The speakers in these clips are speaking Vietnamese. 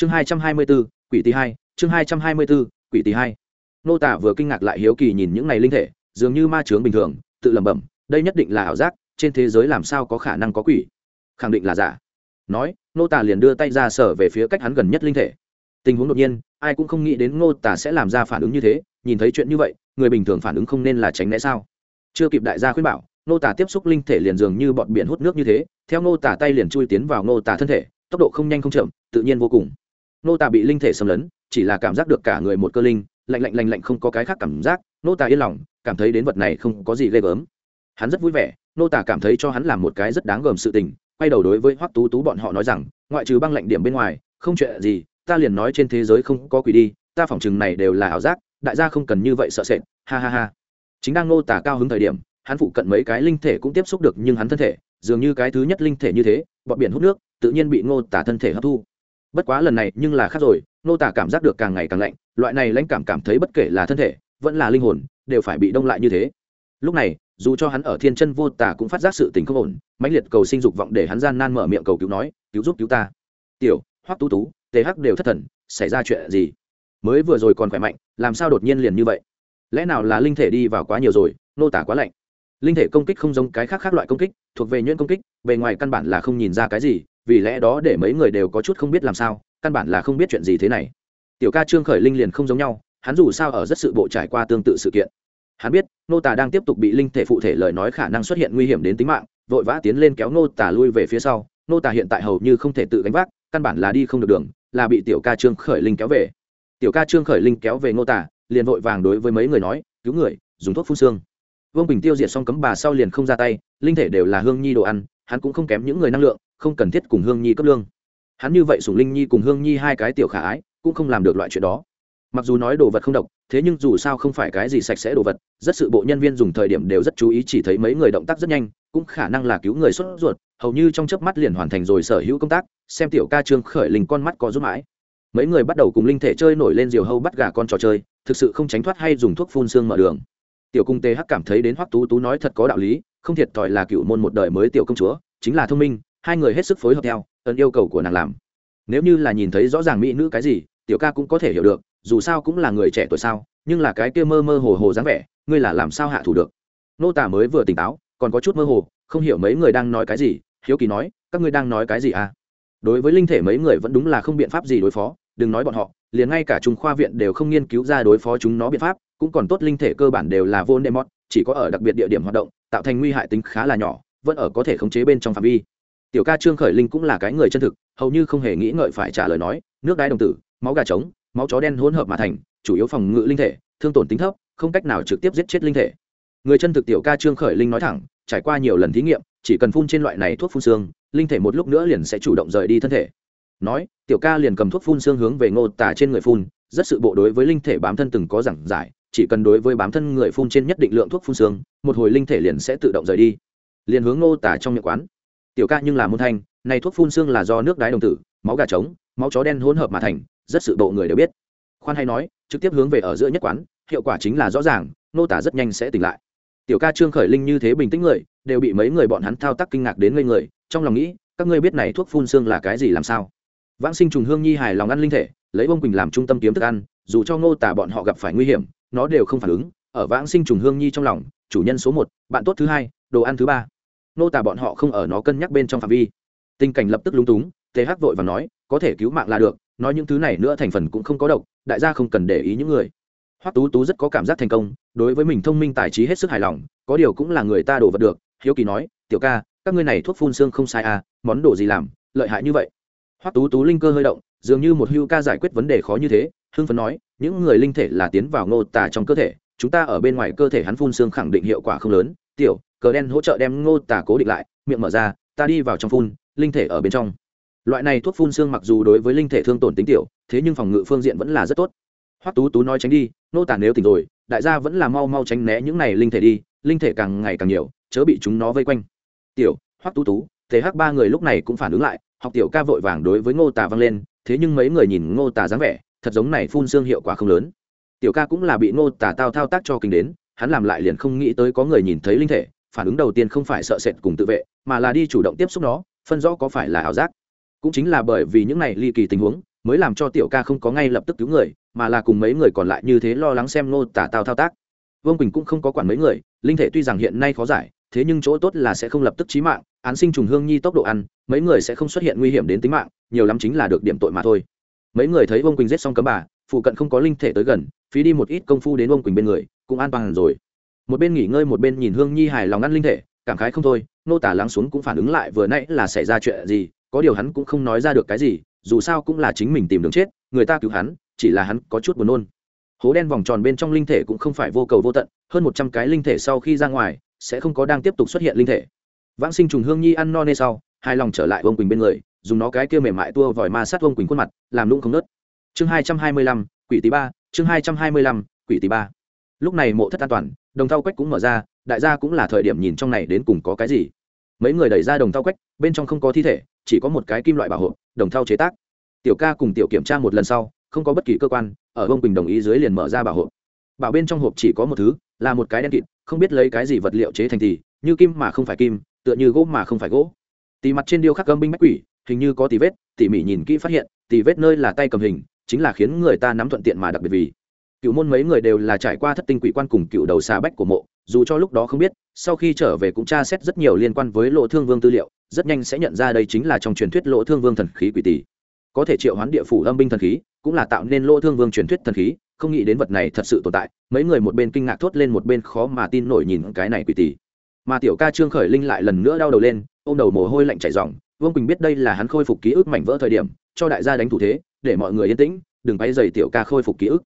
chương hai trăm hai mươi bốn quỷ tỷ hai, chương hai trăm hai mươi bốn quỷ tỷ hai. Nô tả vừa kinh ngạc lại hiếu kỳ nhìn những này linh thể, dường như ma chướng bình thường, tự lẩm bẩm, đây nhất định là ảo giác, trên thế giới làm sao có khả năng có quỷ? Khẳng định là giả. Nói, nô tả liền đưa tay ra sở về phía cách hắn gần nhất linh thể. Tình huống đột nhiên, ai cũng không nghĩ đến nô tả sẽ làm ra phản ứng như thế, nhìn thấy chuyện như vậy, người bình thường phản ứng không nên là tránh né sao? Chưa kịp đại gia khuyên bảo, nô tả tiếp xúc linh thể liền dường như bọn biển hút nước như thế, theo nô tả tay liền chui tiến vào nô tả thân thể, tốc độ không nhanh không chậm, tự nhiên vô cùng nô tà bị linh thể xâm lấn, chỉ là cảm giác được cả người một cơ linh, lạnh lạnh lạnh lạnh không có cái khác cảm giác, nô tà yên lòng, cảm thấy đến vật này không có gì ghê gớm. Hắn rất vui vẻ, nô tà cảm thấy cho hắn làm một cái rất đáng gờm sự tình, quay đầu đối với hoắc tú tú bọn họ nói rằng, ngoại trừ băng lạnh điểm bên ngoài, không chuyện gì, ta liền nói trên thế giới không có quỷ đi, ta phỏng chừng này đều là ảo giác, đại gia không cần như vậy sợ sệt, ha ha ha. Chính đang nô tả cao hứng thời điểm, hắn phụ cận mấy cái linh thể cũng tiếp xúc được nhưng hắn thân thể, dường như cái thứ nhất linh thể như thế, bọn biển hút nước, tự nhiên bị ngô tả thân thể hấp thu bất quá lần này nhưng là khác rồi, nô tả cảm giác được càng ngày càng lạnh, loại này lãnh cảm cảm thấy bất kể là thân thể, vẫn là linh hồn, đều phải bị đông lại như thế. Lúc này, dù cho hắn ở thiên chân vô tả cũng phát giác sự tình không ổn, mãnh liệt cầu sinh dục vọng để hắn gian nan mở miệng cầu cứu nói, cứu giúp cứu ta. Tiểu, hoắc tú tú, tề hắc đều thất thần, xảy ra chuyện gì? Mới vừa rồi còn khỏe mạnh, làm sao đột nhiên liền như vậy? Lẽ nào là linh thể đi vào quá nhiều rồi, nô tả quá lạnh? Linh thể công kích không giống cái khác khác loại công kích, thuộc về nhuyễn công kích, bề ngoài căn bản là không nhìn ra cái gì vì lẽ đó để mấy người đều có chút không biết làm sao, căn bản là không biết chuyện gì thế này. Tiểu ca trương khởi linh liền không giống nhau, hắn dù sao ở rất sự bộ trải qua tương tự sự kiện. Hắn biết, nô tà đang tiếp tục bị linh thể phụ thể lời nói khả năng xuất hiện nguy hiểm đến tính mạng, vội vã tiến lên kéo nô tà lui về phía sau. Nô tà hiện tại hầu như không thể tự gánh vác, căn bản là đi không được đường, là bị tiểu ca trương khởi linh kéo về. Tiểu ca trương khởi linh kéo về nô tà, liền vội vàng đối với mấy người nói, cứu người, dùng thuốc phun xương. Vương bình tiêu diệt xong cấm bà sau liền không ra tay, linh thể đều là hương nhi đồ ăn, hắn cũng không kém những người năng lượng không cần thiết cùng hương nhi cấp lương. Hắn như vậy sùng linh nhi cùng hương nhi hai cái tiểu khả ái, cũng không làm được loại chuyện đó. Mặc dù nói đồ vật không độc, thế nhưng dù sao không phải cái gì sạch sẽ đồ vật, rất sự bộ nhân viên dùng thời điểm đều rất chú ý chỉ thấy mấy người động tác rất nhanh, cũng khả năng là cứu người xuất ruột, hầu như trong chớp mắt liền hoàn thành rồi sở hữu công tác, xem tiểu ca trương khởi linh con mắt có giúp mãi. Mấy người bắt đầu cùng linh thể chơi nổi lên diều hâu bắt gà con trò chơi, thực sự không tránh thoát hay dùng thuốc phun xương mở đường. Tiểu cung tê hắc cảm thấy đến hoắc tú tú nói thật có đạo lý, không thiệt thòi là cựu môn một đời mới tiểu công chúa, chính là thông minh hai người hết sức phối hợp theo, ấn yêu cầu của nàng làm. Nếu như là nhìn thấy rõ ràng mỹ nữ cái gì, tiểu ca cũng có thể hiểu được, dù sao cũng là người trẻ tuổi sao, nhưng là cái kia mơ mơ hồ hồ dáng vẻ, ngươi là làm sao hạ thủ được? Nô tả mới vừa tỉnh táo, còn có chút mơ hồ, không hiểu mấy người đang nói cái gì, hiếu kỳ nói, các ngươi đang nói cái gì à? Đối với linh thể mấy người vẫn đúng là không biện pháp gì đối phó, đừng nói bọn họ, liền ngay cả trung khoa viện đều không nghiên cứu ra đối phó chúng nó biện pháp, cũng còn tốt linh thể cơ bản đều là vô nemot, chỉ có ở đặc biệt địa điểm hoạt động, tạo thành nguy hại tính khá là nhỏ, vẫn ở có thể khống chế bên trong phạm vi tiểu ca trương khởi linh cũng là cái người chân thực, hầu như không hề nghĩ ngợi phải trả lời nói, nước đái đồng tử, máu gà trống, máu chó đen hỗn hợp mà thành, chủ yếu phòng ngự linh thể, thương tổn tính thấp, không cách nào trực tiếp giết chết linh thể. Người chân thực tiểu ca trương khởi linh nói thẳng, trải qua nhiều lần thí nghiệm, chỉ cần phun trên loại này thuốc phun xương, linh thể một lúc nữa liền sẽ chủ động rời đi thân thể. Nói, tiểu ca liền cầm thuốc phun xương hướng về ngô tả trên người phun, rất sự bộ đối với linh thể bám thân từng có giảng giải, chỉ cần đối với bám thân người phun trên nhất định lượng thuốc phun xương, một hồi linh thể liền sẽ tự động rời đi. Liền hướng ngô tả trong miệng quán tiểu ca nhưng là môn thanh, này thuốc phun xương là do nước đái đồng tử, máu gà trống, máu chó đen hỗn hợp mà thành, rất sự bộ người đều biết. Khoan hay nói, trực tiếp hướng về ở giữa nhất quán, hiệu quả chính là rõ ràng, nô tả rất nhanh sẽ tỉnh lại. Tiểu ca trương khởi linh như thế bình tĩnh người, đều bị mấy người bọn hắn thao tác kinh ngạc đến ngây người, trong lòng nghĩ, các ngươi biết này thuốc phun xương là cái gì làm sao? Vãng sinh trùng hương nhi hài lòng ăn linh thể, lấy bông quỳnh làm trung tâm kiếm thức ăn, dù cho ngô tả bọn họ gặp phải nguy hiểm, nó đều không phản ứng, ở vãng sinh trùng hương nhi trong lòng, chủ nhân số một, bạn tốt thứ hai, đồ ăn thứ ba nô tả bọn họ không ở nó cân nhắc bên trong phạm vi. Tình cảnh lập tức lúng túng, Tề hắc vội và nói, có thể cứu mạng là được, nói những thứ này nữa thành phần cũng không có độc, đại gia không cần để ý những người. Hoắc tú tú rất có cảm giác thành công, đối với mình thông minh tài trí hết sức hài lòng, có điều cũng là người ta đổ vật được, hiếu kỳ nói, tiểu ca, các ngươi này thuốc phun xương không sai à món đồ gì làm, lợi hại như vậy? Hoắc tú tú linh cơ hơi động, dường như một hưu ca giải quyết vấn đề khó như thế, hưng phấn nói, những người linh thể là tiến vào ngô tà trong cơ thể, chúng ta ở bên ngoài cơ thể hắn phun xương khẳng định hiệu quả không lớn, tiểu cờ đen hỗ trợ đem ngô Tả cố định lại, miệng mở ra, ta đi vào trong phun, linh thể ở bên trong. Loại này thuốc phun xương mặc dù đối với linh thể thương tổn tính tiểu, thế nhưng phòng ngự phương diện vẫn là rất tốt. Hoắc tú tú nói tránh đi nô tả nếu tỉnh rồi, đại gia vẫn là mau mau tránh né những này linh thể đi, linh thể càng ngày càng nhiều, chớ bị chúng nó vây quanh. Tiểu, hoắc tú tú thế hắc ba người lúc này cũng phản ứng lại, học tiểu ca vội vàng đối với ngô Tả văng lên, thế nhưng mấy người nhìn ngô Tả dáng vẻ, thật giống này phun xương hiệu quả không lớn. Tiểu ca cũng là bị ngô Tả tao thao tác cho kinh đến, hắn làm lại liền không nghĩ tới có người nhìn thấy linh thể phản ứng đầu tiên không phải sợ sệt cùng tự vệ, mà là đi chủ động tiếp xúc nó, phân rõ có phải là ảo giác. Cũng chính là bởi vì những này ly kỳ tình huống, mới làm cho tiểu ca không có ngay lập tức cứu người, mà là cùng mấy người còn lại như thế lo lắng xem nô tả tao thao tác. Vương quỳnh cũng không có quản mấy người, linh thể tuy rằng hiện nay khó giải, thế nhưng chỗ tốt là sẽ không lập tức chí mạng, án sinh trùng hương nhi tốc độ ăn, mấy người sẽ không xuất hiện nguy hiểm đến tính mạng, nhiều lắm chính là được điểm tội mà thôi. Mấy người thấy vương quỳnh giết xong cấm bà, phụ cận không có linh thể tới gần, phí đi một ít công phu đến vương quỳnh bên người, cũng an toàn rồi một bên nghỉ ngơi một bên nhìn hương nhi hài lòng ăn linh thể, cảm khái không thôi, nô tả lắng xuống cũng phản ứng lại vừa nãy là xảy ra chuyện gì, có điều hắn cũng không nói ra được cái gì, dù sao cũng là chính mình tìm đường chết, người ta cứu hắn, chỉ là hắn có chút buồn nôn. Hố đen vòng tròn bên trong linh thể cũng không phải vô cầu vô tận, hơn một trăm cái linh thể sau khi ra ngoài, sẽ không có đang tiếp tục xuất hiện linh thể. Vãng sinh trùng hương nhi ăn no nê sau hai lòng trở lại ông quỳnh bên người, dùng nó cái kia mềm mại tua vòi ma sát ông quỳnh khuôn mặt, làm lũng không nớt. Chương hai trăm hai mươi lăm, quỷ tí ba, chương hai trăm hai mươi lăm, quỷ tí ba. Lúc này mộ thất an toàn đồng thau quách cũng mở ra, đại gia cũng là thời điểm nhìn trong này đến cùng có cái gì. Mấy người đẩy ra đồng thau quách, bên trong không có thi thể, chỉ có một cái kim loại bảo hộ, đồng thau chế tác. Tiểu ca cùng tiểu kiểm tra một lần sau, không có bất kỳ cơ quan, ở bông quỳnh đồng ý dưới liền mở ra bảo hộ. bảo bên trong hộp chỉ có một thứ, là một cái đen kịt, không biết lấy cái gì vật liệu chế thành tỳ như kim mà không phải kim, tựa như gỗ mà không phải gỗ. Tì mặt trên điêu khắc gâm binh bách quỷ, hình như có tì vết, tỉ mỉ nhìn kỹ phát hiện, tì vết nơi là tay cầm hình, chính là khiến người ta nắm thuận tiện mà đặc biệt vì cựu môn mấy người đều là trải qua thất tinh quỷ quan cùng cựu đầu xà bách của mộ, dù cho lúc đó không biết, sau khi trở về cũng tra xét rất nhiều liên quan với lộ thương vương tư liệu, rất nhanh sẽ nhận ra đây chính là trong truyền thuyết lộ thương vương thần khí quỷ tỷ. Có thể triệu hoán địa phủ âm binh thần khí, cũng là tạo nên lỗ thương vương truyền thuyết thần khí, không nghĩ đến vật này thật sự tồn tại, mấy người một bên kinh ngạc thốt lên một bên khó mà tin nổi nhìn cái này quỷ tỷ. Mà tiểu ca trương khởi linh lại lần nữa đau đầu lên, ôm đầu mồ hôi lạnh chảy ròng, vương quỳnh biết đây là hắn khôi phục ký ức mảnh vỡ thời điểm, cho đại gia đánh thủ thế, để mọi người yên tĩnh, đừng bay dày tiểu ca khôi phục ký ức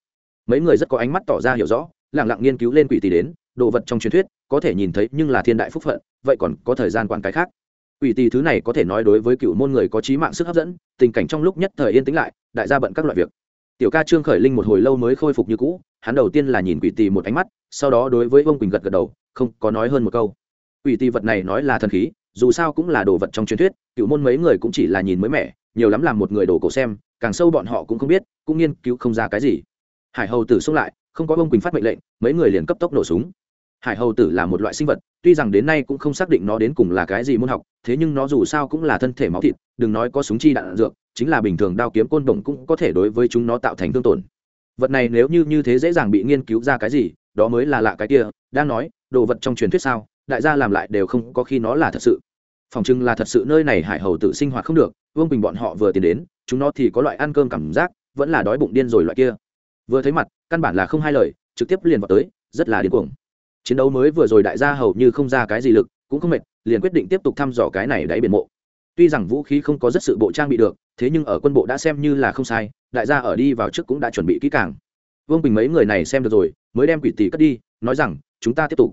mấy người rất có ánh mắt tỏ ra hiểu rõ lẳng lặng nghiên cứu lên quỷ tỷ đến, đồ vật trong truyền thuyết, có thể nhìn thấy nhưng là thiên đại phúc phận, vậy còn có thời gian quản cái khác. Quỷ tỷ thứ này có thể nói đối với cựu môn người có trí mạng sức hấp dẫn, tình cảnh trong lúc nhất thời yên tĩnh lại, đại gia bận các loại việc. Tiểu ca trương khởi linh một hồi lâu mới khôi phục như cũ, hắn đầu tiên là nhìn quỷ tỷ một ánh mắt, sau đó đối với ông quỳnh gật gật đầu, không có nói hơn một câu. Quỷ tỷ vật này nói là thần khí, dù sao cũng là đồ vật trong truyền thuyết, cựu môn mấy người cũng chỉ là nhìn mới mẻ, nhiều lắm làm một người đồ cổ xem, càng sâu bọn họ cũng không biết, cũng nghiên cứu không ra cái gì hải hầu tử xông lại, không có bông quỳnh phát mệnh lệnh, mấy người liền cấp tốc nổ súng. Hải hầu tử là một loại sinh vật, tuy rằng đến nay cũng không xác định nó đến cùng là cái gì môn học, thế nhưng nó dù sao cũng là thân thể máu thịt, đừng nói có súng chi đạn dược, chính là bình thường đao kiếm côn đồng cũng có thể đối với chúng nó tạo thành thương tổn. Vật này nếu như như thế dễ dàng bị nghiên cứu ra cái gì, đó mới là lạ cái kia, đang nói, đồ vật trong truyền thuyết sao, đại gia làm lại đều không có khi nó là thật sự. Phòng chừng là thật sự nơi này hải hầu tự sinh hoạt không được, vương bình bọn họ vừa tiến đến, chúng nó thì có loại ăn cơm cảm giác, vẫn là đói bụng điên rồi loại kia vừa thấy mặt, căn bản là không hai lời, trực tiếp liền vào tới, rất là điên cuồng. Chiến đấu mới vừa rồi đại gia hầu như không ra cái gì lực, cũng không mệt, liền quyết định tiếp tục thăm dò cái này đáy biển mộ. Tuy rằng vũ khí không có rất sự bộ trang bị được, thế nhưng ở quân bộ đã xem như là không sai, đại gia ở đi vào trước cũng đã chuẩn bị kỹ càng. Vương bình mấy người này xem được rồi, mới đem quỷ tỷ cất đi, nói rằng, chúng ta tiếp tục.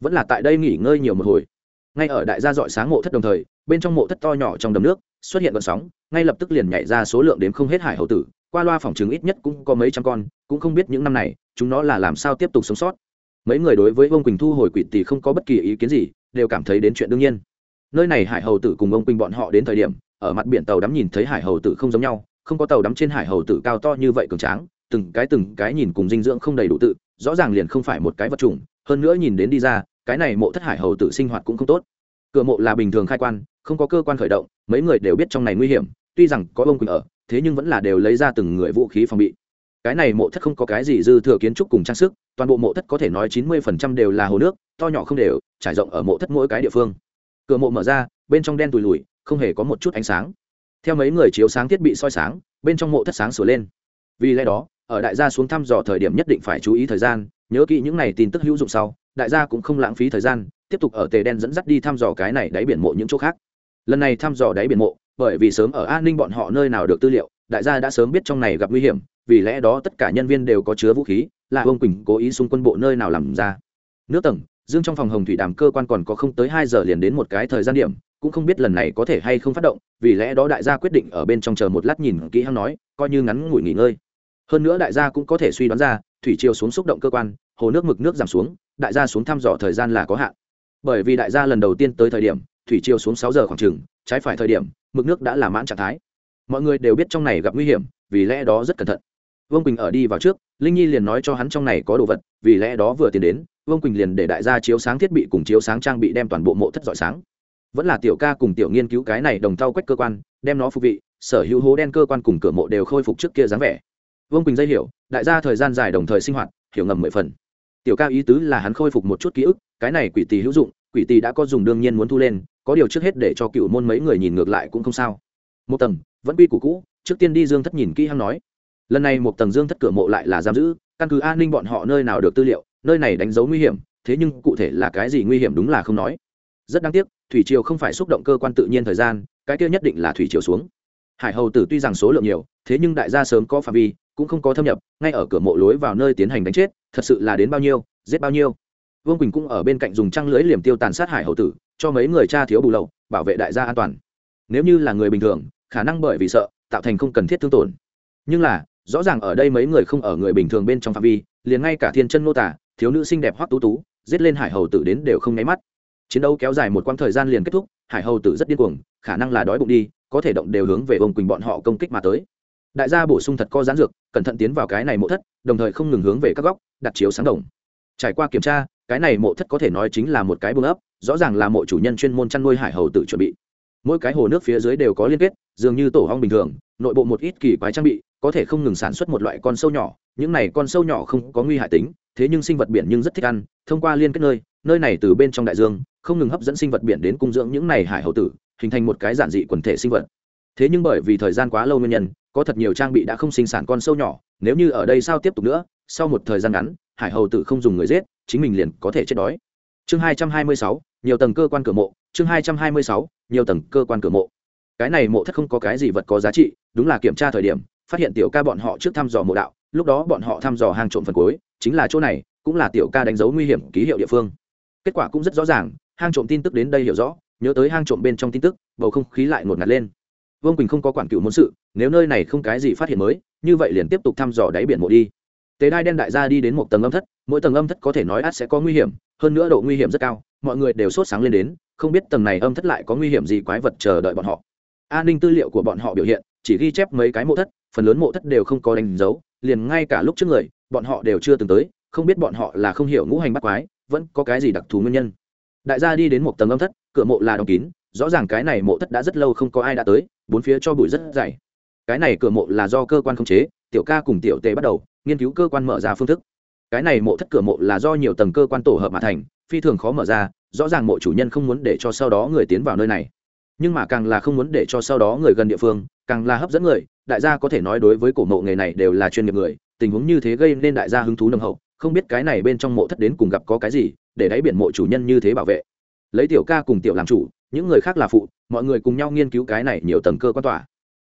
Vẫn là tại đây nghỉ ngơi nhiều một hồi. Ngay ở đại gia dọi sáng mộ thất đồng thời, bên trong mộ thất to nhỏ trong đầm nước, xuất hiện vận sóng, ngay lập tức liền nhảy ra số lượng đếm không hết hải hậu tử qua loa phòng chứng ít nhất cũng có mấy trăm con, cũng không biết những năm này, chúng nó là làm sao tiếp tục sống sót. Mấy người đối với ông quỳnh thu hồi quỷ tỷ không có bất kỳ ý kiến gì, đều cảm thấy đến chuyện đương nhiên. Nơi này hải hầu tử cùng ông quỳnh bọn họ đến thời điểm, ở mặt biển tàu đắm nhìn thấy hải hầu tử không giống nhau, không có tàu đắm trên hải hầu tử cao to như vậy cường tráng, từng cái từng cái nhìn cùng dinh dưỡng không đầy đủ tự, rõ ràng liền không phải một cái vật chủng, hơn nữa nhìn đến đi ra, cái này mộ thất hải hầu tử sinh hoạt cũng không tốt. Cửa mộ là bình thường khai quan, không có cơ quan khởi động, mấy người đều biết trong này nguy hiểm tuy rằng có ông quỳnh ở, thế nhưng vẫn là đều lấy ra từng người vũ khí phòng bị. Cái này mộ thất không có cái gì dư thừa kiến trúc cùng trang sức, toàn bộ mộ thất có thể nói chín mươi phần trăm đều là hồ nước, to nhỏ không đều, trải rộng ở mộ thất mỗi cái địa phương. Cửa mộ mở ra, bên trong đen tùi lùi không hề có một chút ánh sáng. Theo mấy người chiếu sáng thiết bị soi sáng, bên trong mộ thất sáng sửa lên. Vì lẽ đó, ở đại gia xuống thăm dò thời điểm nhất định phải chú ý thời gian, nhớ kỹ những này tin tức hữu dụng sau, đại gia cũng không lãng phí thời gian, tiếp tục ở tề đen dẫn dắt đi thăm dò cái này đáy biển mộ những chỗ khác. Lần này thăm dò đáy biển mộ bởi vì sớm ở an ninh bọn họ nơi nào được tư liệu, đại gia đã sớm biết trong này gặp nguy hiểm, vì lẽ đó tất cả nhân viên đều có chứa vũ khí, là ông quỳnh cố ý xung quân bộ nơi nào làm ra. Nước tầng, dương trong phòng hồng thủy đàm cơ quan còn có không tới hai giờ liền đến một cái thời gian điểm, cũng không biết lần này có thể hay không phát động, vì lẽ đó đại gia quyết định ở bên trong chờ một lát nhìn kỹ hăng nói, coi như ngắn ngủi nghỉ ngơi. Hơn nữa đại gia cũng có thể suy đoán ra, thủy chiều xuống xúc động cơ quan, hồ nước mực nước giảm xuống, đại gia xuống thăm dò thời gian là có hạn. Bởi vì đại gia lần đầu tiên tới thời điểm, thủy chiều xuống sáu giờ khoảng chừng, trái phải thời điểm mực nước đã là mãn trạng thái. Mọi người đều biết trong này gặp nguy hiểm, vì lẽ đó rất cẩn thận. Vương quỳnh ở đi vào trước, linh nhi liền nói cho hắn trong này có đồ vật, vì lẽ đó vừa tiến đến, vương quỳnh liền để đại gia chiếu sáng thiết bị cùng chiếu sáng trang bị đem toàn bộ mộ thất dọi sáng. Vẫn là tiểu ca cùng tiểu nghiên cứu cái này đồng thau quách cơ quan, đem nó phục vị, sở hữu hố đen cơ quan cùng cửa mộ đều khôi phục trước kia dáng vẻ. Vương quỳnh dây hiểu, đại gia thời gian dài đồng thời sinh hoạt, hiểu ngầm mười phần. Tiểu ca ý tứ là hắn khôi phục một chút ký ức, cái này quỷ tỳ hữu dụng quỷ tì đã có dùng đương nhiên muốn thu lên, có điều trước hết để cho cựu môn mấy người nhìn ngược lại cũng không sao. Một tầng, vẫn quy củ cũ, trước tiên đi dương thất nhìn kỹ hăng nói. Lần này một tầng dương thất cửa mộ lại là giam giữ, căn cứ an ninh bọn họ nơi nào được tư liệu, nơi này đánh dấu nguy hiểm, thế nhưng cụ thể là cái gì nguy hiểm đúng là không nói. Rất đáng tiếc, thủy triều không phải xúc động cơ quan tự nhiên thời gian, cái kia nhất định là thủy triều xuống. Hải hầu tử tuy rằng số lượng nhiều, thế nhưng đại gia sớm có phạm vi, cũng không có thâm nhập, ngay ở cửa mộ lối vào nơi tiến hành đánh chết, thật sự là đến bao nhiêu, giết bao nhiêu vương quỳnh cũng ở bên cạnh dùng trăng lưới liềm tiêu tàn sát hải hậu tử, cho mấy người cha thiếu bù lậu, bảo vệ đại gia an toàn. Nếu như là người bình thường, khả năng bởi vì sợ, tạo thành không cần thiết thương tổn. Nhưng là, rõ ràng ở đây mấy người không ở người bình thường bên trong phạm vi, liền ngay cả thiên chân nô tả, thiếu nữ xinh đẹp hoắc tú tú, giết lên hải hầu tử đến đều không nháy mắt. Chiến đấu kéo dài một quãng thời gian liền kết thúc, hải hầu tử rất điên cuồng, khả năng là đói bụng đi, có thể động đều hướng về ông quỳnh bọn họ công kích mà tới. Đại gia bổ sung thật co gián dược, cẩn thận tiến vào cái này mộ thất, đồng thời không ngừng hướng về các góc, đặt chiếu sáng đồng trải qua kiểm tra, cái này mộ thất có thể nói chính là một cái bưng ấp, rõ ràng là mộ chủ nhân chuyên môn chăn nuôi hải hầu tự chuẩn bị. Mỗi cái hồ nước phía dưới đều có liên kết, dường như tổ hong bình thường, nội bộ một ít kỳ quái trang bị, có thể không ngừng sản xuất một loại con sâu nhỏ, những này con sâu nhỏ không có nguy hại tính, thế nhưng sinh vật biển nhưng rất thích ăn, thông qua liên kết nơi nơi này từ bên trong đại dương, không ngừng hấp dẫn sinh vật biển đến cung dưỡng những này hải hầu tử, hình thành một cái giản dị quần thể sinh vật thế nhưng bởi vì thời gian quá lâu nguyên nhân, có thật nhiều trang bị đã không sinh sản con sâu nhỏ, nếu như ở đây sao tiếp tục nữa, sau một thời gian ngắn, hải hầu tử không dùng người giết, chính mình liền có thể chết đói. Chương hai trăm hai mươi sáu, nhiều tầng cơ quan cửa mộ, chương hai trăm hai mươi sáu, nhiều tầng cơ quan cửa mộ. Cái này mộ thất không có cái gì vật có giá trị, đúng là kiểm tra thời điểm, phát hiện tiểu ca bọn họ trước thăm dò mộ đạo, lúc đó bọn họ thăm dò hang trộm phần cuối, chính là chỗ này, cũng là tiểu ca đánh dấu nguy hiểm ký hiệu địa phương. Kết quả cũng rất rõ ràng, hang trộm tin tức đến đây hiểu rõ, nhớ tới hang trộm bên trong tin tức, bầu không khí lại ngột ngạt lên vương quỳnh không có quản cựu môn sự nếu nơi này không cái gì phát hiện mới như vậy liền tiếp tục thăm dò đáy biển mộ đi tế đai đen đại gia đi đến một tầng âm thất mỗi tầng âm thất có thể nói át sẽ có nguy hiểm hơn nữa độ nguy hiểm rất cao mọi người đều sốt sáng lên đến không biết tầng này âm thất lại có nguy hiểm gì quái vật chờ đợi bọn họ an ninh tư liệu của bọn họ biểu hiện chỉ ghi chép mấy cái mộ thất phần lớn mộ thất đều không có đánh dấu liền ngay cả lúc trước người bọn họ đều chưa từng tới không biết bọn họ là không hiểu ngũ hành bắt quái vẫn có cái gì đặc thù nguyên nhân đại gia đi đến một tầng âm thất cửa mộ là đóng kín rõ ràng cái này mộ thất đã rất lâu không có ai đã tới bốn phía cho bụi rất dày. Cái này cửa mộ là do cơ quan khống chế tiểu ca cùng tiểu tề bắt đầu nghiên cứu cơ quan mở ra phương thức. Cái này mộ thất cửa mộ là do nhiều tầng cơ quan tổ hợp mà thành phi thường khó mở ra rõ ràng mộ chủ nhân không muốn để cho sau đó người tiến vào nơi này. Nhưng mà càng là không muốn để cho sau đó người gần địa phương càng là hấp dẫn người đại gia có thể nói đối với cổ mộ nghề này đều là chuyên nghiệp người tình huống như thế gây nên đại gia hứng thú nồng hậu không biết cái này bên trong mộ thất đến cùng gặp có cái gì để đáy biển mộ chủ nhân như thế bảo vệ. Lấy tiểu ca cùng tiểu làm chủ những người khác là phụ mọi người cùng nhau nghiên cứu cái này nhiều tầng cơ quan tỏa.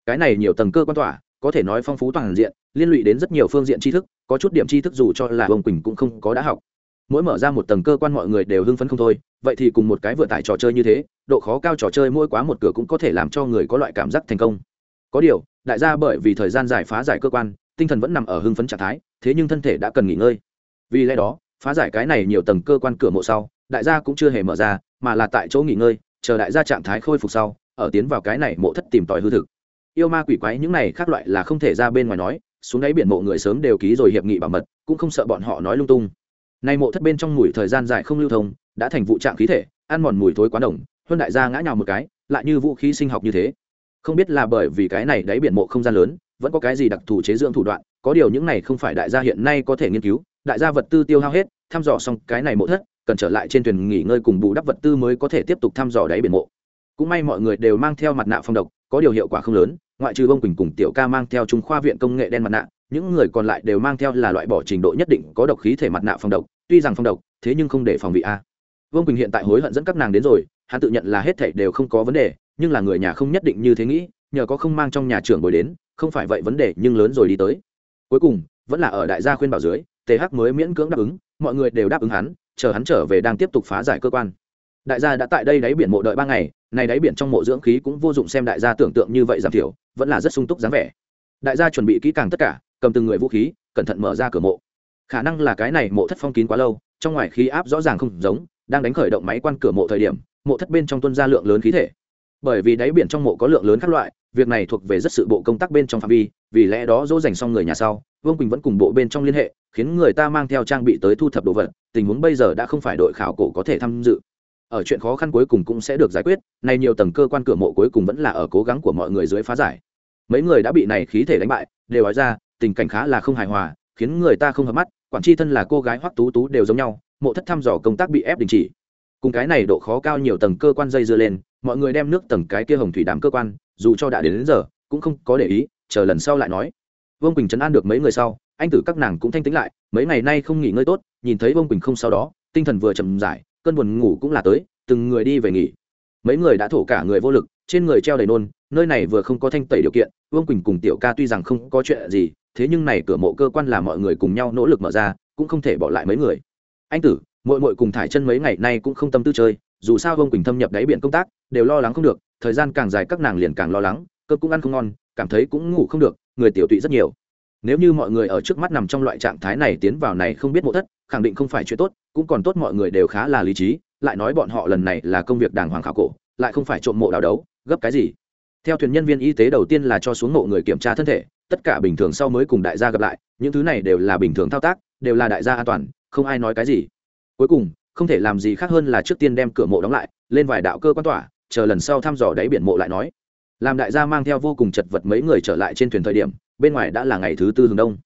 Cái này nhiều tầng cơ quan tỏa, có thể nói phong phú toàn diện, liên lụy đến rất nhiều phương diện tri thức, có chút điểm tri thức dù cho là ông quỳnh cũng không có đã học. Mỗi mở ra một tầng cơ quan mọi người đều hưng phấn không thôi, vậy thì cùng một cái vừa tải trò chơi như thế, độ khó cao trò chơi mỗi quá một cửa cũng có thể làm cho người có loại cảm giác thành công. Có điều, đại gia bởi vì thời gian giải phá giải cơ quan, tinh thần vẫn nằm ở hưng phấn trạng thái, thế nhưng thân thể đã cần nghỉ ngơi. Vì lẽ đó, phá giải cái này nhiều tầng cơ quan cửa mộ sau, đại gia cũng chưa hề mở ra, mà là tại chỗ nghỉ ngơi chờ đại gia trạng thái khôi phục sau, ở tiến vào cái này mộ thất tìm tòi hư thực. Yêu ma quỷ quái những này khác loại là không thể ra bên ngoài nói, xuống đáy biển mộ người sớm đều ký rồi hiệp nghị bảo mật, cũng không sợ bọn họ nói lung tung. Nay mộ thất bên trong mùi thời gian dài không lưu thông, đã thành vụ trạng khí thể, ăn mòn mùi thối quá đồng hơn đại gia ngã nhào một cái, lại như vũ khí sinh học như thế. Không biết là bởi vì cái này đáy biển mộ không gian lớn, vẫn có cái gì đặc thù chế dưỡng thủ đoạn, có điều những này không phải đại gia hiện nay có thể nghiên cứu, đại gia vật tư tiêu hao hết, thăm dò xong cái này mộ thất cần trở lại trên thuyền nghỉ ngơi cùng bù đắp vật tư mới có thể tiếp tục thăm dò đáy biển mộ. Cũng may mọi người đều mang theo mặt nạ phong độc, có điều hiệu quả không lớn, ngoại trừ bông quỳnh cùng tiểu ca mang theo trung khoa viện công nghệ đen mặt nạ, những người còn lại đều mang theo là loại bỏ trình độ nhất định có độc khí thể mặt nạ phong độc, tuy rằng phong độc, thế nhưng không để phòng vị a. Vương quỳnh hiện tại hối hận dẫn các nàng đến rồi, hắn tự nhận là hết thảy đều không có vấn đề, nhưng là người nhà không nhất định như thế nghĩ, nhờ có không mang trong nhà trưởng bồi đến, không phải vậy vấn đề nhưng lớn rồi đi tới. Cuối cùng, vẫn là ở đại gia khuyên bảo dưới th mới miễn cưỡng đáp ứng, mọi người đều đáp ứng hắn chờ hắn trở về đang tiếp tục phá giải cơ quan. Đại gia đã tại đây đáy biển mộ đợi ba ngày này đáy biển trong mộ dưỡng khí cũng vô dụng xem đại gia tưởng tượng như vậy giảm thiểu, vẫn là rất sung túc dáng vẻ. Đại gia chuẩn bị kỹ càng tất cả, cầm từng người vũ khí, cẩn thận mở ra cửa mộ. Khả năng là cái này mộ thất phong kín quá lâu, trong ngoài khí áp rõ ràng không giống, đang đánh khởi động máy quan cửa mộ thời điểm, mộ thất bên trong tuân ra lượng lớn khí thể. Bởi vì đáy biển trong mộ có lượng lớn các loại, việc này thuộc về rất sự bộ công tác bên trong phạm vi, vì lẽ đó dỗ dành xong người nhà sau, vương quỳnh vẫn cùng bộ bên trong liên hệ khiến người ta mang theo trang bị tới thu thập đồ vật tình huống bây giờ đã không phải đội khảo cổ có thể tham dự. Ở chuyện khó khăn cuối cùng cũng sẽ được giải quyết nay nhiều tầng cơ quan cửa mộ cuối cùng vẫn là ở cố gắng của mọi người dưới phá giải. Mấy người đã bị này khí thể đánh bại đều nói ra tình cảnh khá là không hài hòa khiến người ta không hợp mắt quản tri thân là cô gái hoắc tú tú đều giống nhau mộ thất thăm dò công tác bị ép đình chỉ. Cùng cái này độ khó cao nhiều tầng cơ quan dây dưa lên mọi người đem nước tầng cái kia hồng thủy đám cơ quan dù cho đã đến, đến giờ cũng không có để ý chờ lần sau lại nói. Vương quỳnh trấn an được mấy người sau anh tử các nàng cũng thanh tĩnh lại, mấy ngày nay không nghỉ ngơi tốt, nhìn thấy vương quỳnh không sau đó, tinh thần vừa chậm giải cơn buồn ngủ cũng là tới, từng người đi về nghỉ. Mấy người đã thổ cả người vô lực, trên người treo đầy nôn, nơi này vừa không có thanh tẩy điều kiện, vương quỳnh cùng tiểu ca tuy rằng không có chuyện gì, thế nhưng này cửa mộ cơ quan là mọi người cùng nhau nỗ lực mở ra, cũng không thể bỏ lại mấy người. Anh tử mội mội cùng thải chân mấy ngày nay cũng không tâm tư chơi, dù sao vương quỳnh thâm nhập đáy biển công tác, đều lo lắng không được, thời gian càng dài các nàng liền càng lo lắng cơ cũng ăn không ngon, cảm thấy cũng ngủ không được, người tiểu tụy rất nhiều nếu như mọi người ở trước mắt nằm trong loại trạng thái này tiến vào này không biết mộ thất, khẳng định không phải chuyện tốt, cũng còn tốt mọi người đều khá là lý trí, lại nói bọn họ lần này là công việc đàng hoàng khảo cổ, lại không phải trộm mộ đào đấu, gấp cái gì? Theo thuyền nhân viên y tế đầu tiên là cho xuống mộ người kiểm tra thân thể, tất cả bình thường sau mới cùng đại gia gặp lại, những thứ này đều là bình thường thao tác, đều là đại gia an toàn, không ai nói cái gì. Cuối cùng, không thể làm gì khác hơn là trước tiên đem cửa mộ đóng lại, lên vài đạo cơ quan tỏa, chờ lần sau thăm dò đáy biển mộ lại nói. Làm đại gia mang theo vô cùng chật vật mấy người trở lại trên thuyền thời điểm bên ngoài đã là ngày thứ tư hướng đông.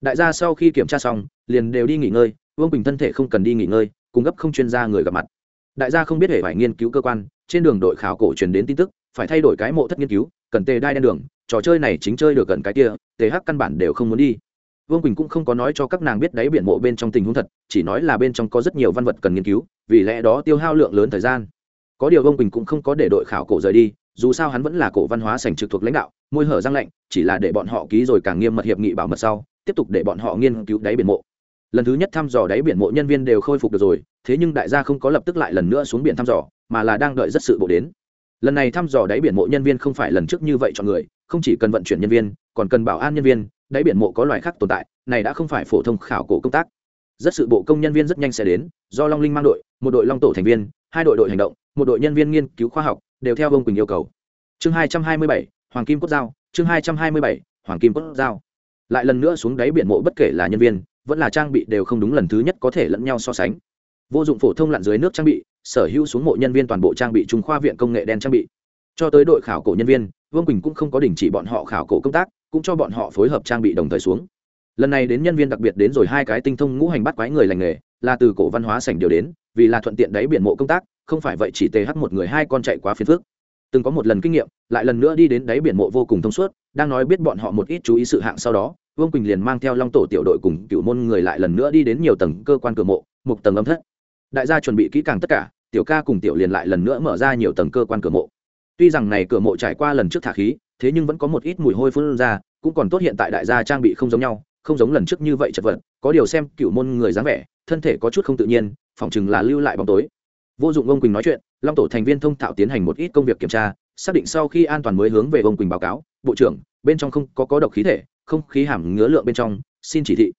Đại gia sau khi kiểm tra xong, liền đều đi nghỉ ngơi, vương bình thân thể không cần đi nghỉ ngơi cung cấp không chuyên gia người gặp mặt. Đại gia không biết hề phải nghiên cứu cơ quan, trên đường đội khảo cổ truyền đến tin tức, phải thay đổi cái mộ thất nghiên cứu, cần tề đai đen đường, trò chơi này chính chơi được gần cái kia, tề hắc căn bản đều không muốn đi. Vương quỳnh cũng không có nói cho các nàng biết đáy biển mộ bên trong tình huống thật, chỉ nói là bên trong có rất nhiều văn vật cần nghiên cứu, vì lẽ đó tiêu hao lượng lớn thời gian. Có điều vương quỳnh cũng không có để đội khảo cổ rời đi, dù sao hắn vẫn là cổ văn hóa sành trực thuộc lãnh đạo môi hở răng lạnh, chỉ là để bọn họ ký rồi càng nghiêm mật hiệp nghị bảo mật sau, tiếp tục để bọn họ nghiên cứu đáy biển mộ. Lần thứ nhất thăm dò đáy biển mộ nhân viên đều khôi phục được rồi, thế nhưng đại gia không có lập tức lại lần nữa xuống biển thăm dò, mà là đang đợi rất sự bộ đến. Lần này thăm dò đáy biển mộ nhân viên không phải lần trước như vậy chọn người, không chỉ cần vận chuyển nhân viên, còn cần bảo an nhân viên, đáy biển mộ có loài khác tồn tại, này đã không phải phổ thông khảo cổ công tác. Rất sự bộ công nhân viên rất nhanh sẽ đến, do long linh mang đội, một đội long tổ thành viên, hai đội đội hành động, một đội nhân viên nghiên cứu khoa học, đều theo ông quỳnh yêu cầu. Chương hai trăm hai mươi bảy hoàng kim cốt dao, chương hai trăm hai mươi bảy, hoàng kim cốt dao. Lại lần nữa xuống đáy biển mộ bất kể là nhân viên, vẫn là trang bị đều không đúng lần thứ nhất có thể lẫn nhau so sánh. Vô dụng phổ thông lặn dưới nước trang bị, sở hữu xuống mộ nhân viên toàn bộ trang bị trung khoa viện công nghệ đen trang bị. Cho tới đội khảo cổ nhân viên, vương quỳnh cũng không có đình chỉ bọn họ khảo cổ công tác, cũng cho bọn họ phối hợp trang bị đồng thời xuống. Lần này đến nhân viên đặc biệt đến rồi hai cái tinh thông ngũ hành bắt quái người lành nghề, là từ cổ văn hóa sảnh điều đến, vì là thuận tiện đáy biển mộ công tác, không phải vậy chỉ th một người hai con chạy quá phiền phước từng có một lần kinh nghiệm, lại lần nữa đi đến đáy biển mộ vô cùng thông suốt, đang nói biết bọn họ một ít chú ý sự hạng sau đó, vương quỳnh liền mang theo long tổ tiểu đội cùng cựu môn người lại lần nữa đi đến nhiều tầng cơ quan cửa mộ, một tầng âm thất. Đại gia chuẩn bị kỹ càng tất cả, tiểu ca cùng tiểu liền lại lần nữa mở ra nhiều tầng cơ quan cửa mộ. Tuy rằng này cửa mộ trải qua lần trước thả khí, thế nhưng vẫn có một ít mùi hôi phun ra, cũng còn tốt hiện tại đại gia trang bị không giống nhau, không giống lần trước như vậy chật vật, có điều xem cựu môn người dáng vẻ, thân thể có chút không tự nhiên, phỏng chừng là lưu lại bóng tối. Vô dụng ông quỳnh nói chuyện long tổ thành viên thông thạo tiến hành một ít công việc kiểm tra, xác định sau khi an toàn mới hướng về ông quỳnh báo cáo, bộ trưởng, bên trong không có có độc khí thể, không khí hàm ngứa lượng bên trong, xin chỉ thị.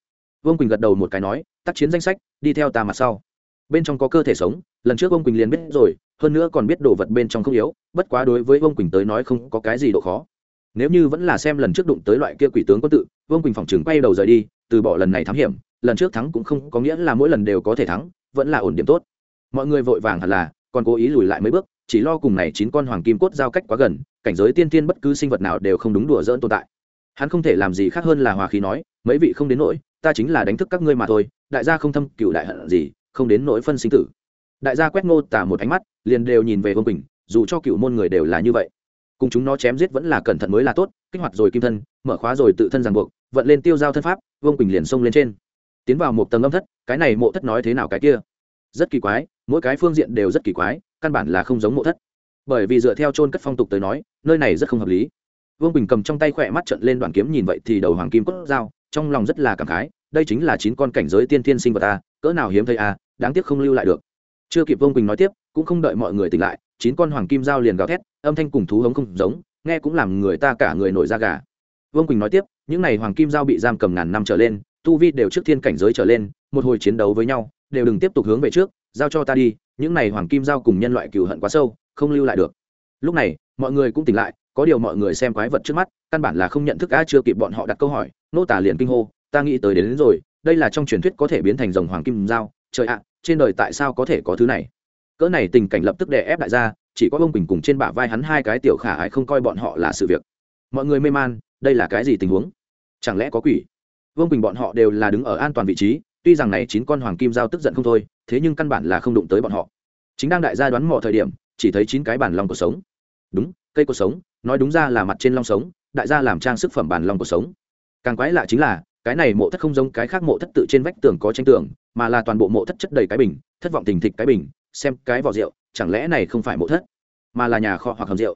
Vương quỳnh gật đầu một cái nói, tác chiến danh sách, đi theo ta mặt sau. Bên trong có cơ thể sống, lần trước ông quỳnh liền biết rồi, hơn nữa còn biết đồ vật bên trong không yếu, bất quá đối với ông quỳnh tới nói không có cái gì độ khó. Nếu như vẫn là xem lần trước đụng tới loại kia quỷ tướng có tự vương quỳnh phòng chừng quay đầu rời đi, từ bỏ lần này thám hiểm, lần trước thắng cũng không có nghĩa là mỗi lần đều có thể thắng, vẫn là ổn điểm tốt. Mọi người vội vàng hẳn là còn cố ý lùi lại mấy bước, chỉ lo cùng này chín con hoàng kim cốt giao cách quá gần, cảnh giới tiên tiên bất cứ sinh vật nào đều không đúng đùa dỡn tồn tại. Hắn không thể làm gì khác hơn là hòa khí nói, mấy vị không đến nỗi, ta chính là đánh thức các ngươi mà thôi, đại gia không thâm cựu đại hận gì, không đến nỗi phân sinh tử. Đại gia quét ngô tả một ánh mắt, liền đều nhìn về vương bình dù cho cựu môn người đều là như vậy. Cùng chúng nó chém giết vẫn là cẩn thận mới là tốt, kích hoạt rồi kim thân, mở khóa rồi tự thân ràng buộc, vận lên tiêu giao thân pháp, vương quỳnh liền xông lên trên. Tiến vào một tầng âm thất, cái này mộ thất nói thế nào cái kia? Rất kỳ quái mỗi cái phương diện đều rất kỳ quái, căn bản là không giống mộ thất. Bởi vì dựa theo trôn cất phong tục tới nói, nơi này rất không hợp lý. Vương bình cầm trong tay khỏe mắt trận lên đoàn kiếm nhìn vậy thì đầu hoàng kim cốt dao, trong lòng rất là cảm khái, đây chính là chín con cảnh giới tiên thiên sinh vật ta cỡ nào hiếm thấy a đáng tiếc không lưu lại được. Chưa kịp vương bình nói tiếp, cũng không đợi mọi người tỉnh lại, chín con hoàng kim dao liền gào thét, âm thanh cùng thú hống không giống, nghe cũng làm người ta cả người nổi da gà. Vương quỳnh nói tiếp, những n à y hoàng kim dao bị giam cầm ngàn năm trở lên, tu vi đều trước thiên cảnh giới trở lên, một hồi chiến đấu với nhau, đều đừng tiếp tục hướng về trước giao cho ta đi những n à y hoàng kim Giao cùng nhân loại cừu hận quá sâu không lưu lại được. Lúc này mọi người cũng tỉnh lại có điều mọi người xem quái vật trước mắt căn bản là không nhận thức a chưa kịp bọn họ đặt câu hỏi nô tả liền kinh hô ta nghĩ tới đến, đến rồi đây là trong truyền thuyết có thể biến thành dòng hoàng kim Giao, trời ạ trên đời tại sao có thể có thứ này? Cỡ này tình cảnh lập tức đè ép đại gia chỉ có ông bình cùng trên bả vai hắn hai cái tiểu khả ái không coi bọn họ là sự việc. Mọi người mê man đây là cái gì tình huống? Chẳng lẽ có quỷ? Vương quỳnh bọn họ đều là đứng ở an toàn vị trí tuy rằng này chín con hoàng kim giao tức giận không thôi, thế nhưng căn bản là không đụng tới bọn họ. Chính đang đại gia đoán mò thời điểm, chỉ thấy chín cái bản long cuộc sống. Đúng, cây cuộc sống, nói đúng ra là mặt trên long sống, đại gia làm trang sức phẩm bản long cuộc sống. Càng quái lạ chính là, cái này mộ thất không giống cái khác mộ thất tự trên vách tường có tranh tường, mà là toàn bộ mộ thất chất đầy cái bình, thất vọng tình thịch cái bình, xem cái vỏ rượu, chẳng lẽ này không phải mộ thất, mà là nhà kho hoặc hầm rượu.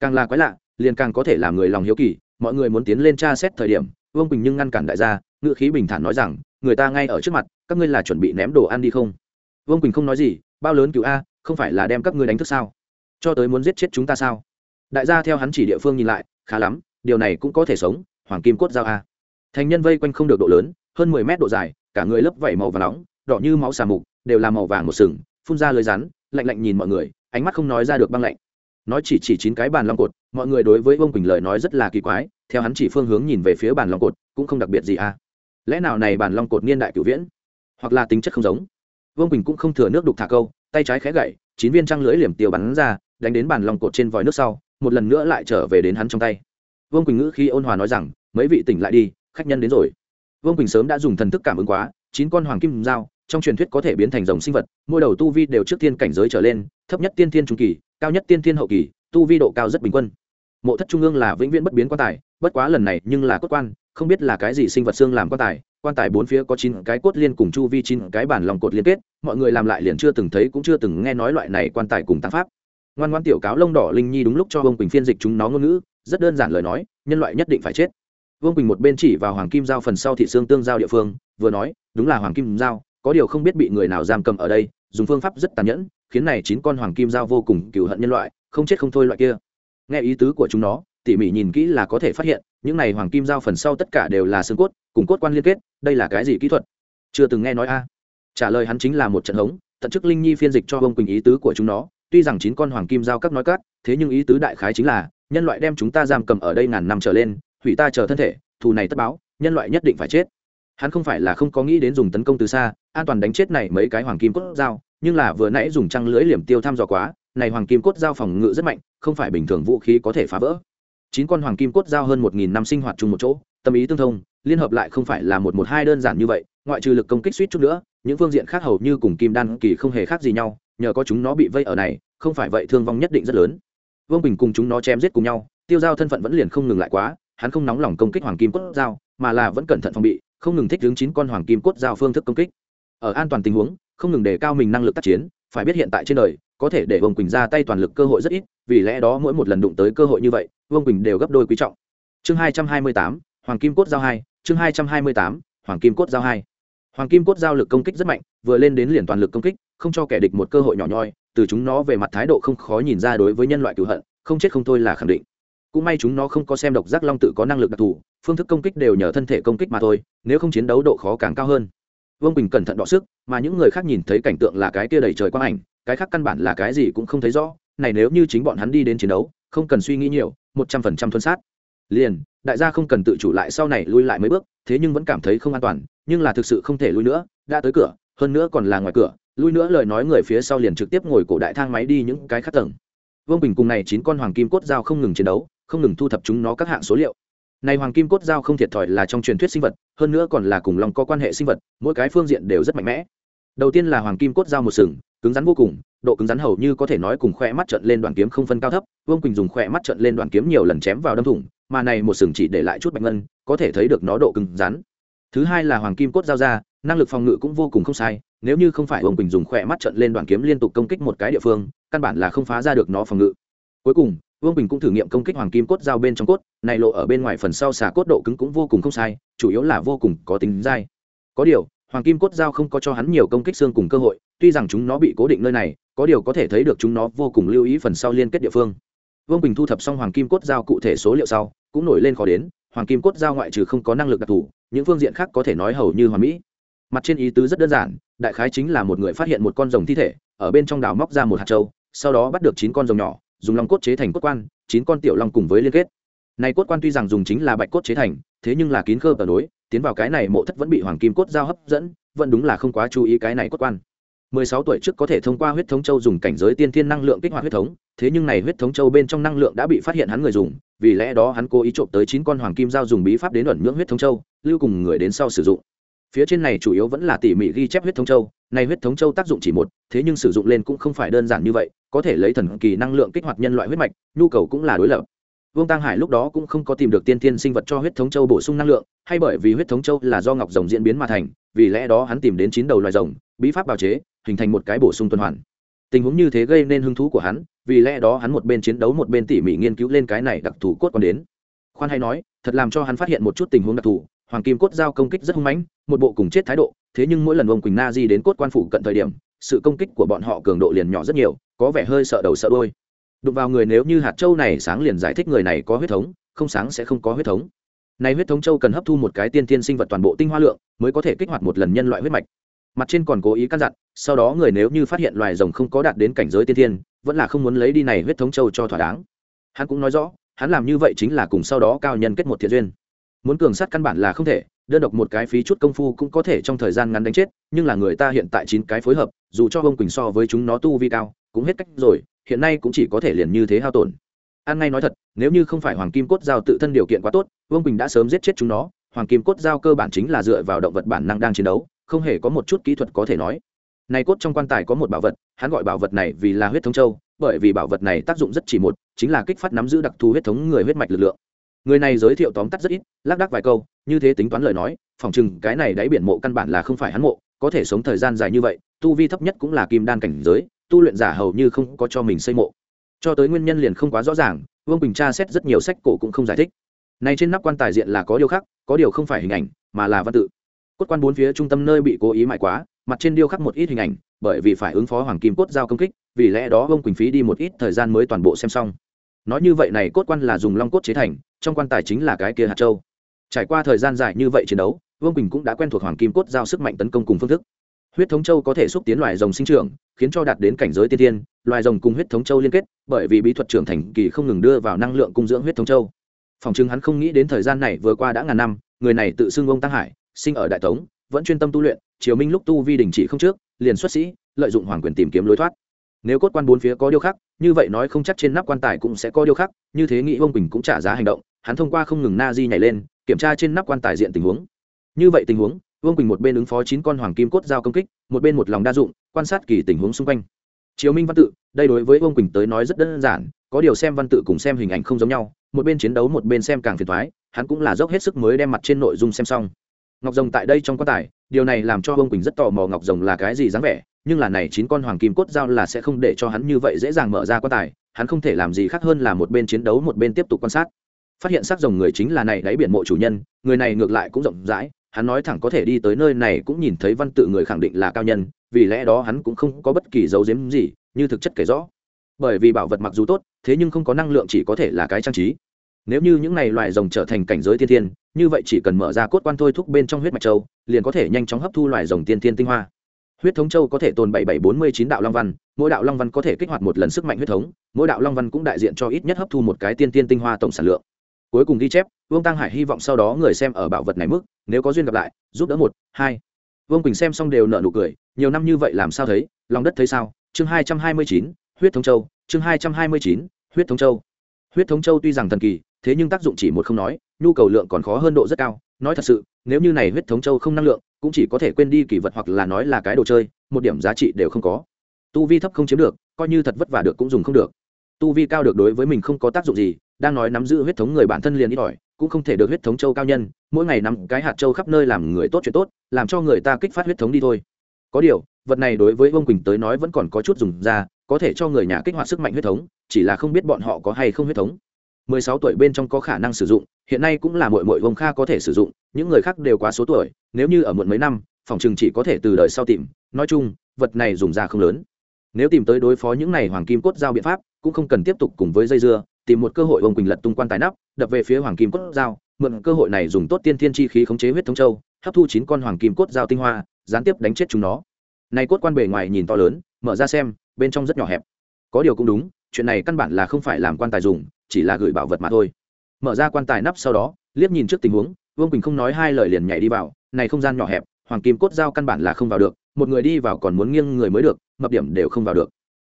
Càng là quái lạ, liền càng có thể làm người lòng hiếu kỳ, mọi người muốn tiến lên tra xét thời điểm, vương bình nhưng ngăn cản đại gia ngự khí bình thản nói rằng, người ta ngay ở trước mặt, các ngươi là chuẩn bị ném đồ ăn đi không? Vương quỳnh không nói gì, bao lớn cứu a, không phải là đem các ngươi đánh thức sao? Cho tới muốn giết chết chúng ta sao? Đại gia theo hắn chỉ địa phương nhìn lại, khá lắm, điều này cũng có thể sống, hoàng kim cốt dao a. Thành nhân vây quanh không được độ lớn, hơn mười mét độ dài, cả người lớp vảy màu và nóng, đỏ như máu xà mục, đều là màu vàng một sừng, phun ra lưới rắn, lạnh lạnh nhìn mọi người, ánh mắt không nói ra được băng lạnh. Nói chỉ chỉ chín cái bàn long cột, mọi người đối với vương quỳnh lời nói rất là kỳ quái, theo hắn chỉ phương hướng nhìn về phía bàn long cột, cũng không đặc biệt gì a lẽ nào này bản long cột niên đại cửu viễn? Hoặc là tính chất không giống? Vương quỳnh cũng không thừa nước đục thả câu, tay trái khẽ gậy, chín viên trăng lưỡi liềm tiêu bắn ra, đánh đến bản long cột trên vòi nước sau, một lần nữa lại trở về đến hắn trong tay. Vương quỳnh ngữ khi ôn hòa nói rằng, mấy vị tỉnh lại đi, khách nhân đến rồi. Vương quỳnh sớm đã dùng thần thức cảm ứng quá, chín con hoàng kim dao, trong truyền thuyết có thể biến thành dòng sinh vật, mỗi đầu tu vi đều trước tiên cảnh giới trở lên, thấp nhất tiên thiên trung kỳ, cao nhất tiên thiên hậu kỳ, tu vi độ cao rất bình quân. Mộ thất trung ương là vĩnh viễn bất biến quan tài, bất quá lần này nhưng là cốt quan không biết là cái gì sinh vật xương làm quan tài quan tài bốn phía có chín cái cốt liên cùng chu vi chín cái bản lòng cột liên kết, mọi người làm lại liền chưa từng thấy cũng chưa từng nghe nói loại này quan tài cùng tăng pháp. Ngoan ngoan tiểu cáo lông đỏ linh nhi đúng lúc cho vương quỳnh phiên dịch chúng nó ngôn ngữ, rất đơn giản lời nói, nhân loại nhất định phải chết. Vương quỳnh một bên chỉ vào hoàng kim giao phần sau thị xương tương giao địa phương, vừa nói, đúng là hoàng kim giao, có điều không biết bị người nào giam cầm ở đây, dùng phương pháp rất tàn nhẫn, khiến này chín con hoàng kim giao vô cùng cựu hận nhân loại, không chết không thôi loại kia. Nghe ý tứ của chúng nó, tỉ mỉ nhìn kỹ là có thể phát hiện những này hoàng kim giao phần sau tất cả đều là xương cốt, cùng cốt quan liên kết, đây là cái gì kỹ thuật? Chưa từng nghe nói a. Trả lời hắn chính là một trận hống, tận chức linh nhi phiên dịch cho ông quỳnh ý tứ của chúng nó, tuy rằng chín con hoàng kim giao các nói cắt thế nhưng ý tứ đại khái chính là, nhân loại đem chúng ta giam cầm ở đây ngàn năm trở lên, hủy ta chờ thân thể, thù này tất báo, nhân loại nhất định phải chết. Hắn không phải là không có nghĩ đến dùng tấn công từ xa, an toàn đánh chết này mấy cái hoàng kim cốt dao nhưng là vừa nãy dùng trăng lưỡi liềm tiêu thăm dò quá, này hoàng kim cốt dao phòng ngự rất mạnh, không phải bình thường vũ khí có thể phá vỡ chín con hoàng kim cốt Giao hơn một nghìn năm sinh hoạt chung một chỗ tâm ý tương thông liên hợp lại không phải là một một hai đơn giản như vậy ngoại trừ lực công kích suýt chút nữa những phương diện khác hầu như cùng kim đan kỳ không hề khác gì nhau nhờ có chúng nó bị vây ở này không phải vậy thương vong nhất định rất lớn. Vương bình cùng chúng nó chém giết cùng nhau tiêu giao thân phận vẫn liền không ngừng lại quá hắn không nóng lòng công kích hoàng kim cốt Giao, mà là vẫn cẩn thận phòng bị không ngừng thích hướng chín con hoàng kim cốt Giao phương thức công kích. Ở an toàn tình huống không ngừng đề cao mình năng lực tác chiến phải biết hiện tại trên đời có thể để vương quỳnh ra tay toàn lực cơ hội rất ít vì lẽ đó mỗi một lần đụng tới cơ hội như vậy vương quỳnh đều gấp đôi quý trọng chương hai trăm hai mươi tám hoàng kim cốt giao hai chương hai trăm hai mươi tám hoàng kim cốt giao hai hoàng kim cốt giao lực công kích rất mạnh vừa lên đến liền toàn lực công kích không cho kẻ địch một cơ hội nhỏ nhoi từ chúng nó về mặt thái độ không khó nhìn ra đối với nhân loại cựu hận không chết không thôi là khẳng định cũng may chúng nó không có xem độc giác long tự có năng lực đặc thù phương thức công kích đều nhờ thân thể công kích mà thôi nếu không chiến đấu độ khó càng cao hơn vương bình cẩn thận đọ sức mà những người khác nhìn thấy cảnh tượng là cái kia đầy trời quang ảnh cái khác căn bản là cái gì cũng không thấy rõ này nếu như chính bọn hắn đi đến chiến đấu không cần suy nghĩ nhiều một trăm phần trăm thuân sát. Liền, đại gia không cần tự chủ lại sau này lui lại mấy bước, thế nhưng vẫn cảm thấy không an toàn, nhưng là thực sự không thể lui nữa, đã tới cửa, hơn nữa còn là ngoài cửa, lui nữa lời nói người phía sau liền trực tiếp ngồi cổ đại thang máy đi những cái khác tầng. Vương bình cùng này chín con hoàng kim cốt dao không ngừng chiến đấu, không ngừng thu thập chúng nó các hạng số liệu. Này hoàng kim cốt dao không thiệt thòi là trong truyền thuyết sinh vật, hơn nữa còn là cùng lòng có quan hệ sinh vật, mỗi cái phương diện đều rất mạnh mẽ. Đầu tiên là hoàng kim cốt dao một sừng, cứng rắn vô cùng độ cứng rắn hầu như có thể nói cùng khoe mắt trận lên đoàn kiếm không phân cao thấp, vương quỳnh dùng khoe mắt trận lên đoàn kiếm nhiều lần chém vào đâm thủng, mà này một sừng chỉ để lại chút bạch ngân, có thể thấy được nó độ cứng rắn. Thứ hai là hoàng kim cốt giao ra, năng lực phòng ngự cũng vô cùng không sai, nếu như không phải vương quỳnh dùng khoe mắt trận lên đoàn kiếm liên tục công kích một cái địa phương, căn bản là không phá ra được nó phòng ngự. Cuối cùng, vương bình cũng thử nghiệm công kích hoàng kim cốt giao bên trong cốt, này lộ ở bên ngoài phần sau xà cốt độ cứng cũng vô cùng không sai, chủ yếu là vô cùng có tính dai. Có điều hoàng kim cốt giao không có cho hắn nhiều công kích xương cùng cơ hội, tuy rằng chúng nó bị cố định nơi này, có điều có thể thấy được chúng nó vô cùng lưu ý phần sau liên kết địa phương. Vương bình thu thập xong hoàng kim cốt giao cụ thể số liệu sau, cũng nổi lên khó đến, hoàng kim cốt giao ngoại trừ không có năng lực đặc thù, những phương diện khác có thể nói hầu như hoàn mỹ. Mặt trên ý tứ rất đơn giản, đại khái chính là một người phát hiện một con rồng thi thể, ở bên trong đào móc ra một hạt trâu sau đó bắt được chín con rồng nhỏ, dùng long cốt chế thành cốt quan, chín con tiểu long cùng với liên kết. Này cốt quan tuy rằng dùng chính là bạch cốt chế thành, thế nhưng là kín cơ tờ đối tiến vào cái này mộ thất vẫn bị hoàng kim cốt giao hấp dẫn vẫn đúng là không quá chú ý cái này cốt quan 16 tuổi trước có thể thông qua huyết thống châu dùng cảnh giới tiên thiên năng lượng kích hoạt huyết thống, thế nhưng này huyết thống châu bên trong năng lượng đã bị phát hiện hắn người dùng, vì lẽ đó hắn cố ý trộm tới 9 con hoàng kim giao dùng bí pháp đến ẩn nhưỡng huyết thống châu, lưu cùng người đến sau sử dụng. Phía trên này chủ yếu vẫn là tỉ mỉ ghi chép huyết thống châu, này huyết thống châu tác dụng chỉ một, thế nhưng sử dụng lên cũng không phải đơn giản như vậy, có thể lấy thần kỳ năng lượng kích hoạt nhân loại huyết mạch, nhu cầu cũng là đối lập. Vương Tăng Hải lúc đó cũng không có tìm được tiên thiên sinh vật cho huyết thống châu bổ sung năng lượng, hay bởi vì huyết thống châu là do ngọc rồng diễn biến mà thành, vì lẽ đó hắn tìm đến chín đầu loài rồng, bí pháp bào chế, hình thành một cái bổ sung tuần hoàn. Tình huống như thế gây nên hứng thú của hắn, vì lẽ đó hắn một bên chiến đấu một bên tỉ mỉ nghiên cứu lên cái này đặc thù cốt còn đến. Khoan hay nói, thật làm cho hắn phát hiện một chút tình huống đặc thù, hoàng kim cốt giao công kích rất hung mãnh, một bộ cùng chết thái độ, thế nhưng mỗi lần ông Quỳnh Na Di đến cốt quan phủ cận thời điểm, sự công kích của bọn họ cường độ liền nhỏ rất nhiều, có vẻ hơi sợ đầu sợ đuôi đụng vào người nếu như hạt châu này sáng liền giải thích người này có huyết thống, không sáng sẽ không có huyết thống. Này huyết thống châu cần hấp thu một cái tiên tiên sinh vật toàn bộ tinh hoa lượng, mới có thể kích hoạt một lần nhân loại huyết mạch. Mặt trên còn cố ý căn dặn, sau đó người nếu như phát hiện loài rồng không có đạt đến cảnh giới tiên tiên vẫn là không muốn lấy đi này huyết thống châu cho thỏa đáng. Hắn cũng nói rõ, hắn làm như vậy chính là cùng sau đó cao nhân kết một thiện duyên. Muốn cường sát căn bản là không thể, đơn độc một cái phí chút công phu cũng có thể trong thời gian ngắn đánh chết, nhưng là người ta hiện tại chín cái phối hợp, dù cho ông quỳnh so với chúng nó tu vi cao, cũng hết cách rồi hiện nay cũng chỉ có thể liền như thế hao tổn. An ngay nói thật, nếu như không phải hoàng kim cốt giao tự thân điều kiện quá tốt, vương quỳnh đã sớm giết chết chúng nó, hoàng kim cốt giao cơ bản chính là dựa vào động vật bản năng đang chiến đấu, không hề có một chút kỹ thuật có thể nói. Này cốt trong quan tài có một bảo vật, hắn gọi bảo vật này vì là huyết thống châu, bởi vì bảo vật này tác dụng rất chỉ một, chính là kích phát nắm giữ đặc thù huyết thống người huyết mạch lực lượng. Người này giới thiệu tóm tắt rất ít, lác đác vài câu, như thế tính toán lời nói phòng chừng cái này đáy biển mộ căn bản là không phải hắn mộ, có thể sống thời gian dài như vậy, tu vi thấp nhất cũng là kim đan cảnh giới tu luyện giả hầu như không có cho mình xây mộ. Cho tới nguyên nhân liền không quá rõ ràng, vương bình tra xét rất nhiều sách cổ cũng không giải thích. Này trên nắp quan tài diện là có điều khác có điều không phải hình ảnh, mà là văn tự. Cốt quan bốn phía trung tâm nơi bị cố ý mại quá, mặt trên điêu khắc một ít hình ảnh, bởi vì phải ứng phó hoàng kim cốt giao công kích, vì lẽ đó vương quỳnh phí đi một ít thời gian mới toàn bộ xem xong. Nói như vậy này cốt quan là dùng long cốt chế thành, trong quan tài chính là cái kia hạt châu. Trải qua thời gian dài như vậy chiến đấu, vương quỳnh cũng đã quen thuộc hoàng kim cốt giao sức mạnh tấn công cùng phương thức huyết thống châu có thể xúc tiến loài rồng sinh trưởng, khiến cho đạt đến cảnh giới tiên tiên loài rồng cùng huyết thống châu liên kết, bởi vì bí thuật trưởng thành kỳ không ngừng đưa vào năng lượng cung dưỡng huyết thống châu. Phòng chứng hắn không nghĩ đến thời gian này vừa qua đã ngàn năm, người này tự xưng ông tăng hải, sinh ở đại tống, vẫn chuyên tâm tu luyện, triều minh lúc tu vi đình chỉ không trước, liền xuất sĩ, lợi dụng hoàng quyền tìm kiếm lối thoát. Nếu cốt quan bốn phía có điêu khắc như vậy nói không chắc trên nắp quan tài cũng sẽ có điêu khắc như thế nghĩ ông quỳnh cũng trả giá hành động, hắn thông qua không ngừng na di nhảy lên, kiểm tra trên nắp quan tài diện tình huống. Như vậy tình huống vương quỳnh một bên ứng phó chín con hoàng kim cốt giao công kích, một bên một lòng đa dụng, quan sát kỳ tình huống xung quanh. Chiếu minh văn tự, đây đối với vương quỳnh tới nói rất đơn giản, có điều xem văn tự cùng xem hình ảnh không giống nhau, một bên chiến đấu một bên xem càng phiền thoái hắn cũng là dốc hết sức mới đem mặt trên nội dung xem xong. Ngọc rồng tại đây trong quan tài, điều này làm cho vương quỳnh rất tò mò ngọc rồng là cái gì dáng vẻ, nhưng là này chín con hoàng kim cốt giao là sẽ không để cho hắn như vậy dễ dàng mở ra quan tài, hắn không thể làm gì khác hơn là một bên chiến đấu một bên tiếp tục quan sát. Phát hiện xác rồng người chính là này đáy biển mộ chủ nhân, người này ngược lại cũng rộng rãi hắn nói thẳng có thể đi tới nơi này cũng nhìn thấy văn tự người khẳng định là cao nhân, vì lẽ đó hắn cũng không có bất kỳ dấu diếm gì, như thực chất kể rõ. Bởi vì bảo vật mặc dù tốt, thế nhưng không có năng lượng chỉ có thể là cái trang trí. Nếu như những này loài rồng trở thành cảnh giới tiên thiên, như vậy chỉ cần mở ra cốt quan thôi thúc bên trong huyết mạch châu, liền có thể nhanh chóng hấp thu loài rồng tiên thiên tinh hoa. Huyết thống châu có thể tồn bảy bảy bốn mươi chín đạo long văn, mỗi đạo long văn có thể kích hoạt một lần sức mạnh huyết thống, mỗi đạo long văn cũng đại diện cho ít nhất hấp thu một cái tiên tiên tinh hoa tổng sản lượng cuối cùng ghi chép, vương tăng hải hy vọng sau đó người xem ở bảo vật này mức, nếu có duyên gặp lại, giúp đỡ một, hai. Vương quỳnh xem xong đều nợ nụ cười, nhiều năm như vậy làm sao thấy, lòng đất thấy sao? Chương hai trăm hai mươi chín, huyết thống châu, chương hai trăm hai mươi chín, huyết thống châu. Huyết thống châu tuy rằng thần kỳ, thế nhưng tác dụng chỉ một không nói, nhu cầu lượng còn khó hơn độ rất cao. Nói thật sự, nếu như này huyết thống châu không năng lượng, cũng chỉ có thể quên đi kỷ vật hoặc là nói là cái đồ chơi, một điểm giá trị đều không có. Tu vi thấp không chiếm được, coi như thật vất vả được cũng dùng không được. Tu vi cao được đối với mình không có tác dụng gì đang nói nắm giữ huyết thống người bản thân liền ít ỏi, cũng không thể được huyết thống châu cao nhân, mỗi ngày nắm cái hạt châu khắp nơi làm người tốt chuyện tốt, làm cho người ta kích phát huyết thống đi thôi. Có điều, vật này đối với ông quỳnh tới nói vẫn còn có chút dùng ra, có thể cho người nhà kích hoạt sức mạnh huyết thống, chỉ là không biết bọn họ có hay không huyết thống. 16 tuổi bên trong có khả năng sử dụng, hiện nay cũng là muội muội vông kha có thể sử dụng, những người khác đều quá số tuổi, nếu như ở muộn mấy năm, phòng chừng chỉ có thể từ đời sau tìm. Nói chung, vật này dùng ra không lớn. Nếu tìm tới đối phó những này hoàng kim cốt giao biện pháp, cũng không cần tiếp tục cùng với dây dưa tìm một cơ hội ông quỳnh lật tung quan tài nắp, đập về phía hoàng kim cốt dao, mượn cơ hội này dùng tốt tiên thiên chi khí khống chế huyết thống châu, hấp thu chín con hoàng kim cốt dao tinh hoa, gián tiếp đánh chết chúng nó. Này cốt quan bề ngoài nhìn to lớn, mở ra xem, bên trong rất nhỏ hẹp. Có điều cũng đúng, chuyện này căn bản là không phải làm quan tài dùng, chỉ là gửi bảo vật mà thôi. Mở ra quan tài nắp sau đó, liếc nhìn trước tình huống vương quỳnh không nói hai lời liền nhảy đi vào, này không gian nhỏ hẹp, hoàng kim cốt dao căn bản là không vào được, một người đi vào còn muốn nghiêng người mới được, mập điểm đều không vào được.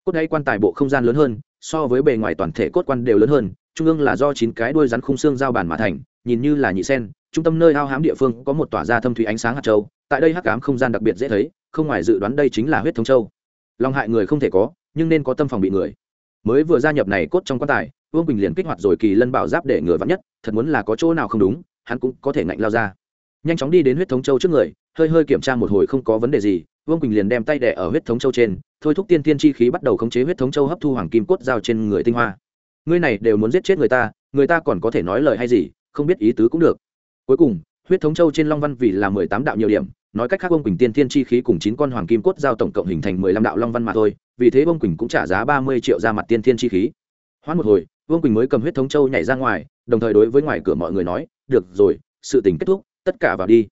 Cốt đáy quan tài bộ không gian lớn hơn so với bề ngoài toàn thể cốt quan đều lớn hơn, trung ương là do chín cái đuôi rắn khung xương giao bản mà thành, nhìn như là nhị sen, trung tâm nơi ao hám địa phương có một tỏa ra thâm thủy ánh sáng hạt châu, tại đây hắc ám không gian đặc biệt dễ thấy, không ngoài dự đoán đây chính là huyết thống châu. Lòng hại người không thể có, nhưng nên có tâm phòng bị người. Mới vừa gia nhập này cốt trong quan tài, vương quỳnh liền kích hoạt rồi kỳ lân bảo giáp để ngừa vắn nhất, thật muốn là có chỗ nào không đúng, hắn cũng có thể ngạnh lao ra. Nhanh chóng đi đến huyết thống châu trước người hơi hơi kiểm tra một hồi không có vấn đề gì, vương quỳnh liền đem tay đẻ ở huyết thống châu trên, thôi thúc tiên tiên chi khí bắt đầu khống chế huyết thống châu hấp thu hoàng kim cốt dao trên người tinh hoa. Ngươi này đều muốn giết chết người ta người ta còn có thể nói lời hay gì, không biết ý tứ cũng được. Cuối cùng, huyết thống châu trên long văn vì là mười tám đạo nhiều điểm, nói cách khác ông quỳnh tiên thiên chi khí cùng chín con hoàng kim cốt giao tổng cộng hình thành mười lăm đạo long văn mà thôi, vì thế ông quỳnh cũng trả giá ba mươi triệu ra mặt tiên thiên chi khí. Hoãn một hồi, vương quỳnh mới cầm huyết thống châu nhảy ra ngoài, đồng thời đối với ngoài cửa mọi người nói, được rồi, sự tình kết thúc, tất cả vào đi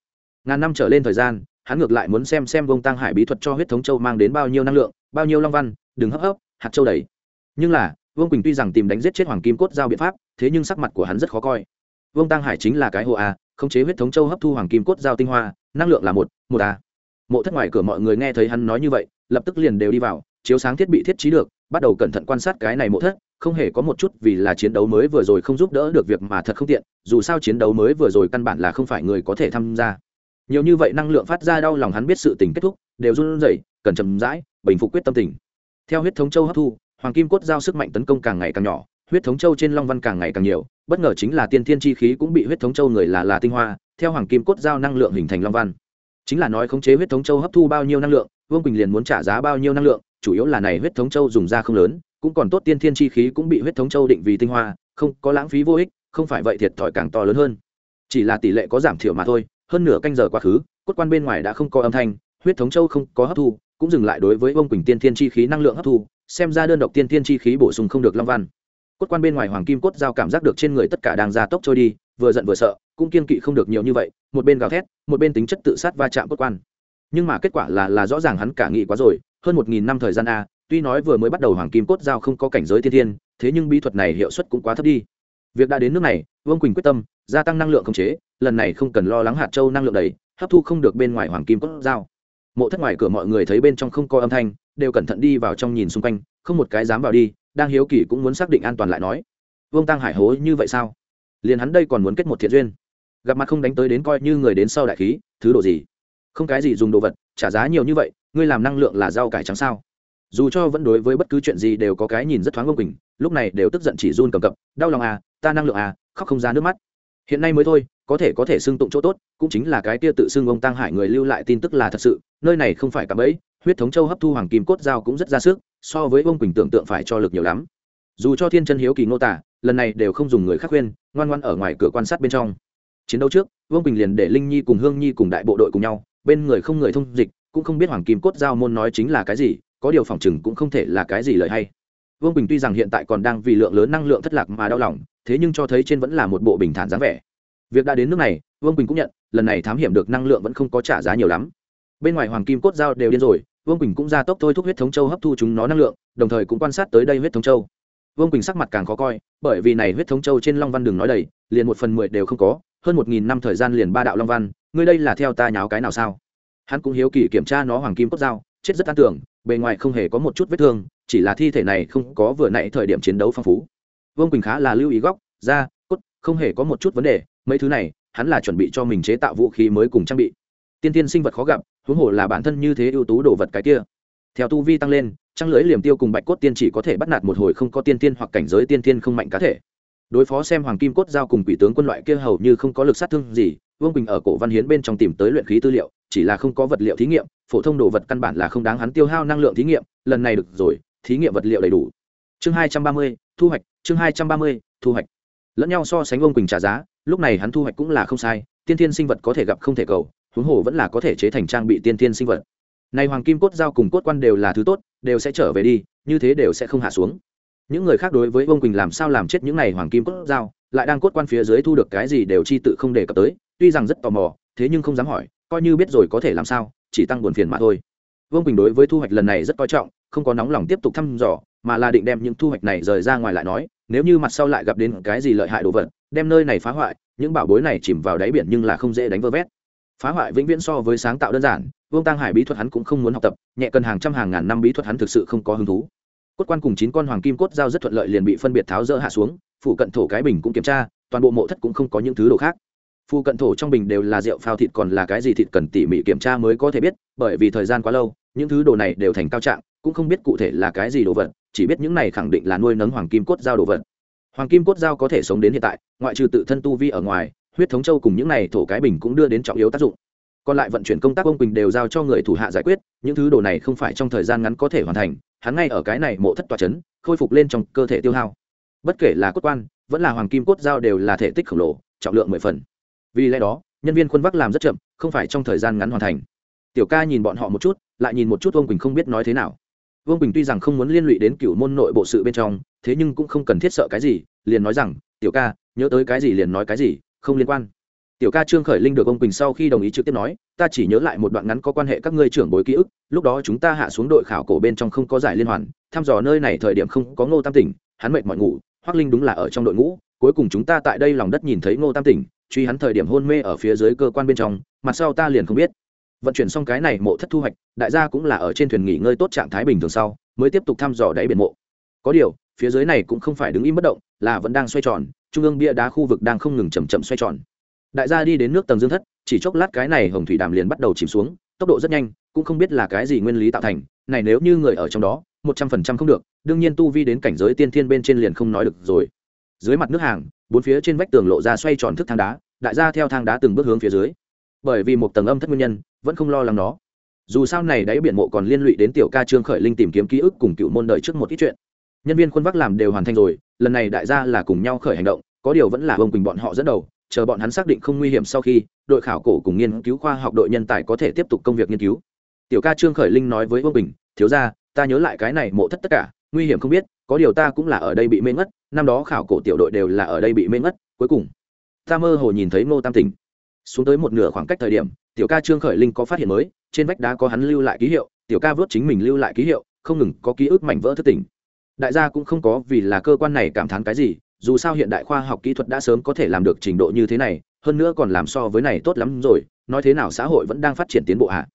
ngàn năm trở lên thời gian, hắn ngược lại muốn xem xem vông tăng hải bí thuật cho huyết thống châu mang đến bao nhiêu năng lượng, bao nhiêu long văn, đừng hấp hấp, hạt châu đầy. Nhưng là, vương quỳnh tuy rằng tìm đánh giết chết hoàng kim cốt giao biện pháp, thế nhưng sắc mặt của hắn rất khó coi. Vương tăng hải chính là cái hồ a, khống chế huyết thống châu hấp thu hoàng kim cốt giao tinh hoa, năng lượng là một một a. Mộ thất ngoài cửa mọi người nghe thấy hắn nói như vậy, lập tức liền đều đi vào, chiếu sáng thiết bị thiết trí được, bắt đầu cẩn thận quan sát cái này mộ thất, không hề có một chút vì là chiến đấu mới vừa rồi không giúp đỡ được việc mà thật không tiện, dù sao chiến đấu mới vừa rồi căn bản là không phải người có thể tham gia nhiều như vậy năng lượng phát ra đau lòng hắn biết sự tình kết thúc, đều run rẩy, cần chậm rãi, bình phục quyết tâm tình. Theo huyết thống châu hấp thu, hoàng kim cốt giao sức mạnh tấn công càng ngày càng nhỏ, huyết thống châu trên long văn càng ngày càng nhiều, bất ngờ chính là tiên thiên chi khí cũng bị huyết thống châu người là là tinh hoa, theo hoàng kim cốt giao năng lượng hình thành long văn. Chính là nói khống chế huyết thống châu hấp thu bao nhiêu năng lượng, vương quỳnh liền muốn trả giá bao nhiêu năng lượng, chủ yếu là này huyết thống châu dùng ra không lớn, cũng còn tốt tiên thiên chi khí cũng bị huyết thống châu định vì tinh hoa, không có lãng phí vô ích, không phải vậy thiệt thòi càng to lớn hơn. Chỉ là tỷ lệ có giảm thiểu mà thôi hơn nửa canh giờ quá khứ, cốt quan bên ngoài đã không có âm thanh, huyết thống châu không có hấp thu, cũng dừng lại đối với ông quỳnh tiên thiên chi khí năng lượng hấp thu, xem ra đơn độc tiên thiên chi khí bổ sung không được long văn. Cốt quan bên ngoài hoàng kim cốt giao cảm giác được trên người tất cả đang ra tốc trôi đi, vừa giận vừa sợ, cũng kiên kỵ không được nhiều như vậy, một bên gào thét, một bên tính chất tự sát va chạm cốt quan. Nhưng mà kết quả là là rõ ràng hắn cả nghĩ quá rồi, hơn một nghìn năm thời gian a, tuy nói vừa mới bắt đầu hoàng kim cốt giao không có cảnh giới thiên thiên, thế nhưng bí thuật này hiệu suất cũng quá thấp đi. Việc đã đến nước này, vương quỳnh quyết tâm gia tăng năng lượng khống chế, lần này không cần lo lắng hạt châu năng lượng đầy, hấp thu không được bên ngoài hoàng kim cốt dao. Mộ thất ngoài cửa mọi người thấy bên trong không có âm thanh, đều cẩn thận đi vào trong nhìn xung quanh, không một cái dám vào đi, đang hiếu kỳ cũng muốn xác định an toàn lại nói. Vương tăng hải hố như vậy sao? Liền hắn đây còn muốn kết một thiện duyên. Gặp mặt không đánh tới đến coi như người đến sau đại khí, thứ đồ gì? Không cái gì dùng đồ vật, trả giá nhiều như vậy, ngươi làm năng lượng là rau cải trắng sao? Dù cho vẫn đối với bất cứ chuyện gì đều có cái nhìn rất thoáng ông quỳnh, lúc này đều tức giận chỉ run cầm cập, đau lòng à ta năng lượng à khóc không ra nước mắt hiện nay mới thôi, có thể có thể xưng tụng chỗ tốt, cũng chính là cái kia tự xưng ông tăng hải người lưu lại tin tức là thật sự, nơi này không phải cả bẫy, huyết thống châu hấp thu hoàng kim cốt dao cũng rất ra sức, so với ông quỳnh tưởng tượng phải cho lực nhiều lắm. Dù cho thiên chân hiếu kỳ ngô tả lần này đều không dùng người khác khuyên, ngoan ngoan ở ngoài cửa quan sát bên trong. Chiến đấu trước, vương quỳnh liền để linh nhi cùng hương nhi cùng đại bộ đội cùng nhau, bên người không người thông dịch, cũng không biết hoàng kim cốt giao môn nói chính là cái gì, có điều phòng chừng cũng không thể là cái gì lời hay. Vương quỳnh tuy rằng hiện tại còn đang vì lượng lớn năng lượng thất lạc mà đau lòng thế nhưng cho thấy trên vẫn là một bộ bình thản dáng vẻ. Việc đã đến nước này, vương quỳnh cũng nhận, lần này thám hiểm được năng lượng vẫn không có trả giá nhiều lắm. Bên ngoài hoàng kim cốt giao đều điên rồi, vương quỳnh cũng ra tốc thôi thúc huyết thống châu hấp thu chúng nó năng lượng, đồng thời cũng quan sát tới đây huyết thống châu. Vương quỳnh sắc mặt càng khó coi, bởi vì này huyết thống châu trên long văn đường nói đầy, liền một phần mười đều không có, hơn một nghìn năm thời gian liền ba đạo long văn, ngươi đây là theo ta nháo cái nào sao? Hắn cũng hiếu kỳ kiểm tra nó hoàng kim cốt dao, chết rất an tưởng, bề ngoài không hề có một chút vết thương, chỉ là thi thể này không có vừa nãy thời điểm chiến đấu phong phú vương quỳnh khá là lưu ý góc da cốt, không hề có một chút vấn đề, mấy thứ này, hắn là chuẩn bị cho mình chế tạo vũ khí mới cùng trang bị. Tiên tiên sinh vật khó gặp, huống hồ là bản thân như thế ưu tú đồ vật cái kia. Theo tu vi tăng lên, trăng lưới liềm tiêu cùng bạch cốt tiên chỉ có thể bắt nạt một hồi không có tiên tiên hoặc cảnh giới tiên tiên không mạnh cá thể. Đối phó xem hoàng kim cốt giao cùng quỷ tướng quân loại kia hầu như không có lực sát thương gì, vương quỳnh ở cổ văn hiến bên trong tìm tới luyện khí tư liệu, chỉ là không có vật liệu thí nghiệm, phổ thông đồ vật căn bản là không đáng hắn tiêu hao năng lượng thí nghiệm, lần này được rồi, thí nghiệm vật liệu đầy đủ. Chương hai trăm ba mươi, thu hoạch chương hai trăm ba mươi, thu hoạch. Lẫn nhau so sánh vương quỳnh trả giá, lúc này hắn thu hoạch cũng là không sai, tiên tiên sinh vật có thể gặp không thể cầu, huống hồ vẫn là có thể chế thành trang bị tiên tiên sinh vật. Này hoàng kim cốt giao cùng cốt quan đều là thứ tốt, đều sẽ trở về đi, như thế đều sẽ không hạ xuống. Những người khác đối với vương quỳnh làm sao làm chết những này hoàng kim cốt giao lại đang cốt quan phía dưới thu được cái gì đều chi tự không đề cập tới, tuy rằng rất tò mò, thế nhưng không dám hỏi, coi như biết rồi có thể làm sao, chỉ tăng buồn phiền mà thôi. Vương quỳnh đối với thu hoạch lần này rất coi trọng, không có nóng lòng tiếp tục thăm dò mà là định đem những thu hoạch này rời ra ngoài lại nói, nếu như mặt sau lại gặp đến cái gì lợi hại đồ vật, đem nơi này phá hoại, những bảo bối này chìm vào đáy biển nhưng là không dễ đánh vơ vét. Phá hoại vĩnh viễn so với sáng tạo đơn giản, vương tăng hải bí thuật hắn cũng không muốn học tập, nhẹ cần hàng trăm hàng ngàn năm bí thuật hắn thực sự không có hứng thú. Cốt quan cùng chín con hoàng kim cốt dao rất thuận lợi liền bị phân biệt tháo rỡ hạ xuống phụ cận thổ cái bình cũng kiểm tra, toàn bộ mộ thất cũng không có những thứ đồ khác. Phụ cận thổ trong bình đều là rượu phao thịt còn là cái gì thịt cần tỉ mỉ kiểm tra mới có thể biết, bởi vì thời gian quá lâu, những thứ đồ này đều thành cao trạng, cũng không biết cụ thể là cái gì đồ vật chỉ biết những này khẳng định là nuôi nấng hoàng kim cốt dao đồ vật. Hoàng kim cốt dao có thể sống đến hiện tại, ngoại trừ tự thân tu vi ở ngoài, huyết thống châu cùng những này thổ cái bình cũng đưa đến trọng yếu tác dụng. Còn lại vận chuyển công tác ông quỳnh đều giao cho người thủ hạ giải quyết, những thứ đồ này không phải trong thời gian ngắn có thể hoàn thành, hắn ngay ở cái này mộ thất tòa chấn, khôi phục lên trong cơ thể tiêu hao. Bất kể là cốt quan, vẫn là hoàng kim cốt dao đều là thể tích khổng lồ, trọng lượng mười phần. Vì lẽ đó, nhân viên khuôn vác làm rất chậm, không phải trong thời gian ngắn hoàn thành. Tiểu ca nhìn bọn họ một chút, lại nhìn một chút ông quỳnh không biết nói thế nào vương bình tuy rằng không muốn liên lụy đến cựu môn nội bộ sự bên trong, thế nhưng cũng không cần thiết sợ cái gì, liền nói rằng, tiểu ca, nhớ tới cái gì liền nói cái gì, không liên quan. Tiểu ca trương khởi linh được ông quỳnh sau khi đồng ý trực tiếp nói, ta chỉ nhớ lại một đoạn ngắn có quan hệ các ngươi trưởng bối ký ức, lúc đó chúng ta hạ xuống đội khảo cổ bên trong không có giải liên hoàn, thăm dò nơi này thời điểm không có ngô tam tỉnh, hắn mệt mọi ngủ, hoắc linh đúng là ở trong đội ngũ, cuối cùng chúng ta tại đây lòng đất nhìn thấy ngô tam tỉnh, truy hắn thời điểm hôn mê ở phía dưới cơ quan bên trong, mặt sau ta liền không biết vận chuyển xong cái này mộ thất thu hoạch, đại gia cũng là ở trên thuyền nghỉ ngơi tốt trạng thái bình thường sau, mới tiếp tục thăm dò đáy biển mộ. Có điều, phía dưới này cũng không phải đứng im bất động, là vẫn đang xoay tròn, trung ương bia đá khu vực đang không ngừng chầm chậm xoay tròn. Đại gia đi đến nước tầng dương thất, chỉ chốc lát cái này hồng thủy đàm liền bắt đầu chìm xuống, tốc độ rất nhanh, cũng không biết là cái gì nguyên lý tạo thành, này nếu như người ở trong đó, một trăm phần trăm không được, đương nhiên tu vi đến cảnh giới tiên thiên bên trên liền không nói được rồi. Dưới mặt nước hàng, bốn phía trên vách tường lộ ra xoay tròn thức thang đá, đại gia theo thang đá từng bước hướng phía dưới bởi vì một tầng âm thất nguyên nhân, vẫn không lo lắng nó. Dù sao này đáy biển mộ còn liên lụy đến tiểu ca trương khởi linh tìm kiếm ký ức cùng cựu môn đợi trước một ít chuyện. Nhân viên khuôn vác làm đều hoàn thành rồi, lần này đại gia là cùng nhau khởi hành động, có điều vẫn là ông quỳnh bọn họ dẫn đầu, chờ bọn hắn xác định không nguy hiểm sau khi, đội khảo cổ cùng nghiên cứu khoa học đội nhân tài có thể tiếp tục công việc nghiên cứu. Tiểu ca trương khởi linh nói với ông bình thiếu ra ta nhớ lại cái này mộ thất tất cả, nguy hiểm không biết, có điều ta cũng là ở đây bị mê ngất, năm đó khảo cổ tiểu đội đều là ở đây bị mê ngất, cuối cùng, ta mơ hồ nhìn thấy ngô tam tỉnh xuống tới một nửa khoảng cách thời điểm, tiểu ca trương khởi linh có phát hiện mới, trên vách đá có hắn lưu lại ký hiệu, tiểu ca vớt chính mình lưu lại ký hiệu, không ngừng có ký ức mảnh vỡ thất tỉnh đại gia cũng không có vì là cơ quan này cảm thán cái gì, dù sao hiện đại khoa học kỹ thuật đã sớm có thể làm được trình độ như thế này, hơn nữa còn làm so với này tốt lắm rồi, nói thế nào xã hội vẫn đang phát triển tiến bộ hạ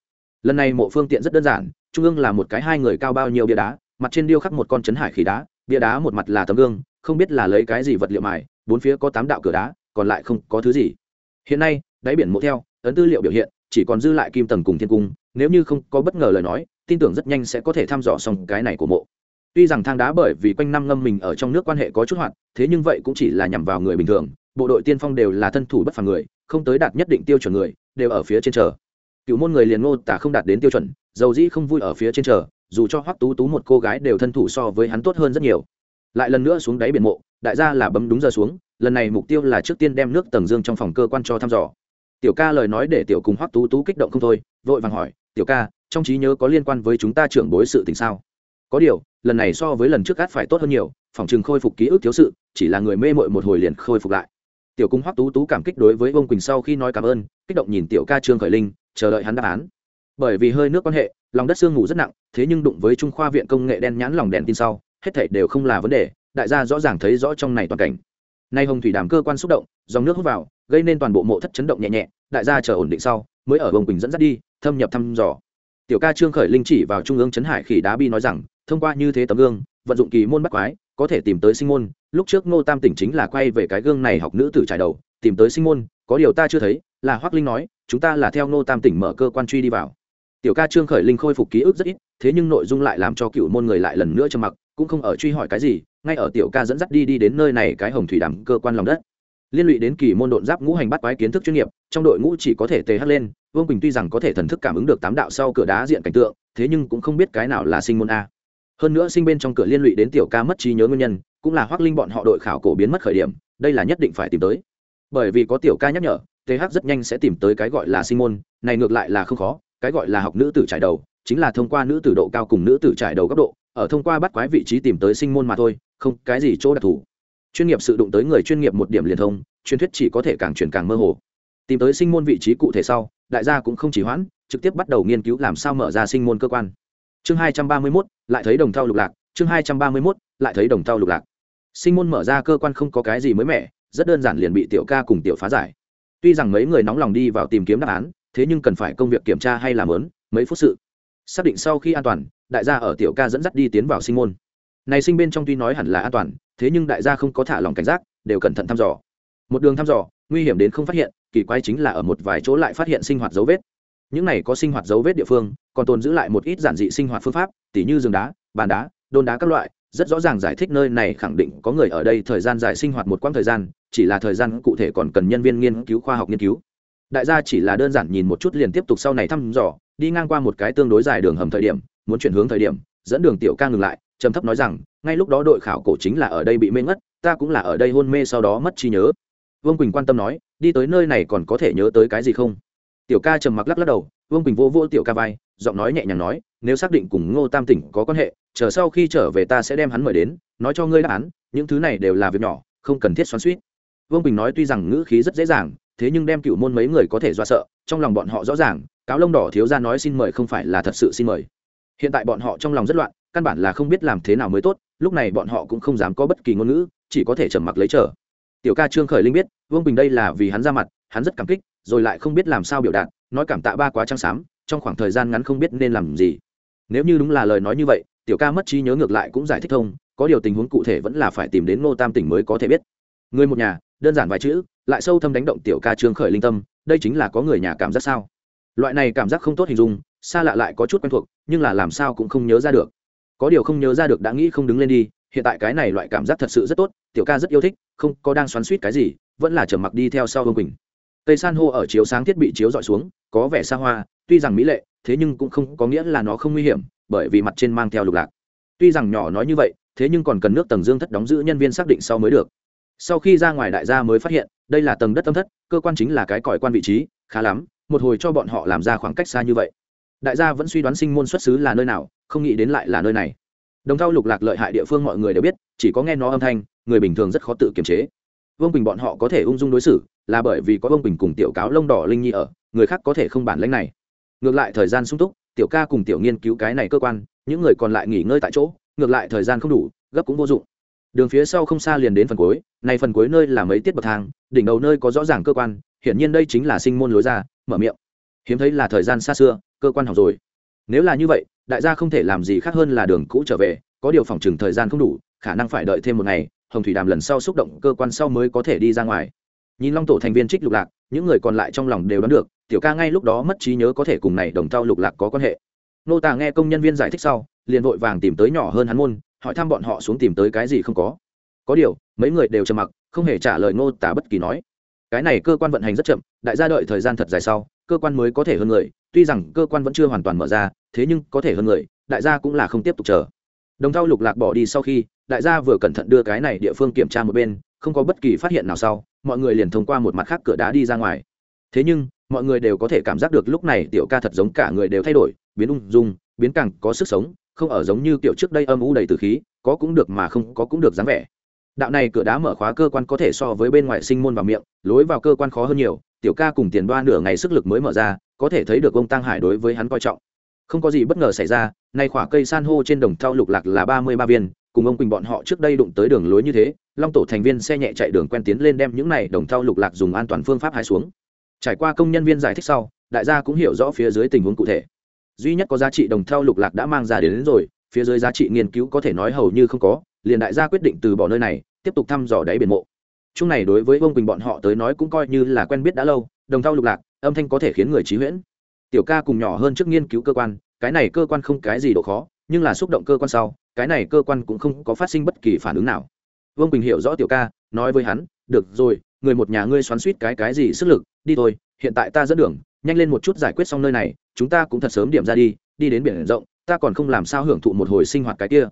lần này mộ phương tiện rất đơn giản, trung ương là một cái hai người cao bao nhiêu bia đá, mặt trên điêu khắc một con chấn hải khí đá, bia đá một mặt là tấm gương, không biết là lấy cái gì vật liệu mài, bốn phía có tám đạo cửa đá, còn lại không có thứ gì. Hiện nay đáy biển mộ theo, ấn tư liệu biểu hiện, chỉ còn dư lại kim tầng cùng thiên cung, nếu như không có bất ngờ lời nói, tin tưởng rất nhanh sẽ có thể thăm dò xong cái này của mộ. Tuy rằng thang đá bởi vì quanh năm ngâm mình ở trong nước quan hệ có chút hoạt, thế nhưng vậy cũng chỉ là nhằm vào người bình thường, bộ đội tiên phong đều là thân thủ bất phàm người, không tới đạt nhất định tiêu chuẩn người, đều ở phía trên chờ. Cựu môn người liền ngô tả không đạt đến tiêu chuẩn, dầu dĩ không vui ở phía trên chờ, dù cho hoắc tú tú một cô gái đều thân thủ so với hắn tốt hơn rất nhiều. Lại lần nữa xuống đáy biển mộ, đại gia là bấm đúng giờ xuống, lần này mục tiêu là trước tiên đem nước tầng dương trong phòng cơ quan cho thăm dò tiểu ca lời nói để tiểu cùng hoắc tú tú kích động không thôi, vội vàng hỏi, tiểu ca, trong trí nhớ có liên quan với chúng ta trưởng bối sự tình sao? Có điều, lần này so với lần trước gắt phải tốt hơn nhiều, phòng chừng khôi phục ký ức thiếu sự, chỉ là người mê mội một hồi liền khôi phục lại. Tiểu cung hoắc tú tú cảm kích đối với vương quỳnh sau khi nói cảm ơn, kích động nhìn tiểu ca trương khởi linh, chờ đợi hắn đáp án. Bởi vì hơi nước quan hệ, lòng đất sương ngủ rất nặng, thế nhưng đụng với trung khoa viện công nghệ đen nhãn lòng đèn tin sau, hết thảy đều không là vấn đề, đại gia rõ ràng thấy rõ trong này toàn cảnh nay hồng thủy đàm cơ quan xúc động, dòng nước hút vào, gây nên toàn bộ mộ thất chấn động nhẹ nhẹ, đại gia chờ ổn định sau, mới ở bồng quỳnh dẫn dắt đi, thâm nhập thăm dò. Tiểu ca trương khởi linh chỉ vào trung ương chấn hải khỉ đá bi nói rằng, thông qua như thế tấm gương, vận dụng kỳ môn bắt quái, có thể tìm tới sinh môn. Lúc trước ngô tam tỉnh chính là quay về cái gương này học nữ tử trải đầu, tìm tới sinh môn, có điều ta chưa thấy. Là hoác linh nói, chúng ta là theo ngô tam tỉnh mở cơ quan truy đi vào. Tiểu ca trương khởi linh khôi phục ký ức rất ít, thế nhưng nội dung lại làm cho cựu môn người lại lần nữa trầm mặc, cũng không ở truy hỏi cái gì ngay ở tiểu ca dẫn dắt đi đi đến nơi này cái hồng thủy đàm cơ quan lòng đất. Liên lụy đến kỳ môn độn giáp ngũ hành bắt quái kiến thức chuyên nghiệp, trong đội ngũ chỉ có thể tề hắt lên, vương quỳnh tuy rằng có thể thần thức cảm ứng được tám đạo sau cửa đá diện cảnh tượng, thế nhưng cũng không biết cái nào là sinh môn a. Hơn nữa sinh bên trong cửa liên lụy đến tiểu ca mất trí nhớ nguyên nhân, cũng là hoác linh bọn họ đội khảo cổ biến mất khởi điểm, đây là nhất định phải tìm tới. Bởi vì có tiểu ca nhắc nhở th rất nhanh sẽ tìm tới cái gọi là sinh môn, này ngược lại là không khó, cái gọi là học nữ tử trải đầu, chính là thông qua nữ tử độ cao cùng nữ tử trải đầu góc độ, ở thông qua bắt quái vị trí tìm tới sinh môn mà thôi không, cái gì chỗ đặc thù? Chuyên nghiệp sự đụng tới người chuyên nghiệp một điểm liền thông, truyền thuyết chỉ có thể càng truyền càng mơ hồ. Tìm tới sinh môn vị trí cụ thể sau, đại gia cũng không chỉ hoãn, trực tiếp bắt đầu nghiên cứu làm sao mở ra sinh môn cơ quan. Chương hai trăm ba mươi mốt, lại thấy đồng thau lục lạc. Chương hai trăm ba mươi mốt, lại thấy đồng thau lục lạc. Sinh môn mở ra cơ quan không có cái gì mới mẻ, rất đơn giản liền bị tiểu ca cùng tiểu phá giải. Tuy rằng mấy người nóng lòng đi vào tìm kiếm đáp án, thế nhưng cần phải công việc kiểm tra hay làm lớn, mấy phút sự. Xác định sau khi an toàn, đại gia ở tiểu ca dẫn dắt đi tiến vào sinh môn này sinh bên trong tuy nói hẳn là an toàn, thế nhưng đại gia không có thả lòng cảnh giác, đều cẩn thận thăm dò. Một đường thăm dò, nguy hiểm đến không phát hiện, kỳ quái chính là ở một vài chỗ lại phát hiện sinh hoạt dấu vết. Những này có sinh hoạt dấu vết địa phương, còn tồn giữ lại một ít giản dị sinh hoạt phương pháp, tỉ như giường đá, bàn đá, đôn đá các loại, rất rõ ràng giải thích nơi này khẳng định có người ở đây thời gian dài sinh hoạt một quãng thời gian, chỉ là thời gian cụ thể còn cần nhân viên nghiên cứu, khoa học nghiên cứu. Đại gia chỉ là đơn giản nhìn một chút liền tiếp tục sau này thăm dò, đi ngang qua một cái tương đối dài đường hầm thời điểm, muốn chuyển hướng thời điểm, dẫn đường tiểu ca ngừng lại trầm thấp nói rằng, ngay lúc đó đội khảo cổ chính là ở đây bị mê ngất, ta cũng là ở đây hôn mê sau đó mất trí nhớ. Vương quỳnh quan tâm nói, đi tới nơi này còn có thể nhớ tới cái gì không? Tiểu ca trầm mặc lắc lắc đầu, vương quỳnh vô vô tiểu ca vai, giọng nói nhẹ nhàng nói, nếu xác định cùng ngô tam tỉnh có quan hệ, chờ sau khi trở về ta sẽ đem hắn mời đến, nói cho ngươi đáp án, những thứ này đều là việc nhỏ, không cần thiết xoắn suýt vương quỳnh nói tuy rằng ngữ khí rất dễ dàng, thế nhưng đem cựu môn mấy người có thể do sợ, trong lòng bọn họ rõ ràng, cáo lông đỏ thiếu ra nói xin mời không phải là thật sự xin mời. Hiện tại bọn họ trong lòng rất loạn căn bản là không biết làm thế nào mới tốt, lúc này bọn họ cũng không dám có bất kỳ ngôn ngữ, chỉ có thể trầm mặc lấy chờ. Tiểu ca trương khởi linh biết, vương bình đây là vì hắn ra mặt, hắn rất cảm kích, rồi lại không biết làm sao biểu đạt, nói cảm tạ ba quá trăng xám, trong khoảng thời gian ngắn không biết nên làm gì. Nếu như đúng là lời nói như vậy, tiểu ca mất trí nhớ ngược lại cũng giải thích thông, có điều tình huống cụ thể vẫn là phải tìm đến ngô tam tỉnh mới có thể biết. Người một nhà, đơn giản vài chữ, lại sâu thâm đánh động tiểu ca trương khởi linh tâm, đây chính là có người nhà cảm giác sao? Loại này cảm giác không tốt hình dung, xa lạ lại có chút quen thuộc, nhưng là làm sao cũng không nhớ ra được có điều không nhớ ra được đã nghĩ không đứng lên đi, hiện tại cái này loại cảm giác thật sự rất tốt, tiểu ca rất yêu thích, không có đang xoắn suýt cái gì, vẫn là trở mặc đi theo sau hương quỳnh. Cây san hô ở chiếu sáng thiết bị chiếu dọi xuống, có vẻ xa hoa, tuy rằng mỹ lệ, thế nhưng cũng không có nghĩa là nó không nguy hiểm, bởi vì mặt trên mang theo lục lạc. Tuy rằng nhỏ nói như vậy, thế nhưng còn cần nước tầng dương thất đóng giữ nhân viên xác định sau mới được. Sau khi ra ngoài đại gia mới phát hiện, đây là tầng đất tâm thất, cơ quan chính là cái còi quan vị trí, khá lắm, một hồi cho bọn họ làm ra khoảng cách xa như vậy đại gia vẫn suy đoán sinh môn xuất xứ là nơi nào, không nghĩ đến lại là nơi này. Đồng thau lục lạc lợi hại địa phương mọi người đều biết, chỉ có nghe nó âm thanh, người bình thường rất khó tự kiềm chế. Vương bình bọn họ có thể ung dung đối xử, là bởi vì có vương bình cùng tiểu cáo lông đỏ linh nhi ở, người khác có thể không bản lãnh này. Ngược lại thời gian sung túc, tiểu ca cùng tiểu nghiên cứu cái này cơ quan, những người còn lại nghỉ ngơi tại chỗ, ngược lại thời gian không đủ, gấp cũng vô dụng. Đường phía sau không xa liền đến phần cuối, này phần cuối nơi là mấy tiết bậc thang, đỉnh đầu nơi có rõ ràng cơ quan, hiển nhiên đây chính là sinh môn lối ra, mở miệng. Hiếm thấy là thời gian xa xưa cơ quan học rồi. Nếu là như vậy, đại gia không thể làm gì khác hơn là đường cũ trở về, có điều phòng chừng thời gian không đủ, khả năng phải đợi thêm một ngày, hồng thủy đàm lần sau xúc động, cơ quan sau mới có thể đi ra ngoài. Nhìn long tổ thành viên trích lục lạc, những người còn lại trong lòng đều đoán được, tiểu ca ngay lúc đó mất trí nhớ có thể cùng này đồng tao lục lạc có quan hệ. Nô tà nghe công nhân viên giải thích sau, liền vội vàng tìm tới nhỏ hơn hắn môn, hỏi thăm bọn họ xuống tìm tới cái gì không có. Có điều, mấy người đều trầm mặc, không hề trả lời ngô tả bất kỳ nói. Cái này cơ quan vận hành rất chậm, đại gia đợi thời gian thật dài sau, cơ quan mới có thể hơn người tuy rằng cơ quan vẫn chưa hoàn toàn mở ra, thế nhưng có thể hơn người, đại gia cũng là không tiếp tục chờ. Đồng thau lục lạc bỏ đi sau khi, đại gia vừa cẩn thận đưa cái này địa phương kiểm tra một bên, không có bất kỳ phát hiện nào sau, mọi người liền thông qua một mặt khác cửa đá đi ra ngoài. Thế nhưng, mọi người đều có thể cảm giác được lúc này tiểu ca thật giống cả người đều thay đổi, biến ung dung, biến càng có sức sống, không ở giống như kiểu trước đây âm u đầy từ khí, có cũng được mà không có cũng được dáng vẻ. Đạo này cửa đá mở khóa cơ quan có thể so với bên ngoài sinh môn vào miệng, lối vào cơ quan khó hơn nhiều, tiểu ca cùng tiền đoa nửa ngày sức lực mới mở ra có thể thấy được ông tăng hải đối với hắn coi trọng. Không có gì bất ngờ xảy ra nay khỏa cây san hô trên đồng thau lục lạc là ba mươi ba viên cùng ông quỳnh bọn họ trước đây đụng tới đường lối như thế long tổ thành viên xe nhẹ chạy đường quen tiến lên đem những này đồng thau lục lạc dùng an toàn phương pháp hái xuống. Trải qua công nhân viên giải thích sau đại gia cũng hiểu rõ phía dưới tình huống cụ thể. Duy nhất có giá trị đồng thau lục lạc đã mang ra đến, đến rồi phía dưới giá trị nghiên cứu có thể nói hầu như không có liền đại gia quyết định từ bỏ nơi này tiếp tục thăm dò đáy biển mộ. Chung này đối với ông quỳnh bọn họ tới nói cũng coi như là quen biết đã lâu đồng thau lục lạc âm thanh có thể khiến người trí huyễn. Tiểu ca cùng nhỏ hơn trước nghiên cứu cơ quan, cái này cơ quan không cái gì độ khó, nhưng là xúc động cơ quan sau, cái này cơ quan cũng không có phát sinh bất kỳ phản ứng nào. Vương quỳnh hiểu rõ tiểu ca, nói với hắn, được rồi, người một nhà ngươi xoắn suýt cái cái gì sức lực, đi thôi, hiện tại ta dẫn đường, nhanh lên một chút giải quyết xong nơi này, chúng ta cũng thật sớm điểm ra đi đi đến biển rộng, ta còn không làm sao hưởng thụ một hồi sinh hoạt cái kia.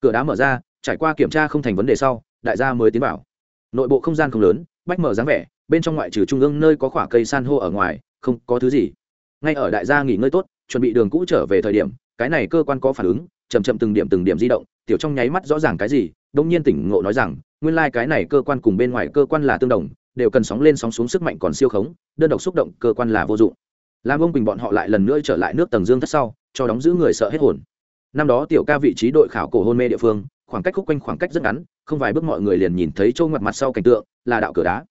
Cửa đá mở ra, trải qua kiểm tra không thành vấn đề sau, đại gia mới tiến vào. Nội bộ không gian không lớn, bách mở dáng vẻ bên trong ngoại trừ trung ương nơi có khoả cây san hô ở ngoài, không có thứ gì. Ngay ở đại gia nghỉ ngơi tốt, chuẩn bị đường cũ trở về thời điểm, cái này cơ quan có phản ứng chầm chậm từng điểm từng điểm di động, tiểu trong nháy mắt rõ ràng cái gì, đông nhiên tỉnh ngộ nói rằng, nguyên lai、like、cái này cơ quan cùng bên ngoài cơ quan là tương đồng, đều cần sóng lên sóng xuống sức mạnh còn siêu khống, đơn độc xúc động cơ quan là vô dụng. Làm ông bình bọn họ lại lần nữa trở lại nước tầng dương thất sau, cho đóng giữ người sợ hết hồn. Năm đó tiểu ca vị trí đội khảo cổ hôn mê địa phương, khoảng cách khúc quanh khoảng cách rất ngắn, không vài bước mọi người liền nhìn thấy trâu ngoặt mặt sau cảnh tượng, là đạo cửa đá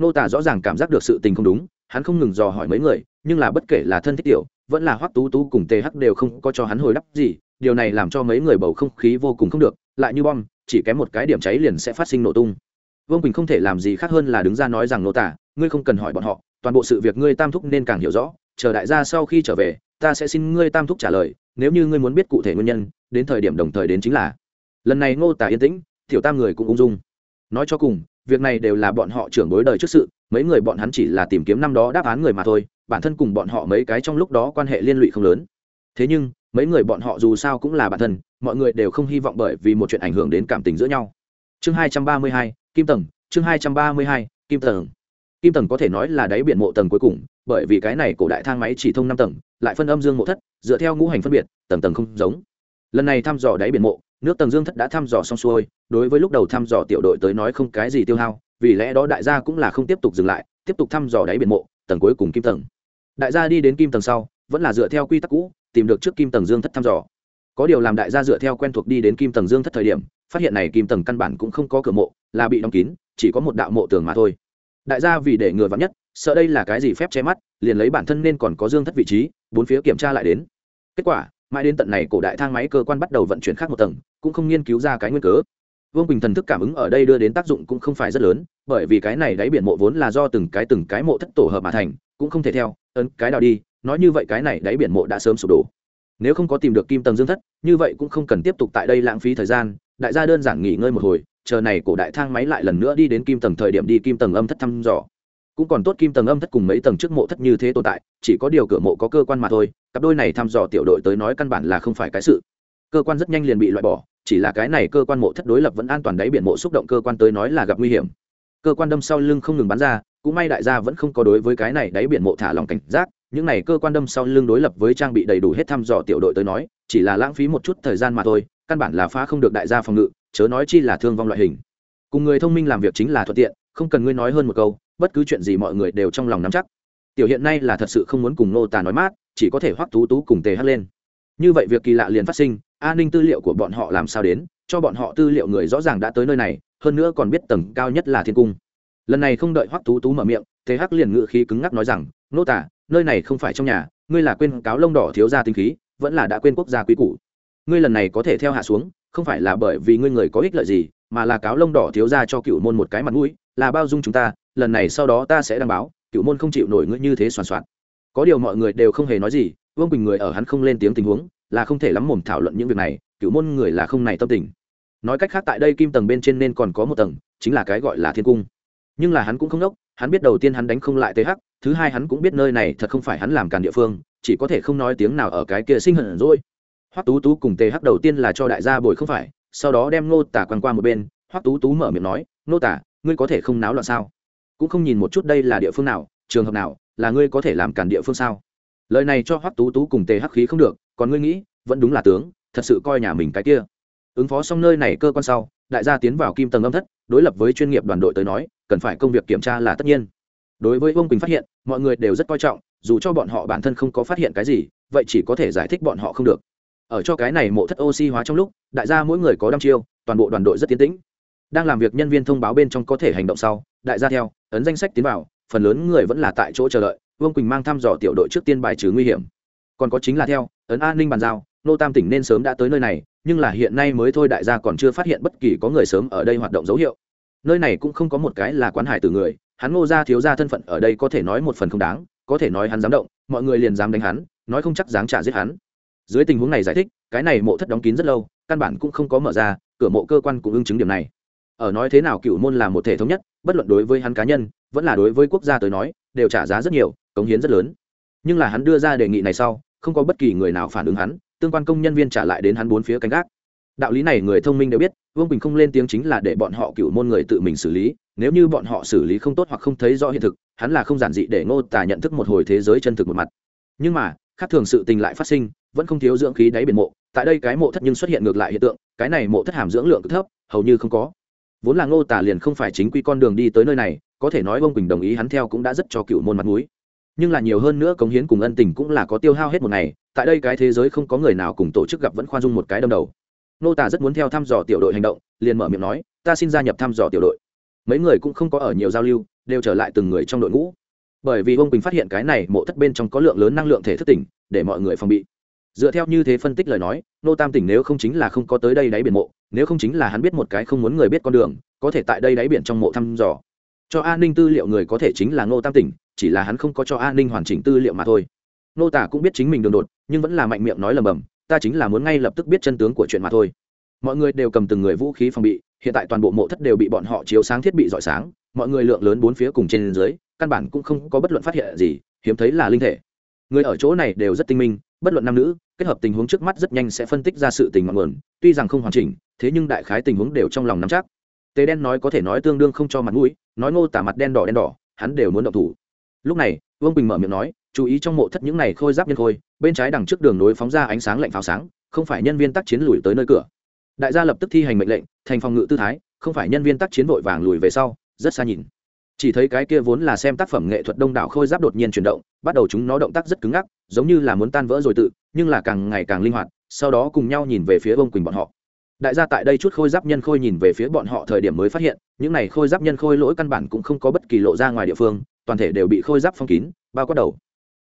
nô tả rõ ràng cảm giác được sự tình không đúng, hắn không ngừng dò hỏi mấy người, nhưng là bất kể là thân thích tiểu, vẫn là hoắc tú tú cùng th đều không có cho hắn hồi đáp gì, điều này làm cho mấy người bầu không khí vô cùng không được, lại như bom, chỉ kém một cái điểm cháy liền sẽ phát sinh nổ tung. Vương quỳnh không thể làm gì khác hơn là đứng ra nói rằng, nô tả ngươi không cần hỏi bọn họ, toàn bộ sự việc ngươi tam thúc nên càng hiểu rõ, chờ đại gia sau khi trở về, ta sẽ xin ngươi tam thúc trả lời, nếu như ngươi muốn biết cụ thể nguyên nhân, đến thời điểm đồng thời đến chính là. Lần này ngô tả yên tĩnh, tiểu tam người cũng ung dung. Nói cho cùng việc này đều là bọn họ trưởng bối đời trước sự, mấy người bọn hắn chỉ là tìm kiếm năm đó đáp án người mà thôi, bản thân cùng bọn họ mấy cái trong lúc đó quan hệ liên lụy không lớn. Thế nhưng, mấy người bọn họ dù sao cũng là bản thân, mọi người đều không hy vọng bởi vì một chuyện ảnh hưởng đến cảm tình giữa nhau. Chương hai trăm ba mươi hai, kim tầng, chương hai trăm ba mươi hai, kim tầng. Kim tầng có thể nói là đáy biển mộ tầng cuối cùng, bởi vì cái này cổ đại thang máy chỉ thông năm tầng, lại phân âm dương mộ thất, dựa theo ngũ hành phân biệt, tầng tầng không giống. Lần này thăm dò đáy biển mộ nước tầng dương thất đã thăm dò xong xuôi, đối với lúc đầu thăm dò tiểu đội tới nói không cái gì tiêu hao, vì lẽ đó đại gia cũng là không tiếp tục dừng lại, tiếp tục thăm dò đáy biển mộ, tầng cuối cùng kim tầng. Đại gia đi đến kim tầng sau, vẫn là dựa theo quy tắc cũ, tìm được trước kim tầng dương thất thăm dò. Có điều làm đại gia dựa theo quen thuộc đi đến kim tầng dương thất thời điểm, phát hiện này kim tầng căn bản cũng không có cửa mộ, là bị đóng kín, chỉ có một đạo mộ tường mà thôi. Đại gia vì để ngừa vắng nhất, sợ đây là cái gì phép che mắt, liền lấy bản thân nên còn có dương thất vị trí, bốn phía kiểm tra lại đến. Kết quả, mãi đến tận này cổ đại thang máy cơ quan bắt đầu vận chuyển khác một tầng cũng không nghiên cứu ra cái nguyên cớ. Vương bình thần thức cảm ứng ở đây đưa đến tác dụng cũng không phải rất lớn, bởi vì cái này đáy biển mộ vốn là do từng cái từng cái mộ thất tổ hợp mà thành, cũng không thể theo, ấn cái nào đi, nói như vậy cái này đáy biển mộ đã sớm sụp đổ. Nếu không có tìm được kim tầng dương thất, như vậy cũng không cần tiếp tục tại đây lãng phí thời gian, đại gia đơn giản nghỉ ngơi một hồi, chờ này cổ đại thang máy lại lần nữa đi đến kim tầng thời điểm đi kim tầng âm thất thăm dò. Cũng còn tốt kim tầng âm thất cùng mấy tầng trước mộ thất như thế tồn tại, chỉ có điều cửa mộ có cơ quan mà thôi, cặp đôi này thăm dò tiểu đội tới nói căn bản là không phải cái sự cơ quan rất nhanh liền bị loại bỏ, chỉ là cái này cơ quan mộ thất đối lập vẫn an toàn đáy biển mộ xúc động cơ quan tới nói là gặp nguy hiểm. Cơ quan đâm sau lưng không ngừng bắn ra, cũng may đại gia vẫn không có đối với cái này đáy biển mộ thả lòng cảnh giác, những này cơ quan đâm sau lưng đối lập với trang bị đầy đủ hết thăm dò tiểu đội tới nói, chỉ là lãng phí một chút thời gian mà thôi, căn bản là phá không được đại gia phòng ngự, chớ nói chi là thương vong loại hình. Cùng người thông minh làm việc chính là thuận tiện, không cần ngươi nói hơn một câu, bất cứ chuyện gì mọi người đều trong lòng nắm chắc. Tiểu hiện nay là thật sự không muốn cùng nô tà nói mát, chỉ có thể hoắc tú tú cùng tề hắt lên. Như vậy việc kỳ lạ liền phát sinh an ninh tư liệu của bọn họ làm sao đến, cho bọn họ tư liệu người rõ ràng đã tới nơi này, hơn nữa còn biết tầng cao nhất là thiên cung. Lần này không đợi hoắc tú tú mở miệng, thế hắc liền ngự khí cứng ngắc nói rằng, nô tả, nơi này không phải trong nhà, ngươi là quên cáo lông đỏ thiếu gia tinh khí, vẫn là đã quên quốc gia quý cũ ngươi lần này có thể theo hạ xuống, không phải là bởi vì ngươi người có ích lợi gì, mà là cáo lông đỏ thiếu gia cho cựu môn một cái mặt mũi, là bao dung chúng ta, lần này sau đó ta sẽ đăng báo, cựu môn không chịu nổi ngươi như thế soàn soạn. Có điều mọi người đều không hề nói gì, vương bình người ở hắn không lên tiếng tình huống là không thể lắm mồm thảo luận những việc này, cựu môn người là không này tâm tình. Nói cách khác tại đây kim tầng bên trên nên còn có một tầng, chính là cái gọi là thiên cung. Nhưng là hắn cũng không đốc, hắn biết đầu tiên hắn đánh không lại th thứ hai hắn cũng biết nơi này thật không phải hắn làm càn địa phương, chỉ có thể không nói tiếng nào ở cái kia sinh hận rồi. Hoắc tú tú cùng th đầu tiên là cho đại gia bồi không phải, sau đó đem ngô tả quăng qua một bên, hoắc tú tú mở miệng nói, ngô tả, ngươi có thể không náo loạn sao? Cũng không nhìn một chút đây là địa phương nào, trường hợp nào, là ngươi có thể làm cản địa phương sao? Lời này cho hoắc tú tú cùng tề hắc khí không được, còn ngươi nghĩ, vẫn đúng là tướng, thật sự coi nhà mình cái kia. Ứng phó xong nơi này cơ quan sau, đại gia tiến vào kim tầng âm thất, đối lập với chuyên nghiệp đoàn đội tới nói, cần phải công việc kiểm tra là tất nhiên. Đối với vương quỳnh phát hiện, mọi người đều rất coi trọng, dù cho bọn họ bản thân không có phát hiện cái gì, vậy chỉ có thể giải thích bọn họ không được. Ở cho cái này mộ thất oxy hóa trong lúc, đại gia mỗi người có đăm chiêu, toàn bộ đoàn đội rất tiến tĩnh. Đang làm việc nhân viên thông báo bên trong có thể hành động sau, đại gia theo, ấn danh sách tiến vào, phần lớn người vẫn là tại chỗ chờ đợi vương quỳnh mang thăm dò tiểu đội trước tiên bài trừ nguy hiểm còn có chính là theo ấn an ninh bàn giao nô tam tỉnh nên sớm đã tới nơi này nhưng là hiện nay mới thôi đại gia còn chưa phát hiện bất kỳ có người sớm ở đây hoạt động dấu hiệu nơi này cũng không có một cái là quán hải từ người hắn ngô gia thiếu gia thân phận ở đây có thể nói một phần không đáng có thể nói hắn dám động mọi người liền dám đánh hắn nói không chắc dám trả giết hắn dưới tình huống này giải thích cái này mộ thất đóng kín rất lâu căn bản cũng không có mở ra cửa mộ cơ quan cũng ưng chứng điểm này ở nói thế nào cựu môn là một thể thống nhất bất luận đối với hắn cá nhân vẫn là đối với quốc gia tới nói đều trả giá rất nhiều cống hiến rất lớn. Nhưng là hắn đưa ra đề nghị này sau, không có bất kỳ người nào phản ứng hắn, tương quan công nhân viên trả lại đến hắn bốn phía canh gác. Đạo lý này người thông minh đều biết, vương bình không lên tiếng chính là để bọn họ cựu môn người tự mình xử lý, nếu như bọn họ xử lý không tốt hoặc không thấy rõ hiện thực, hắn là không giản dị để ngô tả nhận thức một hồi thế giới chân thực một mặt. Nhưng mà, khác thường sự tình lại phát sinh, vẫn không thiếu dưỡng khí đáy biển mộ, tại đây cái mộ thất nhưng xuất hiện ngược lại hiện tượng, cái này mộ thất hàm dưỡng lượng thấp, hầu như không có. Vốn là ngô tả liền không phải chính quy con đường đi tới nơi này, có thể nói Vương quỳnh đồng ý hắn theo cũng đã rất cho cựu môn mặt mũi nhưng là nhiều hơn nữa cống hiến cùng ân tình cũng là có tiêu hao hết một ngày, tại đây cái thế giới không có người nào cùng tổ chức gặp vẫn khoan dung một cái đâm đầu. Nô tả rất muốn theo thăm dò tiểu đội hành động, liền mở miệng nói, ta xin gia nhập thăm dò tiểu đội. Mấy người cũng không có ở nhiều giao lưu, đều trở lại từng người trong đội ngũ. Bởi vì ông bình phát hiện cái này mộ thất bên trong có lượng lớn năng lượng thể thức tỉnh, để mọi người phòng bị. Dựa theo như thế phân tích lời nói, nô tam tỉnh nếu không chính là không có tới đây đáy biển mộ, nếu không chính là hắn biết một cái không muốn người biết con đường, có thể tại đây đáy biển trong mộ thăm dò cho an ninh tư liệu người có thể chính là nô tam tỉnh, chỉ là hắn không có cho an ninh hoàn chỉnh tư liệu mà thôi. Nô tả cũng biết chính mình đường đột, nhưng vẫn là mạnh miệng nói lầm bầm, ta chính là muốn ngay lập tức biết chân tướng của chuyện mà thôi. Mọi người đều cầm từng người vũ khí phòng bị, hiện tại toàn bộ mộ thất đều bị bọn họ chiếu sáng thiết bị rọi sáng, mọi người lượng lớn bốn phía cùng trên dưới, căn bản cũng không có bất luận phát hiện gì, hiếm thấy là linh thể. Người ở chỗ này đều rất tinh minh, bất luận nam nữ, kết hợp tình huống trước mắt rất nhanh sẽ phân tích ra sự tình ngọn nguồn, tuy rằng không hoàn chỉnh, thế nhưng đại khái tình huống đều trong lòng nắm chắc tề đen nói có thể nói tương đương không cho mặt mũi, nói ngô tả mặt đen đỏ đen đỏ, hắn đều muốn động thủ. Lúc này, vương bình mở miệng nói, chú ý trong mộ thất những này khôi giáp nhân khôi, bên trái đằng trước đường nối phóng ra ánh sáng lạnh pháo sáng, không phải nhân viên tác chiến lùi tới nơi cửa. Đại gia lập tức thi hành mệnh lệnh, thành phòng ngự tư thái, không phải nhân viên tác chiến vội vàng lùi về sau, rất xa nhìn. Chỉ thấy cái kia vốn là xem tác phẩm nghệ thuật đông đảo khôi giáp đột nhiên chuyển động, bắt đầu chúng nó động tác rất cứng ngắc, giống như là muốn tan vỡ rồi tự, nhưng là càng ngày càng linh hoạt, sau đó cùng nhau nhìn về phía Vương quỳnh bọn họ đại gia tại đây chút khôi giáp nhân khôi nhìn về phía bọn họ thời điểm mới phát hiện, những này khôi giáp nhân khôi lỗi căn bản cũng không có bất kỳ lộ ra ngoài địa phương, toàn thể đều bị khôi giáp phong kín, bao quát đầu.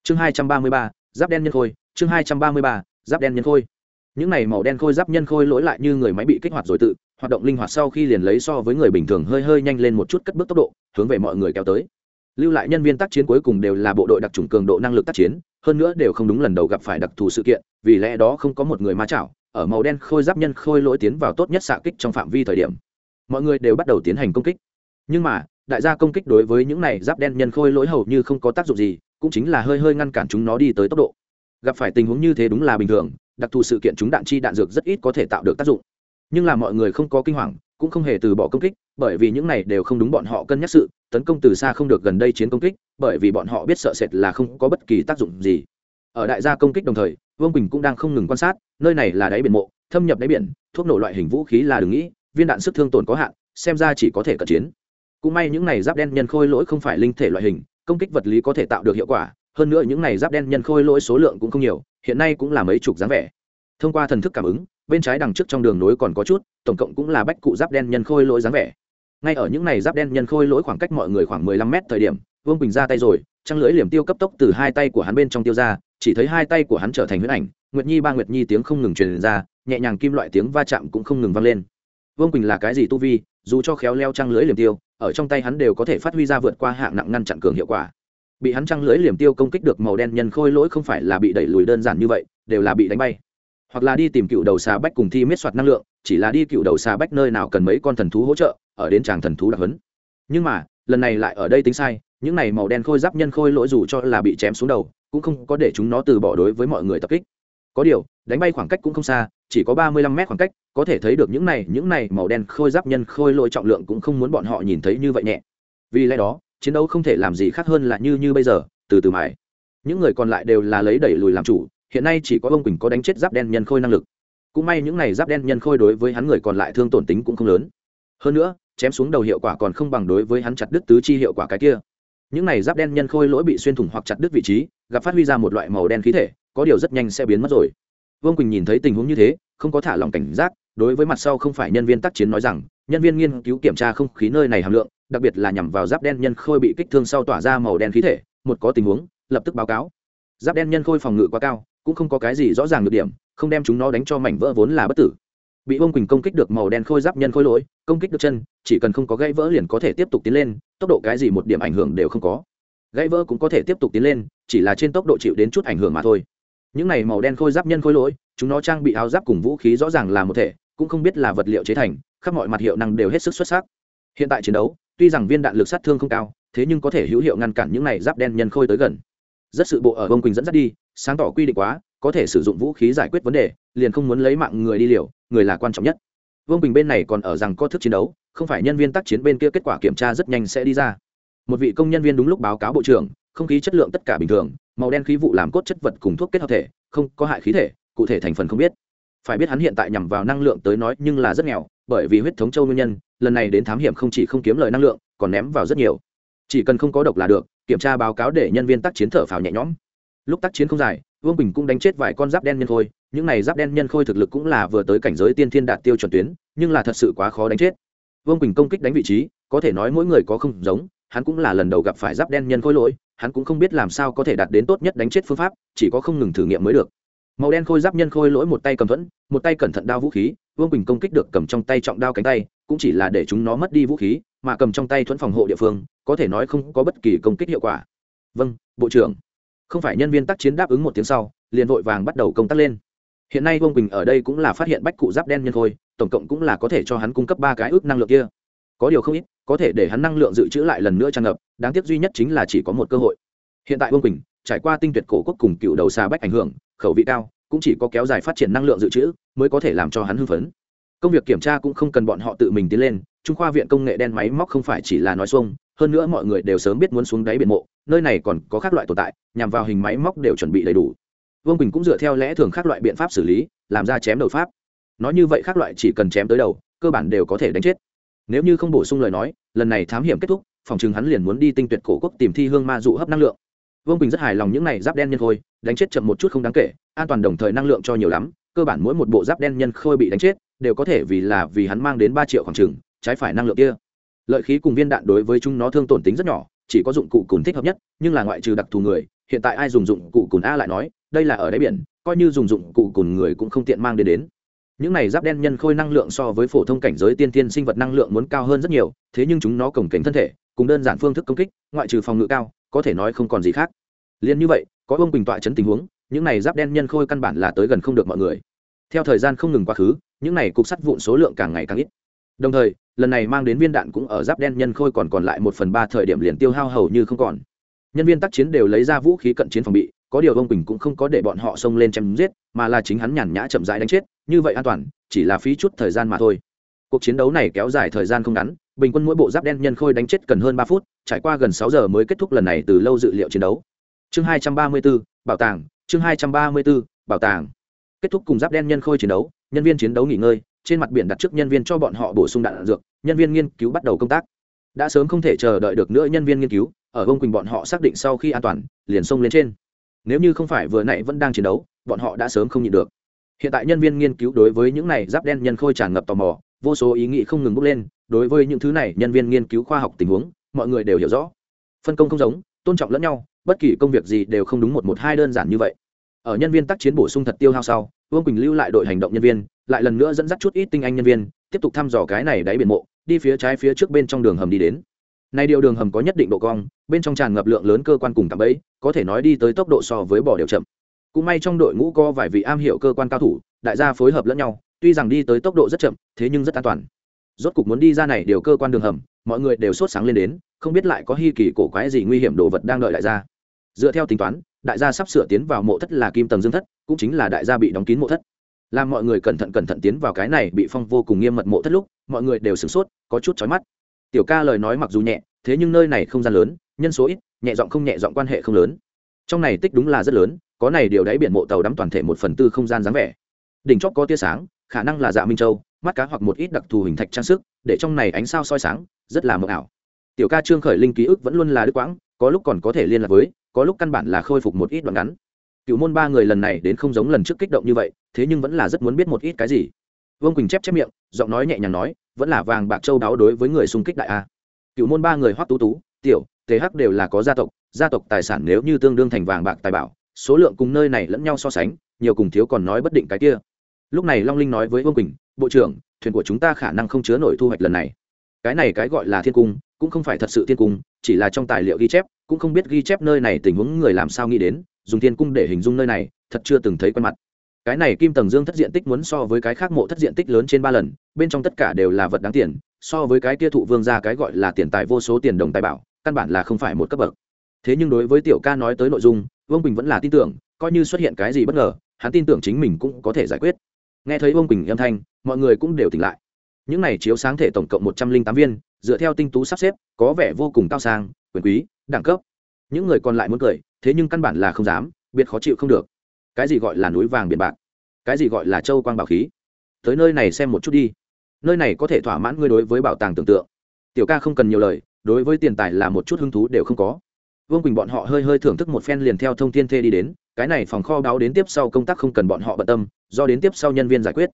Chương hai trăm ba mươi ba, giáp đen nhân khôi, chương hai trăm ba mươi ba, giáp đen nhân khôi. Những này màu đen khôi giáp nhân khôi lỗi lại như người máy bị kích hoạt rồi tự, hoạt động linh hoạt sau khi liền lấy so với người bình thường hơi hơi nhanh lên một chút cất bước tốc độ, hướng về mọi người kéo tới. Lưu lại nhân viên tác chiến cuối cùng đều là bộ đội đặc trùng cường độ năng lực tác chiến, hơn nữa đều không đúng lần đầu gặp phải đặc thù sự kiện, vì lẽ đó không có một người ma chảo ở màu đen khôi giáp nhân khôi lỗi tiến vào tốt nhất xạ kích trong phạm vi thời điểm. Mọi người đều bắt đầu tiến hành công kích. Nhưng mà, đại gia công kích đối với những này giáp đen nhân khôi lỗi hầu như không có tác dụng gì, cũng chính là hơi hơi ngăn cản chúng nó đi tới tốc độ. Gặp phải tình huống như thế đúng là bình thường, đặc thù sự kiện chúng đạn chi đạn dược rất ít có thể tạo được tác dụng. Nhưng là mọi người không có kinh hoàng, cũng không hề từ bỏ công kích, bởi vì những này đều không đúng bọn họ cân nhắc sự, tấn công từ xa không được gần đây chiến công kích, bởi vì bọn họ biết sợ sệt là không có bất kỳ tác dụng gì. Ở đại gia công kích đồng thời vương quỳnh cũng đang không ngừng quan sát nơi này là đáy biển mộ thâm nhập đáy biển thuốc nổ loại hình vũ khí là đừng nghĩ viên đạn sức thương tổn có hạn xem ra chỉ có thể cận chiến cũng may những này giáp đen nhân khôi lỗi không phải linh thể loại hình công kích vật lý có thể tạo được hiệu quả hơn nữa những này giáp đen nhân khôi lỗi số lượng cũng không nhiều hiện nay cũng là mấy chục dáng vẻ thông qua thần thức cảm ứng bên trái đằng trước trong đường nối còn có chút tổng cộng cũng là bách cụ giáp đen nhân khôi lỗi dáng vẻ ngay ở những này giáp đen nhân khôi lỗi khoảng cách mọi người khoảng mười lăm mét thời điểm vương bình ra tay rồi, trăng lưỡi liềm tiêu cấp tốc từ hai tay của hắn bên trong tiêu ra, chỉ thấy hai tay của hắn trở thành huyết ảnh, nguyệt nhi ba nguyệt nhi tiếng không ngừng truyền ra, nhẹ nhàng kim loại tiếng va chạm cũng không ngừng vang lên. Vương quỳnh là cái gì tu vi, dù cho khéo leo trăng lưỡi liềm tiêu, ở trong tay hắn đều có thể phát huy ra vượt qua hạng nặng ngăn chặn cường hiệu quả. Bị hắn trăng lưỡi liềm tiêu công kích được màu đen nhân khôi lỗi không phải là bị đẩy lùi đơn giản như vậy, đều là bị đánh bay. Hoặc là đi tìm cựu đầu xà bách cùng thi miết soạt năng lượng, chỉ là đi cựu đầu xà bách nơi nào cần mấy con thần thú hỗ trợ, ở đến tràng thần thú đặc hấn nhưng mà, lần này lại ở đây tính sai những này màu đen khôi giáp nhân khôi lỗi dù cho là bị chém xuống đầu, cũng không có để chúng nó từ bỏ đối với mọi người tập kích. Có điều, đánh bay khoảng cách cũng không xa, chỉ có ba mươi lăm mét khoảng cách, có thể thấy được những này những này màu đen khôi giáp nhân khôi lỗi trọng lượng cũng không muốn bọn họ nhìn thấy như vậy nhẹ. Vì lẽ đó, chiến đấu không thể làm gì khác hơn là như như bây giờ, từ từ mãi. Những người còn lại đều là lấy đẩy lùi làm chủ, hiện nay chỉ có ông quỳnh có đánh chết giáp đen nhân khôi năng lực. Cũng may những này giáp đen nhân khôi đối với hắn người còn lại thương tổn tính cũng không lớn. Hơn nữa, chém xuống đầu hiệu quả còn không bằng đối với hắn chặt đứt tứ chi hiệu quả cái kia những này giáp đen nhân khôi lỗi bị xuyên thủng hoặc chặt đứt vị trí, gặp phát huy ra một loại màu đen khí thể, có điều rất nhanh sẽ biến mất rồi. Vương quỳnh nhìn thấy tình huống như thế, không có thả lòng cảnh giác, đối với mặt sau không phải nhân viên tác chiến nói rằng, nhân viên nghiên cứu kiểm tra không khí nơi này hàm lượng, đặc biệt là nhằm vào giáp đen nhân khôi bị kích thương sau tỏa ra màu đen khí thể, một có tình huống, lập tức báo cáo. Giáp đen nhân khôi phòng ngự quá cao, cũng không có cái gì rõ ràng được điểm, không đem chúng nó đánh cho mảnh vỡ vốn là bất tử bị ông quỳnh công kích được màu đen khôi giáp nhân khôi lỗi, công kích được chân, chỉ cần không có gãy vỡ liền có thể tiếp tục tiến lên, tốc độ cái gì một điểm ảnh hưởng đều không có. Gãy vỡ cũng có thể tiếp tục tiến lên, chỉ là trên tốc độ chịu đến chút ảnh hưởng mà thôi. Những này màu đen khôi giáp nhân khôi lỗi, chúng nó trang bị áo giáp cùng vũ khí rõ ràng là một thể, cũng không biết là vật liệu chế thành, khắp mọi mặt hiệu năng đều hết sức xuất sắc. Hiện tại chiến đấu, tuy rằng viên đạn lực sát thương không cao, thế nhưng có thể hữu hiệu ngăn cản những này giáp đen nhân khôi tới gần. Rất sự bộ ở bông quỳnh dẫn dắt đi, sáng tỏ quy định quá, có thể sử dụng vũ khí giải quyết vấn đề, liền không muốn lấy mạng người đi liều người là quan trọng nhất. Vương bình bên này còn ở rằng có thức chiến đấu, không phải nhân viên tác chiến bên kia kết quả kiểm tra rất nhanh sẽ đi ra. Một vị công nhân viên đúng lúc báo cáo bộ trưởng, không khí chất lượng tất cả bình thường, màu đen khí vụ làm cốt chất vật cùng thuốc kết hợp thể, không có hại khí thể, cụ thể thành phần không biết. Phải biết hắn hiện tại nhằm vào năng lượng tới nói nhưng là rất nghèo, bởi vì huyết thống châu nguyên nhân, lần này đến thám hiểm không chỉ không kiếm lời năng lượng, còn ném vào rất nhiều. Chỉ cần không có độc là được, kiểm tra báo cáo để nhân viên tác chiến thở phào nhẹ nhõm. Lúc tác chiến không dài, vương bình cũng đánh chết vài con giáp đen nhân thôi những này giáp đen nhân khôi thực lực cũng là vừa tới cảnh giới tiên thiên đạt tiêu chuẩn tuyến, nhưng là thật sự quá khó đánh chết. Vương bình công kích đánh vị trí, có thể nói mỗi người có không giống, hắn cũng là lần đầu gặp phải giáp đen nhân khôi lỗi, hắn cũng không biết làm sao có thể đạt đến tốt nhất đánh chết phương pháp, chỉ có không ngừng thử nghiệm mới được. Màu đen khôi giáp nhân khôi lỗi một tay cầm thuẫn, một tay cẩn thận đao vũ khí, vương quỳnh công kích được cầm trong tay trọng đao cánh tay, cũng chỉ là để chúng nó mất đi vũ khí, mà cầm trong tay thuẫn phòng hộ địa phương, có thể nói không có bất kỳ công kích hiệu quả. Vâng bộ trưởng. Không phải nhân viên tác chiến đáp ứng một tiếng sau, liền vội vàng bắt đầu công tác lên hiện nay vương quỳnh ở đây cũng là phát hiện bách cụ giáp đen nhân khôi tổng cộng cũng là có thể cho hắn cung cấp ba cái ước năng lượng kia. Có điều không ít, có thể để hắn năng lượng dự trữ lại lần nữa tràn ngập, đáng tiếc duy nhất chính là chỉ có một cơ hội. Hiện tại vương quỳnh, trải qua tinh tuyệt cổ quốc cùng cựu đầu xa bách ảnh hưởng, khẩu vị cao, cũng chỉ có kéo dài phát triển năng lượng dự trữ, mới có thể làm cho hắn hưng phấn. Công việc kiểm tra cũng không cần bọn họ tự mình tiến lên, trung khoa viện công nghệ đen máy móc không phải chỉ là nói xuông, hơn nữa mọi người đều sớm biết muốn xuống đáy biển mộ, nơi này còn có các loại tồn tại, nhằm vào hình máy móc đều chuẩn bị đầy đủ vương bình cũng dựa theo lẽ thường các loại biện pháp xử lý làm ra chém đầu pháp nói như vậy các loại chỉ cần chém tới đầu cơ bản đều có thể đánh chết nếu như không bổ sung lời nói lần này thám hiểm kết thúc phòng chừng hắn liền muốn đi tinh tuyệt cổ quốc tìm thi hương ma dụ hấp năng lượng vương bình rất hài lòng những này giáp đen nhân khôi đánh chết chậm một chút không đáng kể an toàn đồng thời năng lượng cho nhiều lắm cơ bản mỗi một bộ giáp đen nhân khôi bị đánh chết đều có thể vì là vì hắn mang đến ba triệu khoảng trừng trái phải năng lượng kia lợi khí cùng viên đạn đối với chúng nó thương tổn tính rất nhỏ chỉ có dụng cụ cùn thích hợp nhất nhưng là ngoại trừ đặc thù người hiện tại ai dùng dụng cụ cùn a lại nói đây là ở đáy biển, coi như dùng dụng cụ cùn người cũng không tiện mang đến đến. Những này giáp đen nhân khôi năng lượng so với phổ thông cảnh giới tiên tiên sinh vật năng lượng muốn cao hơn rất nhiều, thế nhưng chúng nó cổng cảnh thân thể, cùng đơn giản phương thức công kích, ngoại trừ phòng ngự cao, có thể nói không còn gì khác. Liền như vậy, có ông bình tọa chấn tình huống, những này giáp đen nhân khôi căn bản là tới gần không được mọi người. Theo thời gian không ngừng quá khứ, những này cục sắt vụn số lượng càng ngày càng ít. Đồng thời, lần này mang đến viên đạn cũng ở giáp đen nhân khôi còn còn lại một phần ba thời điểm liền tiêu hao hầu như không còn. Nhân viên tác chiến đều lấy ra vũ khí cận chiến phòng bị có điều ông bình cũng không có để bọn họ xông lên chém giết mà là chính hắn nhàn nhã chậm rãi đánh chết như vậy an toàn chỉ là phí chút thời gian mà thôi. Cuộc chiến đấu này kéo dài thời gian không ngắn bình quân mỗi bộ giáp đen nhân khôi đánh chết cần hơn ba phút trải qua gần sáu giờ mới kết thúc lần này từ lâu dự liệu chiến đấu. Chương hai trăm ba mươi 234, bảo tàng chương hai trăm ba mươi 234, bảo tàng. Kết thúc cùng giáp đen nhân khôi chiến đấu nhân viên chiến đấu nghỉ ngơi trên mặt biển đặt trước nhân viên cho bọn họ bổ sung đạn dược nhân viên nghiên cứu bắt đầu công tác. Đã sớm không thể chờ đợi được nữa nhân viên nghiên cứu ở bông quỳnh bọn họ xác định sau khi an toàn liền xông lên trên nếu như không phải vừa nãy vẫn đang chiến đấu, bọn họ đã sớm không nhịn được. Hiện tại nhân viên nghiên cứu đối với những này giáp đen nhân khôi tràn ngập tò mò, vô số ý nghĩ không ngừng bốc lên, đối với những thứ này nhân viên nghiên cứu khoa học tình huống, mọi người đều hiểu rõ. Phân công không giống, tôn trọng lẫn nhau, bất kỳ công việc gì đều không đúng một một hai đơn giản như vậy. Ở nhân viên tác chiến bổ sung thật tiêu hao sau, vương quỳnh lưu lại đội hành động nhân viên, lại lần nữa dẫn dắt chút ít tinh anh nhân viên, tiếp tục thăm dò cái này đáy biển mộ, đi phía trái phía trước bên trong đường hầm đi đến nay điều đường hầm có nhất định độ cong, bên trong tràn ngập lượng lớn cơ quan cùng cạm bẫy, có thể nói đi tới tốc độ so với bỏ đều chậm. Cũng may trong đội ngũ có vài vị am hiểu cơ quan cao thủ, đại gia phối hợp lẫn nhau, tuy rằng đi tới tốc độ rất chậm, thế nhưng rất an toàn. Rốt cục muốn đi ra này điều cơ quan đường hầm, mọi người đều sốt sáng lên đến, không biết lại có hi kỳ cổ quái gì nguy hiểm đồ vật đang đợi đại gia. Dựa theo tính toán, đại gia sắp sửa tiến vào mộ thất là kim tầng dương thất, cũng chính là đại gia bị đóng kín mộ thất. Làm mọi người cẩn thận cẩn thận tiến vào cái này bị phong vô cùng nghiêm mật mộ thất lúc, mọi người đều sửng sốt, có chút chói mắt tiểu ca lời nói mặc dù nhẹ, thế nhưng nơi này không gian lớn, nhân số ít, nhẹ giọng không nhẹ giọng quan hệ không lớn. Trong này tích đúng là rất lớn, có này điều đáy biển mộ tàu đắm toàn thể một phần tư không gian dáng vẻ. Đỉnh chóp có tia sáng, khả năng là dạ minh châu, mắt cá hoặc một ít đặc thù hình thạch trang sức, để trong này ánh sao soi sáng, rất là mờ ảo. Tiểu ca trương khởi linh ký ức vẫn luôn là đứt quãng, có lúc còn có thể liên lạc với, có lúc căn bản là khôi phục một ít đoạn ngắn. Cựu môn ba người lần này đến không giống lần trước kích động như vậy, thế nhưng vẫn là rất muốn biết một ít cái gì. Vương quỳnh chép chép miệng, giọng nói nhẹ nhàng nói vẫn là vàng bạc châu đáo đối với người xung kích đại a. Cựu môn ba người hoắc tú tú, tiểu th đều là có gia tộc gia tộc tài sản nếu như tương đương thành vàng bạc tài bảo, số lượng cùng nơi này lẫn nhau so sánh, nhiều cùng thiếu còn nói bất định cái kia. Lúc này long linh nói với vương quỳnh, bộ trưởng, thuyền của chúng ta khả năng không chứa nổi thu hoạch lần này. Cái này cái gọi là thiên cung, cũng không phải thật sự thiên cung, chỉ là trong tài liệu ghi chép, cũng không biết ghi chép nơi này tình huống người làm sao nghĩ đến, dùng thiên cung để hình dung nơi này, thật chưa từng thấy quen mặt cái này kim tầng dương thất diện tích muốn so với cái khác mộ thất diện tích lớn trên ba lần, bên trong tất cả đều là vật đáng tiền, so với cái kia thụ vương ra cái gọi là tiền tài vô số tiền đồng tài bảo, căn bản là không phải một cấp bậc. Thế nhưng đối với tiểu ca nói tới nội dung, vương bình vẫn là tin tưởng, coi như xuất hiện cái gì bất ngờ, hắn tin tưởng chính mình cũng có thể giải quyết. Nghe thấy vương bình âm thanh, mọi người cũng đều tỉnh lại. Những này chiếu sáng thể tổng cộng một trăm linh tám viên, dựa theo tinh tú sắp xếp, có vẻ vô cùng cao sang, quyền quý, đẳng cấp. Những người còn lại muốn cười, thế nhưng căn bản là không dám biết khó chịu không được cái gì gọi là núi vàng biển bạc? Cái gì gọi là châu quang bảo khí? Tới nơi này xem một chút đi. Nơi này có thể thỏa mãn ngươi đối với bảo tàng tưởng tượng. Tiểu ca không cần nhiều lời, đối với tiền tài là một chút hứng thú đều không có. Vương quỳnh bọn họ hơi hơi thưởng thức một phen liền theo thông tin thê đi đến, cái này phòng kho báo đến tiếp sau công tác không cần bọn họ bận tâm, do đến tiếp sau nhân viên giải quyết.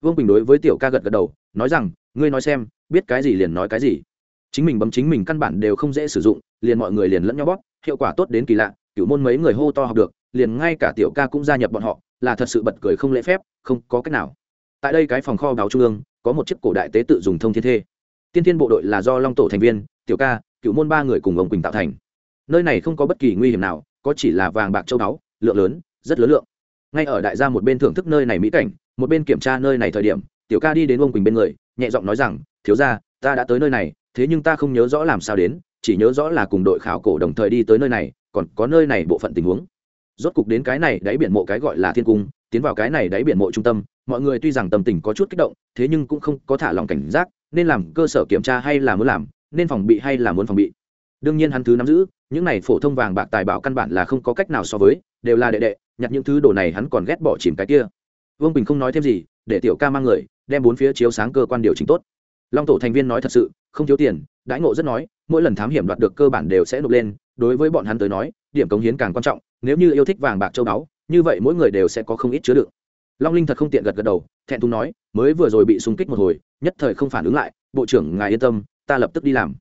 Vương quỳnh đối với tiểu ca gật gật đầu, nói rằng, ngươi nói xem, biết cái gì liền nói cái gì. Chính mình bấm chính mình căn bản đều không dễ sử dụng, liền mọi người liền lẫn nhau bóp, hiệu quả tốt đến kỳ lạ cựu môn mấy người hô to học được liền ngay cả tiểu ca cũng gia nhập bọn họ, là thật sự bật cười không lễ phép, không có cách nào. Tại đây cái phòng kho báo trung ương, có một chiếc cổ đại tế tự dùng thông thiên thê. Tiên thiên bộ đội là do long tổ thành viên, tiểu ca, cựu môn ba người cùng ông quỳnh tạo thành. Nơi này không có bất kỳ nguy hiểm nào, có chỉ là vàng bạc châu báu, lượng lớn, rất lớn lượng. Ngay ở đại gia một bên thưởng thức nơi này mỹ cảnh, một bên kiểm tra nơi này thời điểm, tiểu ca đi đến ông quỳnh bên người, nhẹ giọng nói rằng, thiếu ra ta đã tới nơi này, thế nhưng ta không nhớ rõ làm sao đến, chỉ nhớ rõ là cùng đội khảo cổ đồng thời đi tới nơi này, còn có nơi này bộ phận tình huống rốt cục đến cái này đáy biển mộ cái gọi là thiên cung, tiến vào cái này đáy biển mộ trung tâm, mọi người tuy rằng tâm tình có chút kích động, thế nhưng cũng không có thả lòng cảnh giác, nên làm cơ sở kiểm tra hay là muốn làm, nên phòng bị hay là muốn phòng bị. Đương nhiên hắn thứ nắm giữ, những này phổ thông vàng bạc tài bảo căn bản là không có cách nào so với, đều là đệ đệ, nhặt những thứ đồ này hắn còn ghét bỏ chìm cái kia. Vương bình không nói thêm gì, để tiểu ca mang người, đem bốn phía chiếu sáng cơ quan điều chỉnh tốt. Long tổ thành viên nói thật sự, không thiếu tiền, đãi ngộ rất nói, mỗi lần thám hiểm đoạt được cơ bản đều sẽ nộp lên, đối với bọn hắn tới nói, điểm cống hiến càng quan trọng nếu như yêu thích vàng bạc châu báu, như vậy mỗi người đều sẽ có không ít chứa đựng. Long linh thật không tiện gật gật đầu, thẹn thùng nói, mới vừa rồi bị xung kích một hồi, nhất thời không phản ứng lại, bộ trưởng ngài yên tâm, ta lập tức đi làm.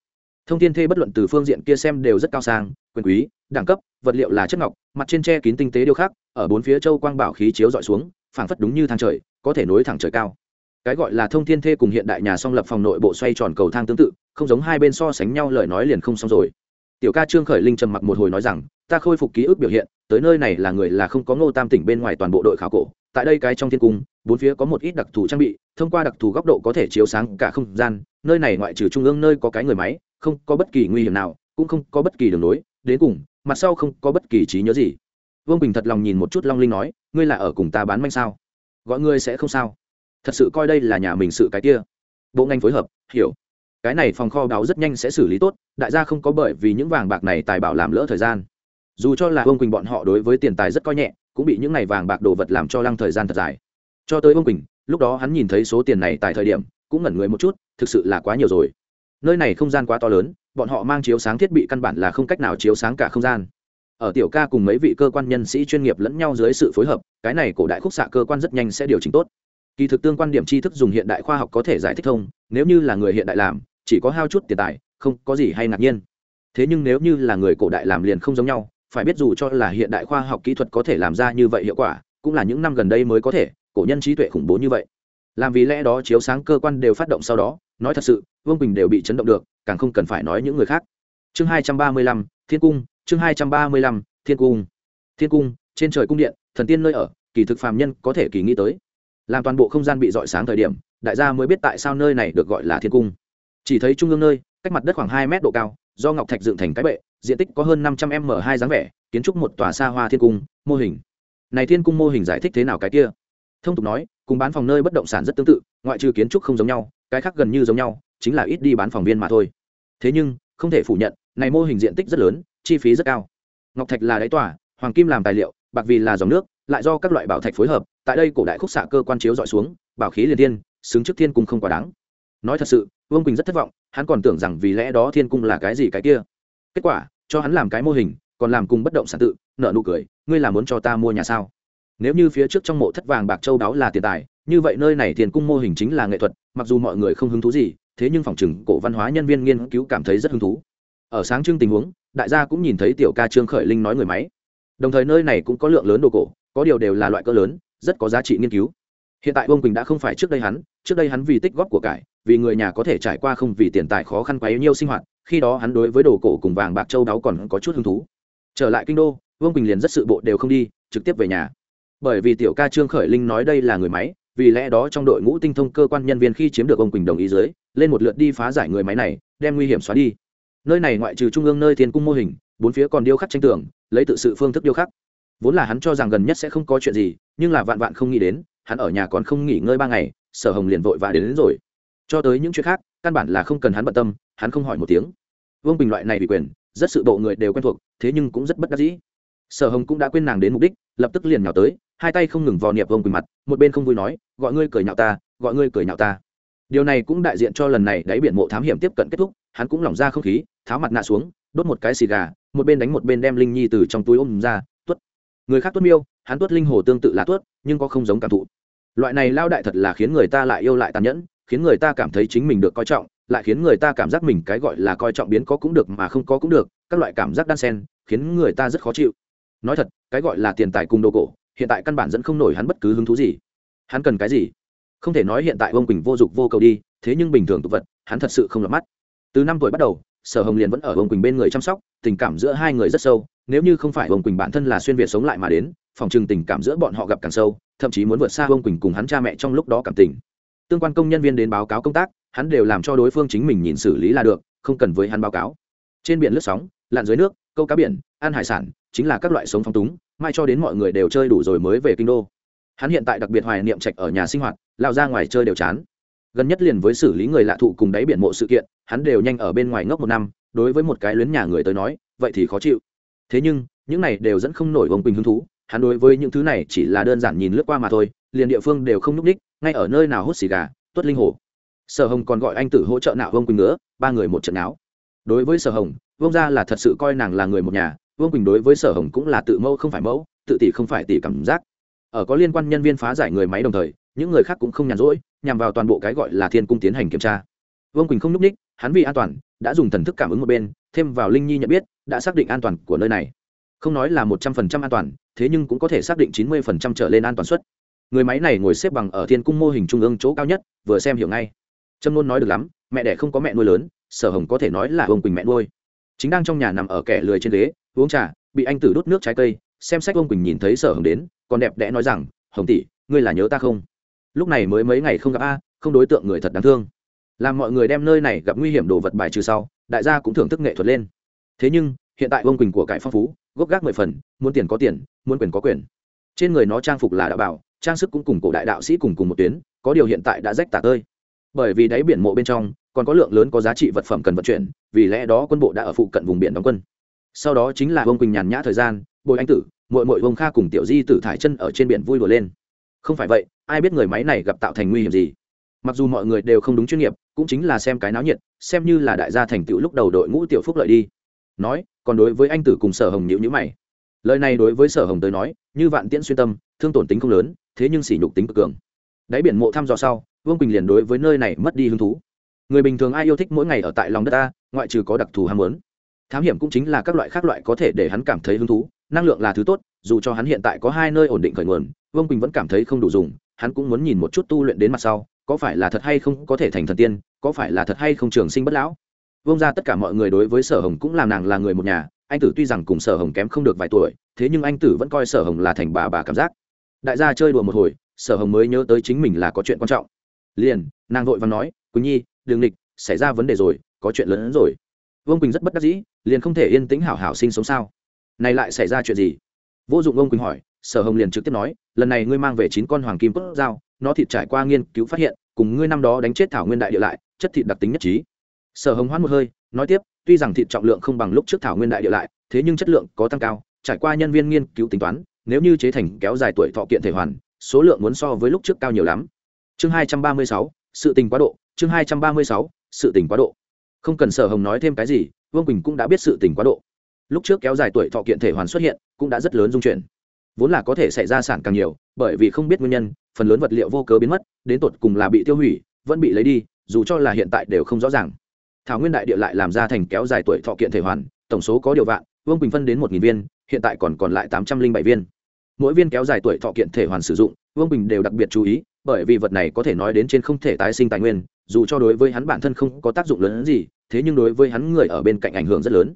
Thông tin thê bất luận từ phương diện kia xem đều rất cao sang, quyền quý, đẳng cấp, vật liệu là chất ngọc, mặt trên tre kín tinh tế điêu khắc, ở bốn phía châu quang bảo khí chiếu dọi xuống, phảng phất đúng như thang trời, có thể nối thẳng trời cao. Cái gọi là thông thiên thê cùng hiện đại nhà song lập phòng nội bộ xoay tròn cầu thang tương tự, không giống hai bên so sánh nhau, lời nói liền không xong rồi tiểu ca trương khởi linh trầm mặc một hồi nói rằng, ta khôi phục ký ức biểu hiện, tới nơi này là người là không có ngô tam tỉnh bên ngoài toàn bộ đội khảo cổ. Tại đây cái trong thiên cung, bốn phía có một ít đặc thù trang bị, thông qua đặc thù góc độ có thể chiếu sáng cả không gian. Nơi này ngoại trừ trung ương nơi có cái người máy, không có bất kỳ nguy hiểm nào, cũng không có bất kỳ đường lối. Đến cùng, mặt sau không có bất kỳ trí nhớ gì. Vương bình thật lòng nhìn một chút long linh nói, ngươi là ở cùng ta bán manh sao? Gọi ngươi sẽ không sao? Thật sự coi đây là nhà mình sự cái kia. Bộ ngành phối hợp, hiểu cái này phòng kho báo rất nhanh sẽ xử lý tốt, đại gia không có bởi vì những vàng bạc này tài bảo làm lỡ thời gian. Dù cho là ông quỳnh bọn họ đối với tiền tài rất coi nhẹ, cũng bị những này vàng bạc đồ vật làm cho lăng thời gian thật dài. Cho tới ông quỳnh, lúc đó hắn nhìn thấy số tiền này tại thời điểm, cũng ngẩn người một chút, thực sự là quá nhiều rồi. Nơi này không gian quá to lớn, bọn họ mang chiếu sáng thiết bị căn bản là không cách nào chiếu sáng cả không gian. Ở tiểu ca cùng mấy vị cơ quan nhân sĩ chuyên nghiệp lẫn nhau dưới sự phối hợp, cái này cổ đại khúc xạ cơ quan rất nhanh sẽ điều chỉnh tốt kỳ thực tương quan điểm tri thức dùng hiện đại khoa học có thể giải thích thông, nếu như là người hiện đại làm, chỉ có hao chút tiền tài, không có gì hay ngạc nhiên. Thế nhưng nếu như là người cổ đại làm liền không giống nhau, phải biết dù cho là hiện đại khoa học kỹ thuật có thể làm ra như vậy hiệu quả, cũng là những năm gần đây mới có thể, cổ nhân trí tuệ khủng bố như vậy. Làm vì lẽ đó chiếu sáng cơ quan đều phát động sau đó, nói thật sự, vương bình đều bị chấn động được, càng không cần phải nói những người khác. Chương hai trăm ba mươi lăm, thiên cung, chương hai trăm ba mươi lăm, thiên cung. Thiên cung, trên trời cung điện, thần tiên nơi ở, kỳ thực phàm nhân có thể kỳ nghĩ tới làm toàn bộ không gian bị dọi sáng thời điểm, đại gia mới biết tại sao nơi này được gọi là thiên cung. Chỉ thấy trung ương nơi, cách mặt đất khoảng hai mét độ cao, do ngọc thạch dựng thành cái bệ, diện tích có hơn năm trăm m hai dáng vẻ, kiến trúc một tòa xa hoa thiên cung, mô hình. Này thiên cung mô hình giải thích thế nào cái kia? Thông tục nói, cùng bán phòng nơi bất động sản rất tương tự, ngoại trừ kiến trúc không giống nhau, cái khác gần như giống nhau, chính là ít đi bán phòng viên mà thôi. Thế nhưng, không thể phủ nhận, này mô hình diện tích rất lớn, chi phí rất cao. Ngọc thạch là đáy tòa, hoàng kim làm tài liệu, bạc vì là dòng nước, lại do các loại bảo thạch phối hợp tại đây cổ đại khúc xạ cơ quan chiếu dọi xuống, bảo khí liền thiên, xứng trước thiên cung không quá đáng. Nói thật sự, vương quỳnh rất thất vọng, hắn còn tưởng rằng vì lẽ đó thiên cung là cái gì cái kia. Kết quả, cho hắn làm cái mô hình, còn làm cùng bất động sản tự nợ nụ cười, ngươi là muốn cho ta mua nhà sao? Nếu như phía trước trong mộ thất vàng bạc châu đáo là tiền tài, như vậy nơi này tiền cung mô hình chính là nghệ thuật, mặc dù mọi người không hứng thú gì, thế nhưng phòng chừng cổ văn hóa nhân viên nghiên cứu cảm thấy rất hứng thú. Ở sáng trưng tình huống, đại gia cũng nhìn thấy tiểu ca trương khởi linh nói người máy. Đồng thời nơi này cũng có lượng lớn đồ cổ, có điều đều là loại cỡ lớn rất có giá trị nghiên cứu. Hiện tại Vương quỳnh đã không phải trước đây hắn trước đây hắn vì tích góp của cải vì người nhà có thể trải qua không vì tiền tài khó khăn quá nhiêu sinh hoạt khi đó hắn đối với đồ cổ cùng vàng bạc châu đáo còn có chút hứng thú. Trở lại kinh đô vương quỳnh liền rất sự bộ đều không đi trực tiếp về nhà. Bởi vì tiểu ca trương khởi linh nói đây là người máy vì lẽ đó trong đội ngũ tinh thông cơ quan nhân viên khi chiếm được ông quỳnh đồng ý dưới lên một lượt đi phá giải người máy này đem nguy hiểm xóa đi. Nơi này ngoại trừ trung ương nơi thiên cung mô hình bốn phía còn điêu khắc tranh tường, lấy tự sự phương thức điêu khắc vốn là hắn cho rằng gần nhất sẽ không có chuyện gì nhưng là vạn vạn không nghĩ đến hắn ở nhà còn không nghỉ ngơi ba ngày sở hồng liền vội và đến, đến rồi. Cho tới những chuyện khác căn bản là không cần hắn bận tâm hắn không hỏi một tiếng. Vương bình loại này bị quyền rất sự bộ người đều quen thuộc thế nhưng cũng rất bất đắc dĩ. Sở hồng cũng đã quên nàng đến mục đích lập tức liền nhào tới hai tay không ngừng vò niệm vương bình mặt một bên không vui nói gọi ngươi cười nhạo ta gọi ngươi cười nhạo ta. Điều này cũng đại diện cho lần này đáy biển mộ thám hiểm tiếp cận kết thúc hắn cũng lỏng ra không khí tháo mặt nạ xuống đốt một cái xì gà một bên đánh một bên đem linh nhi từ trong túi ôm ra người khác tuất miêu, hắn tuất linh hồ tương tự là tuất nhưng có không giống cảm thụ. Loại này lao đại thật là khiến người ta lại yêu lại tàn nhẫn, khiến người ta cảm thấy chính mình được coi trọng, lại khiến người ta cảm giác mình cái gọi là coi trọng biến có cũng được mà không có cũng được, các loại cảm giác đan sen, khiến người ta rất khó chịu. Nói thật, cái gọi là tiền tài cùng đồ cổ, hiện tại căn bản dẫn không nổi hắn bất cứ hứng thú gì. Hắn cần cái gì? Không thể nói hiện tại ông quỳnh vô dụng vô cầu đi, thế nhưng bình thường tục vật, hắn thật sự không lọt mắt. Từ năm tuổi bắt đầu, sở hồng liền vẫn ở ông quỳnh bên người chăm sóc, tình cảm giữa hai người rất sâu nếu như không phải ông quỳnh bản thân là xuyên việt sống lại mà đến, phòng trừng tình cảm giữa bọn họ gặp càng sâu, thậm chí muốn vượt xa ông quỳnh cùng hắn cha mẹ trong lúc đó cảm tình. Tương quan công nhân viên đến báo cáo công tác, hắn đều làm cho đối phương chính mình nhìn xử lý là được, không cần với hắn báo cáo. Trên biển lướt sóng, lặn dưới nước, câu cá biển, ăn hải sản, chính là các loại sống phong túng, mai cho đến mọi người đều chơi đủ rồi mới về kinh đô. Hắn hiện tại đặc biệt hoài niệm trạch ở nhà sinh hoạt, lao ra ngoài chơi đều chán. Gần nhất liền với xử lý người lạ thụ cùng đáy biển mộ sự kiện, hắn đều nhanh ở bên ngoài ngốc một năm, đối với một cái luyến nhà người tới nói, vậy thì khó chịu thế nhưng, những này đều dẫn không nổi ông quỳnh hứng thú, hắn đối với những thứ này chỉ là đơn giản nhìn lướt qua mà thôi, liền địa phương đều không n ú c ních ngay ở nơi nào hút xì gà tuất linh hồ sở hồng còn gọi anh tử hỗ trợ nạo ông quỳnh nữa ba người một trận áo đối với sở hồng vông ra là thật sự coi nàng là người một nhà, vương quỳnh đối với sở hồng cũng là tự mẫu không phải mẫu, tự tỷ không phải tỷ cảm giác. Ở có liên quan nhân viên phá giải người máy đồng thời, những người khác cũng không nhàn rỗi, nhằm vào toàn bộ cái gọi là thiên cung tiến hành kiểm tra. Vương quỳnh không n ú c ních hắn vì an toàn, đã dùng thần thức cảm ứng một bên, thêm vào linh nhi nhận biết đã xác định an toàn của nơi này. Không nói là một trăm phần trăm an toàn, thế nhưng cũng có thể xác định chín mươi phần trăm trở lên an toàn suất. Người máy này ngồi xếp bằng ở thiên cung mô hình trung ương chỗ cao nhất, vừa xem hiểu ngay. Trâm nôn nói được lắm, mẹ đẻ không có mẹ nuôi lớn, sở hồng có thể nói là ông quỳnh mẹ nuôi. Chính đang trong nhà nằm ở kẻ lười trên ghế, uống trà, bị anh tử đốt nước trái cây, xem sách ông quỳnh nhìn thấy sở hồng đến, còn đẹp đẽ nói rằng, hồng tỷ, ngươi là nhớ ta không? Lúc này mới mấy ngày không gặp a, không đối tượng người thật đáng thương. Làm mọi người đem nơi này gặp nguy hiểm đồ vật bài trừ sau, đại gia cũng thưởng thức nghệ thuật lên thế nhưng, hiện tại vương quỳnh của cải phong phú, gốc gác mười phần, muốn tiền có tiền, muốn quyền có quyền. Trên người nó trang phục là đạo bảo, trang sức cũng cùng cổ đại đạo sĩ cùng cùng một tuyến, có điều hiện tại đã rách tả tơi. Bởi vì đáy biển mộ bên trong, còn có lượng lớn có giá trị vật phẩm cần vận chuyển, vì lẽ đó quân bộ đã ở phụ cận vùng biển đóng quân. Sau đó chính là vương quỳnh nhàn nhã thời gian, bồi anh tử mội mội vương kha cùng tiểu di tử thải chân ở trên biển vui đùa lên. Không phải vậy, ai biết người máy này gặp tạo thành nguy hiểm gì. Mặc dù mọi người đều không đúng chuyên nghiệp, cũng chính là xem cái náo nhiệt, xem như là đại gia thành tựu lúc đầu đội ngũ tiểu phúc lợi đi nói, còn đối với anh tử cùng sở hồng nhữ nhữ mày. Lời này đối với sở hồng tới nói, như vạn tiễn xuyên tâm, thương tổn tính không lớn, thế nhưng sỉ nhục tính cực cường. Đáy biển mộ thăm dò sau, vương quỳnh liền đối với nơi này mất đi hứng thú. Người bình thường ai yêu thích mỗi ngày ở tại lòng đất ta, ngoại trừ có đặc thù ham muốn. Thám hiểm cũng chính là các loại khác loại có thể để hắn cảm thấy hứng thú, năng lượng là thứ tốt, dù cho hắn hiện tại có hai nơi ổn định khởi nguồn, vương quỳnh vẫn cảm thấy không đủ dùng, hắn cũng muốn nhìn một chút tu luyện đến mặt sau, có phải là thật hay không có thể thành thần tiên, có phải là thật hay không trường sinh bất lão vông ra tất cả mọi người đối với sở hồng cũng làm nàng là người một nhà, anh tử tuy rằng cùng sở hồng kém không được vài tuổi, thế nhưng anh tử vẫn coi sở hồng là thành bà bà cảm giác. Đại gia chơi đùa một hồi, sở hồng mới nhớ tới chính mình là có chuyện quan trọng. Liền, nàng vội và nói, quỳnh nhi đường địch xảy ra vấn đề rồi, có chuyện lớn hơn rồi. Vương quỳnh rất bất đắc dĩ, liền không thể yên tĩnh hảo hảo sinh sống sao? Này lại xảy ra chuyện gì? Vô dụng vương quỳnh hỏi, sở hồng liền trực tiếp nói, lần này ngươi mang về chín con hoàng kim cốt dao, nó thịt trải qua nghiên cứu phát hiện, cùng ngươi năm đó đánh chết thảo nguyên đại địa lại, chất thịt đặc tính nhất trí sở hồng hoan một hơi, nói tiếp, tuy rằng thịt trọng lượng không bằng lúc trước thảo nguyên đại địa lại, thế nhưng chất lượng có tăng cao, trải qua nhân viên nghiên cứu tính toán, nếu như chế thành kéo dài tuổi thọ kiện thể hoàn, số lượng muốn so với lúc trước cao nhiều lắm. Chương hai trăm ba mươi sáu, sự tình quá độ, chương hai trăm ba mươi sáu, sự tình quá độ. Không cần sở hồng nói thêm cái gì, vương quỳnh cũng đã biết sự tình quá độ. Lúc trước kéo dài tuổi thọ kiện thể hoàn xuất hiện, cũng đã rất lớn dung chuyển. Vốn là có thể xảy ra sản càng nhiều, bởi vì không biết nguyên nhân, phần lớn vật liệu vô cớ biến mất, đến tột cùng là bị tiêu hủy, vẫn bị lấy đi, dù cho là hiện tại đều không rõ ràng thảo nguyên đại địa lại làm ra thành kéo dài tuổi thọ kiện thể hoàn, tổng số có điều vạn, vương bình phân đến một viên, hiện tại còn còn lại tám trăm linh bảy viên. Mỗi viên kéo dài tuổi thọ kiện thể hoàn sử dụng, vương bình đều đặc biệt chú ý, bởi vì vật này có thể nói đến trên không thể tái sinh tài nguyên, dù cho đối với hắn bản thân không có tác dụng lớn gì, thế nhưng đối với hắn người ở bên cạnh ảnh hưởng rất lớn.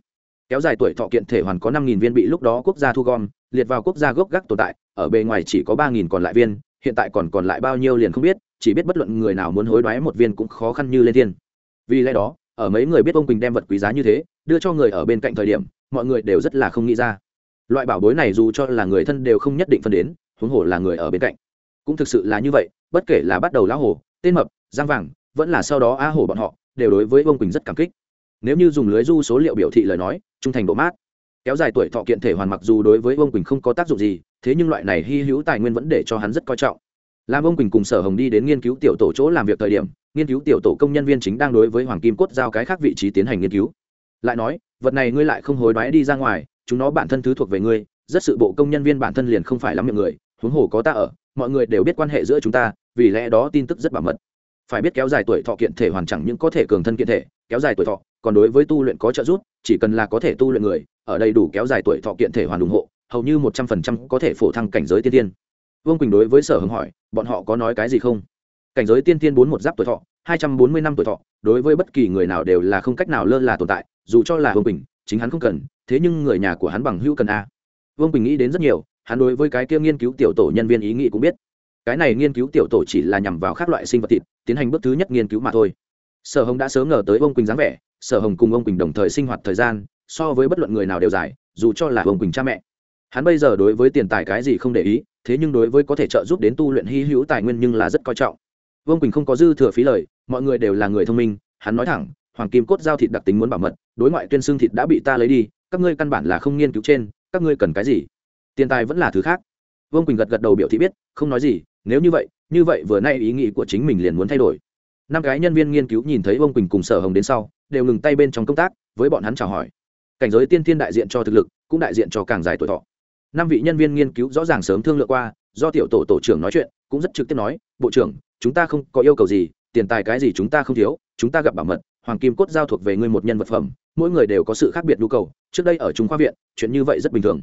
Kéo dài tuổi thọ kiện thể hoàn có năm nghìn viên bị lúc đó quốc gia thu gom, liệt vào quốc gia gốc gác tồn tại, ở bề ngoài chỉ có ba nghìn còn lại viên, hiện tại còn còn lại bao nhiêu liền không biết, chỉ biết bất luận người nào muốn hối đoái một viên cũng khó khăn như lên thiên. Vì lẽ đó ở mấy người biết ông quỳnh đem vật quý giá như thế, đưa cho người ở bên cạnh thời điểm, mọi người đều rất là không nghĩ ra. Loại bảo bối này dù cho là người thân đều không nhất định phân đến, huống hồ là người ở bên cạnh. Cũng thực sự là như vậy, bất kể là bắt đầu lão hồ tên mập, giang vàng, vẫn là sau đó a hồ bọn họ, đều đối với ông quỳnh rất cảm kích. Nếu như dùng lưới du số liệu biểu thị lời nói, trung thành độ mát. Kéo dài tuổi thọ kiện thể hoàn mặc dù đối với ông quỳnh không có tác dụng gì, thế nhưng loại này hy hữu tài nguyên vẫn để cho hắn rất coi trọng. Làm ông quỳnh cùng sở hồng đi đến nghiên cứu tiểu tổ chỗ làm việc thời điểm nghiên cứu tiểu tổ công nhân viên chính đang đối với hoàng kim cốt giao cái khác vị trí tiến hành nghiên cứu. Lại nói, vật này ngươi lại không hối đoái đi ra ngoài, chúng nó bản thân thứ thuộc về ngươi, rất sự bộ công nhân viên bản thân liền không phải lắm miệng người, huống hồ có ta ở, mọi người đều biết quan hệ giữa chúng ta, vì lẽ đó tin tức rất bảo mật. Phải biết kéo dài tuổi thọ kiện thể hoàn chẳng những có thể cường thân kiện thể, kéo dài tuổi thọ, còn đối với tu luyện có trợ giúp, chỉ cần là có thể tu luyện người, ở đây đủ kéo dài tuổi thọ kiện thể hoàn ủng hộ, hầu như một trăm phần trăm có thể phổ thăng cảnh giới tiên tiên. Vương quỳnh đối với sở hưng hỏi, bọn họ có nói cái gì không? Cảnh giới tiên tiên bốn một giáp tuổi thọ, hai trăm bốn mươi năm tuổi thọ, đối với bất kỳ người nào đều là không cách nào lơ là tồn tại, dù cho là vương Bình, chính hắn không cần, thế nhưng người nhà của hắn bằng hữu cần a. Vương Bình nghĩ đến rất nhiều, hắn đối với cái kia nghiên cứu tiểu tổ nhân viên ý nghĩ cũng biết. Cái này nghiên cứu tiểu tổ chỉ là nhằm vào các loại sinh vật thịt, tiến hành bước thứ nhất nghiên cứu mà thôi. Sở hồng đã sớm ngờ tới ông quỳnh dáng vẻ, sở hồng cùng ông quỳnh đồng thời sinh hoạt thời gian, so với bất luận người nào đều dài, dù cho là ông quỳnh cha mẹ. Hắn bây giờ đối với tiền tài cái gì không để ý, thế nhưng đối với có thể trợ giúp đến tu luyện hy hữu tài nguyên nhưng là rất coi trọng vương quỳnh không có dư thừa phí lời, mọi người đều là người thông minh, hắn nói thẳng, hoàng kim cốt giao thịt đặc tính muốn bảo mật, đối ngoại tuyên xương thịt đã bị ta lấy đi, các ngươi căn bản là không nghiên cứu trên, các ngươi cần cái gì? Tiền tài vẫn là thứ khác. Vương quỳnh gật gật đầu biểu thị biết, không nói gì, nếu như vậy như vậy vừa nay ý nghĩ của chính mình liền muốn thay đổi. Năm cái nhân viên nghiên cứu nhìn thấy vương quỳnh cùng sở hồng đến sau, đều ngừng tay bên trong công tác, với bọn hắn chào hỏi. Cảnh giới tiên thiên đại diện cho thực lực, cũng đại diện cho càng dài tuổi thọ. Năm vị nhân viên nghiên cứu rõ ràng sớm thương lượng qua, do tiểu tổ tổ trưởng nói chuyện, cũng rất trực tiếp nói, bộ trưởng chúng ta không có yêu cầu gì, tiền tài cái gì chúng ta không thiếu, chúng ta gặp bảo mật, hoàng kim cốt giao thuộc về ngươi một nhân vật phẩm, mỗi người đều có sự khác biệt nhu cầu, trước đây ở trung khoa viện, chuyện như vậy rất bình thường.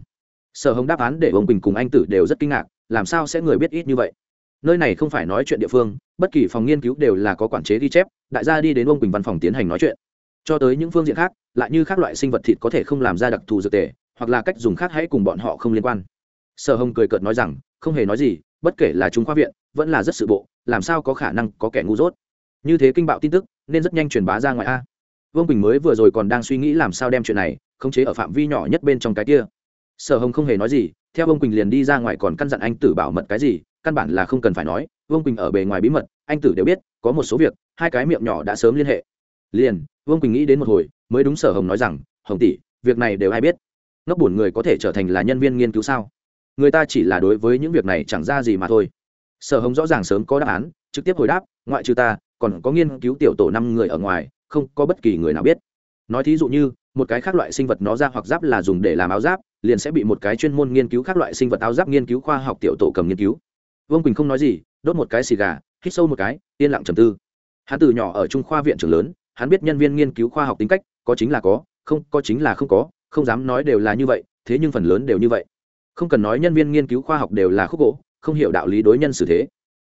Sở hồng đáp án để ông quỳnh cùng anh tử đều rất kinh ngạc, làm sao sẽ người biết ít như vậy? Nơi này không phải nói chuyện địa phương, bất kỳ phòng nghiên cứu đều là có quản chế ghi chép, đại gia đi đến ông quỳnh văn phòng tiến hành nói chuyện. Cho tới những phương diện khác, lại như các loại sinh vật thịt có thể không làm ra đặc thù dược tề, hoặc là cách dùng khác hãy cùng bọn họ không liên quan. Sở hồng cười cợt nói rằng, không hề nói gì, bất kể là chúng khoa viện, vẫn là rất sự bộ làm sao có khả năng có kẻ ngu dốt? Như thế kinh bạo tin tức, nên rất nhanh truyền bá ra ngoài a. Vương quỳnh mới vừa rồi còn đang suy nghĩ làm sao đem chuyện này khống chế ở phạm vi nhỏ nhất bên trong cái kia. Sở hồng không hề nói gì, theo vương quỳnh liền đi ra ngoài còn căn dặn anh tử bảo mật cái gì, căn bản là không cần phải nói, vương quỳnh ở bề ngoài bí mật, anh tử đều biết, có một số việc, hai cái miệng nhỏ đã sớm liên hệ. Liền, vương quỳnh nghĩ đến một hồi, mới đúng sở hồng nói rằng, hồng tỷ, việc này đều ai biết? Ngốc bổn người có thể trở thành là nhân viên nghiên cứu sao? Người ta chỉ là đối với những việc này chẳng ra gì mà thôi sở hồng rõ ràng sớm có đáp án, trực tiếp hồi đáp, ngoại trừ ta, còn có nghiên cứu tiểu tổ năm người ở ngoài, không có bất kỳ người nào biết. Nói thí dụ như, một cái khác loại sinh vật nó ra hoặc giáp là dùng để làm áo giáp, liền sẽ bị một cái chuyên môn nghiên cứu các loại sinh vật áo giáp nghiên cứu khoa học tiểu tổ cầm nghiên cứu. Vương quỳnh không nói gì, đốt một cái xì gà, hít sâu một cái, yên lặng trầm tư. Hắn từ nhỏ ở trung khoa viện trường lớn, hắn biết nhân viên nghiên cứu khoa học tính cách, có chính là có, không có chính là không có, không dám nói đều là như vậy, thế nhưng phần lớn đều như vậy. Không cần nói nhân viên nghiên cứu khoa học đều là khúc gỗ không hiểu đạo lý đối nhân xử thế.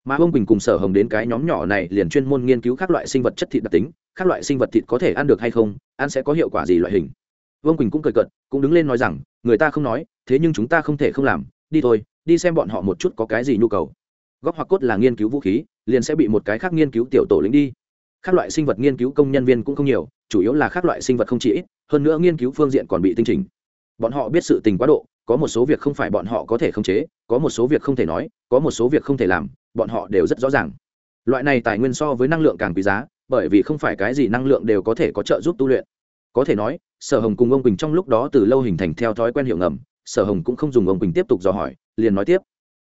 Mà ông quỳnh cùng sở hồng đến cái nhóm nhỏ này liền chuyên môn nghiên cứu các loại sinh vật chất thịt đặc tính, các loại sinh vật thịt có thể ăn được hay không, ăn sẽ có hiệu quả gì loại hình. Vương quỳnh cũng cười cận cũng đứng lên nói rằng, người ta không nói, thế nhưng chúng ta không thể không làm, đi thôi, đi xem bọn họ một chút có cái gì nhu cầu. Góc hoặc cốt là nghiên cứu vũ khí, liền sẽ bị một cái khác nghiên cứu tiểu tổ lĩnh đi. Các loại sinh vật nghiên cứu công nhân viên cũng không nhiều, chủ yếu là các loại sinh vật không chỉ ít, hơn nữa nghiên cứu phương diện còn bị tinh trình bọn họ biết sự tình quá độ có một số việc không phải bọn họ có thể khống chế, có một số việc không thể nói, có một số việc không thể làm, bọn họ đều rất rõ ràng. Loại này tài nguyên so với năng lượng càng quý giá, bởi vì không phải cái gì năng lượng đều có thể có trợ giúp tu luyện. Có thể nói, sở hồng cùng ông quỳnh trong lúc đó từ lâu hình thành theo thói quen hiệu ngầm, sở hồng cũng không dùng ông quỳnh tiếp tục dò hỏi, liền nói tiếp.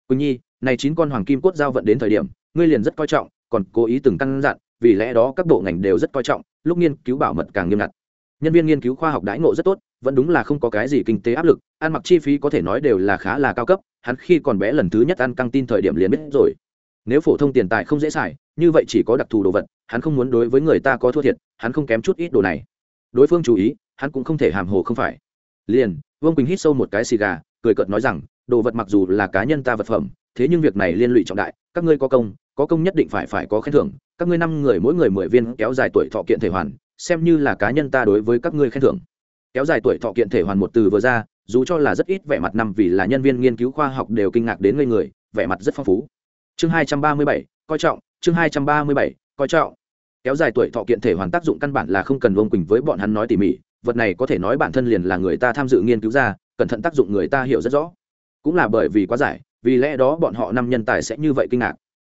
Quỳnh nhi, này chín con hoàng kim cốt giao vận đến thời điểm, ngươi liền rất coi trọng, còn cố ý từng căn dặn, vì lẽ đó các bộ ngành đều rất coi trọng, lúc nghiên cứu bảo mật càng nghiêm ngặt. Nhân viên nghiên cứu khoa học đãi ngộ rất tốt vẫn đúng là không có cái gì kinh tế áp lực, ăn mặc chi phí có thể nói đều là khá là cao cấp, hắn khi còn bé lần thứ nhất ăn căng tin thời điểm liền biết rồi. Nếu phổ thông tiền tài không dễ xài, như vậy chỉ có đặc thù đồ vật, hắn không muốn đối với người ta có thua thiệt, hắn không kém chút ít đồ này. Đối phương chú ý, hắn cũng không thể hàm hồ không phải. Liền, vương quỳnh hít sâu một cái xì gà, cười cợt nói rằng, đồ vật mặc dù là cá nhân ta vật phẩm, thế nhưng việc này liên lụy trọng đại, các ngươi có công có công nhất định phải phải có khen thưởng, các ngươi năm người mỗi người mười viên kéo dài tuổi thọ kiện thể hoàn, xem như là cá nhân ta đối với các ngươi khen thưởng kéo dài tuổi thọ kiện thể hoàn một từ vừa ra, dù cho là rất ít vẻ mặt năm vì là nhân viên nghiên cứu khoa học đều kinh ngạc đến ngây người, vẻ mặt rất phong phú. Chương hai trăm ba mươi bảy, coi trọng, chương hai trăm ba mươi bảy, coi trọng. Kéo dài tuổi thọ kiện thể hoàn tác dụng căn bản là không cần vông quỳnh với bọn hắn nói tỉ mỉ, vật này có thể nói bản thân liền là người ta tham dự nghiên cứu ra, cẩn thận tác dụng người ta hiểu rất rõ. Cũng là bởi vì quá giải, vì lẽ đó bọn họ năm nhân tài sẽ như vậy kinh ngạc.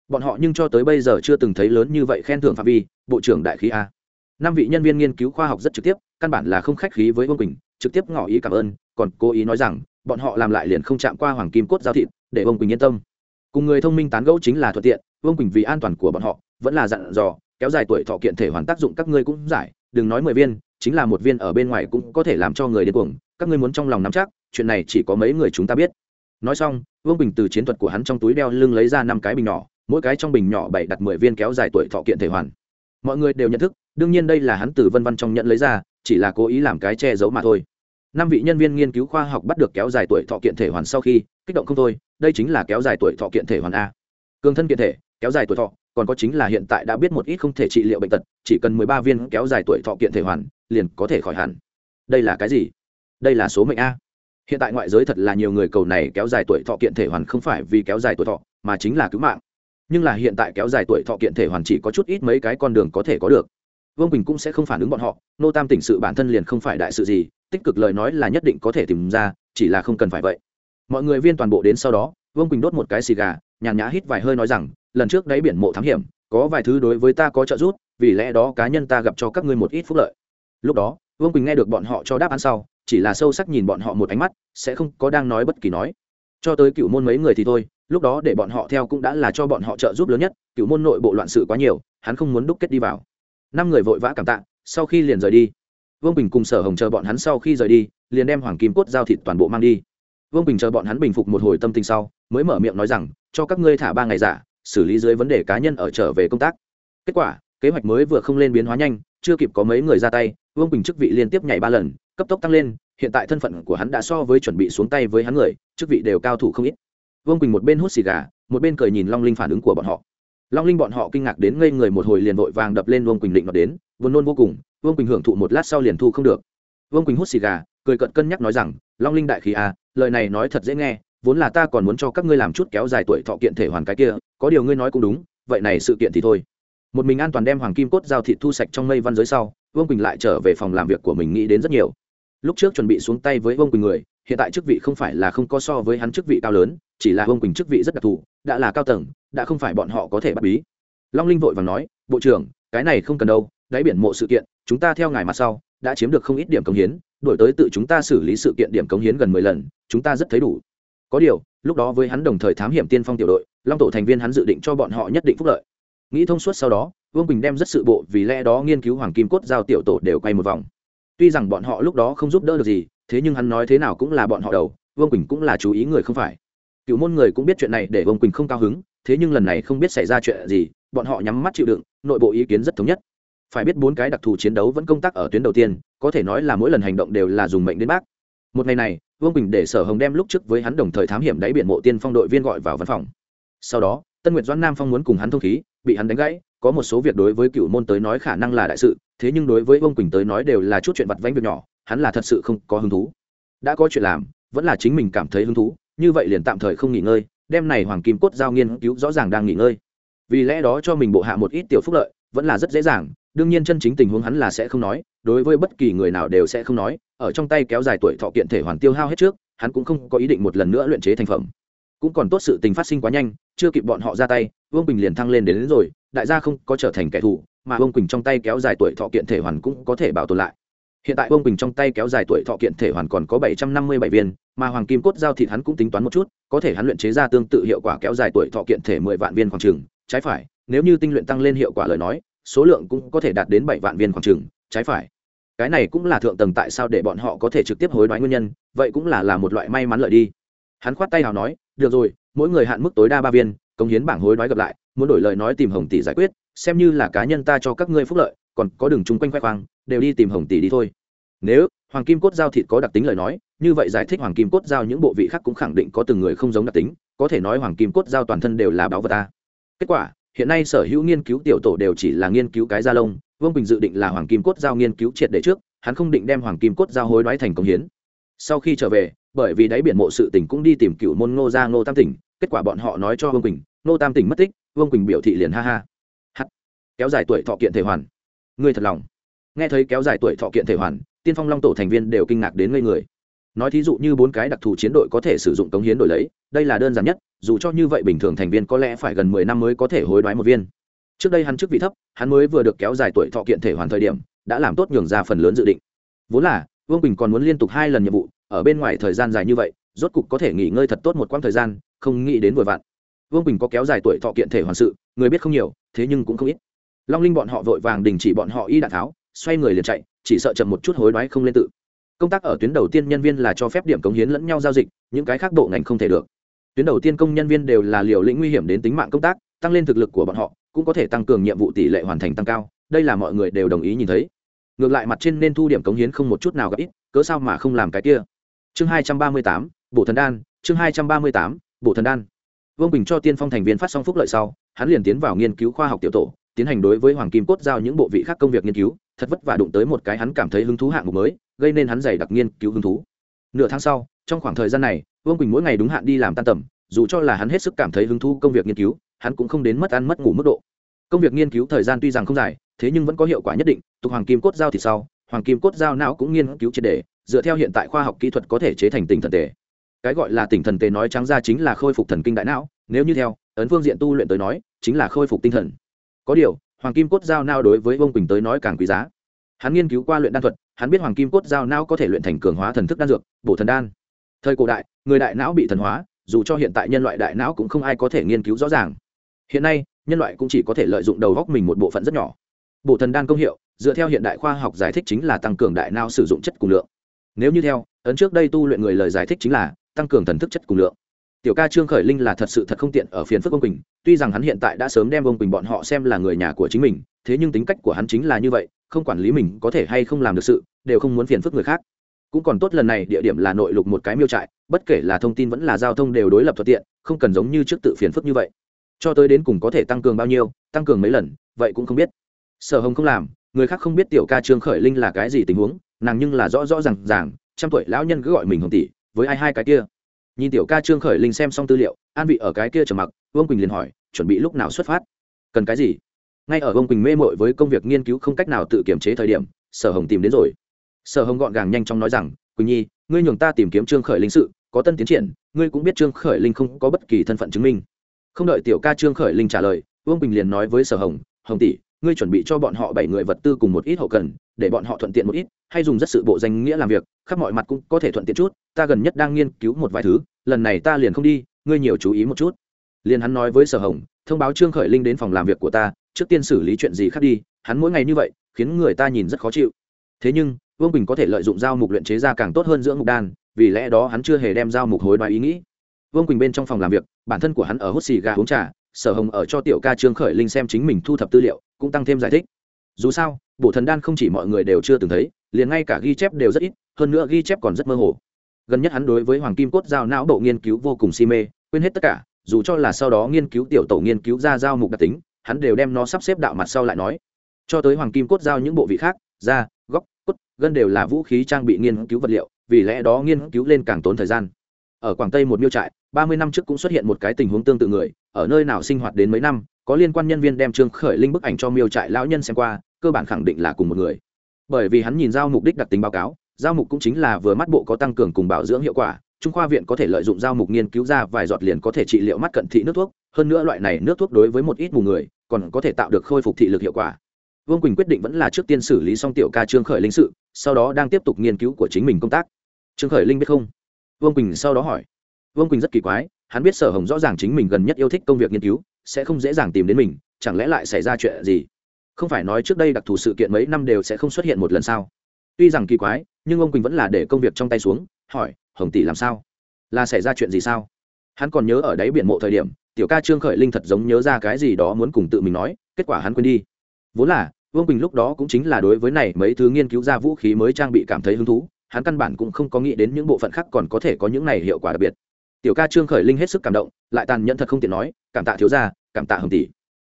Bọn họ nhưng cho tới bây giờ chưa từng thấy lớn như vậy khen thưởng phạm vi, bộ trưởng đại khí a. Năm vị nhân viên nghiên cứu khoa học rất trực tiếp căn bản là không khách khí với vương quỳnh, trực tiếp ngỏ ý cảm ơn, còn cố ý nói rằng, bọn họ làm lại liền không chạm qua hoàng kim cốt giao thịt, để vương quỳnh yên tâm. Cùng người thông minh tán gẫu chính là thuận tiện, vương quỳnh vì an toàn của bọn họ, vẫn là dặn dò, kéo dài tuổi thọ kiện thể hoàn tác dụng các ngươi cũng giải, đừng nói mười viên, chính là một viên ở bên ngoài cũng có thể làm cho người điên cuồng, các ngươi muốn trong lòng nắm chắc, chuyện này chỉ có mấy người chúng ta biết. Nói xong, vương bình từ chiến thuật của hắn trong túi đeo lưng lấy ra năm cái bình nhỏ, mỗi cái trong bình nhỏ bảy đặt mười viên kéo dài tuổi thọ kiện thể hoàn. Mọi người đều nhận thức, đương nhiên đây là hắn từ vân văn trong nhận lấy ra chỉ là cố ý làm cái che giấu mà thôi. Năm vị nhân viên nghiên cứu khoa học bắt được kéo dài tuổi thọ kiện thể hoàn sau khi, kích động không thôi, đây chính là kéo dài tuổi thọ kiện thể hoàn a. Cường thân kiện thể, kéo dài tuổi thọ, còn có chính là hiện tại đã biết một ít không thể trị liệu bệnh tật, chỉ cần mười ba viên kéo dài tuổi thọ kiện thể hoàn, liền có thể khỏi hẳn. Đây là cái gì? Đây là số mệnh a. Hiện tại ngoại giới thật là nhiều người cầu này kéo dài tuổi thọ kiện thể hoàn không phải vì kéo dài tuổi thọ, mà chính là cứu mạng. Nhưng là hiện tại kéo dài tuổi thọ kiện thể hoàn chỉ có chút ít mấy cái con đường có thể có được vương quỳnh cũng sẽ không phản ứng bọn họ, nô tam tỉnh sự bản thân liền không phải đại sự gì, tích cực lời nói là nhất định có thể tìm ra, chỉ là không cần phải vậy. Mọi người viên toàn bộ đến sau đó, vương quỳnh đốt một cái xì gà, nhàn nhã hít vài hơi nói rằng, lần trước đáy biển mộ thám hiểm, có vài thứ đối với ta có trợ giúp, vì lẽ đó cá nhân ta gặp cho các ngươi một ít phúc lợi. Lúc đó, vương quỳnh nghe được bọn họ cho đáp án sau, chỉ là sâu sắc nhìn bọn họ một ánh mắt, sẽ không có đang nói bất kỳ nói. Cho tới cựu môn mấy người thì thôi, lúc đó để bọn họ theo cũng đã là cho bọn họ trợ giúp lớn nhất, cựu môn nội bộ loạn sự quá nhiều, hắn không muốn đúc kết đi vào năm người vội vã cảm tạ, sau khi liền rời đi. Vương bình cùng sở hồng chờ bọn hắn sau khi rời đi, liền đem hoàng kim cốt giao thịt toàn bộ mang đi. Vương bình chờ bọn hắn bình phục một hồi tâm tình sau, mới mở miệng nói rằng, cho các ngươi thả ba ngày giả, xử lý dưới vấn đề cá nhân ở trở về công tác. Kết quả, kế hoạch mới vừa không lên biến hóa nhanh, chưa kịp có mấy người ra tay, vương bình chức vị liên tiếp nhảy ba lần, cấp tốc tăng lên, hiện tại thân phận của hắn đã so với chuẩn bị xuống tay với hắn người, chức vị đều cao thủ không ít. Vương bình một bên hút xì gà, một bên cười nhìn long linh phản ứng của bọn họ long linh bọn họ kinh ngạc đến ngây người một hồi liền vội vàng đập lên vương quỳnh định nó đến vốn nôn vô cùng, vương quỳnh hưởng thụ một lát sau liền thu không được. Vương quỳnh hút xì gà, cười cận cân nhắc nói rằng, long linh đại khí à lời này nói thật dễ nghe, vốn là ta còn muốn cho các ngươi làm chút kéo dài tuổi thọ kiện thể hoàn cái kia, có điều ngươi nói cũng đúng, vậy này sự kiện thì thôi. Một mình an toàn đem hoàng kim cốt giao thịt thu sạch trong mây văn giới sau, vương quỳnh lại trở về phòng làm việc của mình nghĩ đến rất nhiều. Lúc trước chuẩn bị xuống tay với vương quỳnh người, hiện tại chức vị không phải là không có so với hắn chức vị cao lớn, chỉ là vương quỳnh chức vị rất đặc thù đã là cao tầng, đã không phải bọn họ có thể bắt bí. Long linh vội vàng nói, bộ trưởng, cái này không cần đâu, đáy biển mộ sự kiện, chúng ta theo ngài mặt sau, đã chiếm được không ít điểm cống hiến, đổi tới tự chúng ta xử lý sự kiện điểm cống hiến gần mười lần, chúng ta rất thấy đủ. Có điều, lúc đó với hắn đồng thời thám hiểm tiên phong tiểu đội, long tổ thành viên hắn dự định cho bọn họ nhất định phúc lợi. Nghĩ thông suốt sau đó, vương quỳnh đem rất sự bộ vì lẽ đó nghiên cứu hoàng kim cốt giao tiểu tổ đều quay một vòng. Tuy rằng bọn họ lúc đó không giúp đỡ được gì, thế nhưng hắn nói thế nào cũng là bọn họ đầu, vương quỳnh cũng là chú ý người không phải cựu môn người cũng biết chuyện này để vương quỳnh không cao hứng, thế nhưng lần này không biết xảy ra chuyện gì, bọn họ nhắm mắt chịu đựng, nội bộ ý kiến rất thống nhất. Phải biết bốn cái đặc thù chiến đấu vẫn công tác ở tuyến đầu tiên, có thể nói là mỗi lần hành động đều là dùng mệnh đến bác. Một ngày này, vương quỳnh để sở hồng đem lúc trước với hắn đồng thời thám hiểm đáy biển mộ tiên phong đội viên gọi vào văn phòng. Sau đó, tân nguyệt doãn nam phong muốn cùng hắn thông khí, bị hắn đánh gãy, có một số việc đối với cựu môn tới nói khả năng là đại sự, thế nhưng đối với vương quỳnh tới nói đều là chút chuyện vặt vãnh việc nhỏ, hắn là thật sự không có hứng thú. Đã có chuyện làm, vẫn là chính mình cảm thấy hứng thú như vậy liền tạm thời không nghỉ ngơi đem này hoàng kim cốt giao nghiên cứu rõ ràng đang nghỉ ngơi. Vì lẽ đó cho mình bộ hạ một ít tiểu phúc lợi vẫn là rất dễ dàng đương nhiên chân chính tình huống hắn là sẽ không nói đối với bất kỳ người nào đều sẽ không nói ở trong tay kéo dài tuổi thọ kiện thể hoàn tiêu hao hết trước hắn cũng không có ý định một lần nữa luyện chế thành phẩm. Cũng còn tốt sự tình phát sinh quá nhanh chưa kịp bọn họ ra tay vương bình liền thăng lên đến, đến rồi đại gia không có trở thành kẻ thù mà vương quỳnh trong tay kéo dài tuổi thọ kiện thể hoàn cũng có thể bảo tồn lại. Hiện tại vương quỳnh trong tay kéo dài tuổi thọ kiện thể hoàn còn có bảy trăm năm mươi bảy viên mà hoàng kim cốt giao thịt hắn cũng tính toán một chút, có thể hắn luyện chế ra tương tự hiệu quả kéo dài tuổi thọ kiện thể mười vạn viên khoảng trừng trái phải, nếu như tinh luyện tăng lên hiệu quả lời nói, số lượng cũng có thể đạt đến bảy vạn viên khoảng trừng trái phải. Cái này cũng là thượng tầng tại sao để bọn họ có thể trực tiếp hối đoái nguyên nhân, vậy cũng là là một loại may mắn lợi đi. Hắn khoát tay hào nói, được rồi, mỗi người hạn mức tối đa ba viên công hiến bảng hối đoái gặp lại, muốn đổi lời nói tìm hồng tỷ giải quyết, xem như là cá nhân ta cho các ngươi phúc lợi, còn có đường chung quanh khoe khoang, đều đi tìm hồng tỷ đi thôi. Nếu hoàng kim cốt giao thịt có đặc tính lời nói, như vậy giải thích hoàng kim cốt giao những bộ vị khác cũng khẳng định có từng người không giống đặc tính, có thể nói hoàng kim cốt giao toàn thân đều là báo vật ta. Kết quả, hiện nay sở hữu nghiên cứu tiểu tổ đều chỉ là nghiên cứu cái da lông, vương bình dự định là hoàng kim cốt giao nghiên cứu triệt để trước, hắn không định đem hoàng kim cốt giao hối đoái thành công hiến. Sau khi trở về, bởi vì đáy biển mộ sự tỉnh cũng đi tìm cựu môn ngô gia ngô tam tỉnh, kết quả bọn họ nói cho vương quỳnh, ngô tam tỉnh mất tích, vương quỳnh biểu thị liền ha ha. Hắt. Kéo dài tuổi thọ kiện thể hoàn. Ngươi thật lòng. Nghe thấy kéo dài tuổi thọ kiện thể hoàn tiên phong long tổ thành viên đều kinh ngạc đến ngây người. Nói thí dụ như bốn cái đặc thù chiến đội có thể sử dụng cống hiến đổi lấy, đây là đơn giản nhất, dù cho như vậy bình thường thành viên có lẽ phải gần mười năm mới có thể hối đoái một viên. Trước đây hắn chức vị thấp, hắn mới vừa được kéo dài tuổi thọ kiện thể hoàn thời điểm, đã làm tốt nhường ra phần lớn dự định. Vốn là, vương bình còn muốn liên tục hai lần nhiệm vụ, ở bên ngoài thời gian dài như vậy, rốt cục có thể nghỉ ngơi thật tốt một quãng thời gian, không nghĩ đến vội vặn. Vương bình có kéo dài tuổi thọ kiện thể hoàn sự, người biết không nhiều, thế nhưng cũng không ít. Long linh bọn họ vội vàng đình chỉ bọn họ y đạn tháo, xoay người liền chạy chỉ sợ chậm một chút hối đoái không lên tự. Công tác ở tuyến đầu tiên nhân viên là cho phép điểm cống hiến lẫn nhau giao dịch, những cái khác bộ ngành không thể được. Tuyến đầu tiên công nhân viên đều là liều lĩnh nguy hiểm đến tính mạng công tác, tăng lên thực lực của bọn họ, cũng có thể tăng cường nhiệm vụ tỷ lệ hoàn thành tăng cao, đây là mọi người đều đồng ý nhìn thấy. Ngược lại mặt trên nên thu điểm cống hiến không một chút nào gặp ít, cớ sao mà không làm cái kia? Chương hai trăm ba mươi tám, bộ thần đan, chương hai trăm ba mươi tám, bộ thần đan. Vương bình cho tiên phong thành viên phát xong phúc lợi sau, hắn liền tiến vào nghiên cứu khoa học tiểu tổ, tiến hành đối với hoàng kim cốt giao những bộ vị khác công việc nghiên cứu thật vất vả đụng tới một cái hắn cảm thấy hứng thú hạng mục mới, gây nên hắn dày đặc nghiên cứu hứng thú. Nửa tháng sau, trong khoảng thời gian này, vương quỳnh mỗi ngày đúng hạn đi làm tan tầm, dù cho là hắn hết sức cảm thấy hứng thú công việc nghiên cứu, hắn cũng không đến mất ăn mất ngủ mức độ. Công việc nghiên cứu thời gian tuy rằng không dài, thế nhưng vẫn có hiệu quả nhất định, tục hoàng kim cốt giao thì sau, hoàng kim cốt giao não cũng nghiên cứu triệt đề dựa theo hiện tại khoa học kỹ thuật có thể chế thành tỉnh thần tề. Cái gọi là tỉnh thần tề nói trắng ra chính là khôi phục thần kinh đại não, nếu như theo, ấn phương diện tu luyện tới nói, chính là khôi phục tinh thần. Có điều hoàng kim cốt giao não đối với vương quỳnh tới nói càng quý giá. Hắn nghiên cứu qua luyện đan thuật, hắn biết hoàng kim cốt giao não có thể luyện thành cường hóa thần thức đan dược, bổ thần đan. Thời cổ đại, người đại não bị thần hóa, dù cho hiện tại nhân loại đại não cũng không ai có thể nghiên cứu rõ ràng. Hiện nay, nhân loại cũng chỉ có thể lợi dụng đầu góc mình một bộ phận rất nhỏ. Bộ thần đan công hiệu, dựa theo hiện đại khoa học giải thích chính là tăng cường đại não sử dụng chất cùng lượng. Nếu như theo, ấn trước đây tu luyện người lời giải thích chính là tăng cường thần thức chất cùng lượng tiểu ca trương khởi linh là thật sự thật không tiện ở phiền phức ông quỳnh, tuy rằng hắn hiện tại đã sớm đem ông quỳnh bọn họ xem là người nhà của chính mình, thế nhưng tính cách của hắn chính là như vậy, không quản lý mình có thể hay không làm được sự, đều không muốn phiền phức người khác. Cũng còn tốt lần này địa điểm là nội lục một cái miêu trại, bất kể là thông tin vẫn là giao thông đều đối lập thuận tiện, không cần giống như trước tự phiền phức như vậy. Cho tới đến cùng có thể tăng cường bao nhiêu, tăng cường mấy lần, vậy cũng không biết. Sở hồng không làm, người khác không biết tiểu ca trương khởi linh là cái gì tình huống, nàng nhưng là rõ rõ r à n g ràng, trăm tuổi lão nhân cứ gọi mình hồng tỷ, với ai hai cái kia nhìn tiểu ca trương khởi linh xem xong tư liệu, an vị ở cái kia trầm mặc, vương quỳnh liền hỏi, chuẩn bị lúc nào xuất phát? Cần cái gì? Ngay ở vương quỳnh mê mội với công việc nghiên cứu không cách nào tự kiểm chế thời điểm, sở hồng tìm đến rồi. Sở hồng gọn gàng nhanh chóng nói rằng, quỳnh nhi, ngươi nhường ta tìm kiếm trương khởi linh sự, có tân tiến triển, ngươi cũng biết trương khởi linh không có bất kỳ thân phận chứng minh. Không đợi tiểu ca trương khởi linh trả lời, vương quỳnh liền nói với sở hồng hồng tỷ ngươi chuẩn bị cho bọn họ bảy người vật tư cùng một ít hậu cần, để bọn họ thuận tiện một ít, hay dùng rất sự bộ danh nghĩa làm việc, khắp mọi mặt cũng có thể thuận tiện chút, ta gần nhất đang nghiên cứu một vài thứ, lần này ta liền không đi, ngươi nhiều chú ý một chút. Liền hắn nói với sở hồng, thông báo trương khởi linh đến phòng làm việc của ta, trước tiên xử lý chuyện gì khác đi, hắn mỗi ngày như vậy, khiến người ta nhìn rất khó chịu. Thế nhưng, vương bình có thể lợi dụng dao mục luyện chế ra càng tốt hơn giữa mục đan, vì lẽ đó hắn chưa hề đem dao mục hối đoái ý nghĩ. Vương quỳnh bên trong phòng làm việc, bản thân của hắn ở hút xì gà uống trà sở hồng ở cho tiểu ca trương khởi linh xem chính mình thu thập tư liệu, cũng tăng thêm giải thích. Dù sao bộ thần đan không chỉ mọi người đều chưa từng thấy, liền ngay cả ghi chép đều rất ít, hơn nữa ghi chép còn rất mơ hồ. Gần nhất hắn đối với hoàng kim cốt giao não bộ nghiên cứu vô cùng si mê, quên hết tất cả, dù cho là sau đó nghiên cứu tiểu tổ nghiên cứu ra giao mục đặc tính, hắn đều đem nó sắp xếp đạo mặt sau lại nói. Cho tới hoàng kim cốt giao những bộ vị khác, da, góc, cốt, gân đều là vũ khí trang bị nghiên cứu vật liệu, vì lẽ đó nghiên cứu lên càng tốn thời gian. Ở quảng tây một miêu trại, ba mươi năm trước cũng xuất hiện một cái tình huống tương tự người ở nơi nào sinh hoạt đến mấy năm, có liên quan nhân viên đem trương khởi linh bức ảnh cho miêu trại lão nhân xem qua, cơ bản khẳng định là cùng một người. Bởi vì hắn nhìn giao mục đích đặc tính báo cáo, giao mục cũng chính là vừa mắt bộ có tăng cường cùng bảo dưỡng hiệu quả, trung khoa viện có thể lợi dụng giao mục nghiên cứu ra vài giọt liền có thể trị liệu mắt cận thị nước thuốc, hơn nữa loại này nước thuốc đối với một ít mù người, còn có thể tạo được khôi phục thị lực hiệu quả. Vương quỳnh quyết định vẫn là trước tiên xử lý xong tiểu ca trương khởi linh sự, sau đó đang tiếp tục nghiên cứu của chính mình công tác. Trương khởi linh biết không? Vương quỳnh sau đó hỏi. Vương quỳnh rất kỳ quái hắn biết sở hồng rõ ràng chính mình gần nhất yêu thích công việc nghiên cứu, sẽ không dễ dàng tìm đến mình, chẳng lẽ lại xảy ra chuyện gì? Không phải nói trước đây đặc thù sự kiện mấy năm đều sẽ không xuất hiện một lần sao? Tuy rằng kỳ quái, nhưng ông quỳnh vẫn là để công việc trong tay xuống, hỏi, hồng tỷ làm sao? Là xảy ra chuyện gì sao? Hắn còn nhớ ở đáy biển mộ thời điểm, tiểu ca trương khởi linh thật giống nhớ ra cái gì đó muốn cùng tự mình nói, kết quả hắn quên đi. Vốn là vương quỳnh lúc đó cũng chính là đối với này mấy thứ nghiên cứu ra vũ khí mới trang bị cảm thấy hứng thú, hắn căn bản cũng không có nghĩ đến những bộ phận khác còn có thể có những này hiệu quả đặc biệt tiểu ca trương khởi linh hết sức cảm động lại tàn nhẫn thật không tiện nói cảm tạ thiếu gia cảm tạ hồng tỷ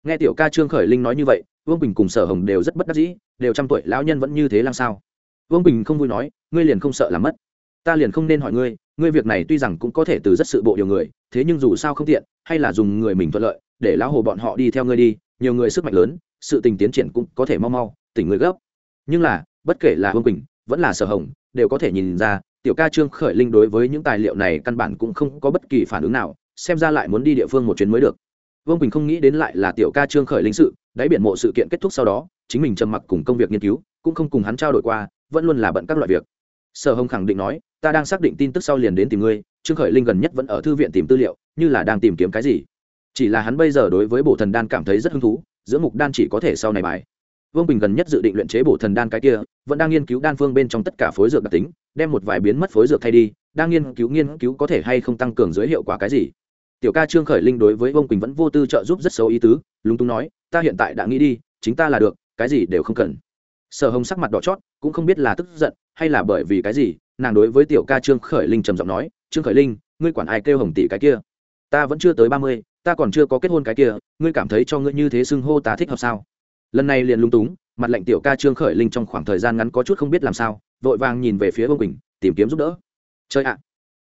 nghe tiểu ca trương khởi linh nói như vậy vương bình cùng sở hồng đều rất bất đắc dĩ đều trăm tuổi lão nhân vẫn như thế làm sao vương bình không vui nói ngươi liền không sợ làm mất ta liền không nên hỏi ngươi ngươi việc này tuy rằng cũng có thể từ rất sự bộ điều người thế nhưng dù sao không tiện hay là dùng người mình thuận lợi để lão hồ bọn họ đi theo ngươi đi nhiều người sức mạnh lớn sự tình tiến triển cũng có thể mau mau tỉnh người gấp nhưng là bất kể là vương bình vẫn là sở hồng đều có thể nhìn ra tiểu ca trương khởi linh đối với những tài liệu này căn bản cũng không có bất kỳ phản ứng nào, xem ra lại muốn đi địa phương một chuyến mới được. Vương bình không nghĩ đến lại là tiểu ca trương khởi linh sự, đáy biển mộ sự kiện kết thúc sau đó, chính mình trầm mặc cùng công việc nghiên cứu, cũng không cùng hắn trao đổi qua, vẫn luôn là bận các loại việc. Sở hồng khẳng định nói, ta đang xác định tin tức sau liền đến tìm ngươi, trương khởi linh gần nhất vẫn ở thư viện tìm tư liệu, như là đang tìm kiếm cái gì. Chỉ là hắn bây giờ đối với bộ thần đan cảm thấy rất hứng thú, giữa mục đan chỉ có thể sau này bài. Vương bình gần nhất dự định luyện chế bổ thần đan cái kia, vẫn đang nghiên cứu đan phương bên trong tất cả phối dược đặc tính đem một vài biến mất phối dược thay đi, đang nghiên cứu nghiên cứu có thể hay không tăng cường dưới hiệu quả cái gì. Tiểu ca trương khởi linh đối với vương quỳnh vẫn vô tư trợ giúp rất xấu ý tứ, lúng túng nói, ta hiện tại đã nghĩ đi, chính ta là được, cái gì đều không cần. Sở hồng sắc mặt đỏ chót, cũng không biết là tức giận, hay là bởi vì cái gì, nàng đối với tiểu ca trương khởi linh trầm giọng nói, trương khởi linh, ngươi quản ai kêu hồng tỷ cái kia? Ta vẫn chưa tới ba mươi, ta còn chưa có kết hôn cái kia, ngươi cảm thấy cho ngươi như thế xưng hô ta thích hợp sao? Lần này liền lung túng, mặt lệnh tiểu ca trương khởi linh trong khoảng thời gian ngắn có chút không biết làm sao vội vàng nhìn về phía vương quỳnh, tìm kiếm giúp đỡ. Chơi ạ,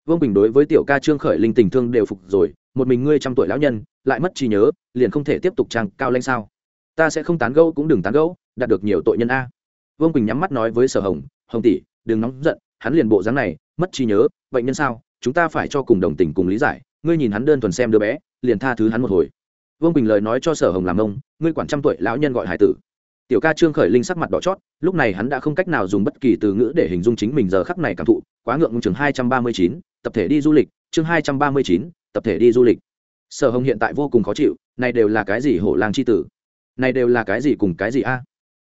vương quỳnh đối với tiểu ca trương khởi linh tình thương đều phục rồi, một mình ngươi trăm tuổi lão nhân, lại mất trí nhớ, liền không thể tiếp tục trang cao lanh sao. Ta sẽ không tán gẫu cũng đừng tán gẫu, đạt được nhiều tội nhân a. Vương quỳnh nhắm mắt nói với sở hồng hồng tỷ, đừng nóng giận, hắn liền bộ dáng này, mất trí nhớ, bệnh nhân sao, chúng ta phải cho cùng đồng tình cùng lý giải, ngươi nhìn hắn đơn thuần xem đứa bé, liền tha thứ hắn một hồi. Vương quỳnh lời nói cho sở hồng làm ông, ngươi quản trăm tuổi lão nhân gọi hải tử tiểu ca trương khởi linh sắc mặt đỏ chót, lúc này hắn đã không cách nào dùng bất kỳ từ ngữ để hình dung chính mình giờ khắc này cảm thụ, quá ngượng chương hai trăm ba mươi chín, tập thể đi du lịch, chương hai trăm ba mươi chín, tập thể đi du lịch. Sở hồng hiện tại vô cùng khó chịu, này đều là cái gì hổ lang c h i tử? Này đều là cái gì cùng cái gì a?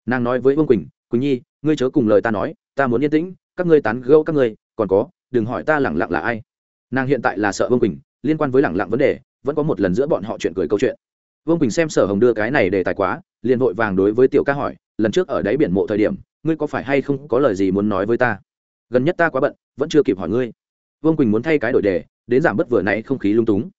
Nàng nói với vương quỳnh quỳnh nhi, ngươi chớ cùng lời ta nói, ta muốn yên tĩnh, các ngươi tán gẫu các ngươi, còn có, đừng hỏi ta lẳng lặng là ai. Nàng hiện tại là sợ vương quỳnh, liên quan với lẳng lặng vấn đề, vẫn có một lần giữa bọn họ chuyện cười câu chuyện vương quỳnh xem sở hồng đưa cái này để tài quá liền vội vàng đối với tiểu ca hỏi lần trước ở đáy biển mộ thời điểm ngươi có phải hay không có lời gì muốn nói với ta gần nhất ta quá bận vẫn chưa kịp hỏi ngươi vương quỳnh muốn thay cái đổi đề đến giảm bớt vừa nãy không khí lung túng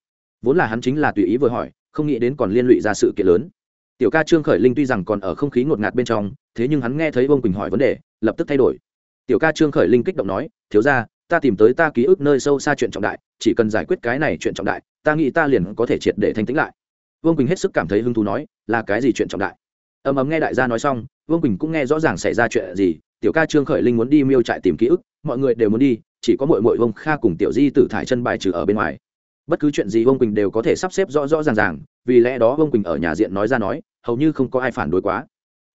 vốn là hắn chính là tùy ý vừa hỏi không nghĩ đến còn liên lụy ra sự kiện lớn tiểu ca trương khởi linh tuy rằng còn ở không khí ngột ngạt bên trong thế nhưng hắn nghe thấy vương quỳnh hỏi vấn đề lập tức thay đổi tiểu ca trương khởi linh kích động nói thiếu ra ta tìm tới ta ký ức nơi sâu xa chuyện trọng đại chỉ cần giải quyết cái này chuyện trọng đại ta nghĩ ta liền có thể triệt để thanh tĩnh lại vương quỳnh hết sức cảm thấy hứng thú nói là cái gì chuyện trọng đại ầm ầm nghe đại gia nói xong vương quỳnh cũng nghe rõ ràng xảy ra chuyện gì tiểu ca trương khởi linh muốn đi miêu trại tìm ký ức mọi người đều muốn đi chỉ có mội mội vông kha cùng tiểu di tử thải chân bài trừ ở bên ngoài bất cứ chuyện gì vương quỳnh đều có thể sắp xếp rõ rõ ràng ràng vì lẽ đó vương quỳnh ở nhà diện nói ra nói hầu như không có ai phản đối quá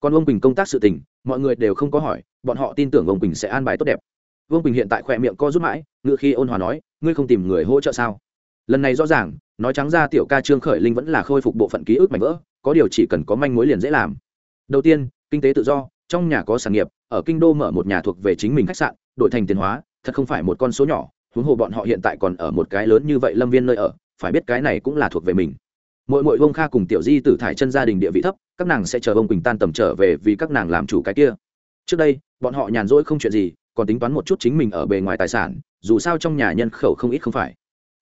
còn vương quỳnh công tác sự tình mọi người đều không có hỏi bọn họ tin tưởng vương quỳnh sẽ an bài tốt đẹp vương quỳnh hiện tại khỏe miệng co rút mãi ngự khi ôn hòa nói ngươi không tìm người hỗ trợ sao lần này rõ ràng nói trắng ra tiểu ca trương khởi linh vẫn là khôi phục bộ phận ký ức mảnh vỡ, có điều chỉ cần có manh mối liền dễ làm. Đầu tiên, kinh tế tự do, trong nhà có sản nghiệp, ở kinh đô mở một nhà thuộc về chính mình khách sạn, đổi thành tiền hóa, thật không phải một con số nhỏ, huống hồ bọn họ hiện tại còn ở một cái lớn như vậy lâm viên nơi ở, phải biết cái này cũng là thuộc về mình. Mỗi mỗi vông kha cùng tiểu di tử thải chân gia đình địa vị thấp, các nàng sẽ chờ ông quỳnh tan tầm trở về vì các nàng làm chủ cái kia. Trước đây, bọn họ nhàn rỗi không chuyện gì, còn tính toán một chút chính mình ở bề ngoài tài sản, dù sao trong nhà nhân khẩu không ít không phải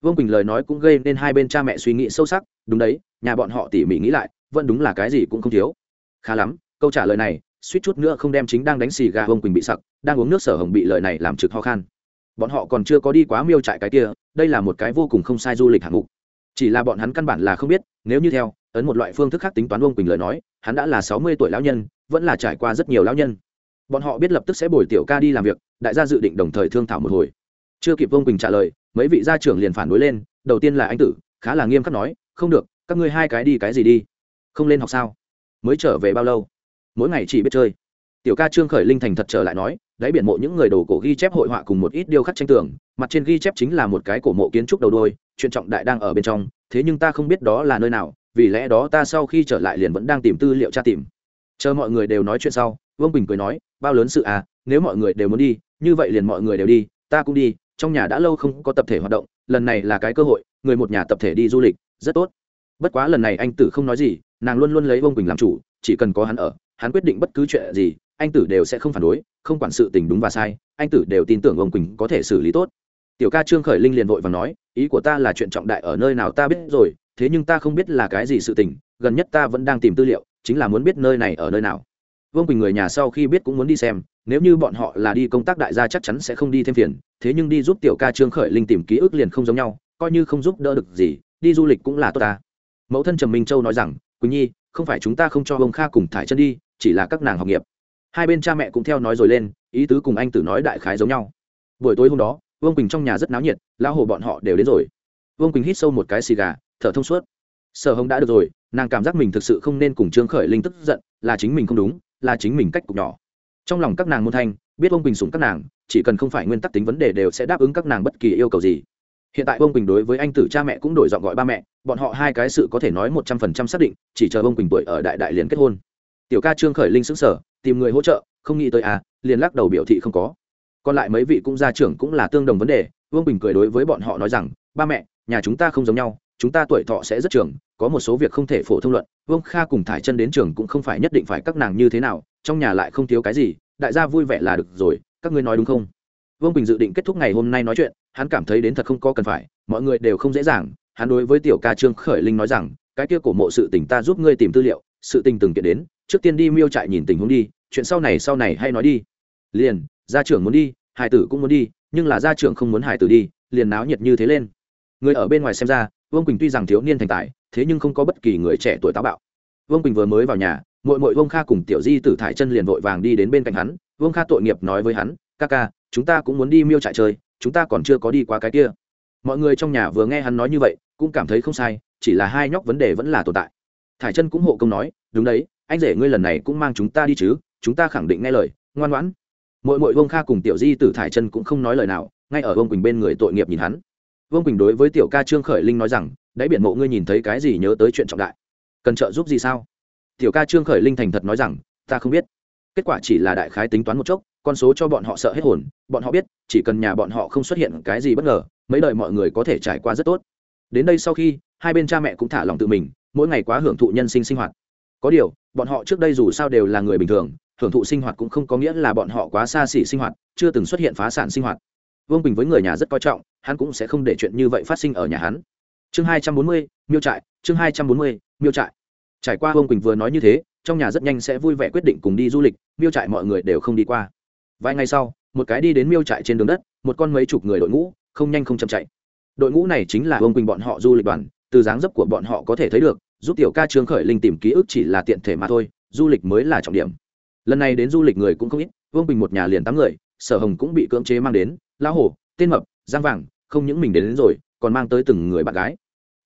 vương quỳnh lời nói cũng gây nên hai bên cha mẹ suy nghĩ sâu sắc đúng đấy nhà bọn họ tỉ mỉ nghĩ lại vẫn đúng là cái gì cũng không thiếu khá lắm câu trả lời này suýt chút nữa không đem chính đang đánh xì gà vương quỳnh bị sặc đang uống nước sở hồng bị lời này làm trực ho khan bọn họ còn chưa có đi quá miêu trại cái kia đây là một cái vô cùng không sai du lịch hạng mục chỉ là bọn hắn căn bản là không biết nếu như theo ấn một loại phương thức khác tính toán vương quỳnh lời nói hắn đã là sáu mươi tuổi lão nhân vẫn là trải qua rất nhiều lão nhân bọn họ biết lập tức sẽ bồi tiểu ca đi làm việc đại gia dự định đồng thời thương thảo một hồi chưa kịp vương quỳnh trả lời mấy vị gia trưởng liền phản đối lên, đầu tiên là anh tử, khá là nghiêm khắc nói, không được, các ngươi hai cái đi cái gì đi? Không lên học sao? Mới trở về bao lâu? Mỗi ngày chỉ biết chơi. Tiểu ca trương khởi linh thành thật trở lại nói, đáy biển mộ những người đồ cổ ghi chép hội họa cùng một ít điêu khắc tranh tường, mặt trên ghi chép chính là một cái cổ mộ kiến trúc đầu đôi, chuyện trọng đại đang ở bên trong, thế nhưng ta không biết đó là nơi nào, vì lẽ đó ta sau khi trở lại liền vẫn đang tìm tư liệu tra tìm. Chờ mọi người đều nói chuyện sau, vương bình cười nói, bao lớn sự à nếu mọi người đều muốn đi, như vậy liền mọi người đều đi, ta cũng đi trong nhà đã lâu không có tập thể hoạt động, lần này là cái cơ hội, người một nhà tập thể đi du lịch, rất tốt. Bất quá lần này anh tử không nói gì, nàng luôn luôn lấy vương quỳnh làm chủ, chỉ cần có hắn ở, hắn quyết định bất cứ chuyện gì, anh tử đều sẽ không phản đối, không quản sự tình đúng và sai, anh tử đều tin tưởng vông quỳnh có thể xử lý tốt. Tiểu ca trương khởi linh liền vội và nói, ý của ta là chuyện trọng đại ở nơi nào ta biết rồi, thế nhưng ta không biết là cái gì sự tình, gần nhất ta vẫn đang tìm tư liệu, chính là muốn biết nơi này ở nơi nào vương quỳnh người nhà sau khi biết cũng muốn đi xem nếu như bọn họ là đi công tác đại gia chắc chắn sẽ không đi thêm phiền thế nhưng đi giúp tiểu ca trương khởi linh tìm ký ức liền không giống nhau coi như không giúp đỡ được gì đi du lịch cũng là tốt ta mẫu thân trầm minh châu nói rằng quỳnh nhi không phải chúng ta không cho ông kha cùng thải chân đi chỉ là các nàng học nghiệp hai bên cha mẹ cũng theo nói rồi lên ý tứ cùng anh tử nói đại khái giống nhau buổi tối hôm đó vương quỳnh trong nhà rất náo nhiệt lão hồ bọn họ đều đến rồi vương quỳnh hít sâu một cái xì gà thở thông suốt sở hồng đã được rồi nàng cảm giác mình thực sự không nên cùng trương khởi linh tức giận là chính mình không đúng là chính mình cách cục nhỏ. Trong lòng các nàng môn thanh, biết ông bình sủng các nàng, chỉ cần không phải nguyên tắc tính vấn đề đều sẽ đáp ứng các nàng bất kỳ yêu cầu gì. Hiện tại ông bình đối với anh tử cha mẹ cũng đổi giọng gọi ba mẹ, bọn họ hai cái sự có thể nói một trăm phần trăm xác định, chỉ chờ ông bình tuổi ở đại đại liền kết hôn. Tiểu ca trương khởi linh xứng sở tìm người hỗ trợ, không nghĩ tới à liền lắc đầu biểu thị không có. Còn lại mấy vị cũng gia trưởng cũng là tương đồng vấn đề, vương bình cười đối với bọn họ nói rằng, ba mẹ, nhà chúng ta không giống nhau chúng ta tuổi thọ sẽ rất trường, có một số việc không thể phổ thông luận, vương kha cùng thải chân đến trường cũng không phải nhất định phải các nàng như thế nào, trong nhà lại không thiếu cái gì, đại gia vui vẻ là được rồi, các ngươi nói đúng không? Vương bình dự định kết thúc ngày hôm nay nói chuyện, hắn cảm thấy đến thật không có cần phải, mọi người đều không dễ dàng, hắn đối với tiểu ca trương khởi linh nói rằng, cái kia cổ mộ sự tình ta giúp ngươi tìm tư liệu, sự tình từng kiện đến, trước tiên đi miêu trại nhìn tình huống đi, chuyện sau này sau này hay nói đi. Liền, gia trưởng muốn đi hải tử cũng muốn đi, nhưng là gia trưởng không muốn hải tử đi, liền náo nhiệt như thế lên. Người ở bên ngoài xem ra vương quỳnh tuy rằng thiếu niên thành tài, thế nhưng không có bất kỳ người trẻ tuổi táo bạo. Vương quỳnh vừa mới vào nhà mội mội vương kha cùng tiểu di tử thải chân liền vội vàng đi đến bên cạnh hắn. Vương kha tội nghiệp nói với hắn, ca ca, chúng ta cũng muốn đi miêu trại chơi, chúng ta còn chưa có đi qua cái kia. Mọi người trong nhà vừa nghe hắn nói như vậy, cũng cảm thấy không sai, chỉ là hai nhóc vấn đề vẫn là tồn tại. Thải chân cũng hộ công nói, đúng đấy, anh rể ngươi lần này cũng mang chúng ta đi chứ, chúng ta khẳng định nghe lời, ngoan ngoãn. Mội mội vương kha cùng tiểu di tử thải chân cũng không nói lời nào, ngay ở vương quỳnh bên người tội nghiệp nhìn hắn vương quỳnh đối với tiểu ca trương khởi linh nói rằng, đáy biển mộ ngươi nhìn thấy cái gì nhớ tới chuyện trọng đại? Cần trợ giúp gì sao? Tiểu ca trương khởi linh thành thật nói rằng, ta không biết. Kết quả chỉ là đại khái tính toán một chốc, con số cho bọn họ sợ hết hồn. Bọn họ biết, chỉ cần nhà bọn họ không xuất hiện cái gì bất ngờ, mấy đời mọi người có thể trải qua rất tốt. Đến đây sau khi, hai bên cha mẹ cũng thả lòng tự mình, mỗi ngày quá hưởng thụ nhân sinh sinh hoạt. Có điều, bọn họ trước đây dù sao đều là người bình thường, hưởng thụ sinh hoạt cũng không có nghĩa là bọn họ quá xa xỉ sinh hoạt, chưa từng xuất hiện phá sản sinh hoạt. Vương bình với người nhà rất coi trọng hắn cũng sẽ không để chuyện như vậy phát sinh ở nhà hắn. Chương hai trăm bốn mươi, miêu trại, chương hai trăm bốn mươi, miêu trại. Trải qua vương quỳnh vừa nói như thế, trong nhà rất nhanh sẽ vui vẻ quyết định cùng đi du lịch, miêu trại mọi người đều không đi qua. Vài ngày sau, một cái đi đến miêu trại trên đường đất, một con mấy chục người đội ngũ, không nhanh không chậm chạy. Đội ngũ này chính là vương quỳnh bọn họ du lịch đoàn, từ dáng dấp của bọn họ có thể thấy được, giúp tiểu ca trương khởi linh tìm ký ức chỉ là tiện thể mà thôi, du lịch mới là trọng điểm. Lần này đến du lịch người cũng không ít, vương bình một nhà liền tám người, sở hồng cũng bị cưỡng chế mang đến, lão hổ, tên mập giang vàng không những mình đến, đến rồi còn mang tới từng người bạn gái.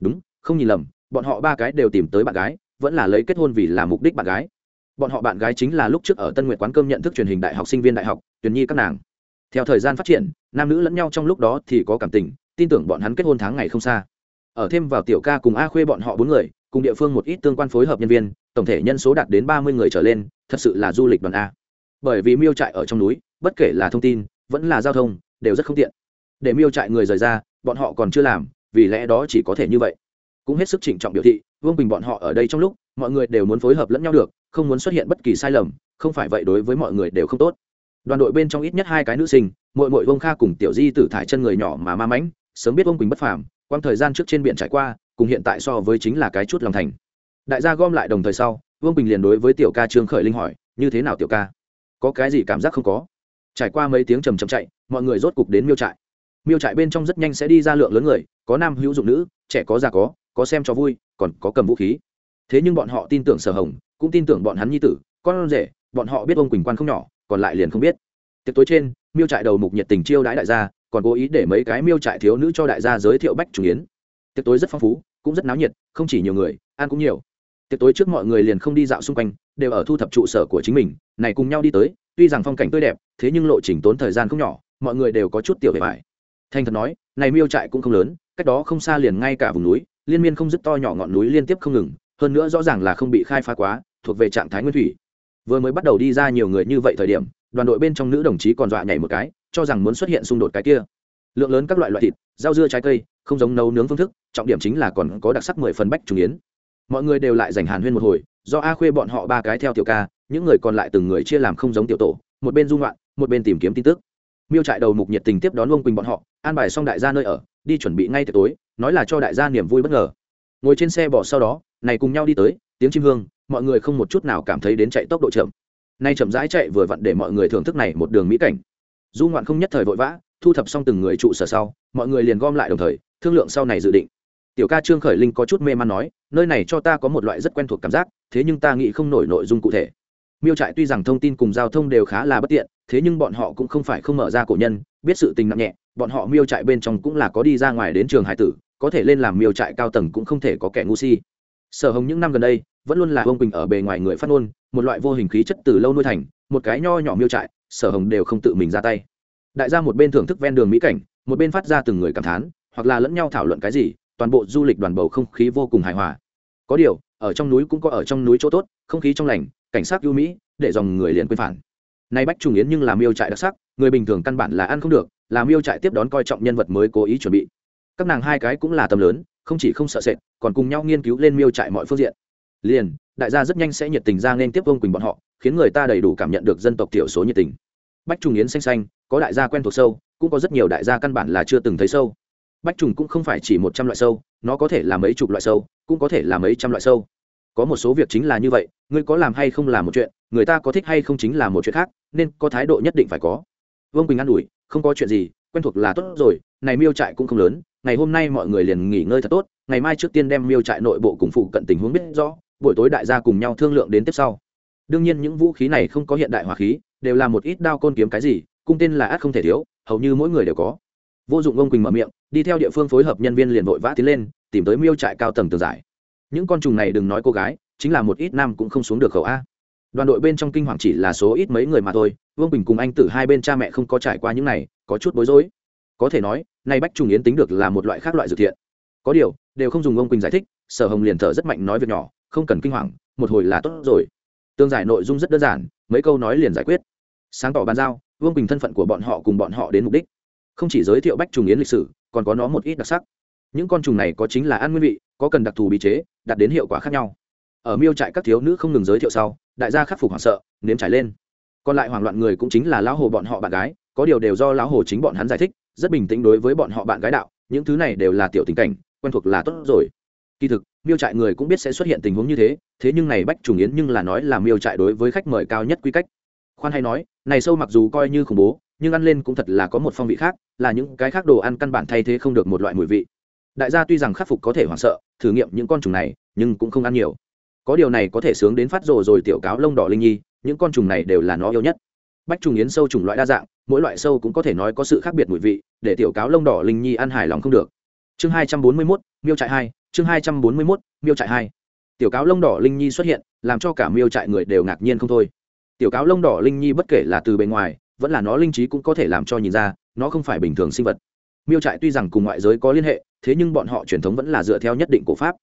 Đúng không nhìn lầm bọn họ ba cái đều tìm tới bạn gái vẫn là lấy kết hôn vì là mục đích bạn gái. Bọn họ bạn gái chính là lúc trước ở tân nguyệt quán cơm nhận thức truyền hình đại học sinh viên đại học tuyển nhi các nàng. Theo thời gian phát triển nam nữ lẫn nhau trong lúc đó thì có cảm tình tin tưởng bọn hắn kết hôn tháng ngày không xa. Ở thêm vào tiểu ca cùng a khuê bọn họ bốn người cùng địa phương một ít tương quan phối hợp nhân viên tổng thể nhân số đạt đến ba mươi người trở lên thật sự là du lịch đoàn a. Bởi vì miêu trại ở trong núi bất kể là thông tin vẫn là giao thông đều rất không tiện để miêu trại người rời ra, bọn họ còn chưa làm, vì lẽ đó chỉ có thể như vậy. Cũng hết sức trịnh trọng biểu thị, vương bình bọn họ ở đây trong lúc, mọi người đều muốn phối hợp lẫn nhau được, không muốn xuất hiện bất kỳ sai lầm, không phải vậy đối với mọi người đều không tốt. Đoàn đội bên trong ít nhất hai cái nữ sinh mội mội vông kha cùng tiểu di tử thải chân người nhỏ mà ma mãnh, sớm biết vương quỳnh bất phàm quang thời gian trước trên biển trải qua, cùng hiện tại so với chính là cái chút lòng thành. Đại gia gom lại đồng thời sau, vương bình liền đối với tiểu ca trương khởi linh hỏi, như thế nào tiểu ca? Có cái gì cảm giác không có? Trải qua mấy tiếng trầm trầm chạy, mọi người rốt cục đến miêu trại miêu trại bên trong rất nhanh sẽ đi ra lượng lớn người, có nam hữu dụng nữ, trẻ có già có có xem cho vui, còn có cầm vũ khí. Thế nhưng bọn họ tin tưởng sở hồng, cũng tin tưởng bọn hắn nhi tử, con rể, bọn họ biết ông quỳnh quan không nhỏ, còn lại liền không biết. Tiệc tối trên, miêu trại đầu mục nhiệt tình chiêu đãi đại gia, còn cố ý để mấy cái miêu trại thiếu nữ cho đại gia giới thiệu bách chủ yến. Tiệc tối rất phong phú, cũng rất náo nhiệt, không chỉ nhiều người, ăn cũng nhiều. Tiệc tối trước mọi người liền không đi dạo xung quanh, đều ở thu thập trụ sở của chính mình, này cùng nhau đi tới, tuy rằng phong cảnh tươi đẹp, thế nhưng lộ trình tốn thời gian không nhỏ, mọi người đều có chút tiểu về vải thanh thật nói, này miêu trại cũng không lớn, cách đó không xa liền ngay cả vùng núi, liên miên không dứt to nhỏ ngọn núi liên tiếp không ngừng, hơn nữa rõ ràng là không bị khai phá quá, thuộc về trạng thái nguyên thủy. Vừa mới bắt đầu đi ra nhiều người như vậy thời điểm, đoàn đội bên trong nữ đồng chí còn dọa nhảy một cái, cho rằng muốn xuất hiện xung đột cái kia. Lượng lớn các loại loại thịt, rau dưa trái cây, không giống nấu nướng phương thức, trọng điểm chính là còn có đặc sắc mười phần bách trùng yến. Mọi người đều lại dành hàn huyên một hồi, do a khuê bọn họ ba cái theo tiểu ca, những người còn lại từng người chia làm không giống tiểu tổ, một bên dung loạn một bên tìm kiếm tin tức miêu trại đầu mục nhiệt tình tiếp đón ông quỳnh bọn họ, an bài xong đại gia nơi ở, đi chuẩn bị ngay từ tối, nói là cho đại gia niềm vui bất ngờ. Ngồi trên xe bỏ sau đó, này cùng nhau đi tới, tiếng chim hương, mọi người không một chút nào cảm thấy đến chạy tốc độ chậm. Nay chậm rãi chạy vừa vặn để mọi người thưởng thức này một đường mỹ cảnh. Du ngoạn không nhất thời vội vã, thu thập xong từng người trụ sở sau, mọi người liền gom lại đồng thời, thương lượng sau này dự định. Tiểu ca trương khởi linh có chút mê man nói, nơi này cho ta có một loại rất quen thuộc cảm giác, thế nhưng ta nghĩ không nổi nội dung cụ thể miêu trại tuy rằng thông tin cùng giao thông đều khá là bất tiện, thế nhưng bọn họ cũng không phải không mở ra cổ nhân, biết sự tình nặng nhẹ, bọn họ miêu trại bên trong cũng là có đi ra ngoài đến trường hải tử, có thể lên làm miêu trại cao tầng cũng không thể có kẻ ngu si. Sở hồng những năm gần đây, vẫn luôn là ông quỳnh ở bề ngoài người phát ngôn, một loại vô hình khí chất từ lâu nuôi thành, một cái nho nhỏ miêu trại, sở hồng đều không tự mình ra tay. Đại gia một bên thưởng thức ven đường mỹ cảnh, một bên phát ra từng người cảm thán, hoặc là lẫn nhau thảo luận cái gì, toàn bộ du lịch đoàn bầu không khí vô cùng hài hòa. Có điều ở trong núi cũng có ở trong núi chỗ tốt, không khí trong lành, cảnh sát ưu mỹ, để dòng người liền quên phản. Nay bách trùng yến nhưng làm miêu trại đặc sắc, người bình thường căn bản là ăn không được làm miêu trại tiếp đón coi trọng nhân vật mới cố ý chuẩn bị. Các nàng hai cái cũng là tầm lớn, không chỉ không sợ sệt, còn cùng nhau nghiên cứu lên miêu trại mọi phương diện. Liền, đại gia rất nhanh sẽ nhiệt tình ra nên tiếp vương quỳnh bọn họ, khiến người ta đầy đủ cảm nhận được dân tộc thiểu số nhiệt tình. Bách trùng yến xanh xanh, có đại gia quen thuộc sâu, cũng có rất nhiều đại gia căn bản là chưa từng thấy sâu. Bách trùng cũng không phải chỉ một trăm loại sâu, nó có thể là mấy chục loại sâu cũng có thể là mấy trăm loại sâu. Có một số việc chính là như vậy, ngươi có làm hay không là một chuyện, người ta có thích hay không chính là một chuyện khác, nên có thái độ nhất định phải có. Vương quỳnh an ủi, không có chuyện gì, quen thuộc là tốt rồi, này miêu trại cũng không lớn, ngày hôm nay mọi người liền nghỉ ngơi thật tốt, ngày mai trước tiên đem miêu trại nội bộ cùng phụ cận tình huống biết rõ, buổi tối đại gia cùng nhau thương lượng đến tiếp sau. Đương nhiên những vũ khí này không có hiện đại hỏa khí, đều là một ít đao côn kiếm cái gì, cung tên là ác không thể thiếu, hầu như mỗi người đều có. Vô dụng ông quỳnh mở miệng, đi theo địa phương phối hợp nhân viên liền vội vã tiến lên tìm tới miêu trại cao tầng tường giải. Những con trùng này đừng nói cô gái, chính là một ít nam cũng không xuống được khẩu a. Đoàn đội bên trong kinh hoàng chỉ là số ít mấy người mà thôi, vương bình cùng anh tử hai bên cha mẹ không có trải qua những này, có chút bối rối. Có thể nói, nay bách trùng yến tính được là một loại khác loại dược thiện. Có điều, đều không dùng ông quỳnh giải thích, sở hồng liền thở rất mạnh nói việc nhỏ, không cần kinh hoàng, một hồi là tốt rồi. Tương giải nội dung rất đơn giản, mấy câu nói liền giải quyết. Sáng tỏ bàn giao, vương bình thân phận của bọn họ cùng bọn họ đến mục đích. Không chỉ giới thiệu bách trùng yến lịch sử, còn có nó một ít đặc sắc những con trùng này có chính là ăn nguyên vị, có cần đặc thù bí chế, đạt đến hiệu quả khác nhau. Ở miêu trại các thiếu nữ không ngừng giới thiệu sau, đại gia khắc phục hoảng sợ, nếm trải lên. Còn lại hoảng loạn người cũng chính là lão hồ bọn họ bạn gái, có điều đều do lão hồ chính bọn hắn giải thích, rất bình tĩnh đối với bọn họ bạn gái đạo, những thứ này đều là tiểu tình cảnh, quen thuộc là tốt rồi. Kỳ thực, miêu trại người cũng biết sẽ xuất hiện tình huống như thế thế nhưng này bách trùng yến nhưng là nói là miêu trại đối với khách mời cao nhất quy cách. Khoan hay nói, này sâu mặc dù coi như khủng bố, nhưng ăn lên cũng thật là có một phong vị khác, là những cái khác đồ ăn căn bản thay thế không được một loại mùi vị đại gia tuy rằng khắc phục có thể hoảng sợ, thử nghiệm những con trùng này, nhưng cũng không ăn nhiều. Có điều này có thể sướng đến phát rồ rồi tiểu cáo lông đỏ linh nhi, những con trùng này đều là nó yêu nhất. Bách trùng yến sâu trùng loại đa dạng, mỗi loại sâu cũng có thể nói có sự khác biệt mùi vị, để tiểu cáo lông đỏ linh nhi ăn hài lòng không được. Chương hai trăm bốn mươi mốt, miêu trại hai, chương hai trăm bốn mươi mốt, miêu trại hai. Tiểu cáo lông đỏ linh nhi xuất hiện, làm cho cả miêu trại người đều ngạc nhiên không thôi. Tiểu cáo lông đỏ linh nhi bất kể là từ bề ngoài, vẫn là nó linh trí cũng có thể làm cho nhìn ra, nó không phải bình thường sinh vật. Miêu trại tuy rằng cùng ngoại giới có liên hệ thế nhưng bọn họ truyền thống vẫn là dựa theo nhất định cổ pháp.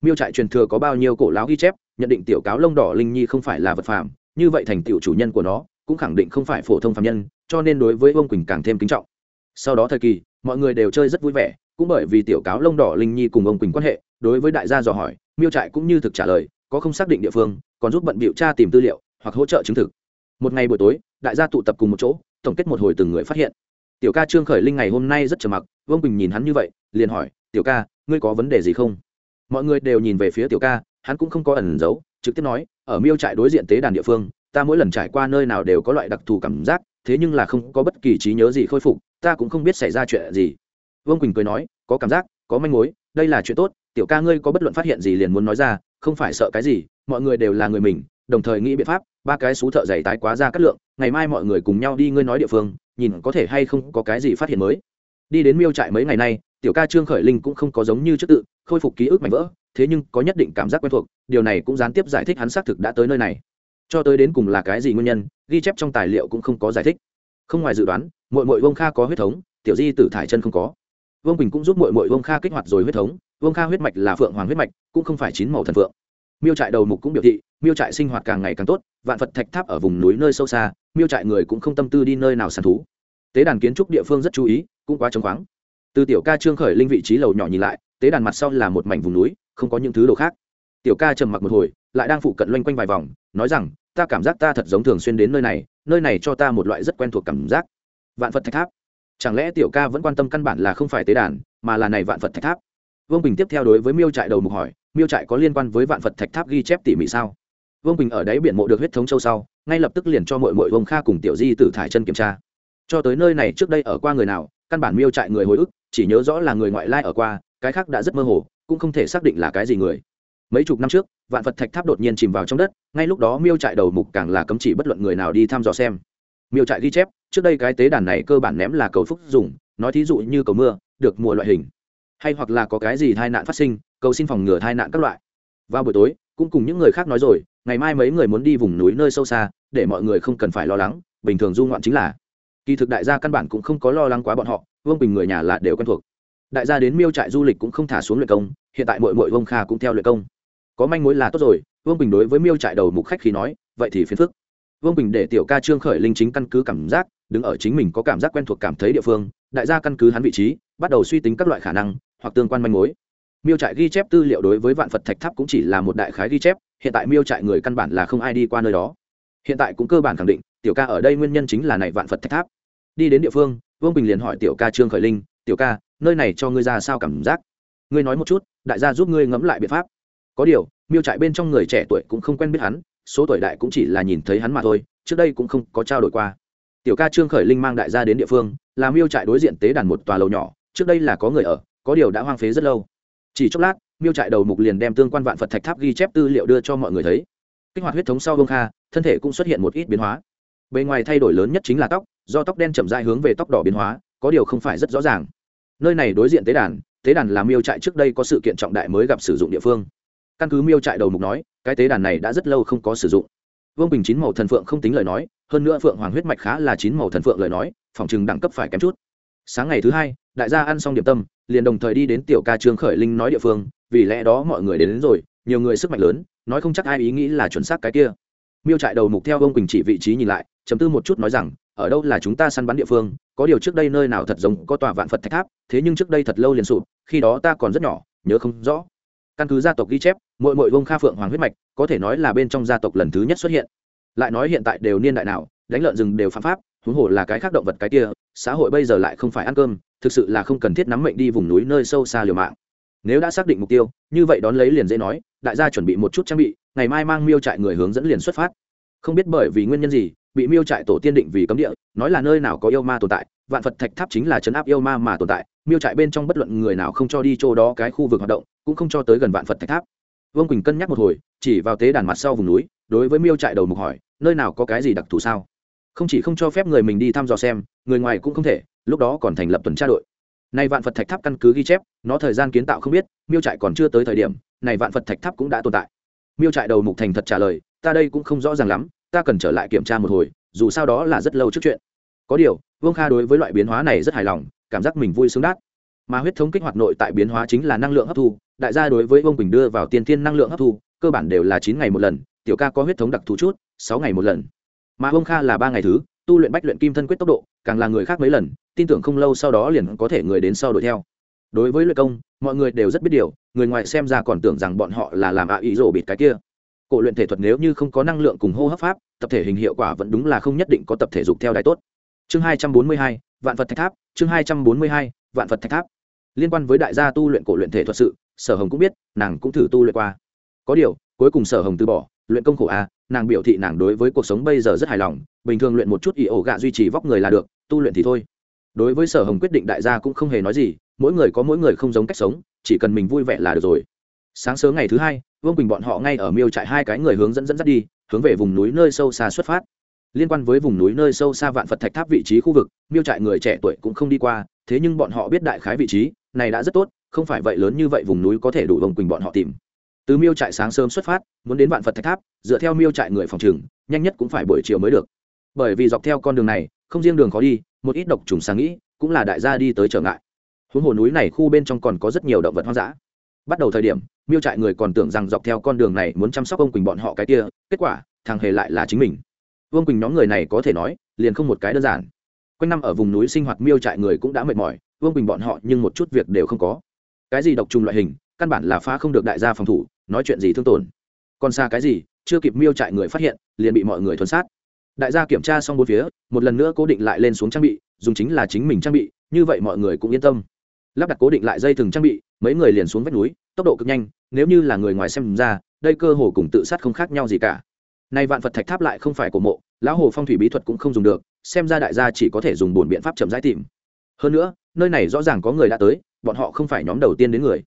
Miêu trại truyền thừa có bao nhiêu cổ láo ghi chép, nhận định tiểu cáo lông đỏ linh nhi không phải là vật phàm, như vậy thành tiểu chủ nhân của nó, cũng khẳng định không phải phổ thông phạm nhân, cho nên đối với ông quỳnh càng thêm kính trọng. Sau đó thời kỳ, mọi người đều chơi rất vui vẻ, cũng bởi vì tiểu cáo lông đỏ linh nhi cùng ông quỳnh quan hệ, đối với đại gia dò hỏi, miêu trại cũng như thực trả lời, có không xác định địa phương, còn giúp bận bịu tra tìm tư liệu, hoặc hỗ trợ chứng thực. Một ngày buổi tối, đại gia tụ tập cùng một chỗ, tổng kết một hồi từng người phát hiện tiểu ca trương khởi linh ngày hôm nay rất trầm mặc, vương bình nhìn hắn như vậy, liền hỏi, tiểu ca, ngươi có vấn đề gì không? Mọi người đều nhìn về phía tiểu ca, hắn cũng không có ẩn giấu, trực tiếp nói, ở miêu trại đối diện tế đàn địa phương, ta mỗi lần trải qua nơi nào đều có loại đặc thù cảm giác, thế nhưng là không có bất kỳ trí nhớ gì khôi phục, ta cũng không biết xảy ra chuyện gì. Vương quỳnh cười nói, có cảm giác, có manh mối, đây là chuyện tốt, tiểu ca ngươi có bất luận phát hiện gì liền muốn nói ra, không phải sợ cái gì, mọi người đều là người mình, đồng thời nghĩ biện pháp, ba cái xú thợ giày tái quá ra cắt lượng, ngày mai mọi người cùng nhau đi ngươi nói địa phương nhìn có thể hay không có cái gì phát hiện mới. Đi đến miêu trại mấy ngày nay, tiểu ca trương khởi linh cũng không có giống như trước tự, khôi phục ký ức mạnh vỡ, thế nhưng có nhất định cảm giác quen thuộc, điều này cũng gián tiếp giải thích hắn xác thực đã tới nơi này. Cho tới đến cùng là cái gì nguyên nhân, ghi chép trong tài liệu cũng không có giải thích. Không ngoài dự đoán mội mội vông kha có huyết thống, tiểu di tử thải chân không có. Vương quỳnh cũng giúp mội mội vông kha kích hoạt rồi huyết thống, vương kha huyết mạch là phượng hoàng huyết mạch, cũng không phải chín màu thần phượng. Miêu trại đầu mục cũng biểu thị, miêu trại sinh hoạt càng ngày càng tốt, vạn phật thạch tháp ở vùng núi nơi sâu xa miêu trại người cũng không tâm tư đi nơi nào săn thú. Tế đàn kiến trúc địa phương rất chú ý, cũng quá trống khoáng. Từ tiểu ca trương khởi linh vị trí lầu nhỏ nhìn lại, tế đàn mặt sau là một mảnh vùng núi, không có những thứ đồ khác. Tiểu ca trầm mặc một hồi, lại đang phụ cận loanh quanh vài vòng, nói rằng, ta cảm giác ta thật giống thường xuyên đến nơi này nơi này cho ta một loại rất quen thuộc cảm giác. Vạn phật thạch tháp. Chẳng lẽ tiểu ca vẫn quan tâm căn bản là không phải tế đàn, mà là này vạn phật thạch tháp? Vương bình tiếp theo đối với miêu trại đầu mục hỏi, miêu trại có liên quan với vạn phật thạch tháp ghi chép tỉ mỉ sao? Vương bình ở đáy biển mộ được huyết thống châu sau ngay lập tức liền cho mội mội vương kha cùng tiểu di tử thải chân kiểm tra cho tới nơi này trước đây ở qua người nào căn bản miêu trại người hồi ức chỉ nhớ rõ là người ngoại lai ở qua cái khác đã rất mơ hồ cũng không thể xác định là cái gì người mấy chục năm trước vạn phật thạch tháp đột nhiên chìm vào trong đất ngay lúc đó miêu trại đầu mục càng là cấm chỉ bất luận người nào đi thăm dò xem miêu trại ghi chép trước đây cái tế đàn này cơ bản ném là cầu phúc dùng nói thí dụ như cầu mưa được mùa loại hình hay hoặc là có cái gì tai nạn phát sinh cầu xin phòng ngừa tai nạn các loại vào buổi tối cũng cùng những người khác nói rồi ngày mai mấy người muốn đi vùng núi nơi sâu xa, để mọi người không cần phải lo lắng, bình thường du ngoạn chính là. Kỳ thực đại gia căn bản cũng không có lo lắng quá bọn họ, vương bình người nhà là đều quen thuộc. Đại gia đến miêu trại du lịch cũng không thả xuống luyện công, hiện tại mội mội vương kha cũng theo luyện công. Có manh mối là tốt rồi, vương bình đối với miêu trại đầu mục khách khi nói, vậy thì phiền phức. Vương bình để tiểu ca trương khởi linh chính căn cứ cảm giác, đứng ở chính mình có cảm giác quen thuộc cảm thấy địa phương, đại gia căn cứ hắn vị trí, bắt đầu suy tính các loại khả năng, hoặc tương quan manh mối miêu trại ghi chép tư liệu đối với vạn phật thạch tháp cũng chỉ là một đại khái ghi chép, hiện tại miêu trại người căn bản là không ai đi qua nơi đó. Hiện tại cũng cơ bản khẳng định, tiểu ca ở đây nguyên nhân chính là này vạn phật thạch tháp. Đi đến địa phương, vương bình liền hỏi tiểu ca trương khởi linh, tiểu ca, nơi này cho ngươi ra sao cảm giác? Ngươi nói một chút, đại gia giúp ngươi ngẫm lại biện pháp. Có điều, miêu trại bên trong người trẻ tuổi cũng không quen biết hắn, số tuổi đại cũng chỉ là nhìn thấy hắn mà thôi, trước đây cũng không có trao đổi qua. Tiểu ca trương khởi linh mang đại gia đến địa phương, là miêu trại đối diện tế đàn một tòa lầu nhỏ, trước đây là có người ở, có điều đã hoang phế rất lâu chỉ chốc lát, miêu trại đầu mục liền đem tương quan vạn phật thạch tháp ghi chép tư liệu đưa cho mọi người thấy. Kích hoạt huyết thống sau vương kha, thân thể cũng xuất hiện một ít biến hóa. Bề ngoài thay đổi lớn nhất chính là tóc, do tóc đen chậm dại hướng về tóc đỏ biến hóa, có điều không phải rất rõ ràng. Nơi này đối diện tế đàn tế đàn là miêu trại trước đây có sự kiện trọng đại mới gặp sử dụng địa phương. Căn cứ miêu trại đầu mục nói, cái tế đàn này đã rất lâu không có sử dụng. Vương bình chín màu thần phượng không tính lời nói, hơn nữa phượng hoàng huyết mạch khá là chín màu thần phượng lời nói, phòng chừng đẳng cấp phải kém chút. Sáng ngày thứ hai, đại gia ăn xong điểm tâm liền đồng thời đi đến tiểu ca trương khởi linh nói địa phương vì lẽ đó mọi người đến, đến rồi nhiều người sức mạnh lớn nói không chắc ai ý nghĩ là chuẩn xác cái kia. Miêu trại đầu mục theo ông quỳnh chỉ vị trí nhìn lại chấm tư một chút nói rằng ở đâu là chúng ta săn bắn địa phương có điều trước đây nơi nào thật giống có tòa vạn phật thạch tháp thế nhưng trước đây thật lâu liền sụp khi đó ta còn rất nhỏ nhớ không rõ. Căn cứ gia tộc ghi chép mỗi mỗi vông kha phượng hoàng huyết mạch có thể nói là bên trong gia tộc lần thứ nhất xuất hiện. Lại nói hiện tại đều niên đại nào đánh lợn rừng đều phạm pháp huống hồ là cái khác động vật cái kia, xã hội bây giờ lại không phải ăn cơm, thực sự là không cần thiết nắm mệnh đi vùng núi nơi sâu xa liều mạng. Nếu đã xác định mục tiêu, như vậy đón lấy liền dễ nói, đại gia chuẩn bị một chút trang bị, ngày mai mang miêu trại người hướng dẫn liền xuất phát. Không biết bởi vì nguyên nhân gì, bị miêu trại tổ tiên định vì cấm địa, nói là nơi nào có yêu ma tồn tại, vạn phật thạch tháp chính là chấn áp yêu ma mà tồn tại, miêu trại bên trong bất luận người nào không cho đi chỗ đó cái khu vực hoạt động, cũng không cho tới gần vạn phật thạch tháp. Vương quỳnh cân nhắc một hồi, chỉ vào tế đàn mặt sau vùng núi, đối với miêu trại đầu mục hỏi, nơi nào có cái gì đặc thù sao? Không chỉ không cho phép người mình đi thăm dò xem, người ngoài cũng không thể, lúc đó còn thành lập tuần tra đội. Này vạn phật thạch tháp căn cứ ghi chép, nó thời gian kiến tạo không biết, miêu trại còn chưa tới thời điểm này vạn phật thạch tháp cũng đã tồn tại. Miêu trại đầu mục thành thật trả lời, ta đây cũng không rõ ràng lắm, ta cần trở lại kiểm tra một hồi, dù sao đó là rất lâu trước chuyện. Có điều, vương kha đối với loại biến hóa này rất hài lòng, cảm giác mình vui sướng đát. Mà huyết thống kích hoạt nội tại biến hóa chính là năng lượng hấp thu, đại gia đối với vương bình đưa vào tiên tiên năng lượng hấp thu, cơ bản đều là chín ngày một lần, tiểu ca có huyết thống đặc thù chút, sáu ngày một lần mà vương kha là ba ngày thứ, tu luyện bách luyện kim thân quyết tốc độ, càng là người khác mấy lần, tin tưởng không lâu sau đó liền có thể người đến sau đuổi theo. Đối với luyện công, mọi người đều rất biết điều, người ngoài xem ra còn tưởng rằng bọn họ là làm ạ ý rổ bịt cái kia. Cổ luyện thể thuật nếu như không có năng lượng cùng hô hấp pháp, tập thể hình hiệu quả vẫn đúng là không nhất định có tập thể dục theo đài tốt. Chương hai trăm bốn mươi hai, vạn phật thạch tháp, chương hai trăm bốn mươi hai, vạn phật thạch tháp. Liên quan với đại gia tu luyện cổ luyện thể thuật sự, sở hồng cũng biết, nàng cũng thử tu luyện qua. Có điều, cuối cùng sở hồng từ bỏ luyện công khổ a nàng biểu thị nàng đối với cuộc sống bây giờ rất hài lòng, bình thường luyện một chút ỉ ổ gạ duy trì vóc người là được, tu luyện thì thôi. Đối với sở hồng quyết định đại gia cũng không hề nói gì, mỗi người có mỗi người không giống cách sống, chỉ cần mình vui vẻ là được rồi. Sáng sớm ngày thứ hai, vương quỳnh bọn họ ngay ở miêu trại hai cái người hướng dẫn dẫn dắt đi, hướng về vùng núi nơi sâu xa xuất phát. Liên quan với vùng núi nơi sâu xa vạn phật thạch tháp vị trí khu vực, miêu trại người trẻ tuổi cũng không đi qua, thế nhưng bọn họ biết đại khái vị trí, này đã rất tốt, không phải vậy lớn như vậy vùng núi có thể đủ vương quỳnh bọn họ tìm từ miêu trại sáng sớm xuất phát, muốn đến vạn phật thạch tháp, dựa theo miêu trại người phòng trừng, nhanh nhất cũng phải buổi chiều mới được. Bởi vì dọc theo con đường này, không riêng đường khó đi, một ít độc trùng sáng nghĩ, cũng là đại gia đi tới trở ngại. Huống hồ núi này khu bên trong còn có rất nhiều động vật hoang dã. Bắt đầu thời điểm, miêu trại người còn tưởng rằng dọc theo con đường này muốn chăm sóc ông quỳnh bọn họ cái kia, kết quả, thằng hề lại là chính mình. Vương quỳnh nhóm người này có thể nói, liền không một cái đơn giản. Quanh năm ở vùng núi sinh hoạt miêu trại người cũng đã mệt mỏi, vương quỳnh bọn họ nhưng một chút việc đều không có. Cái gì độc trùng loại hình căn bản là phá không được đại gia phòng thủ, nói chuyện gì thương tổn. Còn xa cái gì, chưa kịp miêu trại người phát hiện, liền bị mọi người thuần sát. Đại gia kiểm tra xong bốn phía, một lần nữa cố định lại lên xuống trang bị, dùng chính là chính mình trang bị, như vậy mọi người cũng yên tâm. Lắp đặt cố định lại dây thừng trang bị, mấy người liền xuống vách núi, tốc độ cực nhanh, nếu như là người ngoài xem ra, đây cơ hồ cùng tự sát không khác nhau gì cả. Nay vạn phật thạch tháp lại không phải của mộ, lão hồ phong thủy bí thuật cũng không dùng được, xem ra đại gia chỉ có thể dùng bổn biện pháp chậm rãi tìm. Hơn nữa, nơi này rõ ràng có người đã tới, bọn họ không phải nhóm đầu tiên đến người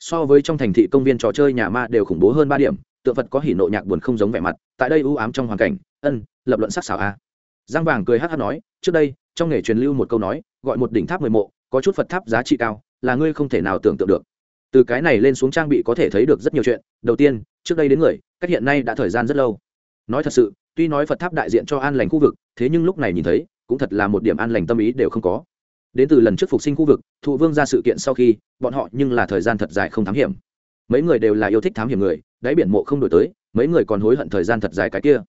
so với trong thành thị công viên trò chơi nhà ma đều khủng bố hơn ba điểm, tượng phật có hỉ nộ nhạc buồn không giống vẻ mặt, tại đây ưu ám trong hoàn cảnh, ân, lập luận sắc xảo a. Giang vàng cười hát hát nói, trước đây, trong nghề truyền lưu một câu nói, gọi một đỉnh tháp mười mộ, có chút phật tháp giá trị cao, là ngươi không thể nào tưởng tượng được. Từ cái này lên xuống trang bị có thể thấy được rất nhiều chuyện. Đầu tiên, trước đây đến người, cách hiện nay đã thời gian rất lâu. Nói thật sự, tuy nói phật tháp đại diện cho an lành khu vực, thế nhưng lúc này nhìn thấy, cũng thật là một điểm an lành tâm ý đều không có đến từ lần trước phục sinh khu vực, thụ vương ra sự kiện sau khi, bọn họ nhưng là thời gian thật dài không thám hiểm. Mấy người đều là yêu thích thám hiểm người, đáy biển mộ không đổi tới, mấy người còn hối hận thời gian thật dài cái kia.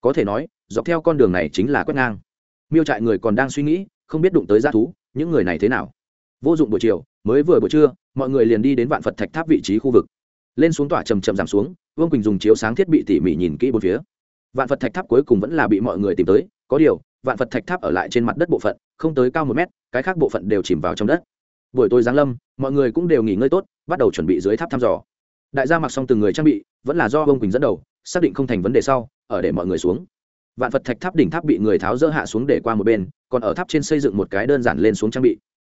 Có thể nói, dọc theo con đường này chính là quét ngang. Miêu trại người còn đang suy nghĩ, không biết đụng tới g thú, những người này thế nào. Vô dụng buổi chiều, mới vừa buổi trưa, mọi người liền đi đến vạn phật thạch tháp vị trí khu vực. Lên xuống tỏa chầm chậm giảm xuống, vương quỳnh dùng chiếu sáng thiết bị tỉ mỉ nhìn kỹ bốn phía. Vạn phật thạch tháp cuối cùng vẫn là bị mọi người tìm tới, có điều vạn phật thạch tháp ở lại trên mặt đất bộ phận, không tới cao một mét, cái khác bộ phận đều chìm vào trong đất. Buổi tối giáng lâm, mọi người cũng đều nghỉ ngơi tốt, bắt đầu chuẩn bị dưới tháp thăm dò. Đại gia mặc xong từng người trang bị, vẫn là do vương quỳnh dẫn đầu, xác định không thành vấn đề sau, ở để mọi người xuống. Vạn phật thạch tháp đỉnh tháp bị người tháo dỡ hạ xuống để qua một bên, còn ở tháp trên xây dựng một cái đơn giản lên xuống trang bị.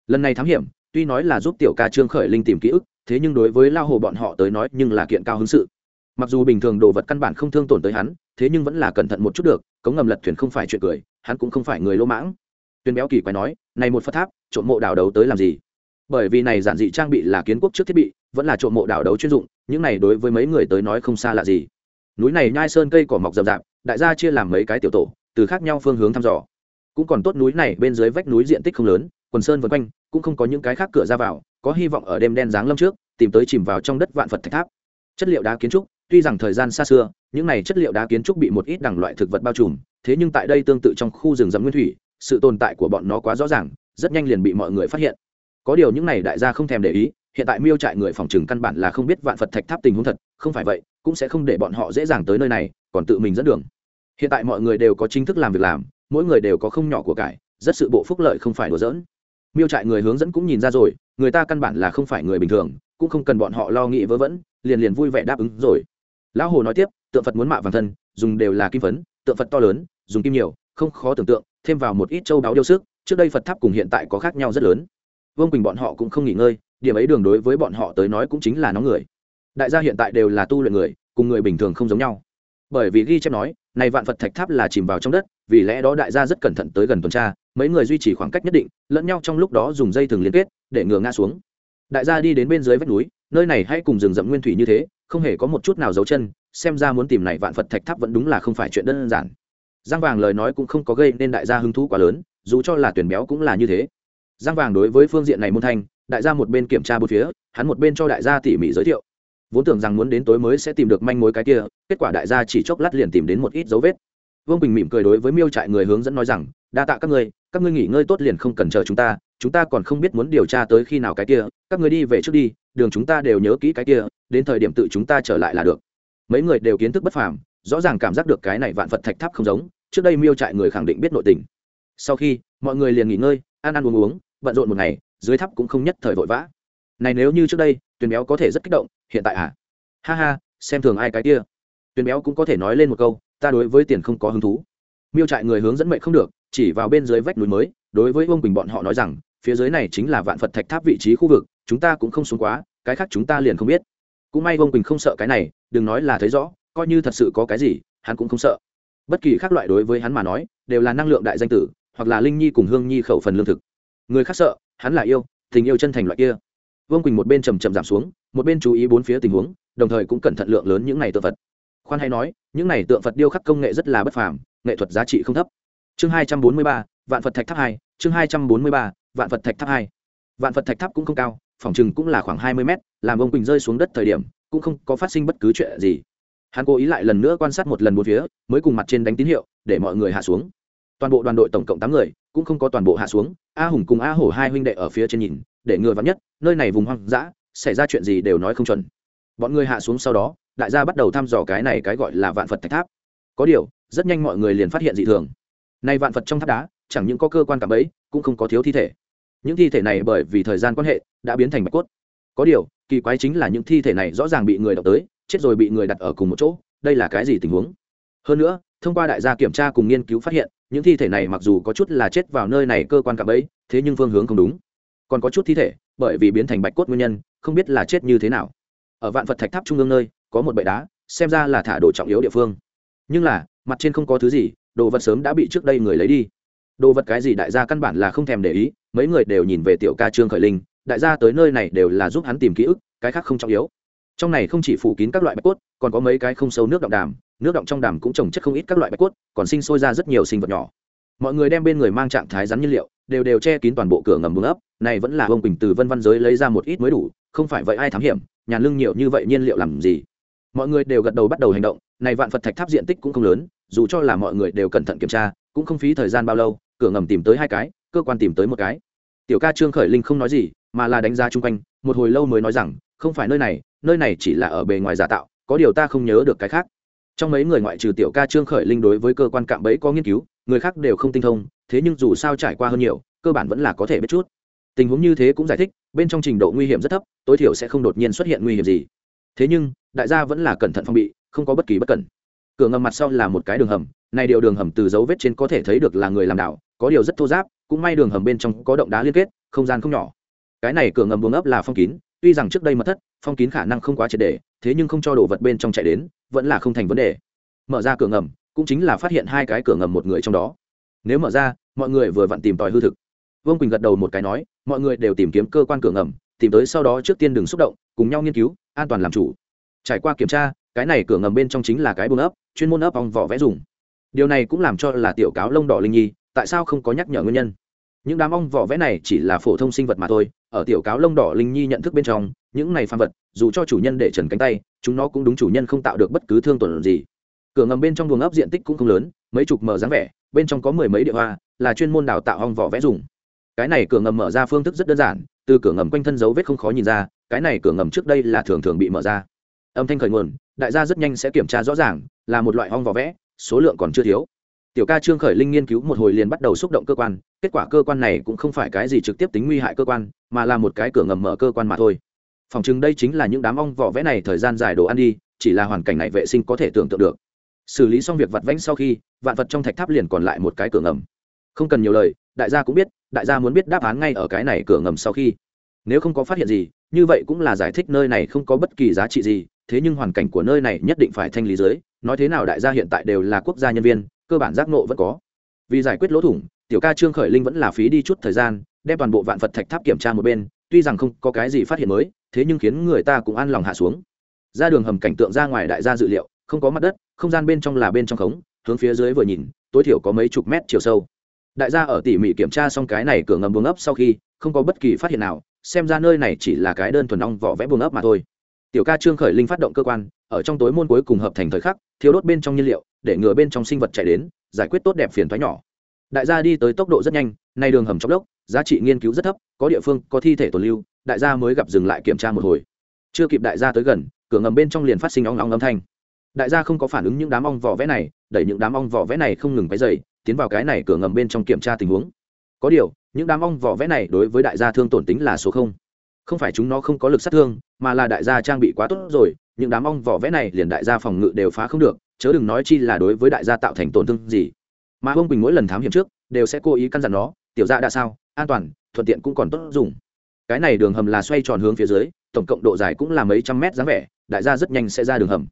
Lần này thám hiểm, tuy nói là giúp tiểu ca trương khởi linh tìm ký ức, thế nhưng đối với lao hồ bọn họ tới nói nhưng là kiện cao hứng sự. Mặc dù bình thường đồ vật căn bản không thương tổn tới hắn, thế nhưng vẫn là cẩn thận một chút được, cống ngầm lật thuyền không phải chuyện cười hắn cũng không phải người lỗ mãng. Tuyên béo kỳ quái nói, này một phật tháp, trộm mộ đảo đấu tới làm gì? Bởi vì này giản dị trang bị là kiến quốc trước thiết bị, vẫn là trộm mộ đảo đấu chuyên dụng, những này đối với mấy người tới nói không xa lạ gì. Núi này nhai sơn cây cỏ mọc rậm rạp, đại gia chia làm mấy cái tiểu tổ, từ khác nhau phương hướng thăm dò. Cũng còn tốt núi này bên dưới vách núi diện tích không lớn, quần sơn vân quanh, cũng không có những cái khác cửa ra vào, có hy vọng ở đêm đen giáng lâm trước, tìm tới chìm vào trong đất vạn phật thạch tháp. Chất liệu đá kiến trúc, tuy rằng thời gian xa xưa, những này chất liệu đá kiến trúc bị một ít đẳng loại thực vật bao trùm thế nhưng tại đây tương tự trong khu rừng rậm nguyên thủy, sự tồn tại của bọn nó quá rõ ràng, rất nhanh liền bị mọi người phát hiện. Có điều những này đại gia không thèm để ý, hiện tại miêu trại người phòng trừng căn bản là không biết vạn phật thạch tháp tình huống thật, không phải vậy, cũng sẽ không để bọn họ dễ dàng tới nơi này, còn tự mình dẫn đường. Hiện tại mọi người đều có chính thức làm việc làm, mỗi người đều có không nhỏ của cải, rất sự bộ phúc lợi không phải đùa giỡn. Miêu trại người hướng dẫn cũng nhìn ra rồi, người ta căn bản là không phải người bình thường, cũng không cần bọn họ lo nghĩ vớ vẩn, liền liền vui vẻ đáp ứng rồi. Lão hồ nói tiếp, tượng phật muốn mạ vàng thân, dùng đều là kim phấn, tượng phật to lớn dùng kim nhiều, không khó tưởng tượng, thêm vào một ít châu đáo điêu sức, trước đây phật tháp cùng hiện tại có khác nhau rất lớn. Vương quỳnh bọn họ cũng không nghỉ ngơi, điểm ấy đường đối với bọn họ tới nói cũng chính là nóng người. Đại gia hiện tại đều là tu luyện người, cùng người bình thường không giống nhau. Bởi vì ghi chép nói, này vạn phật thạch tháp là chìm vào trong đất, vì lẽ đó đại gia rất cẩn thận tới gần tuần tra, mấy người duy trì khoảng cách nhất định, lẫn nhau trong lúc đó dùng dây thừng liên kết, để ngừa ngã xuống. Đại gia đi đến bên dưới vách núi, nơi này hay cùng rừng rậm nguyên thủy như thế, không hề có một chút nào dấu chân, xem ra muốn tìm này vạn phật thạch tháp vẫn đúng là không phải chuyện đơn giản giang vàng lời nói cũng không có gây nên đại gia hứng thú quá lớn, dù cho là tuyển béo cũng là như thế. Giang vàng đối với phương diện này môn thanh, đại gia một bên kiểm tra bốn phía, hắn một bên cho đại gia tỉ mỉ giới thiệu. Vốn tưởng rằng muốn đến tối mới sẽ tìm được manh mối cái kia, kết quả đại gia chỉ chốc lát liền tìm đến một ít dấu vết. Vương bình mỉm cười đối với miêu trại người hướng dẫn nói rằng, đa tạ các ngươi các ngươi nghỉ ngơi tốt liền không cần chờ chúng ta chúng ta còn không biết muốn điều tra tới khi nào cái kia, các ngươi đi về trước đi, đường chúng ta đều nhớ kỹ cái kia, đến thời điểm tự chúng ta trở lại là được. Mấy người đều kiến thức bất phàm, rõ ràng cảm giác được cái này vạn phật thạch tháp không giống trước đây miêu trại người khẳng định biết nội tình. Sau khi, mọi người liền nghỉ ngơi, ăn ăn uống uống, bận rộn một ngày, dưới tháp cũng không nhất thời vội vã. Này nếu như trước đây, tuyền béo có thể rất kích động, hiện tại à? Ha ha, xem thường ai cái kia. Tuyền béo cũng có thể nói lên một câu, ta đối với tiền không có hứng thú. Miêu trại người hướng dẫn mệnh không được, chỉ vào bên dưới vách núi mới, đối với ông quỳnh bọn họ nói rằng, phía dưới này chính là vạn phật thạch tháp vị trí khu vực, chúng ta cũng không xuống quá, cái khác chúng ta liền không biết. Cũng may ông quỳnh không sợ cái này, đừng nói là thấy rõ, coi như thật sự có cái gì, hắn cũng không sợ bất kỳ khác loại đối với hắn mà nói, đều là năng lượng đại danh tử, hoặc là linh nhi cùng hương nhi khẩu phần lương thực. Người khác sợ, hắn là yêu, tình yêu chân thành loại kia. Vương quỳnh một bên chầm chậm giảm xuống, một bên chú ý bốn phía tình huống, đồng thời cũng cẩn thận lượng lớn những này tượng phật. Khoan hay nói, những này tượng phật điêu khắc công nghệ rất là bất phàm, nghệ thuật giá trị không thấp. Chương hai trăm bốn mươi ba, vạn phật thạch tháp hai, chương hai trăm bốn mươi ba, vạn phật thạch tháp hai. Vạn phật thạch tháp cũng không cao, phòng chừng cũng là khoảng hai mươi mét, làm ông quỳnh rơi xuống đất thời điểm, cũng không có phát sinh bất cứ chuyện gì hắn cố ý lại lần nữa quan sát một lần một phía, mới cùng mặt trên đánh tín hiệu, để mọi người hạ xuống. Toàn bộ đoàn đội tổng cộng tám người, cũng không có toàn bộ hạ xuống. A hùng cùng a hổ hai huynh đệ ở phía trên nhìn, để ngừa vắn nhất, nơi này vùng hoang dã, xảy ra chuyện gì đều nói không chuẩn. Bọn người hạ xuống sau đó, đại gia bắt đầu thăm dò cái này cái gọi là vạn phật thạch tháp. Có điều, rất nhanh mọi người liền phát hiện dị thường. Nay vạn phật trong tháp đá, chẳng những có cơ quan cảm ấy cũng không có thiếu thi thể. Những thi thể này bởi vì thời gian quan hệ, đã biến thành bạch cốt. Có điều, kỳ quái chính là những thi thể này rõ ràng bị người đọc tới chết rồi bị người đặt ở cùng một chỗ, đây là cái gì tình huống? Hơn nữa, thông qua đại gia kiểm tra cùng nghiên cứu phát hiện, những thi thể này mặc dù có chút là chết vào nơi này cơ quan cạm ấy thế nhưng phương hướng không đúng. Còn có chút thi thể, bởi vì biến thành bạch cốt nguyên nhân, không biết là chết như thế nào. Ở vạn phật thạch tháp trung ương nơi, có một bệ đá, xem ra là thả đồ trọng yếu địa phương. Nhưng là, mặt trên không có thứ gì, đồ vật sớm đã bị trước đây người lấy đi. Đồ vật cái gì đại gia căn bản là không thèm để ý, mấy người đều nhìn về tiểu ca trương khởi linh, đại gia tới nơi này đều là giúp hắn tìm ký ức, cái khác không trọng yếu trong này không chỉ phủ kín các loại bạch cốt, còn có mấy cái không sâu nước động đàm, nước động trong đàm cũng trồng chất không ít các loại bạch cốt, còn sinh sôi ra rất nhiều sinh vật nhỏ. Mọi người đem bên người mang trạng thái rắn nhiên liệu, đều đều che kín toàn bộ cửa ngầm bưng ấp, này vẫn là ông quỳnh từ vân văn giới lấy ra một ít mới đủ, không phải vậy ai thám hiểm, nhà lưng nhiều như vậy nhiên liệu làm gì? Mọi người đều gật đầu bắt đầu hành động, này vạn phật thạch tháp diện tích cũng không lớn, dù cho là mọi người đều cẩn thận kiểm tra, cũng không phí thời gian bao lâu, cửa ngầm tìm tới hai cái, cơ quan tìm tới một cái. Tiểu ca trương khởi linh không nói gì, mà là đánh giá chung quanh, một hồi lâu mới nói rằng không phải nơi này nơi này chỉ là ở bề ngoài giả tạo, có điều ta không nhớ được cái khác. Trong mấy người ngoại trừ tiểu ca trương khởi linh đối với cơ quan cạm bẫy có nghiên cứu, người khác đều không tinh thông, thế nhưng dù sao trải qua hơn nhiều, cơ bản vẫn là có thể biết chút. Tình huống như thế cũng giải thích, bên trong trình độ nguy hiểm rất thấp, tối thiểu sẽ không đột nhiên xuất hiện nguy hiểm gì. Thế nhưng, đại gia vẫn là cẩn thận phong bị, không có bất kỳ bất cẩn. Cửa ngầm mặt sau là một cái đường hầm, này điều đường hầm từ dấu vết trên có thể thấy được là người làm đảo, có điều rất thô giáp, cũng may đường hầm bên trong có động đá liên kết, không gian không nhỏ. Cái này cửa ngầm buồng ấp là phong kín tuy rằng trước đây mất thất, phong kín khả năng không quá triệt đề thế nhưng không cho đồ vật bên trong chạy đến, vẫn là không thành vấn đề. Mở ra cửa ngầm, cũng chính là phát hiện hai cái cửa ngầm một người trong đó. Nếu mở ra, mọi người vừa vặn tìm tòi hư thực. Vương quỳnh gật đầu một cái nói, mọi người đều tìm kiếm cơ quan cửa ngầm, tìm tới sau đó trước tiên đừng xúc động, cùng nhau nghiên cứu, an toàn làm chủ. Trải qua kiểm tra, cái này cửa ngầm bên trong chính là cái buồng ấp, chuyên môn ấp ong vỏ vẽ dùng. Điều này cũng làm cho là tiểu cáo lông đỏ linh nhi, tại sao không có nhắc nhở nguyên nhân? Những đám ong vỏ vẽ này chỉ là phổ thông sinh vật mà thôi ở tiểu cáo lông đỏ linh nhi nhận thức bên trong, những này phàm vật, dù cho chủ nhân để trần cánh tay, chúng nó cũng đúng chủ nhân không tạo được bất cứ thương tổn gì. Cửa ngầm bên trong buồng ấp diện tích cũng không lớn, mấy chục mở dáng vẻ, bên trong có mười mấy địa hoa, là chuyên môn đào tạo hong vỏ vẽ dùng. Cái này cửa ngầm mở ra phương thức rất đơn giản, từ cửa ngầm quanh thân dấu vết không khó nhìn ra, cái này cửa ngầm trước đây là thường thường bị mở ra. Âm thanh khởi nguồn, đại gia rất nhanh sẽ kiểm tra rõ ràng, là một loại hong vỏ vẽ, số lượng còn chưa thiếu tiểu ca trương khởi linh nghiên cứu một hồi liền bắt đầu xúc động cơ quan, kết quả cơ quan này cũng không phải cái gì trực tiếp tính nguy hại cơ quan, mà là một cái cửa ngầm mở cơ quan mà thôi. Phòng chừng đây chính là những đám ong vỏ vẽ này thời gian dài đồ ăn đi, chỉ là hoàn cảnh này vệ sinh có thể tưởng tượng được. Xử lý xong việc vặt vãnh sau khi, vạn vật trong thạch tháp liền còn lại một cái cửa ngầm. Không cần nhiều lời, đại gia cũng biết, đại gia muốn biết đáp án ngay ở cái này cửa ngầm sau khi. Nếu không có phát hiện gì, như vậy cũng là giải thích nơi này không có bất kỳ giá trị gì, thế nhưng hoàn cảnh của nơi này nhất định phải thanh lý dưới, nói thế nào đại gia hiện tại đều là quốc gia nhân viên cơ bản giác nộ vẫn có. Vì giải quyết lỗ thủng, tiểu ca trương khởi linh vẫn là phí đi chút thời gian, đem toàn bộ vạn phật thạch tháp kiểm tra một bên, tuy rằng không có cái gì phát hiện mới, thế nhưng khiến người ta cũng an lòng hạ xuống. Ra đường hầm cảnh tượng ra ngoài đại gia dự liệu, không có mặt đất, không gian bên trong là bên trong khống, hướng phía dưới vừa nhìn, tối thiểu có mấy chục mét chiều sâu. Đại gia ở tỉ mỉ kiểm tra xong cái này cửa ngầm buồng ấp sau khi, không có bất kỳ phát hiện nào, xem ra nơi này chỉ là cái đơn thuần ong vỏ vẽ buồng ấp mà thôi. Tiểu ca trương khởi linh phát động cơ quan ở trong tối môn cuối cùng hợp thành thời khắc thiếu đốt bên trong nhiên liệu, để ngừa bên trong sinh vật chạy đến, giải quyết tốt đẹp phiền thoái nhỏ. Đại gia đi tới tốc độ rất nhanh, nay đường hầm trong đốc giá trị nghiên cứu rất thấp, có địa phương, có thi thể tồn lưu, đại gia mới gặp dừng lại kiểm tra một hồi. Chưa kịp đại gia tới gần, cửa ngầm bên trong liền phát sinh ong ong âm thanh. Đại gia không có phản ứng những đám ong vỏ vẽ này, đẩy những đám ong vỏ vẽ này không ngừng cái dày tiến vào cái này cửa ngầm bên trong kiểm tra tình huống. Có điều, những đám ong vỏ vẽ này đối với đại gia thương tổn tính là số không. Không phải chúng nó không có lực sát thương, mà là đại gia trang bị quá tốt rồi những đám ong vỏ vẽ này liền đại gia phòng ngự đều phá không được, chớ đừng nói chi là đối với đại gia tạo thành tổn thương gì. Mà ông bình mỗi lần thám hiểm trước, đều sẽ cố ý căn dặn nó, tiểu gia đã sao, an toàn, thuận tiện cũng còn tốt dùng. Cái này đường hầm là xoay tròn hướng phía dưới, tổng cộng độ dài cũng là mấy trăm mét dáng vẻ, đại gia rất nhanh sẽ ra đường hầm.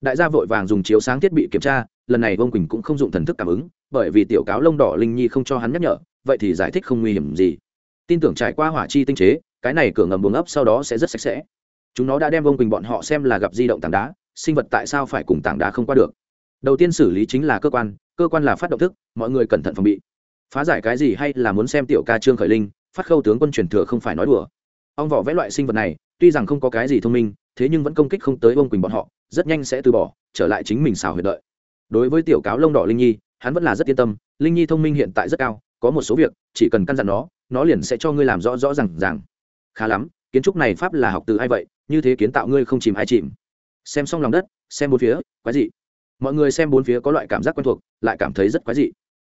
Đại gia vội vàng dùng chiếu sáng thiết bị kiểm tra, lần này ông quỳnh cũng không dùng thần thức cảm ứng, bởi vì tiểu cáo lông đỏ linh nhi không cho hắn nhắc nhở, vậy thì giải thích không nguy hiểm gì. Tin tưởng trải qua hỏa chi tinh chế, cái này cửa ngầm buồng ấp sau đó sẽ rất sạch sẽ chúng nó đã đem vông quỳnh bọn họ xem là gặp di động tảng đá, sinh vật tại sao phải cùng tảng đá không qua được? Đầu tiên xử lý chính là cơ quan cơ quan là phát động thức, mọi người cẩn thận phòng bị. Phá giải cái gì hay là muốn xem tiểu ca trương khởi linh, phát khâu tướng quân truyền thừa không phải nói đùa. Ông vỏ vẽ loại sinh vật này, tuy rằng không có cái gì thông minh, thế nhưng vẫn công kích không tới ông quỳnh bọn họ, rất nhanh sẽ từ bỏ, trở lại chính mình xào huyệt đợi. Đối với tiểu cáo lông đỏ linh nhi, hắn vẫn là rất yên tâm, linh nhi thông minh hiện tại rất cao, có một số việc, chỉ cần căn dặn nó nó liền sẽ cho ngươi làm rõ rõ r à n g rằng khá lắm kiến trúc này pháp là học từ ai vậy? Như thế kiến tạo ngươi không chìm hay chìm? Xem xong lòng đất xem bốn phía quái dị. Mọi người xem bốn phía có loại cảm giác quen thuộc lại cảm thấy rất quái dị.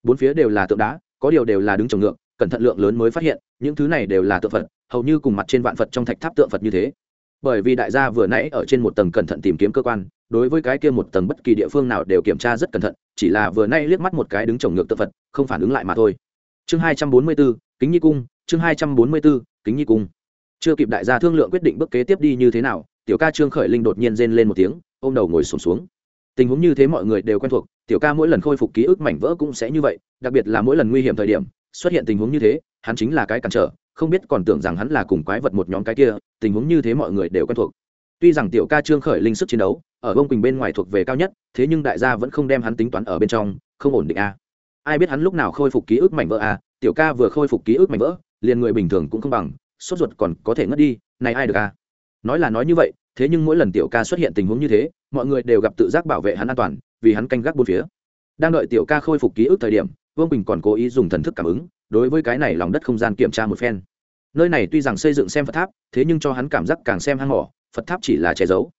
Bốn phía đều là tượng đá có điều đều là đứng trồng ngược cẩn thận lượng lớn mới phát hiện những thứ này đều là tượng phật hầu như cùng mặt trên vạn phật trong thạch tháp tượng phật như thế. Bởi vì đại gia vừa nãy ở trên một tầng cẩn thận tìm kiếm cơ quan đối với cái kia một tầng bất kỳ địa phương nào đều kiểm tra rất cẩn thận chỉ là vừa nay liếc mắt một cái đứng trồng ngược tượng phật không phản ứng lại mà thôi. Chương hai trăm bốn mươi 244, kính nhi cung chương hai trăm bốn mươi 244, kính nhi cung chưa kịp đại gia thương lượng quyết định bước kế tiếp đi như thế nào tiểu ca trương khởi linh đột nhiên rên lên một tiếng ôm đầu ngồi sùng xuống, xuống tình huống như thế mọi người đều quen thuộc tiểu ca mỗi lần khôi phục ký ức mảnh vỡ cũng sẽ như vậy đặc biệt là mỗi lần nguy hiểm thời điểm xuất hiện tình huống như thế hắn chính là cái cản trở không biết còn tưởng rằng hắn là cùng quái vật một nhóm cái kia tình huống như thế mọi người đều quen thuộc. Tuy rằng tiểu ca trương khởi linh sức chiến đấu ở bông quỳnh bên ngoài thuộc về cao nhất thế nhưng đại gia vẫn không đem hắn tính toán ở bên trong không ổn định a ai biết hắn lúc nào khôi phục ký ức mảnh vỡ a tiểu ca vừa khôi phục ký ức mảnh vỡ liền người bình thường cũng không bằng sốt ruột còn có thể ngất đi, này ai được a nói là nói như vậy, thế nhưng mỗi lần tiểu ca xuất hiện tình huống như thế, mọi người đều gặp tự giác bảo vệ hắn an toàn, vì hắn canh gác bốn phía. Đang đợi tiểu ca khôi phục ký ức thời điểm, vương bình còn cố ý dùng thần thức cảm ứng, đối với cái này lòng đất không gian kiểm tra một phen. Nơi này tuy rằng xây dựng xem phật tháp, thế nhưng cho hắn cảm giác càng xem hang mỏ phật tháp chỉ là che giấu.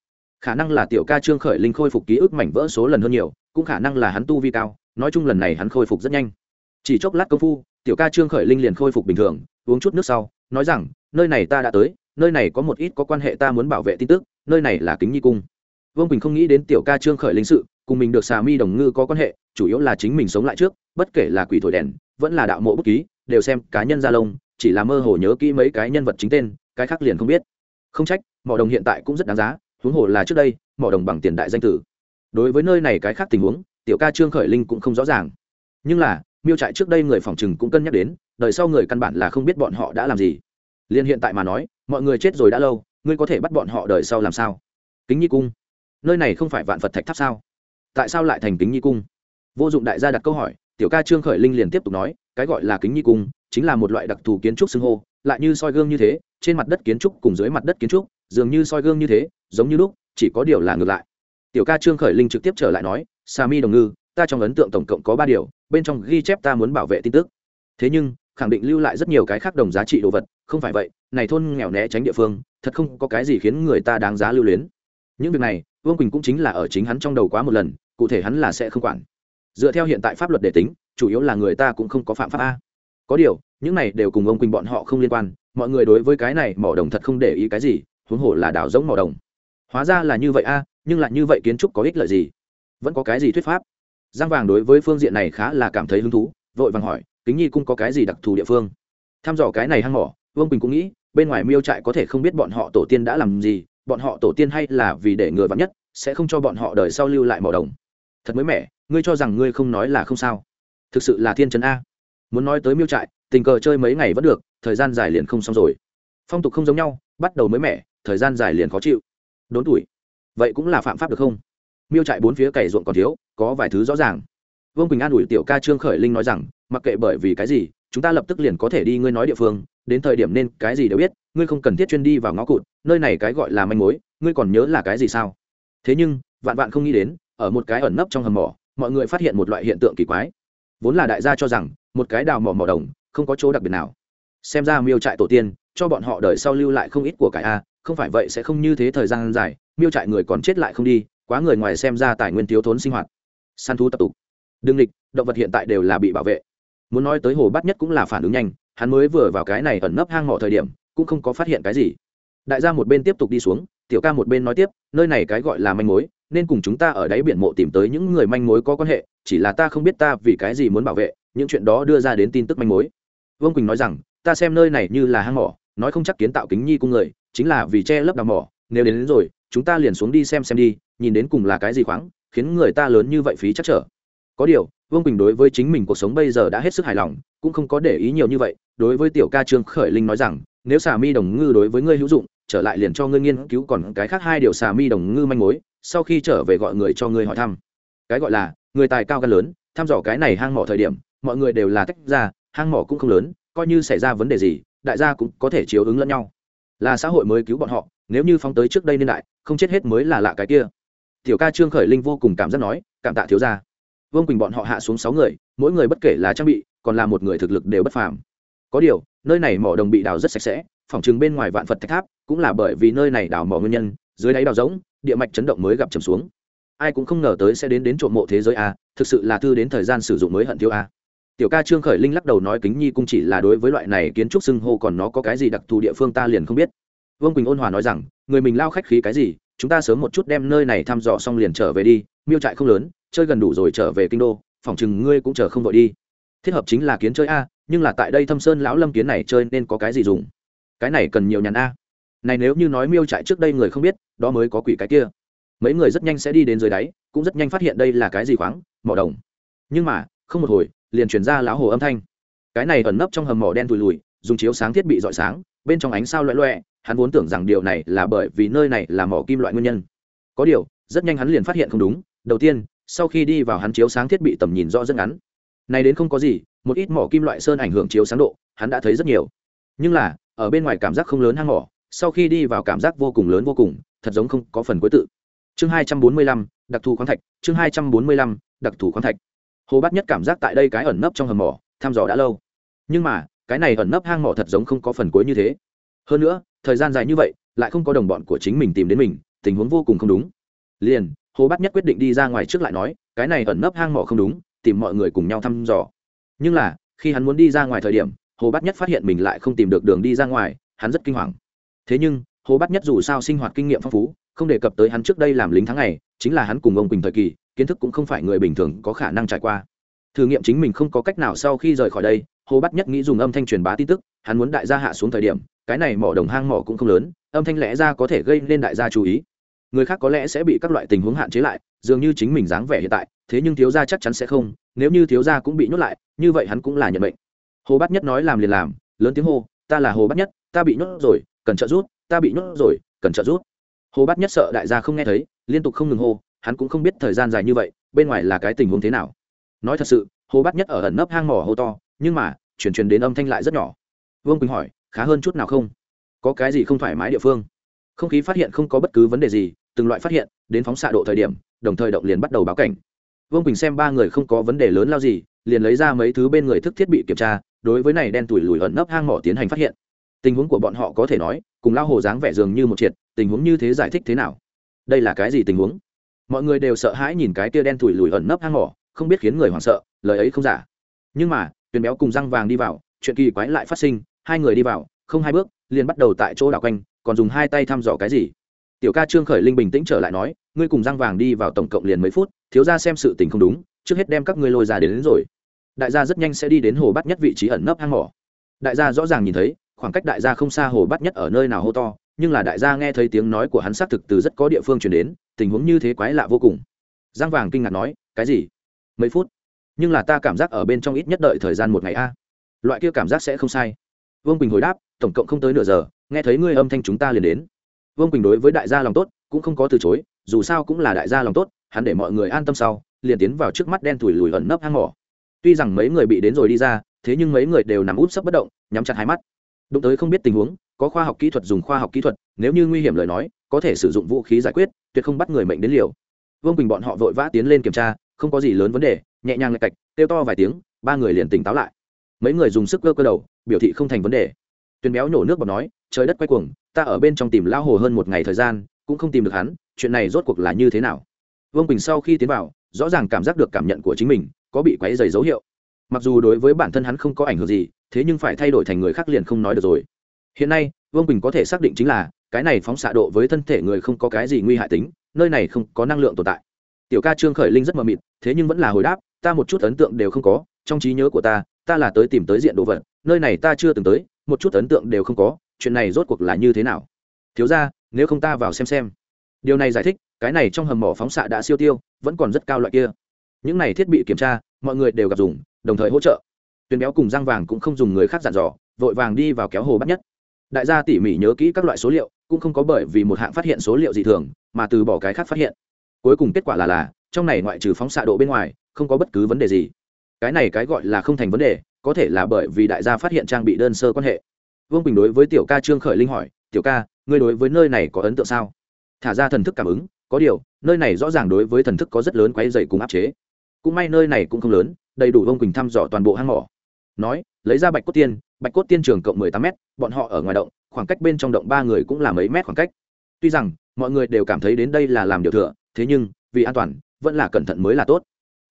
Khả năng là tiểu ca trương khởi linh khôi phục ký ức mảnh vỡ số lần hơn nhiều, cũng khả năng là hắn tu vi cao, nói chung lần này hắn khôi phục rất nhanh. Chỉ chốc lát công phu, tiểu ca trương khởi linh liền khôi phục bình thường, uống chút nước sau nói rằng, nơi này ta đã tới, nơi này có một ít có quan hệ ta muốn bảo vệ tin tức, nơi này là kính nhi cung. Vương quỳnh không nghĩ đến tiểu ca trương khởi linh sự, cùng mình được xà mi đồng ngư có quan hệ, chủ yếu là chính mình sống lại trước, bất kể là quỷ thổi đèn, vẫn là đạo mộ bút ký, đều xem cá nhân gia lông, chỉ là mơ hồ nhớ kỹ mấy cái nhân vật chính tên, cái khác liền không biết. Không trách, mỏ đồng hiện tại cũng rất đáng giá, huống hồ là trước đây, mỏ đồng bằng tiền đại danh tử. Đối với nơi này cái khác tình huống, tiểu ca trương khởi linh cũng không rõ ràng. Nhưng là, miêu trại trước đây người phòng trừng cũng cân nhắc đến đời sau người căn bản là không biết bọn họ đã làm gì. Liên hiện tại mà nói, mọi người chết rồi đã lâu, ngươi có thể bắt bọn họ đời sau làm sao? Kính nhi cung. Nơi này không phải vạn phật thạch tháp sao? Tại sao lại thành kính nhi cung? Vô dụng đại gia đặt câu hỏi, tiểu ca trương khởi linh liền tiếp tục nói, cái gọi là kính nhi cung, chính là một loại đặc thù kiến trúc xưng hô, lại như soi gương như thế, trên mặt đất kiến trúc cùng dưới mặt đất kiến trúc, dường như soi gương như thế, giống như lúc, chỉ có điều là ngược lại. Tiểu ca trương khởi linh trực tiếp trở lại nói, sa mi đồng ngư, ta trong ấn tượng tổng cộng có ba điều, bên trong ghi chép ta muốn bảo vệ tin tức. Thế nhưng khẳng định lưu lại rất nhiều cái khác đồng giá trị đồ vật, không phải vậy, này thôn nghèo né tránh địa phương, thật không có cái gì khiến người ta đáng giá lưu luyến. Những việc này, vương quỳnh cũng chính là ở chính hắn trong đầu quá một lần, cụ thể hắn là sẽ không quản. Dựa theo hiện tại pháp luật để tính, chủ yếu là người ta cũng không có phạm pháp a. Có điều, những này đều cùng ông quỳnh bọn họ không liên quan, mọi người đối với cái này mỏ đồng thật không để ý cái gì, huống hồ là đảo giống mỏ đồng. Hóa ra là như vậy a, nhưng lại như vậy kiến trúc có ích lợi gì? Vẫn có cái gì thuyết pháp? Giang vàng đối với phương diện này khá là cảm thấy hứng thú, vội vàng hỏi kính nhi cũng có cái gì đặc thù địa phương? Tham dò cái này hăng mỏ, vương quỳnh cũng nghĩ, bên ngoài miêu trại có thể không biết bọn họ tổ tiên đã làm gì, bọn họ tổ tiên hay là vì để người vắn nhất, sẽ không cho bọn họ đời sau lưu lại mỏ đồng. Thật mới mẻ, ngươi cho rằng ngươi không nói là không sao. Thực sự là thiên trấn a. Muốn nói tới miêu trại, tình cờ chơi mấy ngày vẫn được, thời gian dài liền không xong rồi. Phong tục không giống nhau, bắt đầu mới mẻ, thời gian dài liền khó chịu. Đốn tuổi. Vậy cũng là phạm pháp được không? Miêu trại bốn phía cày ruộng còn thiếu, có vài thứ rõ ràng. Vương quỳnh an ủi tiểu ca trương khởi linh nói rằng mặc kệ bởi vì cái gì, chúng ta lập tức liền có thể đi ngươi nói địa phương, đến thời điểm nên cái gì đều biết, ngươi không cần thiết chuyên đi vào ngõ cụt, nơi này cái gọi là manh mối, ngươi còn nhớ là cái gì sao? Thế nhưng, vạn vạn không nghĩ đến, ở một cái ẩn nấp trong hầm mỏ, mọi người phát hiện một loại hiện tượng kỳ quái. Vốn là đại gia cho rằng, một cái đào mỏ mỏ đồng, không có chỗ đặc biệt nào. Xem ra miêu trại tổ tiên, cho bọn họ đời sau lưu lại không ít của cải a, không phải vậy sẽ không như thế thời gian dài, miêu trại người còn chết lại không đi, quá người ngoài xem ra tài nguyên thiếu thốn sinh hoạt. Săn thú tập tục. Đương địch, động vật hiện tại đều là bị bảo vệ muốn nói tới hồ bát nhất cũng là phản ứng nhanh hắn mới vừa vào cái này ẩn nấp hang mỏ thời điểm cũng không có phát hiện cái gì. Đại gia một bên tiếp tục đi xuống tiểu ca một bên nói tiếp nơi này cái gọi là manh mối nên cùng chúng ta ở đáy biển mộ tìm tới những người manh mối có quan hệ chỉ là ta không biết ta vì cái gì muốn bảo vệ những chuyện đó đưa ra đến tin tức manh mối. Vương quỳnh nói rằng ta xem nơi này như là hang mỏ nói không chắc kiến tạo kính nhi cung người chính là vì che lấp đào mỏ nếu đến, đến rồi chúng ta liền xuống đi xem xem đi nhìn đến cùng là cái gì khoáng khiến người ta lớn như vậy phí chắc trở. Có điều vương quỳnh đối với chính mình cuộc sống bây giờ đã hết sức hài lòng cũng không có để ý nhiều như vậy đối với tiểu ca trương khởi linh nói rằng nếu xà mi đồng ngư đối với ngươi hữu dụng trở lại liền cho ngươi nghiên cứu còn cái khác hai điều xà mi đồng ngư manh mối sau khi trở về gọi người cho ngươi hỏi thăm cái gọi là người tài cao gan lớn thăm dò cái này hang mỏ thời điểm mọi người đều là tách ra hang mỏ cũng không lớn coi như xảy ra vấn đề gì đại gia cũng có thể chiếu ứng lẫn nhau là xã hội mới cứu bọn họ nếu như phóng tới trước đây niên đại không chết hết mới là lạ cái kia tiểu ca trương khởi linh vô cùng cảm giác nói cảm tạ thiếu gia vương quỳnh bọn họ hạ xuống sáu người, mỗi người bất kể là trang bị, còn là một người thực lực đều bất phàm. Có điều, nơi này mỏ đồng bị đào rất sạch sẽ, phòng chừng bên ngoài vạn phật thạch tháp, cũng là bởi vì nơi này đào mỏ nguyên nhân, dưới đáy đào rỗng, địa mạch chấn động mới gặp trầm xuống. Ai cũng không ngờ tới sẽ đến đến trộm mộ thế giới a, thực sự là thư đến thời gian sử dụng mới hận thiếu a. Tiểu ca trương khởi linh lắc đầu nói kính nhi cũng chỉ là đối với loại này kiến trúc xưng hô còn nó có cái gì đặc thù địa phương ta liền không biết. Vương quỳnh ôn hòa nói rằng, người mình lao khách khí cái gì, chúng ta sớm một chút đem nơi này thăm dò xong liền trở về đi, miêu trại không lớn chơi gần đủ rồi trở về kinh đô phỏng chừng ngươi cũng chờ không vội đi. Thiết hợp chính là kiến chơi a, nhưng là tại đây thâm sơn lão lâm kiến này chơi nên có cái gì dùng? Cái này cần nhiều nhàn a. Này nếu như nói miêu trại trước đây người không biết, đó mới có quỷ cái kia. Mấy người rất nhanh sẽ đi đến dưới đáy, cũng rất nhanh phát hiện đây là cái gì khoáng, mỏ đồng. Nhưng mà, không một hồi, liền chuyển ra lão hồ âm thanh. Cái này ẩn nấp trong hầm mỏ đen tùi lùi, dùng chiếu sáng thiết bị dọi sáng, bên trong ánh sao loẹ loẹ, hắn vốn tưởng rằng điều này là bởi vì nơi này là mỏ kim loại nguyên nhân. Có điều, rất nhanh hắn liền phát hiện không đúng, đầu tiên sau khi đi vào hắn chiếu sáng thiết bị tầm nhìn rõ rất ngắn. Này đến không có gì, một ít mỏ kim loại sơn ảnh hưởng chiếu sáng độ, hắn đã thấy rất nhiều. Nhưng là, ở bên ngoài cảm giác không lớn hang mỏ, sau khi đi vào cảm giác vô cùng lớn vô cùng, thật giống không có phần cuối tự. Chương hai trăm bốn mươi lăm, đặc thù khoáng thạch, chương hai trăm bốn mươi lăm, đặc thù khoáng thạch. Hồ bát nhất cảm giác tại đây cái ẩn nấp trong hầm mỏ, thăm dò đã lâu. Nhưng mà, cái này ẩn nấp hang mỏ thật giống không có phần cuối như thế. Hơn nữa, thời gian dài như vậy, lại không có đồng bọn của chính mình tìm đến mình, tình huống vô cùng không đúng. Liền hồ bát nhất quyết định đi ra ngoài trước lại nói, cái này ẩn nấp hang mỏ không đúng, tìm mọi người cùng nhau thăm dò. Nhưng là, khi hắn muốn đi ra ngoài thời điểm, hồ bát nhất phát hiện mình lại không tìm được đường đi ra ngoài, hắn rất kinh hoàng. Thế nhưng, hồ bát nhất dù sao sinh hoạt kinh nghiệm phong phú, không đề cập tới hắn trước đây làm lính tháng ngày, chính là hắn cùng ông quỳnh thời kỳ, kiến thức cũng không phải người bình thường có khả năng trải qua. Thử nghiệm chính mình không có cách nào sau khi rời khỏi đây, hồ bát nhất nghĩ dùng âm thanh truyền bá tin tức, hắn muốn đại gia hạ xuống thời điểm, cái này mỏ đồng hang mỏ cũng không lớn, âm thanh lẽ ra có thể gây nên đại gia chú ý người khác có lẽ sẽ bị các loại tình huống hạn chế lại, dường như chính mình dáng vẻ hiện tại, thế nhưng thiếu gia chắc chắn sẽ không, nếu như thiếu gia cũng bị nhốt lại, như vậy hắn cũng là nhận bệnh hồ bát nhất nói làm liền làm, lớn tiếng hô, ta là hồ bát nhất, ta bị nhốt rồi, cần trợ giúp, ta bị nhốt rồi, cần trợ giúp. Hồ bát nhất sợ đại gia không nghe thấy, liên tục không ngừng hô, hắn cũng không biết thời gian dài như vậy, bên ngoài là cái tình huống thế nào. Nói thật sự, hồ bát nhất ở ẩn nấp hang mỏ hô to, nhưng mà, chuyển truyền đến âm thanh lại rất nhỏ. Vương quỳnh hỏi, khá hơn chút nào không? Có cái gì không thoải mái địa phương? Không khí phát hiện không có bất cứ vấn đề gì từng loại phát hiện, đến phóng xạ độ thời điểm, đồng thời động liền bắt đầu báo cảnh. Vương quỳnh xem ba người không có vấn đề lớn lao gì, liền lấy ra mấy thứ bên người thức thiết bị kiểm tra, đối với này đen tủi lùi ẩn nấp hang mỏ tiến hành phát hiện. Tình huống của bọn họ có thể nói, cùng lao hồ dáng vẻ dường như một triệt, tình huống như thế giải thích thế nào? Đây là cái gì tình huống? Mọi người đều sợ hãi nhìn cái tia đen tủi lùi ẩn nấp hang mỏ, không biết khiến người hoảng sợ, lời ấy không giả. Nhưng mà, tuyền béo cùng răng vàng đi vào, chuyện kỳ quái lại phát sinh, hai người đi vào, không hai bước, liền bắt đầu tại chỗ đảo quanh, còn dùng hai tay thăm dò cái gì? Tiểu ca trương khởi linh bình tĩnh trở lại nói ngươi cùng răng vàng đi vào tổng cộng liền mấy phút thiếu ra xem sự tình không đúng trước hết đem các ngươi lôi ra đến, đến rồi. Đại gia rất nhanh sẽ đi đến hồ bắt nhất vị trí ẩn nấp hang mỏ. Đại gia rõ ràng nhìn thấy khoảng cách đại gia không xa hồ bắt nhất ở nơi nào hô to nhưng là đại gia nghe thấy tiếng nói của hắn xác thực từ rất có địa phương chuyển đến tình huống như thế quái lạ vô cùng. Giang vàng kinh ngạc nói cái gì? Mấy phút? Nhưng là ta cảm giác ở bên trong ít nhất đợi thời gian một ngày a. Loại kia cảm giác sẽ không sai. Vương quỳnh hồi đáp tổng cộng không tới nửa giờ nghe thấy ngươi âm thanh chúng ta liền đến vương quỳnh đối với đại gia lòng tốt cũng không có từ chối dù sao cũng là đại gia lòng tốt hắn để mọi người an tâm sau liền tiến vào trước mắt đen thủi lùi ẩn nấp hang mỏ tuy rằng mấy người bị đến rồi đi ra thế nhưng mấy người đều nằm úp sấp bất động nhắm chặt hai mắt đụng tới không biết tình huống có khoa học kỹ thuật dùng khoa học kỹ thuật nếu như nguy hiểm lời nói có thể sử dụng vũ khí giải quyết tuyệt không bắt người mệnh đến liều vương quỳnh bọn họ vội vã tiến lên kiểm tra không có gì lớn vấn đề nhẹ nhàng lạch cạch kêu to vài tiếng ba người liền tỉnh táo lại mấy người dùng sức cơ cơ đầu biểu thị không thành vấn đề tuyền béo nhổ nước bọt nói, trời đất quay cuồng, ta ở bên trong tìm lao hồ hơn một ngày thời gian, cũng không tìm được hắn, chuyện này rốt cuộc là như thế nào? Vương quỳnh sau khi tiến vào, rõ ràng cảm giác được cảm nhận của chính mình có bị quấy dày dấu hiệu. Mặc dù đối với bản thân hắn không có ảnh hưởng gì, thế nhưng phải thay đổi thành người khác liền không nói được rồi. Hiện nay, vương quỳnh có thể xác định chính là, cái này phóng xạ độ với thân thể người không có cái gì nguy hại tính, nơi này không có năng lượng tồn tại. Tiểu ca trương khởi linh rất mờ mịt, thế nhưng vẫn là hồi đáp, ta một chút ấn tượng đều không có, trong trí nhớ của ta ta là tới tìm tới diện đồ vật, nơi này ta chưa từng tới một chút ấn tượng đều không có, chuyện này rốt cuộc là như thế nào? Thiếu ra nếu không ta vào xem xem. Điều này giải thích, cái này trong hầm mỏ phóng xạ đã siêu tiêu, vẫn còn rất cao loại kia. Những này thiết bị kiểm tra, mọi người đều gặp dùng, đồng thời hỗ trợ. Tuyến béo cùng răng vàng cũng không dùng người khác dặn dò, vội vàng đi vào kéo hồ bắt nhất. Đại gia tỉ mỉ nhớ kỹ các loại số liệu, cũng không có bởi vì một hạng phát hiện số liệu dị thường, mà từ bỏ cái khác phát hiện. Cuối cùng kết quả là là, trong này ngoại trừ phóng xạ độ bên ngoài, không có bất cứ vấn đề gì. Cái này cái gọi là không thành vấn đề có thể là bởi vì đại gia phát hiện trang bị đơn sơ quan hệ. Vương bình đối với tiểu ca trương khởi linh hỏi, tiểu ca, ngươi đối với nơi này có ấn tượng sao? Thả ra thần thức cảm ứng, có điều, nơi này rõ ràng đối với thần thức có rất lớn quáy dày cùng áp chế. Cũng may nơi này cũng không lớn, đầy đủ vương quỳnh thăm dò toàn bộ hang mỏ. Nói, lấy ra bạch cốt tiên, bạch cốt tiên trường cộng mười tám m bọn họ ở ngoài động, khoảng cách bên trong động ba người cũng là mấy mét khoảng cách. Tuy rằng, mọi người đều cảm thấy đến đây là làm điều thừa, thế nhưng, vì an toàn, vẫn là cẩn thận mới là tốt.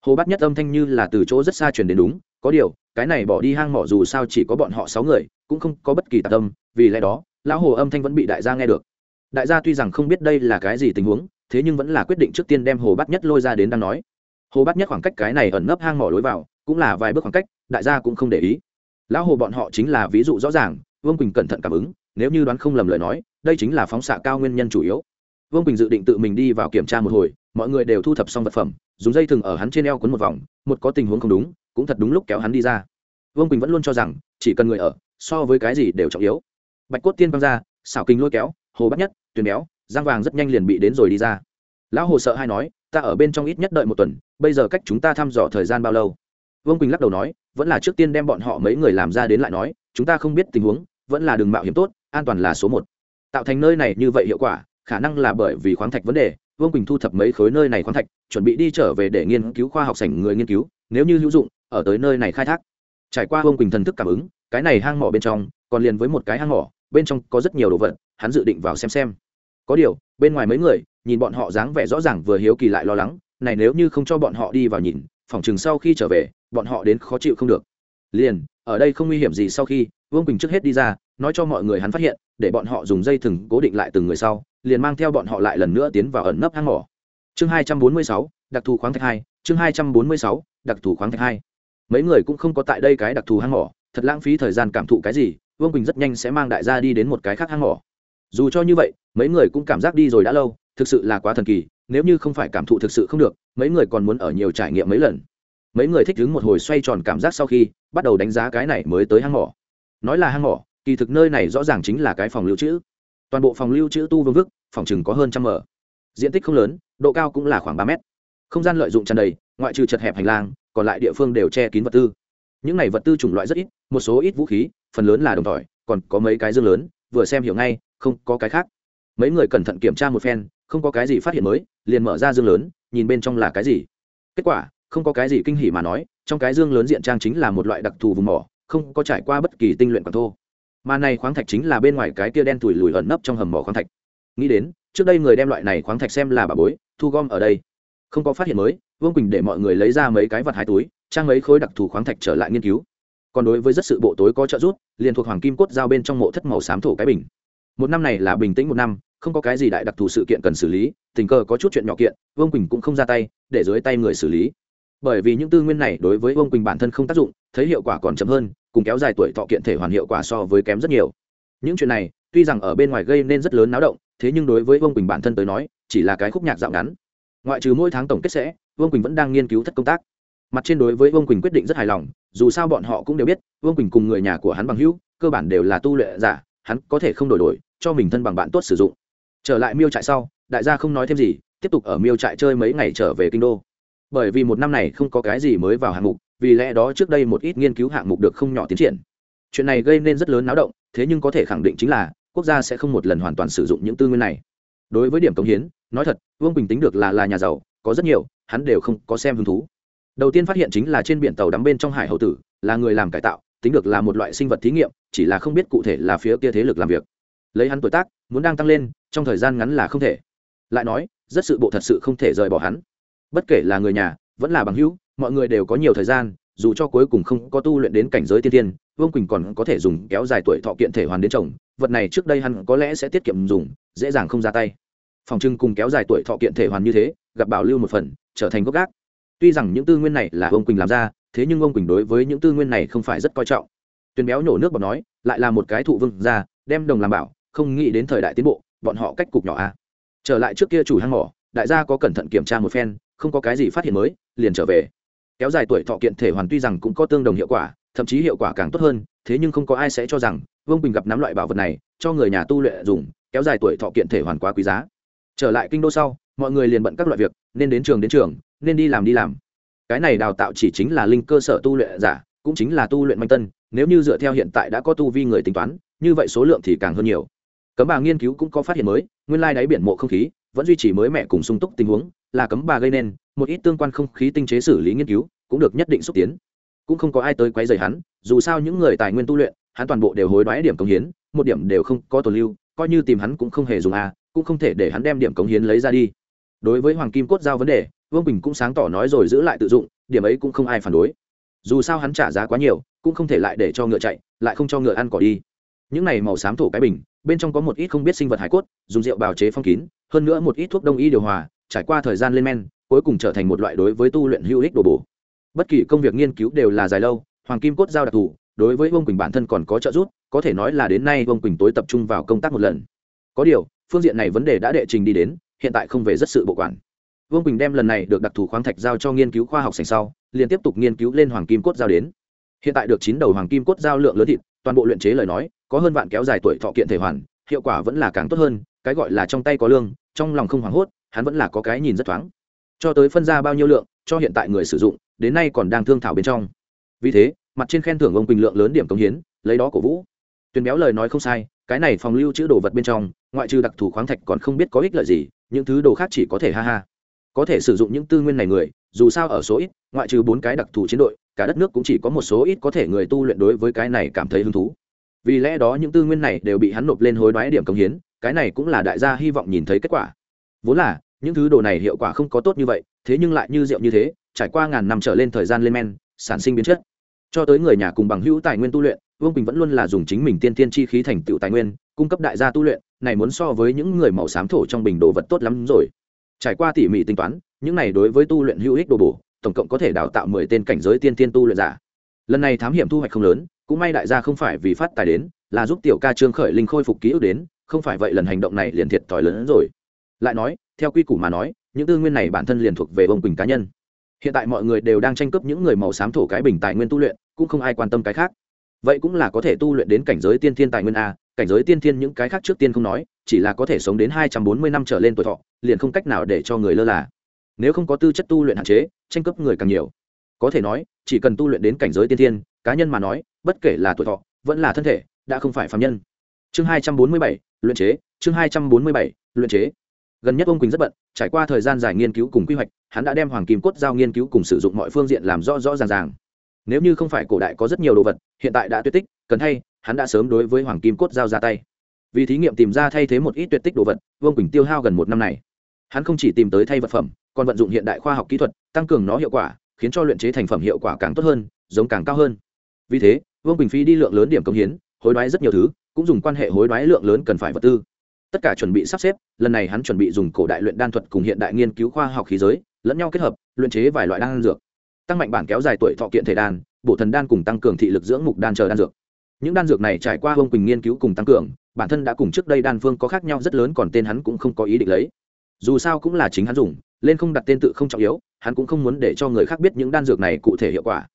Hồ bát nhất âm thanh như là từ chỗ rất xa truyền đến đúng, có điều cái này bỏ đi hang mỏ dù sao chỉ có bọn họ sáu người, cũng không có bất kỳ tạc tâm, vì lẽ đó, lão hồ âm thanh vẫn bị đại gia nghe được. Đại gia tuy rằng không biết đây là cái gì tình huống, thế nhưng vẫn là quyết định trước tiên đem hồ bát nhất lôi ra đến đang nói. Hồ bát nhất khoảng cách cái này ẩn nấp hang mỏ lối vào, cũng là vài bước khoảng cách, đại gia cũng không để ý. Lão hồ bọn họ chính là ví dụ rõ ràng, vương quỳnh cẩn thận cảm ứng, nếu như đoán không lầm lời nói, đây chính là phóng xạ cao nguyên nhân chủ yếu. Vương quỳnh dự định tự mình đi vào kiểm tra một hồi, mọi người đều thu thập xong vật phẩm, dùng dây thừng ở hắn trên eo quấn một vòng, một có tình huống không đúng cũng thật đúng lúc kéo hắn đi ra. Vương quỳnh vẫn luôn cho rằng, chỉ cần người ở, so với cái gì đều trọng yếu. Bạch cốt tiên băng ra, xảo kinh lôi kéo, hồ bắt nhất, tuyền béo, giang vàng rất nhanh liền bị đến rồi đi ra. Lão hồ sợ hay nói, ta ở bên trong ít nhất đợi một tuần, bây giờ cách chúng ta thăm dò thời gian bao lâu? Vương quỳnh lắc đầu nói, vẫn là trước tiên đem bọn họ mấy người làm ra đến lại nói, chúng ta không biết tình huống, vẫn là đường mạo hiểm tốt, an toàn là số một. Tạo thành nơi này như vậy hiệu quả, khả năng là bởi vì khoáng thạch vấn đề, vương quỳnh thu thập mấy khối nơi này khoáng thạch, chuẩn bị đi trở về để nghiên cứu khoa học sảnh người nghiên cứu, nếu như hữu dụng ở tới nơi này khai thác. Trải qua ông quỳnh thần thức cảm ứng, cái này hang mỏ bên trong, còn liền với một cái hang mỏ, bên trong có rất nhiều đồ vật, hắn dự định vào xem xem. Có điều, bên ngoài mấy người, nhìn bọn họ dáng vẻ rõ ràng vừa hiếu kỳ lại lo lắng, này nếu như không cho bọn họ đi vào nhìn, phòng chừng sau khi trở về, bọn họ đến khó chịu không được. Liền, ở đây không nguy hiểm gì sau khi, vương quỳnh trước hết đi ra, nói cho mọi người hắn phát hiện, để bọn họ dùng dây thừng cố định lại từng người sau, liền mang theo bọn họ lại lần nữa tiến vào ẩn nấp hang mỏ. Chương hai trăm bốn mươi sáu, đặc thù khoáng thạch hai, chương hai trăm bốn mươi sáu, đặc thù khoáng thạch hai mấy người cũng không có tại đây cái đặc thù hang mỏ, thật lãng phí thời gian cảm thụ cái gì, vương quỳnh rất nhanh sẽ mang đại gia đi đến một cái khác hang mỏ. Dù cho như vậy, mấy người cũng cảm giác đi rồi đã lâu, thực sự là quá thần kỳ, nếu như không phải cảm thụ thực sự không được, mấy người còn muốn ở nhiều trải nghiệm mấy lần. Mấy người thích đứng một hồi xoay tròn cảm giác sau khi, bắt đầu đánh giá cái này mới tới hang mỏ. Nói là hang mỏ, kỳ thực nơi này rõ ràng chính là cái phòng lưu trữ. Toàn bộ phòng lưu trữ tu vương vức, phòng chừng có hơn trăm mở. Diện tích không lớn, độ cao cũng là khoảng ba mét. Không gian lợi dụng tràn đầy, ngoại trừ chật hẹp hành lang còn lại địa phương đều che kín vật tư. Những này vật tư chủng loại rất ít, một số ít vũ khí, phần lớn là đồng tỏi còn có mấy cái dương lớn, vừa xem hiểu ngay, không có cái khác. Mấy người cẩn thận kiểm tra một phen, không có cái gì phát hiện mới, liền mở ra dương lớn, nhìn bên trong là cái gì. Kết quả, không có cái gì kinh hỉ mà nói, trong cái dương lớn diện trang chính là một loại đặc thù vùng mỏ, không có trải qua bất kỳ tinh luyện còn thô. Mà này khoáng thạch chính là bên ngoài cái kia đen tủi lùi ẩn nấp trong hầm mỏ khoáng thạch. Nghĩ đến, trước đây người đem loại này khoáng thạch xem là bà bối, thu gom ở đây không có phát hiện mới, vương quỳnh để mọi người lấy ra mấy cái vật hai túi, trang mấy khối đặc thù khoáng thạch trở lại nghiên cứu. Còn đối với rất sự bộ tối có trợ giúp, liền thuộc hoàng kim cốt giao bên trong mộ thất màu xám thổ cái bình. Một năm này là bình tĩnh một năm, không có cái gì đại đặc thù sự kiện cần xử lý, tình cờ có chút chuyện nhỏ kiện, vương quỳnh cũng không ra tay, để dưới tay người xử lý. Bởi vì những tư nguyên này đối với vương quỳnh bản thân không tác dụng, thấy hiệu quả còn chậm hơn, cùng kéo dài tuổi thọ kiện thể hoàn hiệu quả so với kém rất nhiều. Những chuyện này, tuy rằng ở bên ngoài gây nên rất lớn náo động, thế nhưng đối với vương quỳnh bản thân tới nói, chỉ là cái khúc nhạc dạo ngắn ngoại trừ mỗi tháng tổng kết sẽ, vương quỳnh vẫn đang nghiên cứu thất công tác. Mặt trên đối với vương quỳnh quyết định rất hài lòng, dù sao bọn họ cũng đều biết, vương quỳnh cùng người nhà của hắn bằng hữu, cơ bản đều là tu luyện giả, hắn có thể không đổi đổi, cho mình thân bằng bạn tốt sử dụng. Trở lại miêu trại sau, đại gia không nói thêm gì, tiếp tục ở miêu trại chơi mấy ngày trở về kinh đô. Bởi vì một năm này không có cái gì mới vào hạng mục, vì lẽ đó trước đây một ít nghiên cứu hạng mục được không nhỏ tiến triển. Chuyện này gây nên rất lớn náo động, thế nhưng có thể khẳng định chính là, quốc gia sẽ không một lần hoàn toàn sử dụng những tư nguyên này đối với điểm cống hiến, nói thật, vương bình tính được là là nhà giàu, có rất nhiều, hắn đều không có xem hứng thú. Đầu tiên phát hiện chính là trên biển tàu đắm bên trong hải hậu tử, là người làm cải tạo, tính được là một loại sinh vật thí nghiệm, chỉ là không biết cụ thể là phía kia thế lực làm việc. Lấy hắn tuổi tác, muốn đang tăng lên, trong thời gian ngắn là không thể. Lại nói, rất sự bộ thật sự không thể rời bỏ hắn. Bất kể là người nhà, vẫn là bằng hữu, mọi người đều có nhiều thời gian, dù cho cuối cùng không có tu luyện đến cảnh giới tiên tiên vương quỳnh còn có thể dùng kéo dài tuổi thọ kiện thể hoàn đến chồng, vật này trước đây hắn có lẽ sẽ tiết kiệm dùng, dễ dàng không ra tay. Phòng trưng cùng kéo dài tuổi thọ kiện thể hoàn như thế, gặp bảo lưu một phần, trở thành gốc gác. Tuy rằng những tư nguyên này là ông quỳnh làm ra, thế nhưng ông quỳnh đối với những tư nguyên này không phải rất coi trọng. Tuyền béo nhổ nước bọt nói, lại là một cái thụ vương ra đem đồng làm bảo, không nghĩ đến thời đại tiến bộ, bọn họ cách cục nhỏ a. Trở lại trước kia chủ hang mỏ, đại gia có cẩn thận kiểm tra một phen, không có cái gì phát hiện mới, liền trở về. Kéo dài tuổi thọ kiện thể hoàn tuy rằng cũng có tương đồng hiệu quả thậm chí hiệu quả càng tốt hơn, thế nhưng không có ai sẽ cho rằng vương bình gặp nắm loại bảo vật này cho người nhà tu luyện dùng, kéo dài tuổi thọ kiện thể hoàn quá quý giá. Trở lại kinh đô sau, mọi người liền bận các loại việc, nên đến trường đến trường, nên đi làm đi làm. Cái này đào tạo chỉ chính là linh cơ sở tu luyện giả, cũng chính là tu luyện manh tân, nếu như dựa theo hiện tại đã có tu vi người tính toán, như vậy số lượng thì càng hơn nhiều. Cấm bà nghiên cứu cũng có phát hiện mới, nguyên lai đáy biển mộ không khí, vẫn duy trì mới mẹ cùng sung túc tình huống, là cấm bà gây nên, một ít tương quan không khí tinh chế xử lý nghiên cứu, cũng được nhất định xúc tiến cũng không có ai tới quấy rầy hắn, dù sao những người tài nguyên tu luyện, hắn toàn bộ đều hối đoái điểm công hiến, một điểm đều không có tồn lưu, coi như tìm hắn cũng không hề dùng a cũng không thể để hắn đem điểm cống hiến lấy ra đi. Đối với hoàng kim cốt giao vấn đề, vương bình cũng sáng tỏ nói rồi giữ lại tự dụng, điểm ấy cũng không ai phản đối. Dù sao hắn trả giá quá nhiều, cũng không thể lại để cho ngựa chạy, lại không cho ngựa ăn cỏ đi. Những này màu xám thổ cái bình, bên trong có một ít không biết sinh vật hải cốt, dùng rượu bào chế phong kín, hơn nữa một ít thuốc đông y điều hòa, trải qua thời gian lên men, cuối cùng trở thành một loại đối với tu luyện hữu ích đồ bổ bất kỳ công việc nghiên cứu đều là dài lâu, hoàng kim cốt giao đặc thù, đối với vương quỳnh bản thân còn có trợ giúp, có thể nói là đến nay vương quỳnh tối tập trung vào công tác một lần. Có điều, phương diện này vấn đề đã đệ trình đi đến, hiện tại không về rất sự bộ quản. Vương quỳnh đem lần này được đặc thù khoáng thạch giao cho nghiên cứu khoa học sành sau, liền tiếp tục nghiên cứu lên hoàng kim cốt giao đến. Hiện tại được chín đầu hoàng kim cốt giao lượng lớn thịt, toàn bộ luyện chế lời nói, có hơn vạn kéo dài tuổi thọ kiện thể hoàn, hiệu quả vẫn là càng tốt hơn, cái gọi là trong tay có lương, trong lòng không hoảng hốt, hắn vẫn là có cái nhìn rất thoáng. Cho tới phân ra bao nhiêu lượng, cho hiện tại người sử dụng đến nay còn đang thương thảo bên trong. Vì thế, mặt trên khen thưởng ông quỳnh lượng lớn điểm công hiến, lấy đó cổ vũ. Tuyền béo lời nói không sai, cái này phòng lưu trữ đồ vật bên trong, ngoại trừ đặc thù khoáng thạch còn không biết có ích lợi gì, những thứ đồ khác chỉ có thể ha ha. Có thể sử dụng những tư nguyên này người, dù sao ở số ít, ngoại trừ bốn cái đặc thù chiến đội, cả đất nước cũng chỉ có một số ít có thể người tu luyện đối với cái này cảm thấy hứng thú. Vì lẽ đó những tư nguyên này đều bị hắn nộp lên hối đoái điểm công hiến, cái này cũng là đại gia hy vọng nhìn thấy kết quả. Vốn là, những thứ đồ này hiệu quả không có tốt như vậy, thế nhưng lại như rượu như thế trải qua ngàn năm trở lên thời gian lên men, sản sinh biến chất. Cho tới người nhà cùng bằng hữu tài nguyên tu luyện, vương quỳnh vẫn luôn là dùng chính mình tiên tiên chi khí thành tựu tài nguyên, cung cấp đại gia tu luyện, này muốn so với những người màu xám thổ trong bình đồ vật tốt lắm rồi. Trải qua tỉ mỉ tính toán, những này đối với tu luyện hữu ích đồ bổ, tổng cộng có thể đào tạo mười tên cảnh giới tiên tiên tu luyện giả. Lần này thám hiểm thu hoạch không lớn, cũng may đại gia không phải vì phát tài đến, là giúp tiểu ca trương khởi linh khôi phục ký ức đến, không phải vậy lần hành động này liền thiệt thòi lớn hơn rồi. Lại nói, theo quy củ mà nói, những tư nguyên này bản thân liền thuộc về vương quỳnh cá nhân hiện tại mọi người đều đang tranh cướp những người màu xám thổ cái bình tài nguyên tu luyện, cũng không ai quan tâm cái khác. Vậy cũng là có thể tu luyện đến cảnh giới tiên thiên tài nguyên a, cảnh giới tiên thiên những cái khác trước tiên không nói, chỉ là có thể sống đến hai trăm bốn mươi năm trở lên tuổi thọ, liền không cách nào để cho người lơ là. Nếu không có tư chất tu luyện hạn chế, tranh cướp người càng nhiều. Có thể nói, chỉ cần tu luyện đến cảnh giới tiên thiên, cá nhân mà nói, bất kể là tuổi thọ, vẫn là thân thể, đã không phải phạm nhân. Chương hai trăm bốn mươi bảy, luyện chế, chương hai trăm bốn mươi bảy, luyện chế gần nhất ông quỳnh rất bận, trải qua thời gian dài nghiên cứu cùng quy hoạch, hắn đã đem hoàng kim cốt giao nghiên cứu cùng sử dụng mọi phương diện làm rõ rõ ràng ràng. Nếu như không phải cổ đại có rất nhiều đồ vật, hiện tại đã tuyệt tích, cần thay, hắn đã sớm đối với hoàng kim cốt giao ra tay. Vì thí nghiệm tìm ra thay thế một ít tuyệt tích đồ vật, vương quỳnh tiêu hao gần một năm này. Hắn không chỉ tìm tới thay vật phẩm, còn vận dụng hiện đại khoa học kỹ thuật, tăng cường nó hiệu quả, khiến cho luyện chế thành phẩm hiệu quả càng tốt hơn, giống càng cao hơn. Vì thế, vương quỳnh phi đi lượng lớn điểm công hiến, hối đoái rất nhiều thứ, cũng dùng quan hệ hối đoái lượng lớn cần phải vật tư tất cả chuẩn bị sắp xếp, lần này hắn chuẩn bị dùng cổ đại luyện đan thuật cùng hiện đại nghiên cứu khoa học khí giới, lẫn nhau kết hợp, luyện chế vài loại đan dược. Tăng mạnh bản kéo dài tuổi thọ kiện thể đan, bổ thần đan cùng tăng cường thị lực dưỡng mục đan chờ đan dược. Những đan dược này trải qua hông quỳnh nghiên cứu cùng tăng cường, bản thân đã cùng trước đây đan phương có khác nhau rất lớn còn tên hắn cũng không có ý định lấy. Dù sao cũng là chính hắn dùng, lên không đặt tên tự không trọng yếu, hắn cũng không muốn để cho người khác biết những đan dược này cụ thể hiệu quả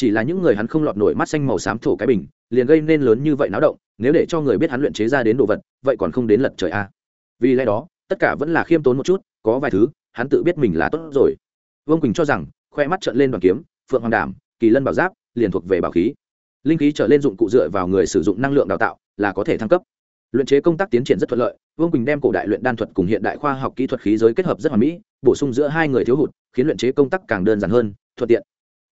chỉ là những người hắn không lọt nổi mắt xanh màu xám thổ cái bình, liền gây nên lớn như vậy náo động, nếu để cho người biết hắn luyện chế ra đến đồ vật, vậy còn không đến lật trời a. À. Vì lẽ đó, tất cả vẫn là khiêm tốn một chút, có vài thứ, hắn tự biết mình là tốt rồi. Vương quỳnh cho rằng, khoe mắt trận lên đoàn kiếm, phượng hoàng đảm, kỳ lân bảo giáp, liền thuộc về bảo khí. Linh khí trở lên dụng cụ dựa vào người sử dụng năng lượng đào tạo, là có thể thăng cấp. Luyện chế công tác tiến triển rất thuận lợi, vương quỳnh đem cổ đại luyện đan thuật cùng hiện đại khoa học kỹ thuật khí giới kết hợp rất hoàn mỹ, bổ sung giữa hai người thiếu hụt, khiến luyện chế công tác càng đơn giản hơn, thuận tiện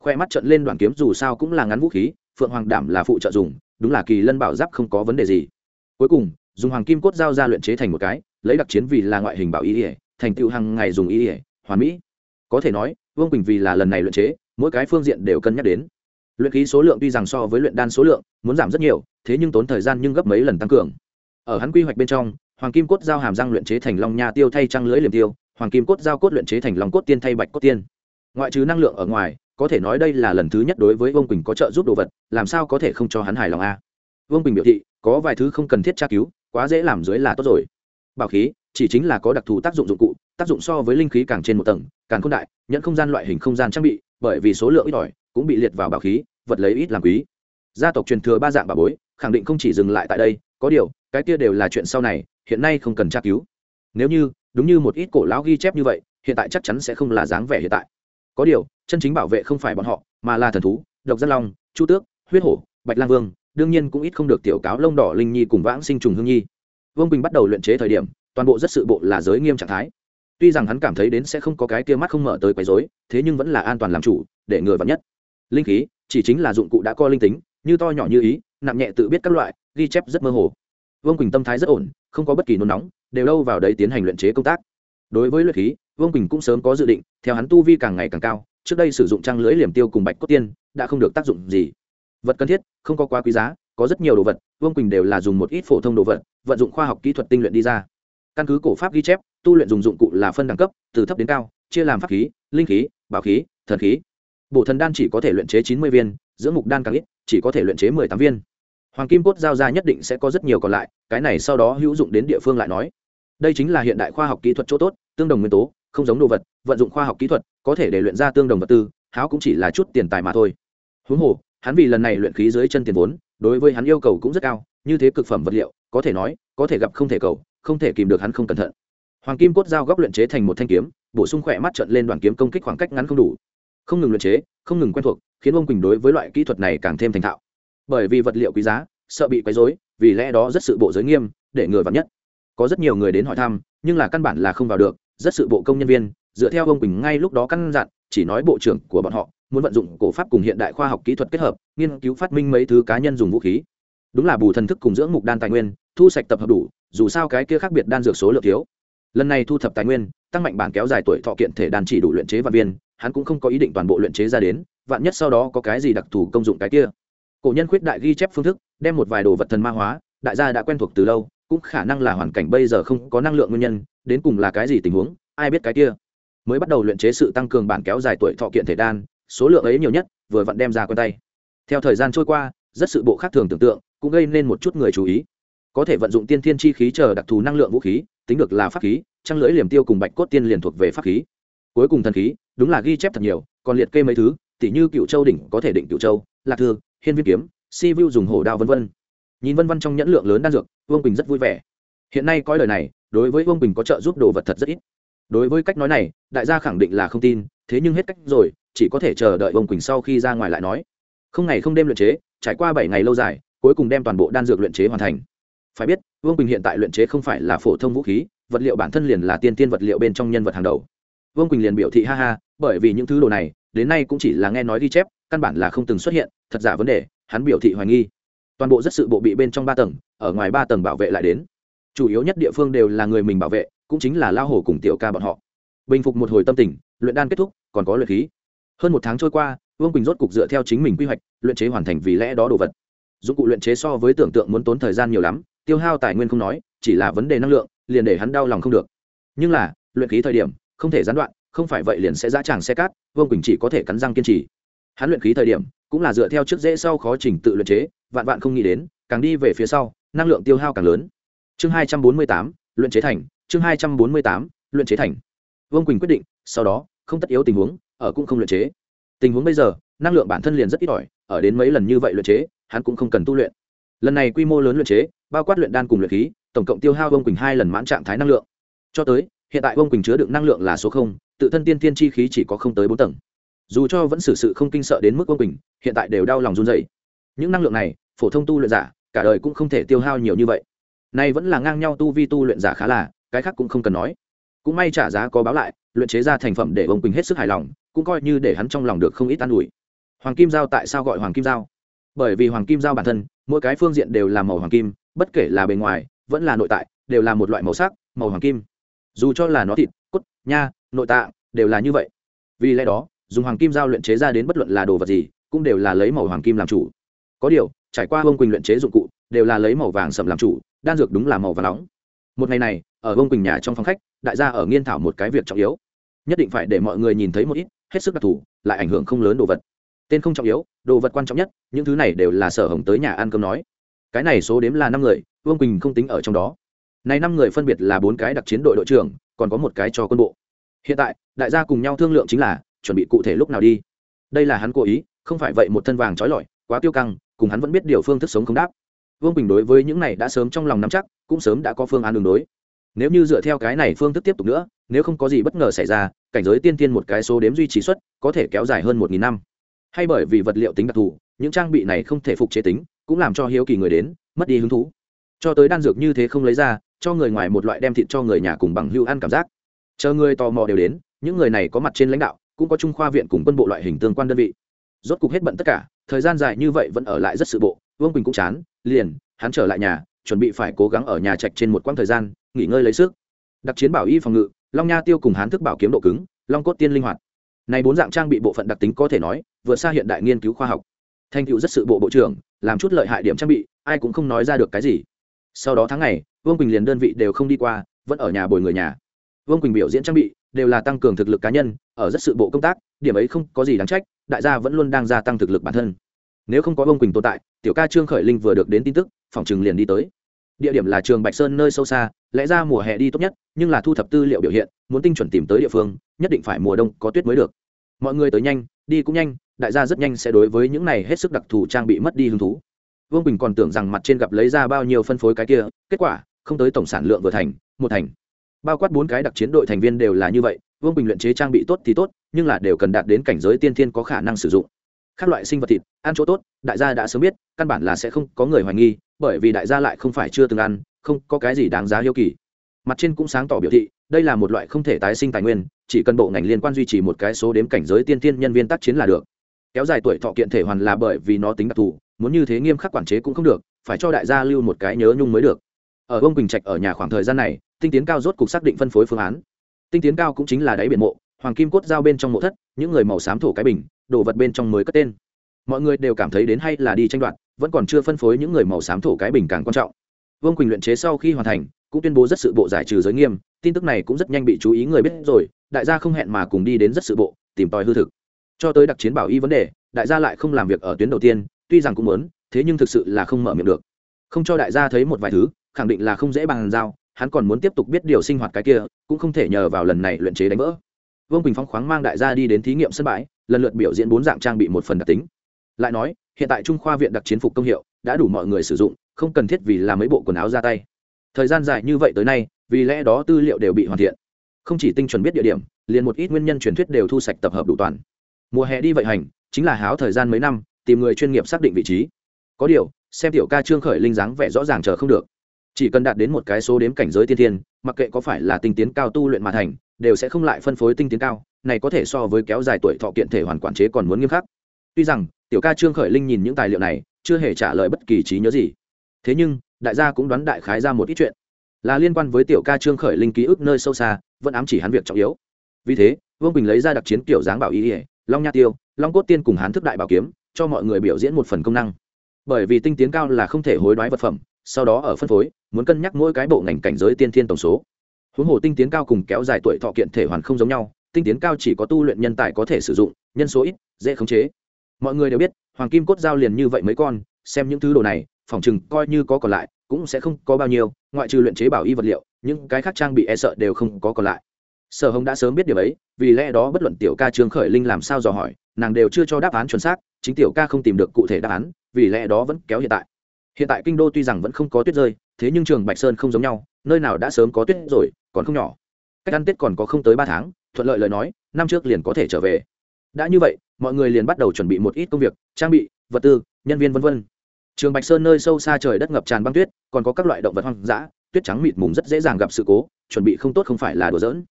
khoe mắt trận lên đoàn kiếm dù sao cũng là ngắn vũ khí, phượng hoàng đảm là phụ trợ dùng, đúng là kỳ lân bảo giáp không có vấn đề gì. Cuối cùng, dùng hoàng kim cốt dao ra luyện chế thành một cái, lấy đặc chiến vì là ngoại hình bảo ý ỉa thành tựu hàng ngày dùng ý ỉa hoàn mỹ. Có thể nói, vương quỳnh vì là lần này luyện chế, mỗi cái phương diện đều cân nhắc đến. Luyện khí số lượng tuy rằng so với luyện đan số lượng, muốn giảm rất nhiều, thế nhưng tốn thời gian nhưng gấp mấy lần tăng cường. Ở hắn quy hoạch bên trong, hoàng kim cốt dao hàm răng luyện chế thành long nha tiêu thay trăng lưỡi liềm tiêu, hoàng kim cốt dao cốt luyện chế thành long cốt tiên thay bạch cốt tiên. Ngoại trừ năng lượng ở ngoài có thể nói đây là lần thứ nhất đối với vương quỳnh có trợ giúp đồ vật, làm sao có thể không cho hắn hài lòng a? Vương quỳnh biểu thị, có vài thứ không cần thiết tra cứu, quá dễ làm dưới là tốt rồi. Bảo khí, chỉ chính là có đặc thù tác dụng dụng cụ, tác dụng so với linh khí càng trên một tầng, càng không đại nhận không gian loại hình không gian trang bị, bởi vì số lượng ít ỏi, cũng bị liệt vào bảo khí, vật lấy ít làm quý. Gia tộc truyền thừa ba dạng bà bối, khẳng định không chỉ dừng lại tại đây, có điều, cái kia đều là chuyện sau này, hiện nay không cần tra cứu. Nếu như, đúng như một ít cổ lão ghi chép như vậy, hiện tại chắc chắn sẽ không là dáng vẻ hiện tại có điều, chân chính bảo vệ không phải bọn họ, mà là thần thú, độc giác long, chu tước, huyết hổ, bạch lang vương, đương nhiên cũng ít không được tiểu cáo lông đỏ linh nhi cùng vãng sinh trùng hương nhi. Vương bình bắt đầu luyện chế thời điểm, toàn bộ rất sự bộ là giới nghiêm trạng thái. Tuy rằng hắn cảm thấy đến sẽ không có cái kia mắt không mở tới quấy rối, thế nhưng vẫn là an toàn làm chủ, để người vắn nhất. Linh khí, chỉ chính là dụng cụ đã co linh tính, như to nhỏ như ý, nặng nhẹ tự biết các loại, ghi chép rất mơ hồ. Vương quỳnh tâm thái rất ổn, không có bất kỳ nôn nóng, đều đâu vào đấy tiến hành luyện chế công tác. Đối với luyện khí vương quỳnh cũng sớm có dự định theo hắn tu vi càng ngày càng cao trước đây sử dụng trang lưới liềm tiêu cùng bạch cốt tiên đã không được tác dụng gì vật cần thiết không có quá quý giá có rất nhiều đồ vật vương quỳnh đều là dùng một ít phổ thông đồ vật vận dụng khoa học kỹ thuật tinh luyện đi ra căn cứ cổ pháp ghi chép tu luyện dùng dụng cụ là phân đẳng cấp từ thấp đến cao chia làm pháp khí linh khí bảo khí thần khí bộ thần đan chỉ có thể luyện chế chín mươi viên giữa mục đan càng ít chỉ có thể luyện chế mười tám viên hoàng kim cốt giao ra nhất định sẽ có rất nhiều còn lại cái này sau đó hữu dụng đến địa phương lại nói đây chính là hiện đại khoa học kỹ thuật chỗ tốt tương đồng nguyên tố không giống đồ vật, vận dụng khoa học kỹ thuật, có thể để luyện ra tương đồng vật tư, háo cũng chỉ là chút tiền tài mà thôi. Huống hồ, hắn vì lần này luyện khí dưới chân tiền vốn, đối với hắn yêu cầu cũng rất cao, như thế cực phẩm vật liệu, có thể nói, có thể gặp không thể cầu, không thể kìm được hắn không cẩn thận. Hoàng kim cốt dao góc luyện chế thành một thanh kiếm, bổ sung khỏe mắt trận lên đoàn kiếm công kích khoảng cách ngắn không đủ. Không ngừng luyện chế, không ngừng quen thuộc, khiến ông quỳnh đối với loại kỹ thuật này càng thêm thành thạo. Bởi vì vật liệu quý giá, sợ bị quấy rối, vì lẽ đó rất sự bộ giới nghiêm, để người vào nhất. Có rất nhiều người đến hỏi thăm, nhưng là căn bản là không vào được rất sự bộ công nhân viên, dựa theo ông quỳnh ngay lúc đó căn dặn, chỉ nói bộ trưởng của bọn họ muốn vận dụng cổ pháp cùng hiện đại khoa học kỹ thuật kết hợp, nghiên cứu phát minh mấy thứ cá nhân dùng vũ khí. Đúng là bù thần thức cùng dưỡng mục đan tài nguyên, thu sạch tập hợp đủ, dù sao cái kia khác biệt đan dược số lượng thiếu. Lần này thu thập tài nguyên, tăng mạnh bản kéo dài tuổi thọ kiện thể đan chỉ đủ luyện chế và viên, hắn cũng không có ý định toàn bộ luyện chế ra đến, vạn nhất sau đó có cái gì đặc thù công dụng cái kia. Cổ nhân khuyết đại ghi chép phương thức, đem một vài đồ vật thần ma hóa, đại gia đã quen thuộc từ lâu cũng khả năng là hoàn cảnh bây giờ không có năng lượng nguyên nhân, đến cùng là cái gì tình huống, ai biết cái kia. Mới bắt đầu luyện chế sự tăng cường bản kéo dài tuổi thọ kiện thể đan, số lượng ấy nhiều nhất, vừa vặn đem ra quen tay. Theo thời gian trôi qua, rất sự bộ khác thường tưởng tượng, cũng gây nên một chút người chú ý. Có thể vận dụng tiên thiên chi khí chờ đặc thù năng lượng vũ khí, tính được là pháp khí, trăng lưỡi liềm tiêu cùng bạch cốt tiên liền thuộc về pháp khí. Cuối cùng thần khí, đúng là ghi chép thật nhiều, còn liệt kê mấy thứ, tỉ như cựu châu đỉnh có thể định cựu châu, lạc thư, hiên viên kiếm, si vu dùng hổ đao vân vân nhìn vân vân trong nhẫn lượng lớn đan dược, vương bình rất vui vẻ. Hiện nay coi lời này, đối với vương bình có trợ giúp đồ vật thật rất ít. Đối với cách nói này, đại gia khẳng định là không tin, thế nhưng hết cách rồi, chỉ có thể chờ đợi vương quỳnh sau khi ra ngoài lại nói. Không ngày không đêm luyện chế, trải qua bảy ngày lâu dài, cuối cùng đem toàn bộ đan dược luyện chế hoàn thành. Phải biết, vương quỳnh hiện tại luyện chế không phải là phổ thông vũ khí, vật liệu bản thân liền là tiên tiên vật liệu bên trong nhân vật hàng đầu. Vương quỳnh liền biểu thị ha ha, bởi vì những thứ đồ này, đến nay cũng chỉ là nghe nói ghi chép, căn bản là không từng xuất hiện, thật giả vấn đề, hắn biểu thị hoài nghi toàn bộ rất sự bộ bị bên trong ba tầng, ở ngoài ba tầng bảo vệ lại đến. Chủ yếu nhất địa phương đều là người mình bảo vệ, cũng chính là lao hổ cùng tiểu ca bọn họ. Bình phục một hồi tâm tình, luyện đan kết thúc, còn có luyện khí. Hơn một tháng trôi qua, vương quỳnh rốt cục dựa theo chính mình quy hoạch, luyện chế hoàn thành vì lẽ đó đồ vật. Dụng cụ luyện chế so với tưởng tượng muốn tốn thời gian nhiều lắm, tiêu hao tài nguyên không nói, chỉ là vấn đề năng lượng, liền để hắn đau lòng không được. Nhưng là, luyện khí thời điểm, không thể gián đoạn, không phải vậy liền sẽ dã tràng xe cát, vương quỳnh chỉ có thể cắn răng kiên trì hắn luyện khí thời điểm, cũng là dựa theo trước dễ sau khó trình tự luyện chế, vạn vạn không nghĩ đến, càng đi về phía sau, năng lượng tiêu hao càng lớn. Chương hai trăm bốn mươi tám, luyện chế thành, chương hai trăm bốn mươi tám, luyện chế thành. Vương quỳnh quyết định, sau đó, không tất yếu tình huống, ở cũng không luyện chế. Tình huống bây giờ, năng lượng bản thân liền rất ít ỏi, ở đến mấy lần như vậy luyện chế, hắn cũng không cần tu luyện. Lần này quy mô lớn luyện chế, bao quát luyện đan cùng luyện khí, tổng cộng tiêu hao vương quỳnh hai lần mãn trạng thái năng lượng. Cho tới, hiện tại vương quỳnh chứa đựng năng lượng là số không, tự thân tiên tiên chi khí chỉ có không tới bốn tầng dù cho vẫn xử sự không kinh sợ đến mức quân quỳnh, hiện tại đều đau lòng run dày những năng lượng này, phổ thông tu luyện giả, cả đời cũng không thể tiêu hao nhiều như vậy. Nay vẫn là ngang nhau tu vi tu luyện giả khá là, cái khác cũng không cần nói. Cũng may trả giá có báo lại, luyện chế ra thành phẩm để ông quỳnh hết sức hài lòng, cũng coi như để hắn trong lòng được không ít an ủi. Hoàng kim giao tại sao gọi hoàng kim giao? Bởi vì hoàng kim giao bản thân, mỗi cái phương diện đều là màu hoàng kim, bất kể là bề ngoài, vẫn là nội tại, đều là một loại màu sắc, màu hoàng kim. Dù cho là nó thịt, cốt, nha, nội tạng, đều là như vậy. Vì lẽ đó dùng hoàng kim giao luyện chế ra đến bất luận là đồ vật gì, cũng đều là lấy màu hoàng kim làm chủ. Có điều, trải qua Vương quỳnh luyện chế dụng cụ, đều là lấy màu vàng sầm làm chủ, đan dược đúng là màu vàng nóng. Một ngày này, ở Vương quỳnh nhà trong phòng khách, đại gia ở nghiên thảo một cái việc trọng yếu. Nhất định phải để mọi người nhìn thấy một ít, hết sức đặc thù, lại ảnh hưởng không lớn đồ vật. Tên không trọng yếu, đồ vật quan trọng nhất, những thứ này đều là sở hồng tới nhà ăn cơm nói. Cái này số đếm là năm người, vương quỳnh không tính ở trong đó. Này năm người phân biệt là bốn cái đặc chiến đội đội trưởng, còn có một cái cho quân bộ. Hiện tại, đại gia cùng nhau thương lượng chính là chuẩn bị cụ thể lúc nào đi. Đây là hắn cố ý, không phải vậy một thân vàng trói lọi, quá tiêu căng, cùng hắn vẫn biết điều phương thức sống không đáp. Vương quỳnh đối với những này đã sớm trong lòng nắm chắc, cũng sớm đã có phương án đường đối. Nếu như dựa theo cái này phương thức tiếp tục nữa, nếu không có gì bất ngờ xảy ra, cảnh giới tiên tiên một cái số đếm duy trì xuất có thể kéo dài hơn một nghìn năm. Hay bởi vì vật liệu tính đặc thù, những trang bị này không thể phục chế tính, cũng làm cho hiếu kỳ người đến, mất đi hứng thú. Cho tới đan dược như thế không lấy ra, cho người ngoài một loại đem thịt cho người nhà cùng bằng hưu ăn cảm giác. Chờ người tò mò đều đến, những người này có mặt trên lãnh đạo cũng có trung khoa viện cùng quân bộ loại hình tương quan đơn vị. Rốt cục hết bận tất cả, thời gian dài như vậy vẫn ở lại rất sự bộ, vương quỳnh cũng chán, liền, hắn trở lại nhà, chuẩn bị phải cố gắng ở nhà trạch trên một quãng thời gian, nghỉ ngơi lấy sức. Đặc chiến bảo y phòng ngự, long nha tiêu cùng hán thức bảo kiếm độ cứng, long cốt tiên linh hoạt. Này bốn dạng trang bị bộ phận đặc tính có thể nói, vượt xa hiện đại nghiên cứu khoa học. Thành tựu rất sự bộ bộ trưởng, làm chút lợi hại điểm trang bị, ai cũng không nói ra được cái gì. Sau đó tháng ngày, vương quỳnh liền đơn vị đều không đi qua, vẫn ở nhà bồi người nhà. Vương quỳnh biểu diễn trang bị đều là tăng cường thực lực cá nhân, ở rất sự bộ công tác, điểm ấy không có gì đáng trách, đại gia vẫn luôn đang gia tăng thực lực bản thân. Nếu không có vương quỳnh tồn tại, tiểu ca trương khởi linh vừa được đến tin tức, phòng chừng liền đi tới. Địa điểm là trường bạch sơn nơi sâu xa, lẽ ra mùa hè đi tốt nhất, nhưng là thu thập tư liệu biểu hiện, muốn tinh chuẩn tìm tới địa phương, nhất định phải mùa đông có tuyết mới được. Mọi người tới nhanh, đi cũng nhanh, đại gia rất nhanh sẽ đối với những này hết sức đặc thù trang bị mất đi hứng thú. Vương bình còn tưởng rằng mặt trên gặp lấy ra bao nhiêu phân phối cái kia, kết quả, không tới tổng sản lượng vừa thành, một thành bao quát bốn cái đặc chiến đội thành viên đều là như vậy, vương bình luyện chế trang bị tốt thì tốt, nhưng là đều cần đạt đến cảnh giới tiên thiên có khả năng sử dụng. Các loại sinh vật thịt, ăn chỗ tốt, đại gia đã sớm biết, căn bản là sẽ không có người hoài nghi, bởi vì đại gia lại không phải chưa từng ăn, không có cái gì đáng giá hiếu kỳ. Mặt trên cũng sáng tỏ biểu thị, đây là một loại không thể tái sinh tài nguyên, chỉ cần bộ ngành liên quan duy trì một cái số đếm cảnh giới tiên tiên nhân viên tác chiến là được. Kéo dài tuổi thọ kiện thể hoàn là bởi vì nó tính đặc thù, muốn như thế nghiêm khắc quản chế cũng không được, phải cho đại gia lưu một cái nhớ nhung mới được. Ở ông quỳnh trạch ở nhà khoảng thời gian này tinh tiến cao rốt cục xác định phân phối phương án. Tinh tiến cao cũng chính là đáy biển mộ, hoàng kim cốt giao bên trong mộ thất, những người màu xám thổ cái bình, đồ vật bên trong mới cất tên. Mọi người đều cảm thấy đến hay là đi tranh đoạt, vẫn còn chưa phân phối những người màu xám thổ cái bình càng quan trọng. Vương quỳnh luyện chế sau khi hoàn thành, cũng tuyên bố rất sự bộ giải trừ giới nghiêm, tin tức này cũng rất nhanh bị chú ý người biết rồi, đại gia không hẹn mà cùng đi đến rất sự bộ, tìm tòi hư thực. Cho tới đặc chiến bảo y vấn đề, đại gia lại không làm việc ở tuyến đầu tiên, tuy rằng cũng muốn, thế nhưng thực sự là không mở miệng được. Không cho đại gia thấy một vài thứ, khẳng định là không dễ bằng giao hắn còn muốn tiếp tục biết điều sinh hoạt cái kia, cũng không thể nhờ vào lần này luyện chế đánh vỡ. Vương quỳnh phong khoáng mang đại gia đi đến thí nghiệm sân bãi, lần lượt biểu diễn bốn dạng trang bị một phần đặc tính. Lại nói, hiện tại trung khoa viện đặc chiến phục công hiệu đã đủ mọi người sử dụng, không cần thiết vì làm mấy bộ quần áo ra tay. Thời gian dài như vậy tới nay, vì lẽ đó tư liệu đều bị hoàn thiện. Không chỉ tinh chuẩn biết địa điểm, liền một ít nguyên nhân truyền thuyết đều thu sạch tập hợp đủ toàn. Mùa hè đi vậy hành, chính là háo thời gian mấy năm, tìm người chuyên nghiệp xác định vị trí. Có điều, xem tiểu ca trương khởi linh dáng vẻ rõ ràng chờ không được chỉ cần đạt đến một cái số đếm cảnh giới tiên thiên, mặc kệ có phải là tinh tiến cao tu luyện mà thành, đều sẽ không lại phân phối tinh tiến cao, này có thể so với kéo dài tuổi thọ kiện thể hoàn quản chế còn muốn nghiêm khắc. Tuy rằng, tiểu ca trương khởi linh nhìn những tài liệu này, chưa hề trả lời bất kỳ trí nhớ gì. Thế nhưng, đại gia cũng đoán đại khái ra một ít chuyện. Là liên quan với tiểu ca trương khởi linh ký ức nơi sâu xa, vẫn ám chỉ hắn việc trọng yếu. Vì thế, vương bình lấy ra đặc chiến kiểu dáng bảo ý ỉa long nha tiêu, long cốt tiên cùng hán thức đại bảo kiếm, cho mọi người biểu diễn một phần công năng. Bởi vì tinh tiến cao là không thể hối đoái vật phẩm sau đó ở phân phối, muốn cân nhắc mỗi cái bộ ngành cảnh giới tiên thiên tổng số. Huống hồ tinh tiến cao cùng kéo dài tuổi thọ kiện thể hoàn không giống nhau, tinh tiến cao chỉ có tu luyện nhân tài có thể sử dụng, nhân số ít, dễ khống chế. Mọi người đều biết, hoàng kim cốt giao liền như vậy mấy con, xem những thứ đồ này, phòng chừng coi như có còn lại, cũng sẽ không có bao nhiêu, ngoại trừ luyện chế bảo y vật liệu, những cái khác trang bị e sợ đều không có còn lại. Sở hồng đã sớm biết điều ấy, vì lẽ đó bất luận tiểu ca trương khởi linh làm sao dò hỏi, nàng đều chưa cho đáp án chuẩn xác, chính tiểu ca không tìm được cụ thể đáp án, vì lẽ đó vẫn kéo hiện tại hiện tại kinh đô tuy rằng vẫn không có tuyết rơi, thế nhưng trường bạch sơn không giống nhau, nơi nào đã sớm có tuyết rồi, còn không nhỏ. Cách ăn tết còn có không tới ba tháng, thuận lợi lời nói, năm trước liền có thể trở về. Đã như vậy, mọi người liền bắt đầu chuẩn bị một ít công việc, trang bị, vật tư, nhân viên v v trường bạch sơn nơi sâu xa trời đất ngập tràn băng tuyết, còn có các loại động vật hoang dã, tuyết trắng mịt mùng rất dễ dàng gặp sự cố, chuẩn bị không tốt không phải là đùa giỡn.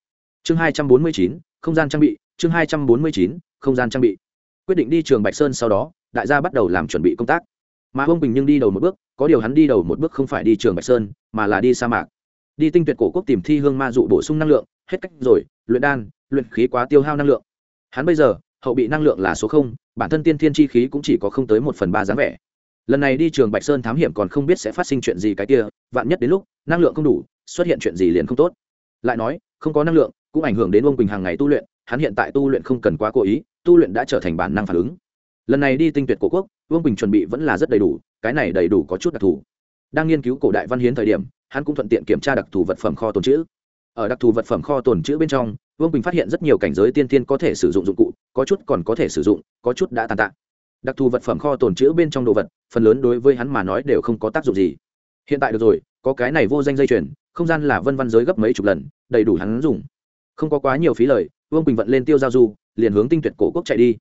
Chương hai trăm bốn mươi chín, không gian trang bị, chương hai trăm bốn mươi chín, không gian trang bị. Quyết định đi trường bạch sơn sau đó, đại gia bắt đầu làm chuẩn bị công tác mà ông bình nhưng đi đầu một bước có điều hắn đi đầu một bước không phải đi trường bạch sơn mà là đi sa mạc đi tinh tuyệt cổ quốc tìm thi hương ma dụ bổ sung năng lượng hết cách rồi luyện đan luyện khí quá tiêu hao năng lượng hắn bây giờ hậu bị năng lượng là số không bản thân tiên thiên chi khí cũng chỉ có không tới một phần ba dáng vẻ lần này đi trường bạch sơn thám hiểm còn không biết sẽ phát sinh chuyện gì cái kia vạn nhất đến lúc năng lượng không đủ xuất hiện chuyện gì liền không tốt lại nói không có năng lượng cũng ảnh hưởng đến ông bình hàng ngày tu luyện hắn hiện tại tu luyện không cần quá cố ý tu luyện đã trở thành bản năng phản ứng lần này đi tinh tuyệt cổ quốc, vương bình chuẩn bị vẫn là rất đầy đủ, cái này đầy đủ có chút đặc thù. Đang nghiên cứu cổ đại văn hiến thời điểm, hắn cũng thuận tiện kiểm tra đặc thù vật phẩm kho tồn chữ. Ở đặc thù vật phẩm kho tồn chữ bên trong, vương bình phát hiện rất nhiều cảnh giới tiên tiên có thể sử dụng dụng cụ, có chút còn có thể sử dụng, có chút đã tàn tạ. Đặc thù vật phẩm kho tồn chữ bên trong đồ vật, phần lớn đối với hắn mà nói đều không có tác dụng gì. Hiện tại được rồi, có cái này vô danh dây chuyền, không gian là vân văn giới gấp mấy chục lần, đầy đủ hắn dùng. Không có quá nhiều phí lời, vương bình vận lên tiêu giao du, liền hướng tinh tuyệt cổ quốc chạy đi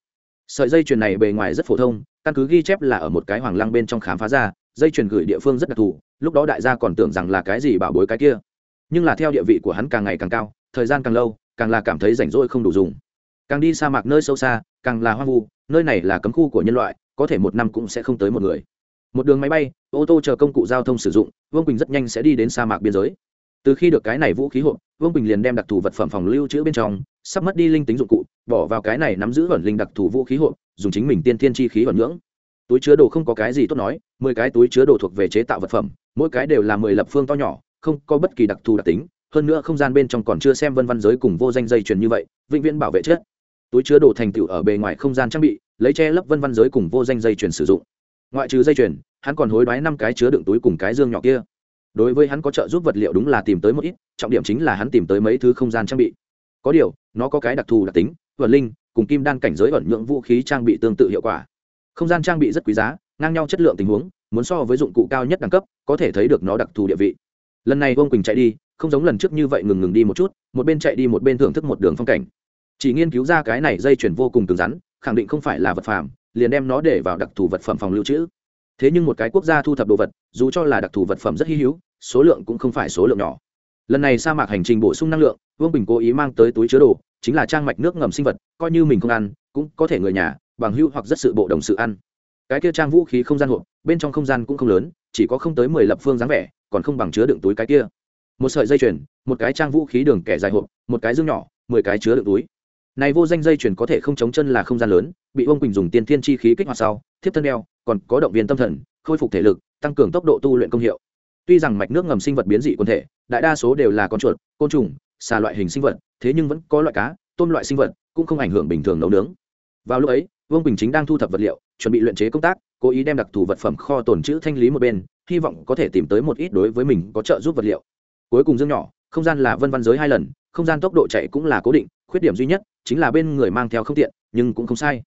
sợi dây chuyền này bề ngoài rất phổ thông, căn cứ ghi chép là ở một cái hoàng lăng bên trong khám phá ra, dây chuyền gửi địa phương rất đặc thù, lúc đó đại gia còn tưởng rằng là cái gì bảo bối cái kia. Nhưng là theo địa vị của hắn càng ngày càng cao, thời gian càng lâu, càng là cảm thấy rảnh rỗi không đủ dùng. Càng đi sa mạc nơi sâu xa, càng là hoang vu, nơi này là cấm khu của nhân loại, có thể một năm cũng sẽ không tới một người. Một đường máy bay, ô tô chờ công cụ giao thông sử dụng, vương quỳnh rất nhanh sẽ đi đến sa mạc biên giới từ khi được cái này vũ khí hộp, vương bình liền đem đặc thù vật phẩm phòng lưu trữ bên trong, sắp mất đi linh tính dụng cụ, bỏ vào cái này nắm giữ vẩn linh đặc thù vũ khí hộp, dùng chính mình tiên thiên chi khí vẩn ngưỡng. Túi chứa đồ không có cái gì tốt nói, mười cái túi chứa đồ thuộc về chế tạo vật phẩm, mỗi cái đều là mười lập phương to nhỏ, không có bất kỳ đặc thù đặc tính, hơn nữa không gian bên trong còn chưa xem vân văn giới cùng vô danh dây chuyền như vậy, vĩnh viễn bảo vệ chết. Túi chứa đồ thành tựu ở bề ngoài không gian trang bị, lấy che lấp vân văn giới cùng vô danh dây chuyền sử dụng. Ngoại trừ dây chuyền, hắn còn hối đoái năm cái chứa đựng túi cùng cái dương nhỏ kia đối với hắn có trợ giúp vật liệu đúng là tìm tới một ít, trọng điểm chính là hắn tìm tới mấy thứ không gian trang bị. Có điều, nó có cái đặc thù đặc tính, vật linh, cùng kim đan cảnh giới ẩn nhượng vũ khí trang bị tương tự hiệu quả. Không gian trang bị rất quý giá, ngang nhau chất lượng tình huống, muốn so với dụng cụ cao nhất đẳng cấp, có thể thấy được nó đặc thù địa vị. Lần này vương quỳnh chạy đi, không giống lần trước như vậy ngừng ngừng đi một chút, một bên chạy đi một bên thưởng thức một đường phong cảnh. Chỉ nghiên cứu ra cái này dây chuyển vô cùng cứng rắn, khẳng định không phải là vật phẩm liền đem nó để vào đặc thù vật phẩm phòng lưu trữ. Thế nhưng một cái quốc gia thu thập đồ vật dù cho là đặc thù vật phẩm rất hy hữu, số lượng cũng không phải số lượng nhỏ. Lần này sa mạc hành trình bổ sung năng lượng, vương bình cố ý mang tới túi chứa đồ, chính là trang mạch nước ngầm sinh vật, coi như mình không ăn, cũng có thể người nhà, bằng hữu hoặc rất sự bộ đồng sự ăn. Cái kia trang vũ khí không gian hộp, bên trong không gian cũng không lớn, chỉ có không tới mười lập phương dáng vẻ, còn không bằng chứa đựng túi cái kia. Một sợi dây chuyền, một cái trang vũ khí đường kẻ dài hộp, một cái dương nhỏ, mười cái chứa đựng túi. Này vô danh dây chuyền có thể không chống chân là không gian lớn, bị ông quỳnh dùng tiên thiên chi khí kích hoạt sau, thiếp thân đeo, còn có động viên tâm thần, khôi phục thể lực tăng cường tốc độ tu luyện công hiệu. Tuy rằng mạch nước ngầm sinh vật biến dị quần thể, đại đa số đều là con chuột, côn trùng, xà loại hình sinh vật, thế nhưng vẫn có loại cá, tôm loại sinh vật cũng không ảnh hưởng bình thường nấu nướng. Vào lúc ấy, vương bình chính đang thu thập vật liệu, chuẩn bị luyện chế công tác, cố ý đem đặc thù vật phẩm kho tồn chữ thanh lý một bên, hy vọng có thể tìm tới một ít đối với mình có trợ giúp vật liệu. Cuối cùng dương nhỏ, không gian là vân văn giới hai lần, không gian tốc độ chạy cũng là cố định, khuyết điểm duy nhất chính là bên người mang theo không tiện, nhưng cũng không sai.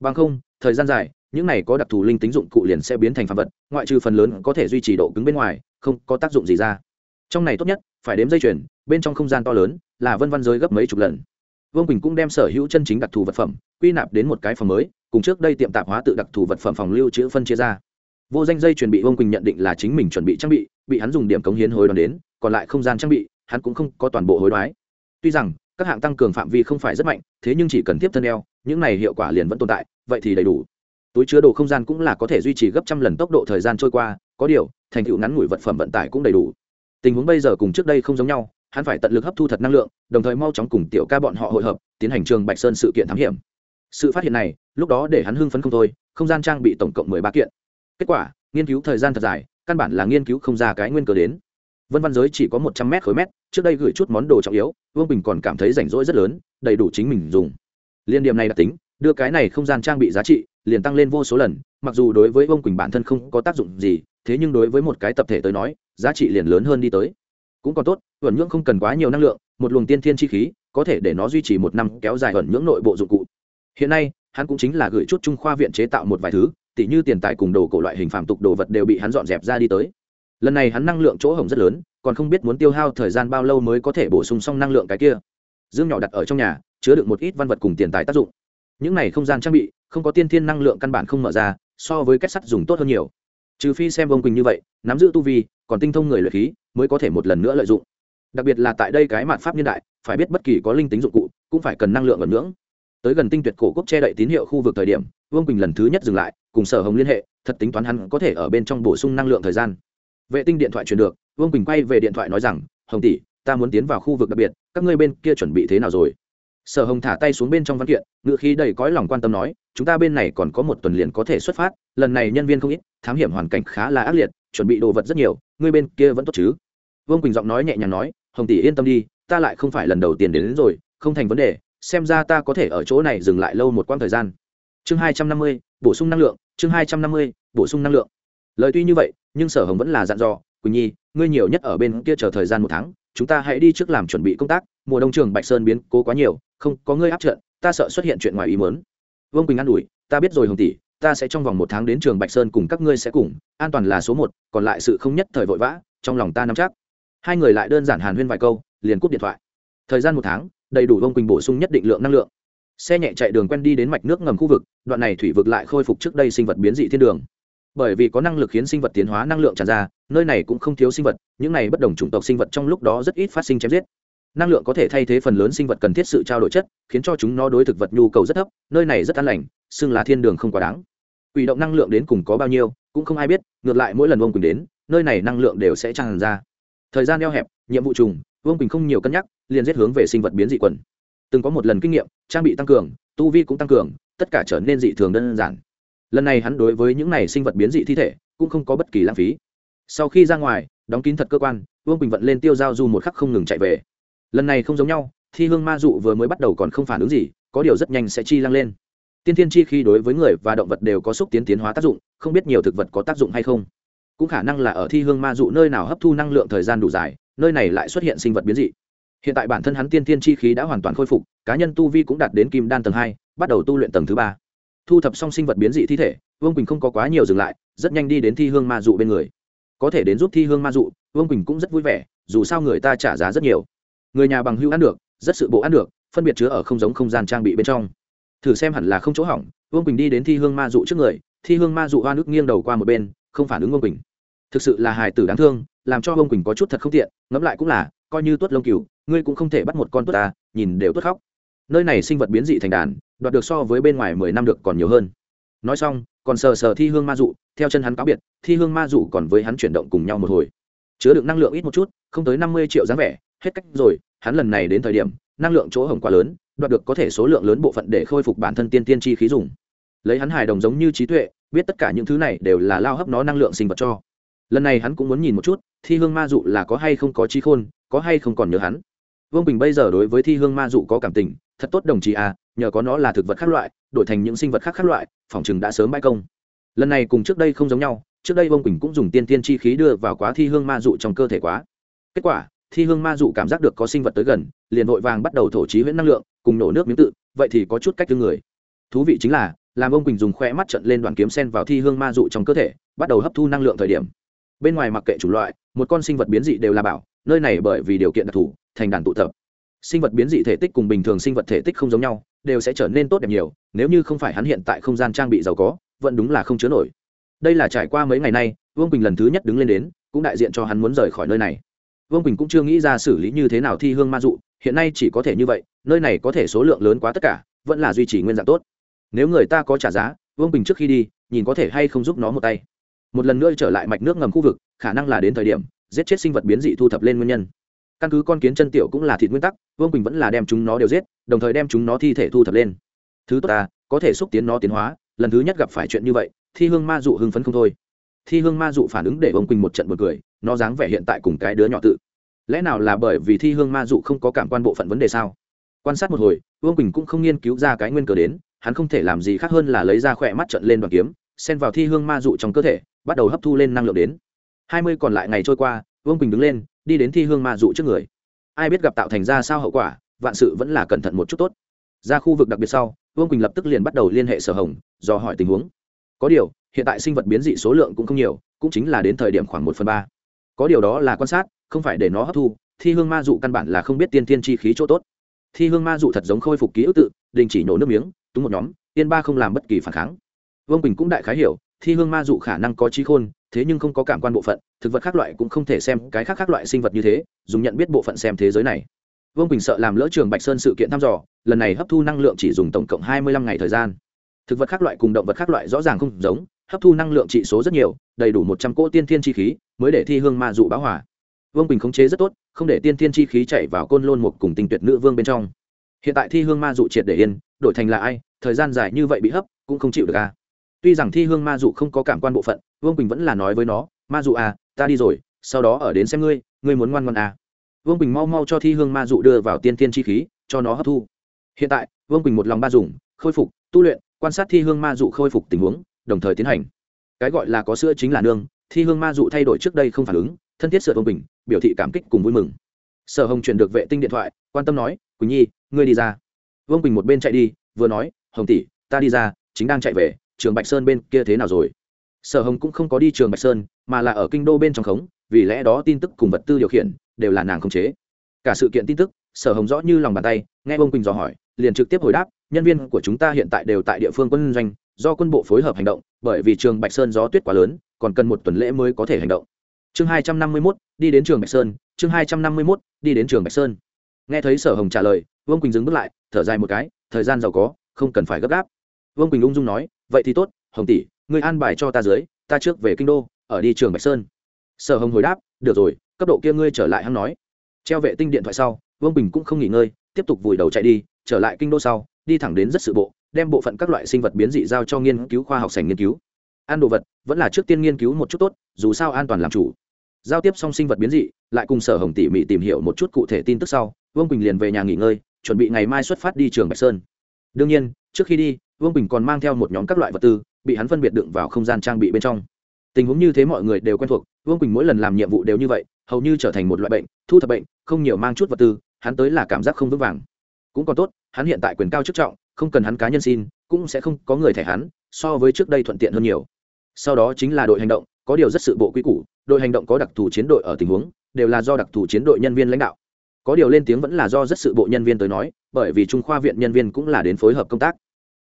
Bằng không, thời gian dài những này có đặc thù linh tính dụng cụ liền sẽ biến thành phàm vật, ngoại trừ phần lớn có thể duy trì độ cứng bên ngoài, không có tác dụng gì ra. Trong này tốt nhất, phải đếm dây chuyền, bên trong không gian to lớn, là vân văn giới gấp mấy chục lần. Vương quỳnh cũng đem sở hữu chân chính đặc thù vật phẩm, quy nạp đến một cái phòng mới, cùng trước đây tiệm tạp hóa tự đặc thù vật phẩm phòng lưu trữ phân chia ra. Vô danh dây chuẩn bị vương quỳnh nhận định là chính mình chuẩn bị trang bị bị hắn dùng điểm cống hiến hối đoán đến, còn lại không gian trang bị, hắn cũng không có toàn bộ hối đoái. Tuy rằng, các hạng tăng cường phạm vi không phải rất mạnh, thế nhưng chỉ cần tiếp thân đeo những này hiệu quả liền vẫn tồn tại, vậy thì đầy đủ túi chứa đồ không gian cũng là có thể duy trì gấp trăm lần tốc độ thời gian trôi qua, có điều, thành tựu ngắn ngủi vật phẩm vận tải cũng đầy đủ. Tình huống bây giờ cùng trước đây không giống nhau, hắn phải tận lực hấp thu thật năng lượng, đồng thời mau chóng cùng tiểu ca bọn họ hội hợp, tiến hành trường bạch sơn sự kiện thám hiểm. Sự phát hiện này, lúc đó để hắn hưng phấn không thôi, không gian trang bị tổng cộng mười ba kiện. Kết quả, nghiên cứu thời gian thật dài, căn bản là nghiên cứu không ra cái nguyên cớ đến. Vân văn giới chỉ có một trăm mét khối mét, trước đây gửi chút món đồ trọng yếu, vương bình còn cảm thấy rảnh rỗi rất lớn, đầy đủ chính mình dùng. Liên điểm này đặc tính, đưa cái này không gian trang bị giá trị liền tăng lên vô số lần, mặc dù đối với ông quỳnh bản thân không có tác dụng gì, thế nhưng đối với một cái tập thể tới nói, giá trị liền lớn hơn đi tới. Cũng còn tốt vẩn nhưỡng không cần quá nhiều năng lượng, một luồng tiên thiên chi khí, có thể để nó duy trì một năm kéo dài vẩn nhưỡng nội bộ dụng cụ. Hiện nay, hắn cũng chính là gửi chút trung khoa viện chế tạo một vài thứ, tỉ như tiền tài cùng đồ cổ loại hình phạm tục đồ vật đều bị hắn dọn dẹp ra đi tới. Lần này hắn năng lượng chỗ hổng rất lớn, còn không biết muốn tiêu hao thời gian bao lâu mới có thể bổ sung xong năng lượng cái kia. Dương nhỏ đặt ở trong nhà, chứa được một ít văn vật cùng tiền tài tác dụng. Những này không gian trang bị không có tiên thiên năng lượng căn bản không mở ra, so với kết sắt dùng tốt hơn nhiều. Trừ phi xem ông quỳnh như vậy, nắm giữ tu vi, còn tinh thông người luyện khí, mới có thể một lần nữa lợi dụng. Đặc biệt là tại đây cái mạn pháp nhân đại, phải biết bất kỳ có linh tính dụng cụ, cũng phải cần năng lượng ẩn ngưỡng. Tới gần tinh tuyệt cổ quốc che đậy tín hiệu khu vực thời điểm vương quỳnh lần thứ nhất dừng lại, cùng sở hồng liên hệ, thật tính toán hắn có thể ở bên trong bổ sung năng lượng thời gian. Vệ tinh điện thoại truyền được vương quỳnh quay về điện thoại nói rằng, hồng tỷ, ta muốn tiến vào khu vực đặc biệt, các ngươi bên kia chuẩn bị thế nào rồi? Sở hồng thả tay xuống bên trong văn kiện ngự khí đầy cõi lòng quan tâm nói chúng ta bên này còn có một tuần liền có thể xuất phát lần này nhân viên không ít thám hiểm hoàn cảnh khá là ác liệt chuẩn bị đồ vật rất nhiều ngươi bên kia vẫn tốt chứ? Vương quỳnh giọng nói nhẹ nhàng nói hồng tỷ yên tâm đi ta lại không phải lần đầu tiên đến, đến rồi không thành vấn đề xem ra ta có thể ở chỗ này dừng lại lâu một quãng thời gian. Chương hai trăm năm mươi bổ sung năng lượng chương hai trăm năm mươi bổ sung năng lượng. Lời tuy như vậy nhưng sở hồng vẫn là dặn dò quỳnh nhi ngươi nhiều nhất ở bên kia chờ thời gian một tháng chúng ta hãy đi trước làm chuẩn bị công tác mùa đông trường bạch sơn biến cố quá nhiều không, có ngươi áp trận, ta sợ xuất hiện chuyện ngoài ý muốn. Vương quỳnh an ủi, ta biết rồi hồng tỷ, ta sẽ trong vòng một tháng đến trường bạch sơn cùng các ngươi sẽ cùng, an toàn là số một, còn lại sự không nhất thời vội vã, trong lòng ta nắm chắc. Hai người lại đơn giản hàn huyên vài câu, liền cúp điện thoại. Thời gian một tháng, đầy đủ vương quỳnh bổ sung nhất định lượng năng lượng. Xe nhẹ chạy đường quen đi đến mạch nước ngầm khu vực, đoạn này thủy vực lại khôi phục trước đây sinh vật biến dị thiên đường. Bởi vì có năng lực khiến sinh vật tiến hóa năng lượng tràn ra, nơi này cũng không thiếu sinh vật, những này bất đồng chủng tộc sinh vật trong lúc đó rất ít phát sinh chém giết năng lượng có thể thay thế phần lớn sinh vật cần thiết sự trao đổi chất, khiến cho chúng nó đối thực vật nhu cầu rất thấp, nơi này rất an lành, xưng là thiên đường không quá đáng. Quỷ động năng lượng đến cùng có bao nhiêu, cũng không ai biết, ngược lại mỗi lần vương quỳnh đến, nơi này năng lượng đều sẽ tràn ra. Thời gian eo hẹp, nhiệm vụ trùng, vương quỳnh không nhiều cân nhắc, liền giết hướng về sinh vật biến dị quần. Từng có một lần kinh nghiệm, trang bị tăng cường, tu vi cũng tăng cường, tất cả trở nên dị thường đơn giản. Lần này hắn đối với những này sinh vật biến dị thi thể, cũng không có bất kỳ lãng phí. Sau khi ra ngoài, đóng kín thật cơ quan, vương quỳnh vận lên tiêu giao du một khắc không ngừng chạy về lần này không giống nhau, thi hương ma dụ vừa mới bắt đầu còn không phản ứng gì, có điều rất nhanh sẽ chi lăng lên. Tiên thiên chi khi đối với người và động vật đều có xúc tiến tiến hóa tác dụng, không biết nhiều thực vật có tác dụng hay không. Cũng khả năng là ở thi hương ma dụ nơi nào hấp thu năng lượng thời gian đủ dài, nơi này lại xuất hiện sinh vật biến dị. Hiện tại bản thân hắn tiên thiên chi khí đã hoàn toàn khôi phục, cá nhân tu vi cũng đạt đến kim đan tầng hai, bắt đầu tu luyện tầng thứ ba. Thu thập xong sinh vật biến dị thi thể, vương quỳnh không có quá nhiều dừng lại, rất nhanh đi đến thi hương ma dụ bên người. Có thể đến giúp thi hương ma dụ, vương quỳnh cũng rất vui vẻ, dù sao người ta trả giá rất nhiều người nhà bằng hưu ăn được, rất sự bộ ăn được, phân biệt chứa ở không giống không gian trang bị bên trong. Thử xem hẳn là không chỗ hỏng, vương quỳnh đi đến thi hương ma dụ trước người, thi hương ma dụ hoa nước nghiêng đầu qua một bên, không phản ứng vương quỳnh. Thực sự là hài tử đáng thương, làm cho vương quỳnh có chút thật không tiện, ngẫm lại cũng là, coi như tuất lông cừu, ngươi cũng không thể bắt một con tuất ta, nhìn đều tuất khóc. Nơi này sinh vật biến dị thành đàn, đoạt được so với bên ngoài mười năm được còn nhiều hơn. Nói xong, còn sờ sờ thi hương ma dụ, theo chân hắn cáo biệt, thi hương ma dụ còn với hắn chuyển động cùng nhau một hồi. Chứa được năng lượng ít một chút, không tới năm mươi triệu dáng vẻ, hết cách rồi hắn lần này đến thời điểm, năng lượng chỗ hồng quá lớn, đoạt được có thể số lượng lớn bộ phận để khôi phục bản thân tiên tiên chi khí dùng. Lấy hắn hài đồng giống như trí tuệ, biết tất cả những thứ này đều là lao hấp nó năng lượng sinh vật cho. Lần này hắn cũng muốn nhìn một chút, thi hương ma dụ là có hay không có trí khôn, có hay không còn nhớ hắn. Vương bình bây giờ đối với thi hương ma dụ có cảm tình, thật tốt đồng chí à nhờ có nó là thực vật khác loại, đổi thành những sinh vật khác khác loại, phòng chừng đã sớm bãi công. Lần này cùng trước đây không giống nhau, trước đây vương bình cũng dùng tiên tiên chi khí đưa vào quá thi hương ma dụ trong cơ thể quá. Kết quả thi hương ma dụ cảm giác được có sinh vật tới gần, liền vội vàng bắt đầu thổ trí huyễn năng lượng, cùng nổ nước miếng tự, vậy thì có chút cách thương người. Thú vị chính là, làm ông quỳnh dùng khoe mắt trận lên đoàn kiếm sen vào thi hương ma dụ trong cơ thể, bắt đầu hấp thu năng lượng thời điểm. Bên ngoài mặc kệ chủng loại, một con sinh vật biến dị đều là bảo, nơi này bởi vì điều kiện đặc thù, thành đàn tụ tập. Sinh vật biến dị thể tích cùng bình thường sinh vật thể tích không giống nhau, đều sẽ trở nên tốt đẹp nhiều, nếu như không phải hắn hiện tại không gian trang bị giàu có, vẫn đúng là không chứa nổi. Đây là trải qua mấy ngày nay, vương quỳnh lần thứ nhất đứng lên đến, cũng đại diện cho hắn muốn rời khỏi nơi này vương quỳnh cũng chưa nghĩ ra xử lý như thế nào thi hương ma dụ hiện nay chỉ có thể như vậy nơi này có thể số lượng lớn quá tất cả vẫn là duy trì nguyên dạng tốt nếu người ta có trả giá vương bình trước khi đi nhìn có thể hay không giúp nó một tay một lần nữa trở lại mạch nước ngầm khu vực khả năng là đến thời điểm giết chết sinh vật biến dị thu thập lên nguyên nhân căn cứ con kiến chân tiểu cũng là thịt nguyên tắc vương bình vẫn là đem chúng nó đều giết đồng thời đem chúng nó thi thể thu thập lên thứ tốt ta có thể xúc tiến nó tiến hóa lần thứ nhất gặp phải chuyện như vậy thi hương ma dụ hưng phấn không thôi thi hương ma dụ phản ứng để vương quỳnh một trận b u ồ n cười nó dáng vẻ hiện tại cùng cái đứa nhỏ tự. Lẽ nào là bởi vì thi hương ma dụ không có cảm quan bộ phận vấn đề sao? Quan sát một hồi, vương quỳnh cũng không nghiên cứu ra cái nguyên cờ đến, hắn không thể làm gì khác hơn là lấy ra khỏe mắt trận lên đoàn kiếm, xen vào thi hương ma dụ trong cơ thể, bắt đầu hấp thu lên năng lượng đến. Hai mươi còn lại ngày trôi qua, vương quỳnh đứng lên, đi đến thi hương ma dụ trước người. Ai biết gặp tạo thành ra sao hậu quả, vạn sự vẫn là cẩn thận một chút tốt. Ra khu vực đặc biệt sau, vương quỳnh lập tức liền bắt đầu liên hệ sở hồng, do hỏi tình huống. Có điều, hiện tại sinh vật biến dị số lượng cũng không nhiều, cũng chính là đến thời điểm khoảng một phần ba có điều đó là quan sát, không phải để nó hấp thu, thi hương ma dụ căn bản là không biết tiên thiên chi khí chỗ tốt. Thi hương ma dụ thật giống khôi phục ký ức tự, đình chỉ nổ nước miếng, túng một nhóm tiên ba không làm bất kỳ phản kháng. Vương quỳnh cũng đại khái hiểu, thi hương ma dụ khả năng có trí khôn, thế nhưng không có cảm quan bộ phận, thực vật khác loại cũng không thể xem cái khác khác loại sinh vật như thế, dùng nhận biết bộ phận xem thế giới này. Vương quỳnh sợ làm lỡ trường bạch sơn sự kiện thăm dò, lần này hấp thu năng lượng chỉ dùng tổng cộng hai mươi lăm ngày thời gian. Thực vật khác loại cùng động vật khác loại rõ ràng không giống, hấp thu năng lượng trị số rất nhiều đầy đủ một trăm cỗ tiên thiên chi khí, mới để thi hương ma dụ báo hỏa vương bình khống chế rất tốt, không để tiên thiên chi khí chạy vào côn lôn một cùng tình tuyệt nữ vương bên trong hiện tại thi hương ma dụ triệt để yên, đổi thành là ai, thời gian dài như vậy bị hấp, cũng không chịu được à. tuy rằng thi hương ma dụ không có cảm quan bộ phận, vương bình vẫn là nói với nó, ma dụ à ta đi rồi, sau đó ở đến xem ngươi ngươi muốn ngoan ngoan à. vương bình mau mau cho thi hương ma dụ đưa vào tiên thiên chi khí, cho nó hấp thu hiện tại, vương bình một lòng ba dùng, khôi phục, tu luyện, quan sát thi hương ma dụ khôi phục tình huống, đồng thời tiến hành cái gọi là có sữa chính là nương, thi hương ma dụ thay đổi trước đây không phản ứng, thân thiết sửa vương bình, biểu thị cảm kích cùng vui mừng. Sở hồng chuyển được vệ tinh điện thoại, quan tâm nói, quỳnh nhi, ngươi đi ra. Vương quỳnh một bên chạy đi, vừa nói, hồng tỷ, ta đi ra, chính đang chạy về, trường bạch sơn bên kia thế nào rồi? Sở hồng cũng không có đi trường bạch sơn, mà là ở kinh đô bên trong khống, vì lẽ đó tin tức cùng vật tư điều khiển đều là nàng khống chế. Cả sự kiện tin tức, sở hồng rõ như lòng bàn tay, nghe vương quỳnh dò hỏi, liền trực tiếp hồi đáp, nhân viên của chúng ta hiện tại đều tại địa phương quân doanh do quân bộ phối hợp hành động, bởi vì trường bạch sơn gió tuyết quá lớn, còn cần một tuần lễ mới có thể hành động. Chương hai trăm năm mươi mốt, đi đến trường bạch sơn, chương hai trăm năm mươi mốt, đi đến trường bạch sơn. Nghe thấy sở hồng trả lời, vương quỳnh dừng bước lại, thở dài một cái, thời gian giàu có, không cần phải gấp gáp. Vương quỳnh ung dung nói, vậy thì tốt, hồng tỷ người an bài cho ta dưới, ta trước về kinh đô, ở đi trường bạch sơn. Sở hồng hồi đáp, được rồi, cấp độ kia ngươi trở lại hắn nói. Treo vệ tinh điện thoại sau, vương bình cũng không nghỉ ngơi, tiếp tục vùi đầu chạy đi, trở lại kinh đô sau, đi thẳng đến rất sự bộ đem bộ phận các loại sinh vật biến dị giao cho nghiên cứu khoa học sành nghiên cứu. Ăn đồ vật, vẫn là trước tiên nghiên cứu một chút tốt, dù sao an toàn làm chủ. Giao tiếp xong sinh vật biến dị, lại cùng sở hồng tỉ mỉ tìm hiểu một chút cụ thể tin tức sau, vương quỳnh liền về nhà nghỉ ngơi, chuẩn bị ngày mai xuất phát đi trường bạch sơn. Đương nhiên, trước khi đi, vương quỳnh còn mang theo một nhóm các loại vật tư, bị hắn phân biệt đựng vào không gian trang bị bên trong. Tình huống như thế mọi người đều quen thuộc, vương quỳnh mỗi lần làm nhiệm vụ đều như vậy, hầu như trở thành một loại bệnh, thu thập bệnh, không nhiều mang chút vật tư, hắn tới là cảm giác không vững vàng. Cũng còn tốt, hắn hiện tại quyền cao chức trọng không cần hắn cá nhân xin, cũng sẽ không có người thẻ hắn, so với trước đây thuận tiện hơn nhiều. Sau đó chính là đội hành động, có điều rất sự bộ quy củ, đội hành động có đặc thù chiến đội ở tình huống, đều là do đặc thù chiến đội nhân viên lãnh đạo. Có điều lên tiếng vẫn là do rất sự bộ nhân viên tới nói, bởi vì trung khoa viện nhân viên cũng là đến phối hợp công tác.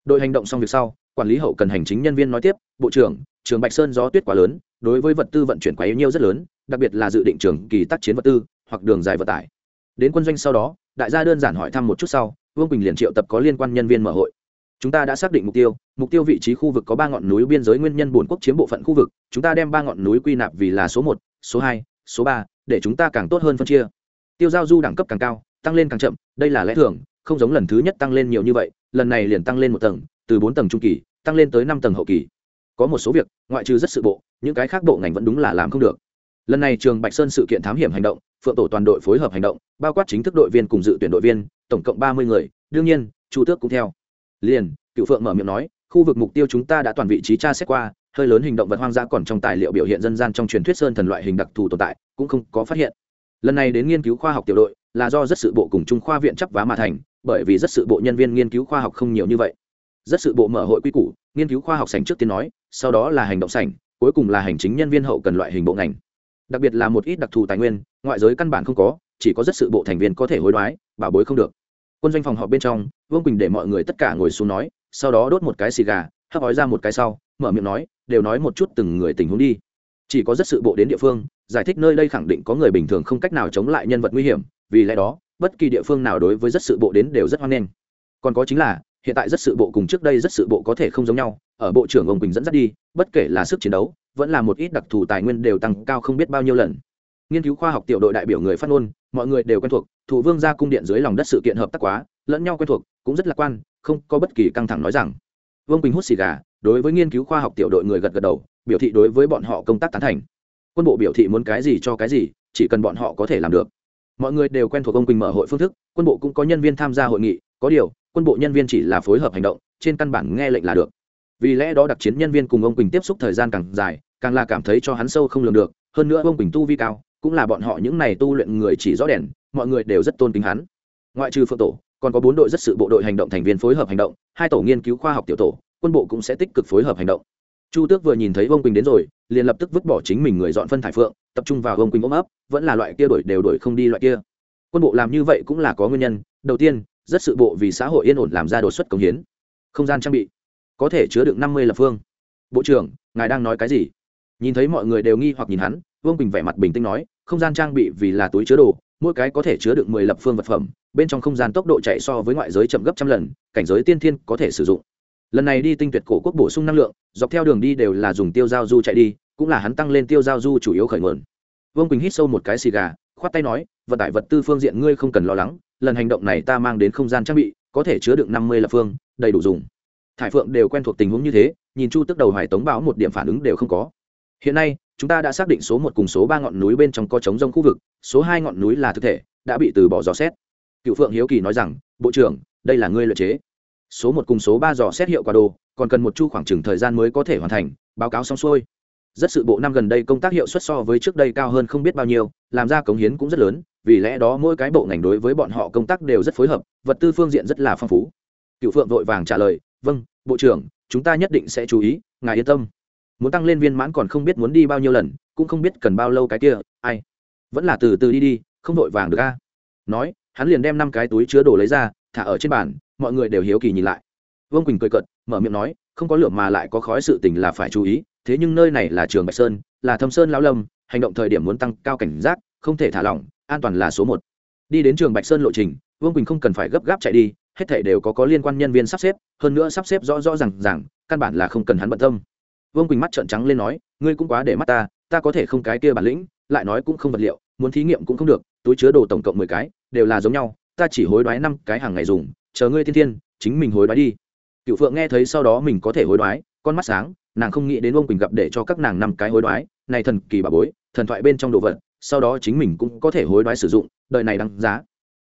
Đội hành động xong việc sau, quản lý hậu cần hành chính nhân viên nói tiếp, bộ trưởng, trường bạch sơn gió tuyết quá lớn, đối với vật tư vận chuyển quá yếu nhiêu rất lớn, đặc biệt là dự định trường kỳ tác chiến vật tư hoặc đường dài vận tải. Đến quân doanh sau đó, đại gia đơn giản hỏi thăm một chút sau vương quỳnh liền triệu tập có liên quan nhân viên mở hội chúng ta đã xác định mục tiêu mục tiêu vị trí khu vực có ba ngọn núi biên giới nguyên nhân bồn quốc chiếm bộ phận khu vực chúng ta đem ba ngọn núi quy nạp vì là số một, số hai, số ba, để chúng ta càng tốt hơn phân chia. Tiêu giao du đẳng cấp càng cao, tăng lên càng chậm, đây là lẽ thường, không giống lần thứ nhất tăng lên nhiều như vậy, lần này liền tăng lên một tầng, từ bốn tầng trung kỳ, tăng lên tới năm tầng hậu kỳ. Có một số việc, ngoại trừ rất sự bộ, những cái khác bộ ngành vẫn đúng là làm không được lần này trường bạch sơn sự kiện thám hiểm hành động, phượng tổ toàn đội phối hợp hành động, bao quát chính thức đội viên cùng dự tuyển đội viên, tổng cộng ba mươi người. Đương nhiên, chu tước cũng theo. Liền, cựu phượng mở miệng nói, khu vực mục tiêu chúng ta đã toàn vị trí tra xét qua, hơi lớn hình động vật hoang dã còn trong tài liệu biểu hiện dân gian trong truyền thuyết sơn thần loại hình đặc thù tồn tại, cũng không có phát hiện. Lần này đến nghiên cứu khoa học tiểu đội, là do rất sự bộ cùng trung khoa viện chấp vá mà thành, bởi vì rất sự bộ nhân viên nghiên cứu khoa học không nhiều như vậy. Rất sự bộ mở hội quy củ, nghiên cứu khoa học sảnh trước tiên nói, sau đó là hành động sảnh, cuối cùng là hành chính nhân viên hậu cần loại hình bộ ngành đặc biệt là một ít đặc thù tài nguyên, ngoại giới căn bản không có, chỉ có rất sự bộ thành viên có thể hối đoái, bảo bối không được. Quân doanh phòng họp bên trong, vương quỳnh để mọi người tất cả ngồi xuống nói, sau đó đốt một cái xì gà, hấp ói ra một cái sau, mở miệng nói, đều nói một chút từng người tình huống đi. Chỉ có rất sự bộ đến địa phương, giải thích nơi đây khẳng định có người bình thường không cách nào chống lại nhân vật nguy hiểm, vì lẽ đó, bất kỳ địa phương nào đối với rất sự bộ đến đều rất hoan nghênh. Còn có chính là, hiện tại rất sự bộ cùng trước đây rất sự bộ có thể không giống nhau, ở bộ trưởng ông quỳnh dẫn dắt đi, bất kể là sức chiến đấu vẫn là một ít đặc thù tài nguyên đều tăng cao không biết bao nhiêu lần. Nghiên cứu khoa học tiểu đội đại biểu người phát ngôn, mọi người đều quen thuộc, thủ vương ra cung điện dưới lòng đất sự kiện hợp tác quá, lẫn nhau quen thuộc, cũng rất lạc quan, không có bất kỳ căng thẳng nói rằng. Vương quỳnh hút xì gà, đối với nghiên cứu khoa học tiểu đội người gật gật đầu, biểu thị đối với bọn họ công tác tán thành. Quân bộ biểu thị muốn cái gì cho cái gì, chỉ cần bọn họ có thể làm được. Mọi người đều quen thuộc ông quỳnh mở hội phương thức, quân bộ cũng có nhân viên tham gia hội nghị, có điều, quân bộ nhân viên chỉ là phối hợp hành động, trên căn bản nghe lệnh là được. Vì lẽ đó đặc chiến nhân viên cùng ông quỳnh tiếp xúc thời gian càng dài càng là cảm thấy cho hắn sâu không lường được, hơn nữa vương quỳnh tu vi cao, cũng là bọn họ những này tu luyện người chỉ rõ đèn, mọi người đều rất tôn kính hắn. Ngoại trừ phượng tổ, còn có bốn đội rất sự bộ đội hành động thành viên phối hợp hành động, hai tổ nghiên cứu khoa học tiểu tổ, quân bộ cũng sẽ tích cực phối hợp hành động. Chu tước vừa nhìn thấy vương quỳnh đến rồi, liền lập tức vứt bỏ chính mình người dọn phân thải phượng, tập trung vào vương quỳnh ôm ấp, vẫn là loại kia đổi đều đổi không đi loại kia. Quân bộ làm như vậy cũng là có nguyên nhân, đầu tiên, rất sự bộ vì xã hội yên ổn làm ra đột xuất công hiến. Không gian trang bị, có thể chứa được năm mươi lập phương. Bộ trưởng, ngài đang nói cái gì? Nhìn thấy mọi người đều nghi hoặc nhìn hắn, vương bình vẻ mặt bình tĩnh nói, không gian trang bị vì là túi chứa đồ, mỗi cái có thể chứa được mười lập phương vật phẩm, bên trong không gian tốc độ chạy so với ngoại giới chậm gấp trăm lần, cảnh giới tiên thiên có thể sử dụng. Lần này đi tinh tuyệt cổ quốc bổ sung năng lượng, dọc theo đường đi đều là dùng tiêu giao du chạy đi, cũng là hắn tăng lên tiêu giao du chủ yếu khởi nguồn. Vương quỳnh hít sâu một cái xì gà, khoát tay nói, vận tải vật tư phương diện ngươi không cần lo lắng, lần hành động này ta mang đến không gian trang bị, có thể chứa được năm mươi lập phương, đầy đủ dùng. Thải phượng đều quen thuộc tình huống như thế, nhìn chu tức đầu hải tống báo một điểm phản ứng đều không có hiện nay, chúng ta đã xác định số một cùng số ba ngọn núi bên trong có trống rông khu vực, số hai ngọn núi là thực thể, đã bị từ bỏ dò xét. Cựu phượng hiếu kỳ nói rằng, bộ trưởng, đây là ngươi lợi chế. Số một cùng số ba dò xét hiệu quả đồ, còn cần một chu khoảng chừng thời gian mới có thể hoàn thành, báo cáo xong xuôi. Rất sự bộ năm gần đây công tác hiệu suất so với trước đây cao hơn không biết bao nhiêu, làm ra cống hiến cũng rất lớn, vì lẽ đó mỗi cái bộ ngành đối với bọn họ công tác đều rất phối hợp, vật tư phương diện rất là phong phú. Cựu phượng vội vàng trả lời vâng bộ trưởng, chúng ta nhất định sẽ chú ý, ngài yên tâm muốn tăng lên viên mãn còn không biết muốn đi bao nhiêu lần, cũng không biết cần bao lâu cái kia, ai? Vẫn là từ từ đi đi, không vội vàng được a. Nói, hắn liền đem năm cái túi chứa đồ lấy ra, thả ở trên bàn, mọi người đều hiếu kỳ nhìn lại. Vương quỳnh cười cận mở miệng nói, không có lửa mà lại có khói sự tình là phải chú ý, thế nhưng nơi này là trường bạch sơn, là thâm sơn lão lâm, hành động thời điểm muốn tăng cao cảnh giác, không thể thả lỏng, an toàn là số một. Đi đến trường bạch sơn lộ trình, vương quỳnh không cần phải gấp gáp chạy đi, hết thể đều có có liên quan nhân viên sắp xếp, hơn nữa sắp xếp rõ rõ r à n g r à n g căn bản là không cần hắn bận tâm vương quỳnh mắt trợn trắng lên nói, ngươi cũng quá để mắt ta ta có thể không cái kia bản lĩnh, lại nói cũng không vật liệu, muốn thí nghiệm cũng không được, túi chứa đồ tổng cộng mười cái, đều là giống nhau, ta chỉ hối đoái năm cái hàng ngày dùng, chờ ngươi thiên thiên chính mình hối đoái đi. Cựu phượng nghe thấy sau đó mình có thể hối đoái, con mắt sáng, nàng không nghĩ đến vương quỳnh gặp để cho các nàng năm cái hối đoái, này thần kỳ bà bối, thần thoại bên trong đồ vật, sau đó chính mình cũng có thể hối đoái sử dụng, đời này đăng giá.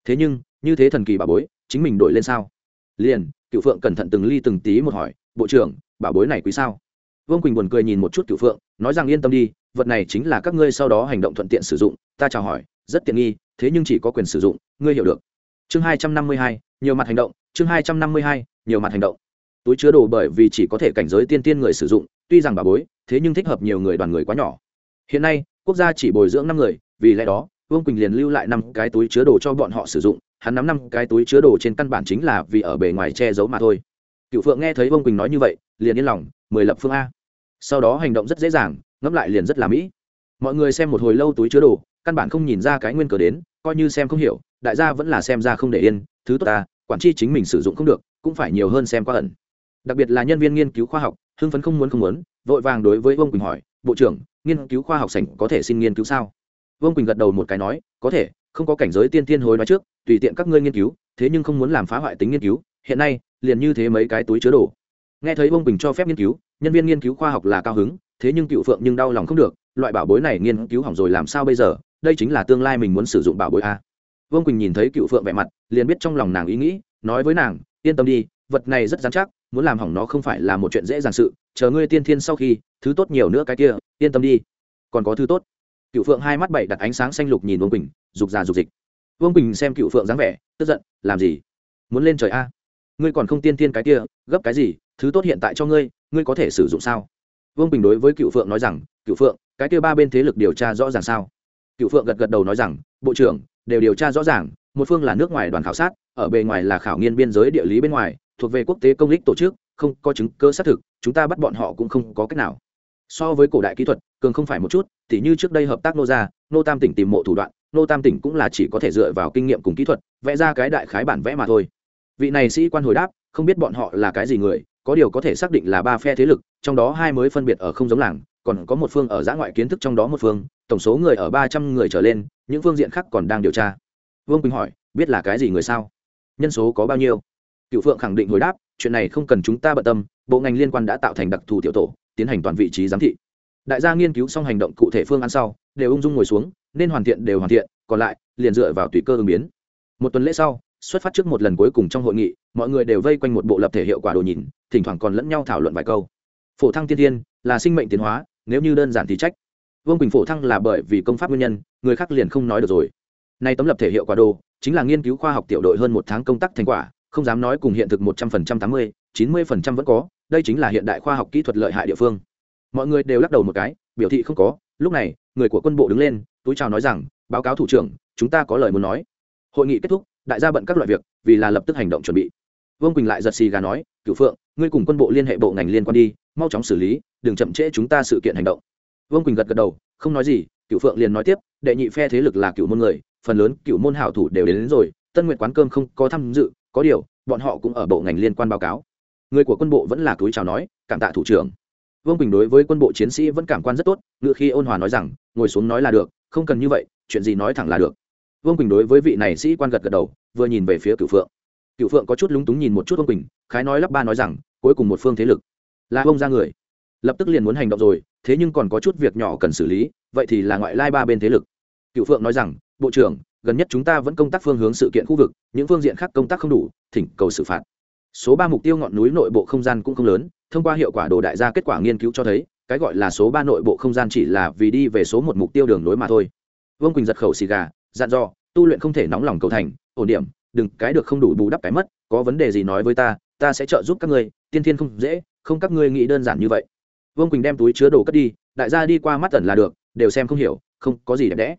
Thế nhưng, như thế thần kỳ bà bối, chính mình đổi lên sao? Liền cựu phượng cẩn thận từng ly từng tí một hỏi, bộ trưởng bảo bối này quý sao? Vương quỳnh buồn cười nhìn một chút cựu phượng nói rằng yên tâm đi vật này chính là các ngươi sau đó hành động thuận tiện sử dụng ta chào hỏi rất tiện nghi thế nhưng chỉ có quyền sử dụng ngươi hiểu được chương hai trăm năm mươi hai nhiều mặt hành động chương hai trăm năm mươi hai nhiều mặt hành động túi chứa đồ bởi vì chỉ có thể cảnh giới tiên tiên người sử dụng tuy rằng bà bối thế nhưng thích hợp nhiều người đoàn người quá nhỏ hiện nay quốc gia chỉ bồi dưỡng năm người vì lẽ đó vương quỳnh liền lưu lại năm cái túi chứa đồ cho bọn họ sử dụng hắn nắm năm cái túi chứa đồ trên căn bản chính là vì ở bề ngoài che giấu mà thôi cựu phượng nghe thấy vương quỳnh nói như vậy liền yên lòng mười lập phương a sau đó hành động rất dễ dàng, ngẫm lại liền rất là mỹ. Mọi người xem một hồi lâu túi chứa đồ, căn bản không nhìn ra cái nguyên cờ đến, coi như xem không hiểu, đại gia vẫn là xem ra không để yên, thứ tốt ta quản tri chính mình sử dụng không được, cũng phải nhiều hơn xem qua ẩn. Đặc biệt là nhân viên nghiên cứu khoa học, hưng phấn không muốn không muốn, vội vàng đối với vương quỳnh hỏi, bộ trưởng, nghiên cứu khoa học sảnh có thể xin nghiên cứu sao? Vương quỳnh gật đầu một cái nói, có thể, không có cảnh giới tiên tiên hối nói trước, tùy tiện các ngươi nghiên cứu, thế nhưng không muốn làm phá hoại tính nghiên cứu, hiện nay, liền như thế mấy cái túi chứa đồ nghe thấy vương Bình cho phép nghiên cứu, nhân viên nghiên cứu khoa học là cao hứng, thế nhưng cựu phượng nhưng đau lòng không được, loại bảo bối này nghiên cứu hỏng rồi làm sao bây giờ, đây chính là tương lai mình muốn sử dụng bảo bối a. Vương quỳnh nhìn thấy cựu phượng vẻ mặt, liền biết trong lòng nàng ý nghĩ, nói với nàng, yên tâm đi, vật này rất dán chắc, muốn làm hỏng nó không phải là một chuyện dễ dàng sự, chờ ngươi tiên thiên sau khi, thứ tốt nhiều nữa cái kia, yên tâm đi. Còn có thứ tốt. Cựu phượng hai mắt bảy đặt ánh sáng xanh lục nhìn vương quỳnh rục già rục dịch. Vương quỳnh xem cựu phượng dáng vẻ, tức giận, làm gì? Muốn lên trời a? Ngươi còn không tiên thiên cái kia, gấp cái gì? Thứ tốt hiện tại cho ngươi ngươi có thể sử dụng sao? Vương Bình đối với cựu phượng nói rằng, cựu phượng, cái kia ba bên thế lực điều tra rõ ràng sao? Cựu phượng gật gật đầu nói rằng, bộ trưởng, đều điều tra rõ ràng, một phương là nước ngoài đoàn khảo sát, ở bề ngoài là khảo nghiên biên giới địa lý bên ngoài, thuộc về quốc tế công lý tổ chức, không có chứng cơ xác thực, chúng ta bắt bọn họ cũng không có cách nào. So với cổ đại kỹ thuật, cường không phải một chút, tỉ như trước đây hợp tác nô gia, nô tam tỉnh tìm mộ thủ đoạn, nô tam tỉnh cũng là chỉ có thể dựa vào kinh nghiệm cùng kỹ thuật, vẽ ra cái đại khái bản vẽ mà thôi. Vị này sĩ quan hồi đáp, không biết bọn họ là cái gì người có điều có thể xác định là ba phe thế lực, trong đó hai mới phân biệt ở không giống làng, còn có một phương ở giã ngoại kiến thức trong đó một phương, tổng số người ở ba trăm người trở lên, những phương diện khác còn đang điều tra. Vương quỳnh hỏi, biết là cái gì người sao? Nhân số có bao nhiêu? Cựu phượng khẳng định hồi đáp, chuyện này không cần chúng ta bận tâm, bộ ngành liên quan đã tạo thành đặc thù tiểu tổ, tiến hành toàn vị trí giám thị. Đại gia nghiên cứu xong hành động cụ thể phương án sau, đều ung dung ngồi xuống, nên hoàn thiện đều hoàn thiện, còn lại, liền dựa vào tùy cơ ứng biến. Một tuần lễ sau xuất phát trước một lần cuối cùng trong hội nghị, mọi người đều vây quanh một bộ lập thể hiệu quả đồ nhìn, thỉnh thoảng còn lẫn nhau thảo luận vài câu. Phổ thăng tiên tiên là sinh mệnh tiến hóa, nếu như đơn giản thì trách. Vương quỳnh phổ thăng là bởi vì công pháp nguyên nhân, người khác liền không nói được rồi. Nay tấm lập thể hiệu quả đồ chính là nghiên cứu khoa học tiểu đội hơn một tháng công tác thành quả, không dám nói cùng hiện thực một trăm phần trăm tám mươi, chín mươi phần trăm vẫn có, đây chính là hiện đại khoa học kỹ thuật lợi hại địa phương. Mọi người đều lắc đầu một cái, biểu thị không có, lúc này, người của quân bộ đứng lên, túi chào nói rằng, báo cáo thủ trưởng, chúng ta có lời muốn nói. Hội nghị kết thúc đại gia bận các loại việc vì là lập tức hành động chuẩn bị. Vương quỳnh lại giật xì gà nói cựu phượng ngươi cùng quân bộ liên hệ bộ ngành liên quan đi mau chóng xử lý đừng chậm trễ chúng ta sự kiện hành động. Vương quỳnh gật gật đầu không nói gì cựu phượng liền nói tiếp đệ nhị phe thế lực là cựu môn người phần lớn cựu môn hảo thủ đều đến, đến rồi tân nguyện quán cơm không có tham dự có điều bọn họ cũng ở bộ ngành liên quan báo cáo. Người của quân bộ vẫn là túi chào nói cảm tạ thủ trưởng. Vương bình đối với quân bộ chiến sĩ vẫn cảm quan rất tốt ngựa khi ôn hòa nói rằng ngồi xuống nói là được không cần như vậy chuyện gì nói thẳng là được vương Quỳnh đối với vị này sĩ quan gật gật đầu vừa nhìn về phía cựu phượng cựu phượng có chút lúng túng nhìn một chút vương Quỳnh, khái nói lắp ba nói rằng cuối cùng một phương thế lực là ông ra người lập tức liền muốn hành động rồi thế nhưng còn có chút việc nhỏ cần xử lý vậy thì là ngoại lai ba bên thế lực cựu phượng nói rằng bộ trưởng gần nhất chúng ta vẫn công tác phương hướng sự kiện khu vực những phương diện khác công tác không đủ thỉnh cầu xử phạt số ba mục tiêu ngọn núi nội bộ không gian cũng không lớn thông qua hiệu quả đồ đại gia kết quả nghiên cứu cho thấy cái gọi là số ba nội bộ không gian chỉ là vì đi về số một mục tiêu đường nối mà thôi vương quỳnh giật khẩu xì gà dặn dò, tu luyện không thể nóng lòng cầu thành, ổn điểm, đừng cái được không đủ bù đắp cái mất, có vấn đề gì nói với ta ta sẽ trợ giúp các ngươi, tiên thiên không dễ, không các ngươi nghĩ đơn giản như vậy. Vương quỳnh đem túi chứa đồ cất đi, đại gia đi qua mắt tần là được, đều xem không hiểu, không có gì đẹp đẽ.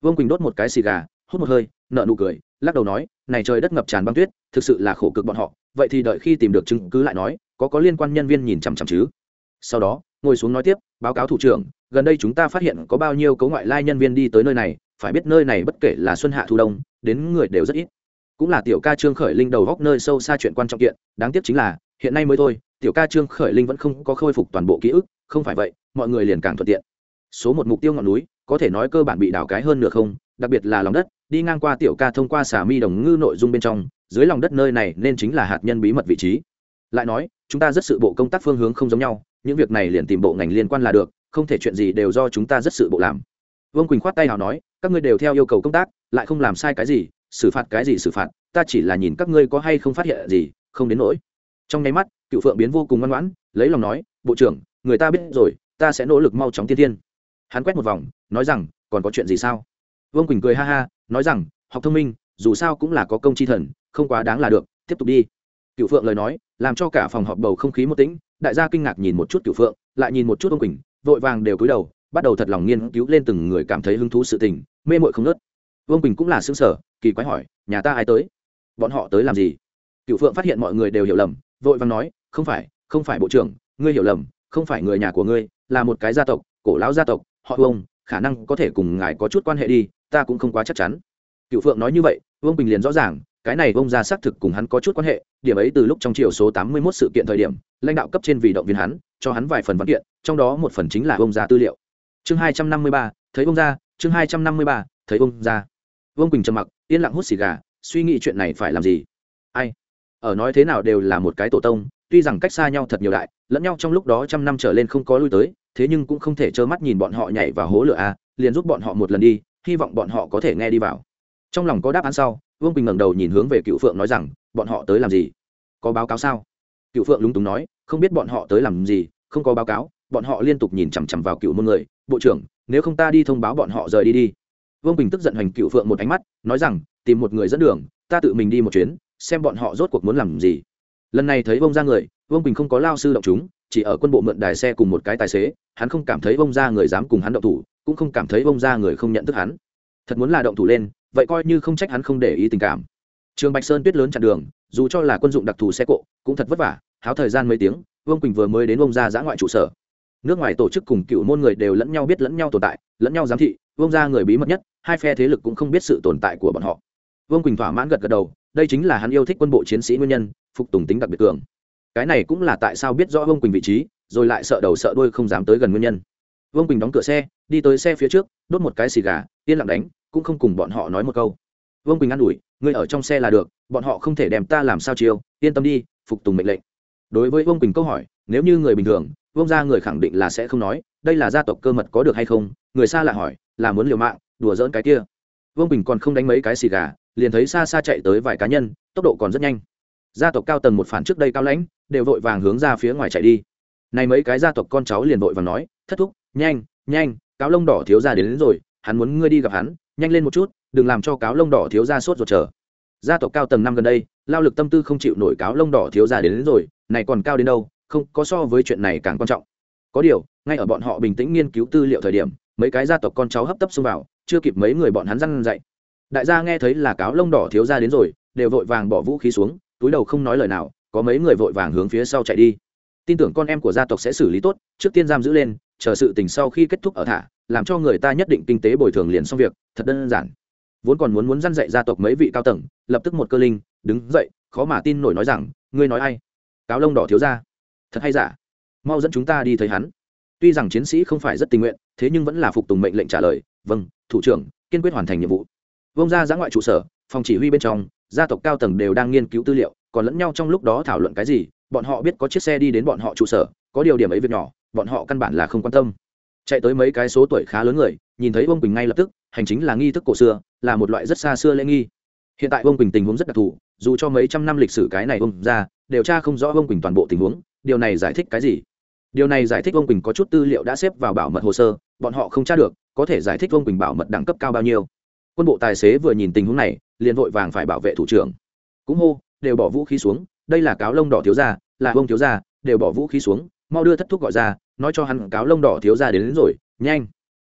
Vương quỳnh đốt một cái xì gà, hút một hơi nợ nụ cười, lắc đầu nói, này trời đất ngập tràn băng tuyết, thực sự là khổ cực bọn họ, vậy thì đợi khi tìm được chứng cứ lại nói, có có liên quan nhân viên nhìn chằm chằm chứ? Sau đó, ngồi xuống nói tiếp, báo cáo thủ trưởng, gần đây chúng ta phát hiện có bao nhiêu cấu ngoại lai nhân viên đi tới nơi này phải biết nơi này bất kể là xuân hạ thu đông, đến người đều rất ít. Cũng là tiểu ca trương khởi linh đầu góc nơi sâu xa chuyện quan trọng kiện, đáng tiếc chính là, hiện nay mới thôi, tiểu ca trương khởi linh vẫn không có khôi phục toàn bộ ký ức, không phải vậy, mọi người liền càng thuận tiện. Số một mục tiêu ngọn núi, có thể nói cơ bản bị đảo cái hơn nửa không, đặc biệt là lòng đất, đi ngang qua tiểu ca thông qua xà mi đồng ngư nội dung bên trong, dưới lòng đất nơi này nên chính là hạt nhân bí mật vị trí. Lại nói, chúng ta rất sự bộ công tác phương hướng không giống nhau, những việc này liền tìm bộ ngành liên quan là được, không thể chuyện gì đều do chúng ta rất sự bộ làm vương quỳnh khoát tay nào nói các ngươi đều theo yêu cầu công tác lại không làm sai cái gì xử phạt cái gì xử phạt ta chỉ là nhìn các ngươi có hay không phát hiện gì không đến nỗi trong nháy mắt cựu phượng biến vô cùng ngoan ngoãn lấy lòng nói bộ trưởng người ta biết rồi ta sẽ nỗ lực mau chóng tiên tiên hắn quét một vòng nói rằng còn có chuyện gì sao vương quỳnh cười ha ha nói rằng học thông minh dù sao cũng là có công chi thần không quá đáng là được tiếp tục đi cựu phượng lời nói làm cho cả phòng họp bầu không khí một tĩnh đại gia kinh ngạc nhìn một chút cựu phượng lại nhìn một chút ông quỳnh vội vàng đều cúi đầu bắt đầu thật lòng nghiên cứu lên từng người cảm thấy hứng thú sự tình, mê mội không nớt vương quỳnh cũng là xứng sở kỳ quái hỏi, nhà ta ai tới? Bọn họ tới làm gì? Cựu phượng phát hiện mọi người đều hiểu lầm, vội vàng nói, không phải không phải bộ trưởng, ngươi hiểu lầm, không phải người nhà của ngươi, là một cái gia tộc, cổ lão gia tộc, họ vương, khả năng có thể cùng ngài có chút quan hệ đi, ta cũng không quá chắc chắn. Cựu phượng nói như vậy, vương bình liền rõ ràng, cái này ông ra xác thực cùng hắn có chút quan hệ, điểm ấy từ lúc trong chiều số tám mươi 81 sự kiện thời điểm, lãnh đạo cấp trên vì động viên hắn, cho hắn vài phần văn kiện, trong đó một phần chính là ông ra tư liệu chương hai trăm năm mươi ba, thấy ông ra, chương hai trăm năm mươi ba, thấy ông ra. Vương quỳnh trầm mặc, yên lặng hút xì gà, suy nghĩ chuyện này phải làm gì? Ai? Ở nói thế nào đều là một cái tổ tông, tuy rằng cách xa nhau thật nhiều đại, lẫn nhau trong lúc đó trăm năm trở lên không có lui tới, thế nhưng cũng không thể trơ mắt nhìn bọn họ nhảy vào hố lửa a, liền giúp bọn họ một lần đi, hy vọng bọn họ có thể nghe đi vào. Trong lòng có đáp án sau, vương quỳnh ngẩng đầu nhìn hướng về cựu phượng nói rằng, bọn họ tới làm gì? Có báo cáo sao? Cựu phượng lúng túng nói, không biết bọn họ tới làm gì, không có báo cáo bọn họ liên tục nhìn chằm chằm vào cựu môn người, bộ trưởng, nếu không ta đi thông báo bọn họ rời đi đi. Vương Bình tức giận hoành cựu phượng một ánh mắt, nói rằng, tìm một người dẫn đường, ta tự mình đi một chuyến, xem bọn họ rốt cuộc muốn làm gì. Lần này thấy vông ra người, vương Bình không có lao sư động chúng, chỉ ở quân bộ mượn đài xe cùng một cái tài xế, hắn không cảm thấy vông ra người dám cùng hắn động thủ, cũng không cảm thấy vông ra người không nhận thức hắn. Thật muốn là động thủ lên, vậy coi như không trách hắn không để ý tình cảm. Trường bạch sơn tuyết lớn chặn đường, dù cho là quân dụng đặc thù xe cộ, cũng thật vất vả, háo thời gian mấy tiếng, vương quỳnh vừa mới đến vông ra giã ngoại trụ sở nước ngoài tổ chức cùng cựu môn người đều lẫn nhau biết lẫn nhau tồn tại, lẫn nhau giám thị, vương ra người bí mật nhất, hai phe thế lực cũng không biết sự tồn tại của bọn họ. Vương quỳnh thỏa mãn gật gật đầu, đây chính là hắn yêu thích quân bộ chiến sĩ nguyên nhân, phục tùng tính đặc biệt cường. Cái này cũng là tại sao biết rõ vương quỳnh vị trí, rồi lại sợ đầu sợ đuôi không dám tới gần nguyên nhân. Vương quỳnh đóng cửa xe, đi tới xe phía trước, đốt một cái xì gà, yên lặng đánh, cũng không cùng bọn họ nói một câu. Vương quỳnh an ủi, ngươi ở trong xe là được, bọn họ không thể đem ta làm sao chiêu, yên tâm đi, phục tùng mệnh lệnh. Đối với vương quỳnh câu hỏi, nếu như người bình thường vương gia người khẳng định là sẽ không nói đây là gia tộc cơ mật có được hay không? Người xa lạ hỏi là muốn liều mạng đùa dỡn cái kia. Vương Bình còn không đánh mấy cái xì gà liền thấy xa xa chạy tới vài cá nhân tốc độ còn rất nhanh. Gia tộc cao tầng một phản trước đây cao lãnh đều vội vàng hướng ra phía ngoài chạy đi. Này mấy cái gia tộc con cháu liền vội vàng nói thất thúc nhanh nhanh cáo lông đỏ thiếu ra đến, đến rồi hắn muốn ngươi đi gặp hắn nhanh lên một chút đừng làm cho cáo lông đỏ thiếu ra sốt ruột chờ. Gia tộc cao tầng năm gần đây lao lực tâm tư không chịu nổi cáo lông đỏ thiếu ra đến, đến rồi này còn cao đến đâu không có so với chuyện này càng quan trọng. Có điều, ngay ở bọn họ bình tĩnh nghiên cứu tư liệu thời điểm, mấy cái gia tộc con cháu hấp tấp xông vào, chưa kịp mấy người bọn hắn răn dậy. Đại gia nghe thấy là cáo lông đỏ thiếu ra đến rồi, đều vội vàng bỏ vũ khí xuống, túi đầu không nói lời nào, có mấy người vội vàng hướng phía sau chạy đi. Tin tưởng con em của gia tộc sẽ xử lý tốt, trước tiên giam giữ lên, chờ sự tình sau khi kết thúc ở thả, làm cho người ta nhất định kinh tế bồi thường liền xong việc, thật đơn giản. Vốn còn muốn muốn dăn dạy gia tộc mấy vị cao tầng, lập tức một cơ linh, đứng dậy, khó mà tin nổi nói rằng, ngươi nói ai? Cáo lông đỏ thiếu ra thật hay giả? Mau dẫn chúng ta đi thấy hắn. Tuy rằng chiến sĩ không phải rất tình nguyện, thế nhưng vẫn là phục tùng mệnh lệnh trả lời vâng thủ trưởng, kiên quyết hoàn thành nhiệm vụ. Vông ra giã ngoại trụ sở, phòng chỉ huy bên trong, gia tộc cao tầng đều đang nghiên cứu tư liệu, còn lẫn nhau trong lúc đó thảo luận cái gì, bọn họ biết có chiếc xe đi đến bọn họ trụ sở, có điều điểm ấy việc nhỏ, bọn họ căn bản là không quan tâm. Chạy tới mấy cái số tuổi khá lớn người, nhìn thấy Vương quỳnh ngay lập tức, hành chính là nghi thức cổ xưa, là một loại rất xa xưa lễ nghi. Hiện tại Vương quỳnh tình huống rất đặc thù, dù cho mấy trăm năm lịch sử cái này ông ra điều tra không rõ Vương quỳnh toàn bộ tình huống điều này giải thích cái gì? Điều này giải thích vương quỳnh có chút tư liệu đã xếp vào bảo mật hồ sơ bọn họ không tra được có thể giải thích vương quỳnh bảo mật đẳng cấp cao bao nhiêu. Quân bộ tài xế vừa nhìn tình huống này liền vội vàng phải bảo vệ thủ trưởng. Cũng hô đều bỏ vũ khí xuống đây là cáo lông đỏ thiếu gia là vương thiếu gia đều bỏ vũ khí xuống mau đưa thất thuốc gọi ra nói cho hắn cáo lông đỏ thiếu gia đến, đến rồi nhanh.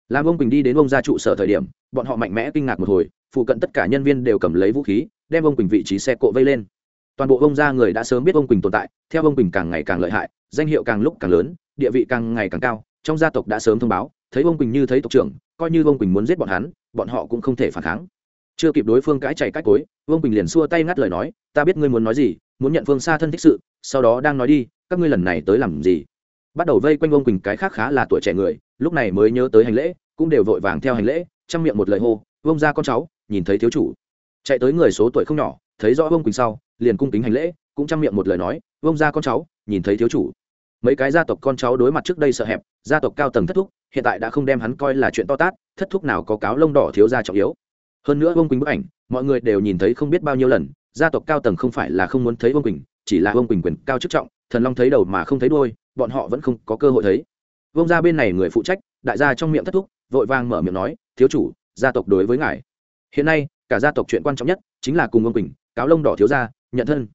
Làm ông quỳnh đi đến ông ra trụ sở thời điểm bọn họ mạnh mẽ kinh ngạc một hồi phụ cận tất cả nhân viên đều cầm lấy vũ khí đem ông quỳnh vị trí xe cộ vây lên toàn bộ ông gia người đã sớm biết ông quỳnh tồn tại, theo ông quỳnh càng ngày càng lợi hại, danh hiệu càng lúc càng lớn, địa vị càng ngày càng cao, trong gia tộc đã sớm thông báo, thấy ông quỳnh như thấy tộc trưởng, coi như ông quỳnh muốn giết bọn hắn, bọn họ cũng không thể phản kháng. Chưa kịp đối phương cãi chạy cách cối, ông quỳnh liền xua tay ngắt lời nói, ta biết ngươi muốn nói gì, muốn nhận phương xa thân thích sự, sau đó đang nói đi, các ngươi lần này tới làm gì? Bắt đầu vây quanh ông quỳnh cái khác khá là tuổi trẻ người, lúc này mới nhớ tới hành lễ, cũng đều vội vàng theo hành lễ, chăm miệng một lời hô vông ra con cháu, nhìn thấy thiếu chủ. Chạy tới người số tuổi không nhỏ, thấy rõ ông quỳnh sau liền cung kính hành lễ, cũng chăm miệng một lời nói, vông ra con cháu, nhìn thấy thiếu chủ. Mấy cái gia tộc con cháu đối mặt trước đây sợ hẹp, gia tộc cao tầng thất thúc, hiện tại đã không đem hắn coi là chuyện to tát, thất thúc nào có cáo lông đỏ thiếu gia trọng yếu. Hơn nữa vương quỳnh bức ảnh, mọi người đều nhìn thấy không biết bao nhiêu lần, gia tộc cao tầng không phải là không muốn thấy vương quỳnh, chỉ là vương quỳnh quyền cao chức trọng, thần long thấy đầu mà không thấy đôi bọn họ vẫn không có cơ hội thấy. Vương gia bên này người phụ trách, đại gia trong miệng thất thúc, vội vàng mở miệng nói, thiếu chủ, gia tộc đối với ngài. Hiện nay, cả gia tộc chuyện quan trọng nhất chính là cùng vương quỳnh, cáo lông đỏ thiếu gia nhận thân.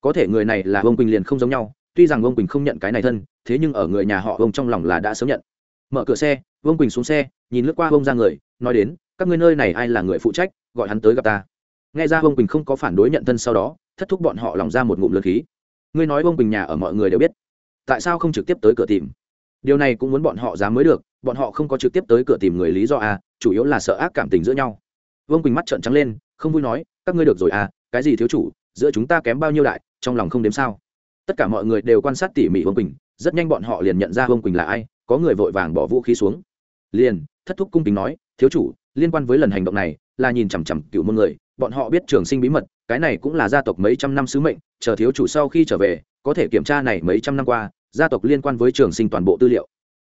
Có thể người này là vương quỳnh liền không giống nhau, tuy rằng vương quỳnh không nhận cái này thân, thế nhưng ở người nhà họ vương trong lòng là đã sớm nhận. Mở cửa xe, vương quỳnh xuống xe, nhìn lướt qua vương ra người, nói đến, các ngươi nơi này ai là người phụ trách, gọi hắn tới gặp ta. Nghe ra vương quỳnh không có phản đối nhận thân sau đó, thất thúc bọn họ lòng ra một ngụm lượt khí. Ngươi nói vương quỳnh nhà ở mọi người đều biết, tại sao không trực tiếp tới cửa tìm? Điều này cũng muốn bọn họ dám mới được, bọn họ không có trực tiếp tới cửa tìm người lý do à chủ yếu là sợ ác cảm tình giữa nhau. Vương quỳnh mắt trợn trắng lên, không vui nói, các ngươi được rồi à cái gì thiếu chủ giữa chúng ta kém bao nhiêu đại, trong lòng không đếm sao. Tất cả mọi người đều quan sát tỉ mỉ vương quỳnh, rất nhanh bọn họ liền nhận ra vương quỳnh là ai, có người vội vàng bỏ vũ khí xuống. Liền, thất thúc cung kính nói, thiếu chủ, liên quan với lần hành động này, là nhìn chằm chằm cựu môn người, bọn họ biết trường sinh bí mật, cái này cũng là gia tộc mấy trăm năm sứ mệnh, chờ thiếu chủ sau khi trở về, có thể kiểm tra này mấy trăm năm qua, gia tộc liên quan với trường sinh toàn bộ tư liệu.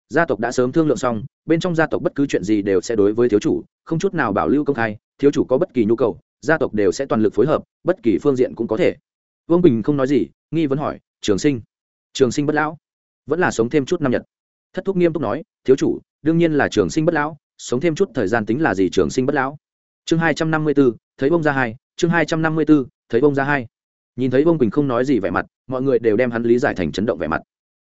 Gia tộc đã sớm thương lượng xong, bên trong gia tộc bất cứ chuyện gì đều sẽ đối với thiếu chủ, không chút nào bảo lưu công khai, thiếu chủ có bất kỳ nhu cầu gia tộc đều sẽ toàn lực phối hợp, bất kỳ phương diện cũng có thể. Vương bình không nói gì, nghi vấn hỏi, trường sinh trường sinh bất lão, vẫn là sống thêm chút năm nhật? Thất thúc nghiêm túc nói, thiếu chủ, đương nhiên là trường sinh bất lão, sống thêm chút thời gian tính là gì trường sinh bất lão? Chương hai trăm năm mươi b ố thấy bông ra hai, chương hai trăm năm mươi b ố thấy bông ra hai. Nhìn thấy bông quỳnh không nói gì vẻ mặt, mọi người đều đem hắn lý giải thành chấn động vẻ mặt.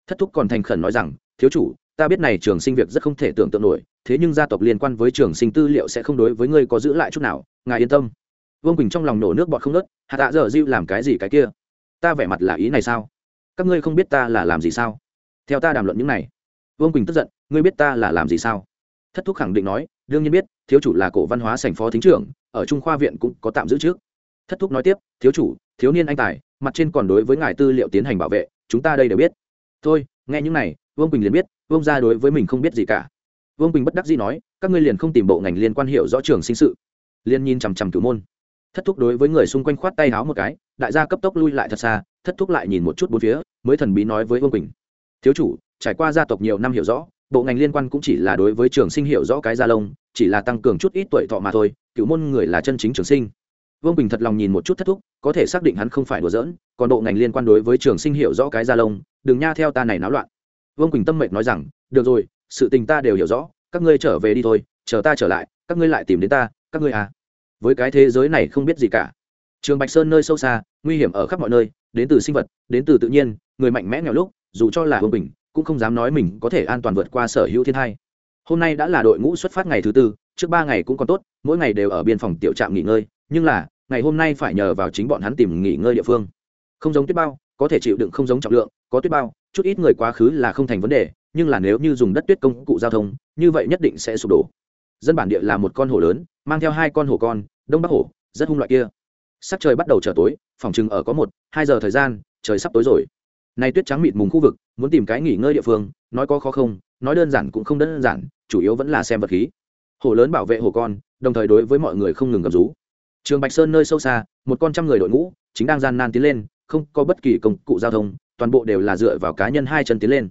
Thất thúc còn thành khẩn nói rằng, thiếu chủ, ta biết này trường sinh việc rất không thể tưởng tượng nổi, thế nhưng gia tộc liên quan với trường sinh tư liệu sẽ không đối với ngươi có giữ lại chút nào, ngài yên tâm vương quỳnh trong lòng nổ nước bọt không nớt, hạ tạ dở dịu làm cái gì cái kia? Ta vẻ mặt là ý này sao? Các ngươi không biết ta là làm gì sao? Theo ta đàm luận những này, vương quỳnh tức giận, ngươi biết ta là làm gì sao? Thất thúc khẳng định nói, đương nhiên biết, thiếu chủ là cổ văn hóa sành phó thính trưởng, ở trung khoa viện cũng có tạm giữ trước. Thất thúc nói tiếp, thiếu chủ, thiếu niên anh tài, mặt trên còn đối với ngài tư liệu tiến hành bảo vệ, chúng ta đây đều biết. Thôi, nghe những này, vương quỳnh liền biết, vương gia đối với mình không biết gì cả. Vương quỳnh bất đắc dĩ nói, các ngươi liền không tìm bộ ngành liên quan hiệu rõ trường sinh sự. Liên nhìn chằm chằm cửu môn thất thúc đối với người xung quanh khoát tay háo một cái, đại gia cấp tốc lui lại thật xa, thất thúc lại nhìn một chút bốn phía, mới thần bí nói với vương quỳnh. Thiếu chủ, trải qua gia tộc nhiều năm hiểu rõ, bộ ngành liên quan cũng chỉ là đối với trường sinh hiểu rõ cái gia lông, chỉ là tăng cường chút ít tuổi thọ mà thôi, cựu môn người là chân chính trường sinh. Vương bình thật lòng nhìn một chút thất thúc, có thể xác định hắn không phải đùa giỡn, còn bộ ngành liên quan đối với trường sinh hiểu rõ cái gia lông, đừng nha theo ta này náo loạn. Vương quỳnh tâm mệnh nói rằng, được rồi, sự tình ta đều hiểu rõ, các ngươi trở về đi thôi, chờ ta trở lại, các ngươi lại tìm đến ta, các ngươi à với cái thế giới này không biết gì cả. Trường bạch sơn nơi sâu xa, nguy hiểm ở khắp mọi nơi, đến từ sinh vật, đến từ tự nhiên, người mạnh mẽ nghèo lúc, dù cho là hương bình, cũng không dám nói mình có thể an toàn vượt qua sở hữu thiên hai hôm nay đã là đội ngũ xuất phát ngày thứ tư, trước ba ngày cũng còn tốt, mỗi ngày đều ở biên phòng tiểu trạm nghỉ ngơi, nhưng là, ngày hôm nay phải nhờ vào chính bọn hắn tìm nghỉ ngơi địa phương. Không giống tuyết bao, có thể chịu đựng không giống trọng lượng, có tuyết bao, chút ít người quá khứ là không thành vấn đề, nhưng là nếu như dùng đất tuyết công cụ giao thông, như vậy nhất định sẽ sụp đổ dân bản địa là một con hổ lớn, mang theo hai con hổ con, đông bắc hổ, rất hung loại kia. Sắc trời bắt đầu trở tối, phòng chừng ở có một, hai giờ thời gian, trời sắp tối rồi. Nay tuyết trắng mịt mùng khu vực, muốn tìm cái nghỉ ngơi địa phương, nói có khó không, nói đơn giản cũng không đơn giản, chủ yếu vẫn là xem vật khí. Hổ lớn bảo vệ hổ con, đồng thời đối với mọi người không ngừng gầm rú. Trường bạch sơn nơi sâu xa, một con trăm người đội ngũ, chính đang gian nan tiến lên, không có bất kỳ công cụ giao thông, toàn bộ đều là dựa vào cá nhân hai chân tiến lên.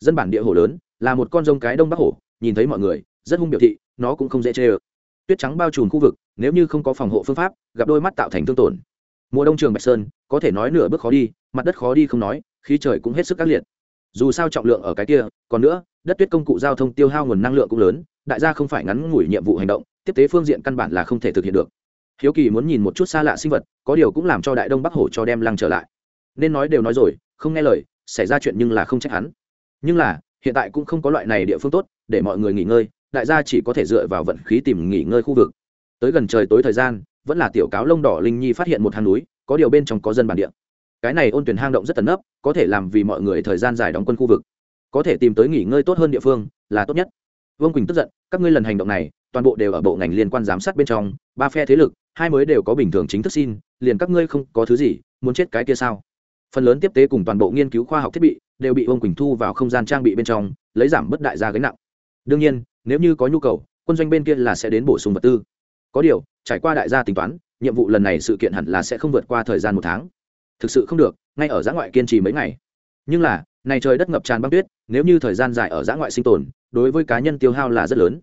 Dân bản địa hổ lớn, là một con rông cái đông bắc hổ, nhìn thấy mọi người, rất hung biểu thị nó cũng không dễ chê ơ. Tuyết trắng bao trùm khu vực, nếu như không có phòng hộ phương pháp, gặp đôi mắt tạo thành thương tổn. Mùa đông trường bạch sơn, có thể nói nửa bước khó đi, mặt đất khó đi không nói, khí trời cũng hết sức ác liệt. Dù sao trọng lượng ở cái kia, còn nữa, đất tuyết công cụ giao thông tiêu hao nguồn năng lượng cũng lớn, đại gia không phải ngắn ngủi nhiệm vụ hành động, tiếp tế phương diện căn bản là không thể thực hiện được. Hiếu kỳ muốn nhìn một chút xa lạ sinh vật, có điều cũng làm cho đại đông bắc hổ cho đem lăng trở lại. Nên nói đều nói rồi, không nghe lời, xảy ra chuyện nhưng là không trách hắn. Nhưng là, hiện tại cũng không có loại này địa phương tốt, để mọi người nghỉ ngơi đại gia chỉ có thể dựa vào vận khí tìm nghỉ ngơi khu vực. Tới gần trời tối thời gian vẫn là tiểu cáo lông đỏ linh nhi phát hiện một hang núi có điều bên trong có dân bản địa. Cái này ôn tuyển hang động rất tấn nấp, có thể làm vì mọi người thời gian dài đóng quân khu vực. Có thể tìm tới nghỉ ngơi tốt hơn địa phương là tốt nhất. Vương quỳnh tức giận các ngươi lần hành động này toàn bộ đều ở bộ ngành liên quan giám sát bên trong ba phe thế lực hai mới đều có bình thường chính thức xin liền các ngươi không có thứ gì muốn chết cái kia sao? Phần lớn tiếp tế cùng toàn bộ nghiên cứu khoa học thiết bị đều bị vương quỳnh thu vào không gian trang bị bên trong lấy giảm bất đại gia gánh nặng đương nhiên, nếu như có nhu cầu, quân doanh bên kia là sẽ đến bổ sung vật tư. Có điều, trải qua đại gia tính toán, nhiệm vụ lần này sự kiện hẳn là sẽ không vượt qua thời gian một tháng. Thực sự không được, ngay ở giã ngoại kiên trì mấy ngày. Nhưng là, này trời đất ngập tràn băng tuyết, nếu như thời gian dài ở giã ngoại sinh tồn, đối với cá nhân tiêu hao là rất lớn.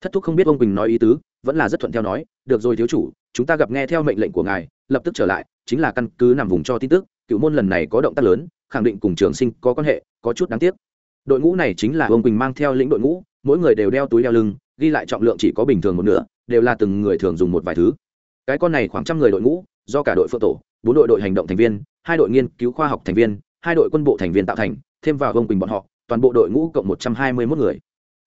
Thất thúc không biết ông quỳnh nói ý tứ, vẫn là rất thuận theo nói, được rồi thiếu chủ, chúng ta gặp nghe theo mệnh lệnh của ngài, lập tức trở lại, chính là căn cứ nằm vùng cho tin tức, cựu môn lần này có động tác lớn, khẳng định cùng trường sinh có quan hệ, có chút đáng tiếc. Đội ngũ này chính là ông quỳnh mang theo lĩnh đội ngũ mỗi người đều đeo túi đeo lưng, ghi lại trọng lượng chỉ có bình thường một nửa, đều là từng người thường dùng một vài thứ. Cái con này khoảng trăm người đội ngũ, do cả đội phượng tổ, bốn đội đội hành động thành viên, hai đội nghiên cứu khoa học thành viên, hai đội quân bộ thành viên tạo thành, thêm vào vông quỳnh bọn họ, toàn bộ đội ngũ cộng một trăm hai mươi mốt người.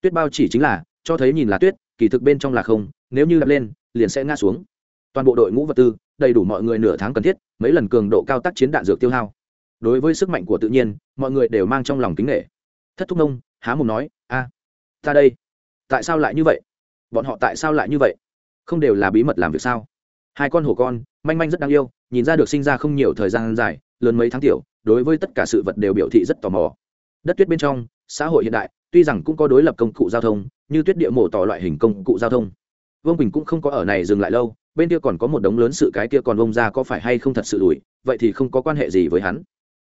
Tuyết bao chỉ chính là, cho thấy nhìn là tuyết, kỳ thực bên trong là không, nếu như đập lên, liền sẽ ngã xuống. Toàn bộ đội ngũ vật tư, đầy đủ mọi người nửa tháng cần thiết, mấy lần cường độ cao tác chiến đạn dược tiêu hao. Đối với sức mạnh của tự nhiên, mọi người đều mang trong lòng kính nghệ thất thúc nông, há mồm nói, a ta đây. Tại sao lại như vậy? Bọn họ tại sao lại như vậy? Không đều là bí mật làm việc sao? Hai con hổ con, manh manh rất đáng yêu, nhìn ra được sinh ra không nhiều thời gian dài, lớn mấy tháng tiểu, đối với tất cả sự vật đều biểu thị rất tò mò. Đất tuyết bên trong, xã hội hiện đại, tuy rằng cũng có đối lập công cụ giao thông, như tuyết địa mổ tỏ loại hình công cụ giao thông. Vương quỳnh cũng không có ở này dừng lại lâu, bên kia còn có một đống lớn sự cái kia còn ông ra có phải hay không thật sự đuổi vậy thì không có quan hệ gì với hắn.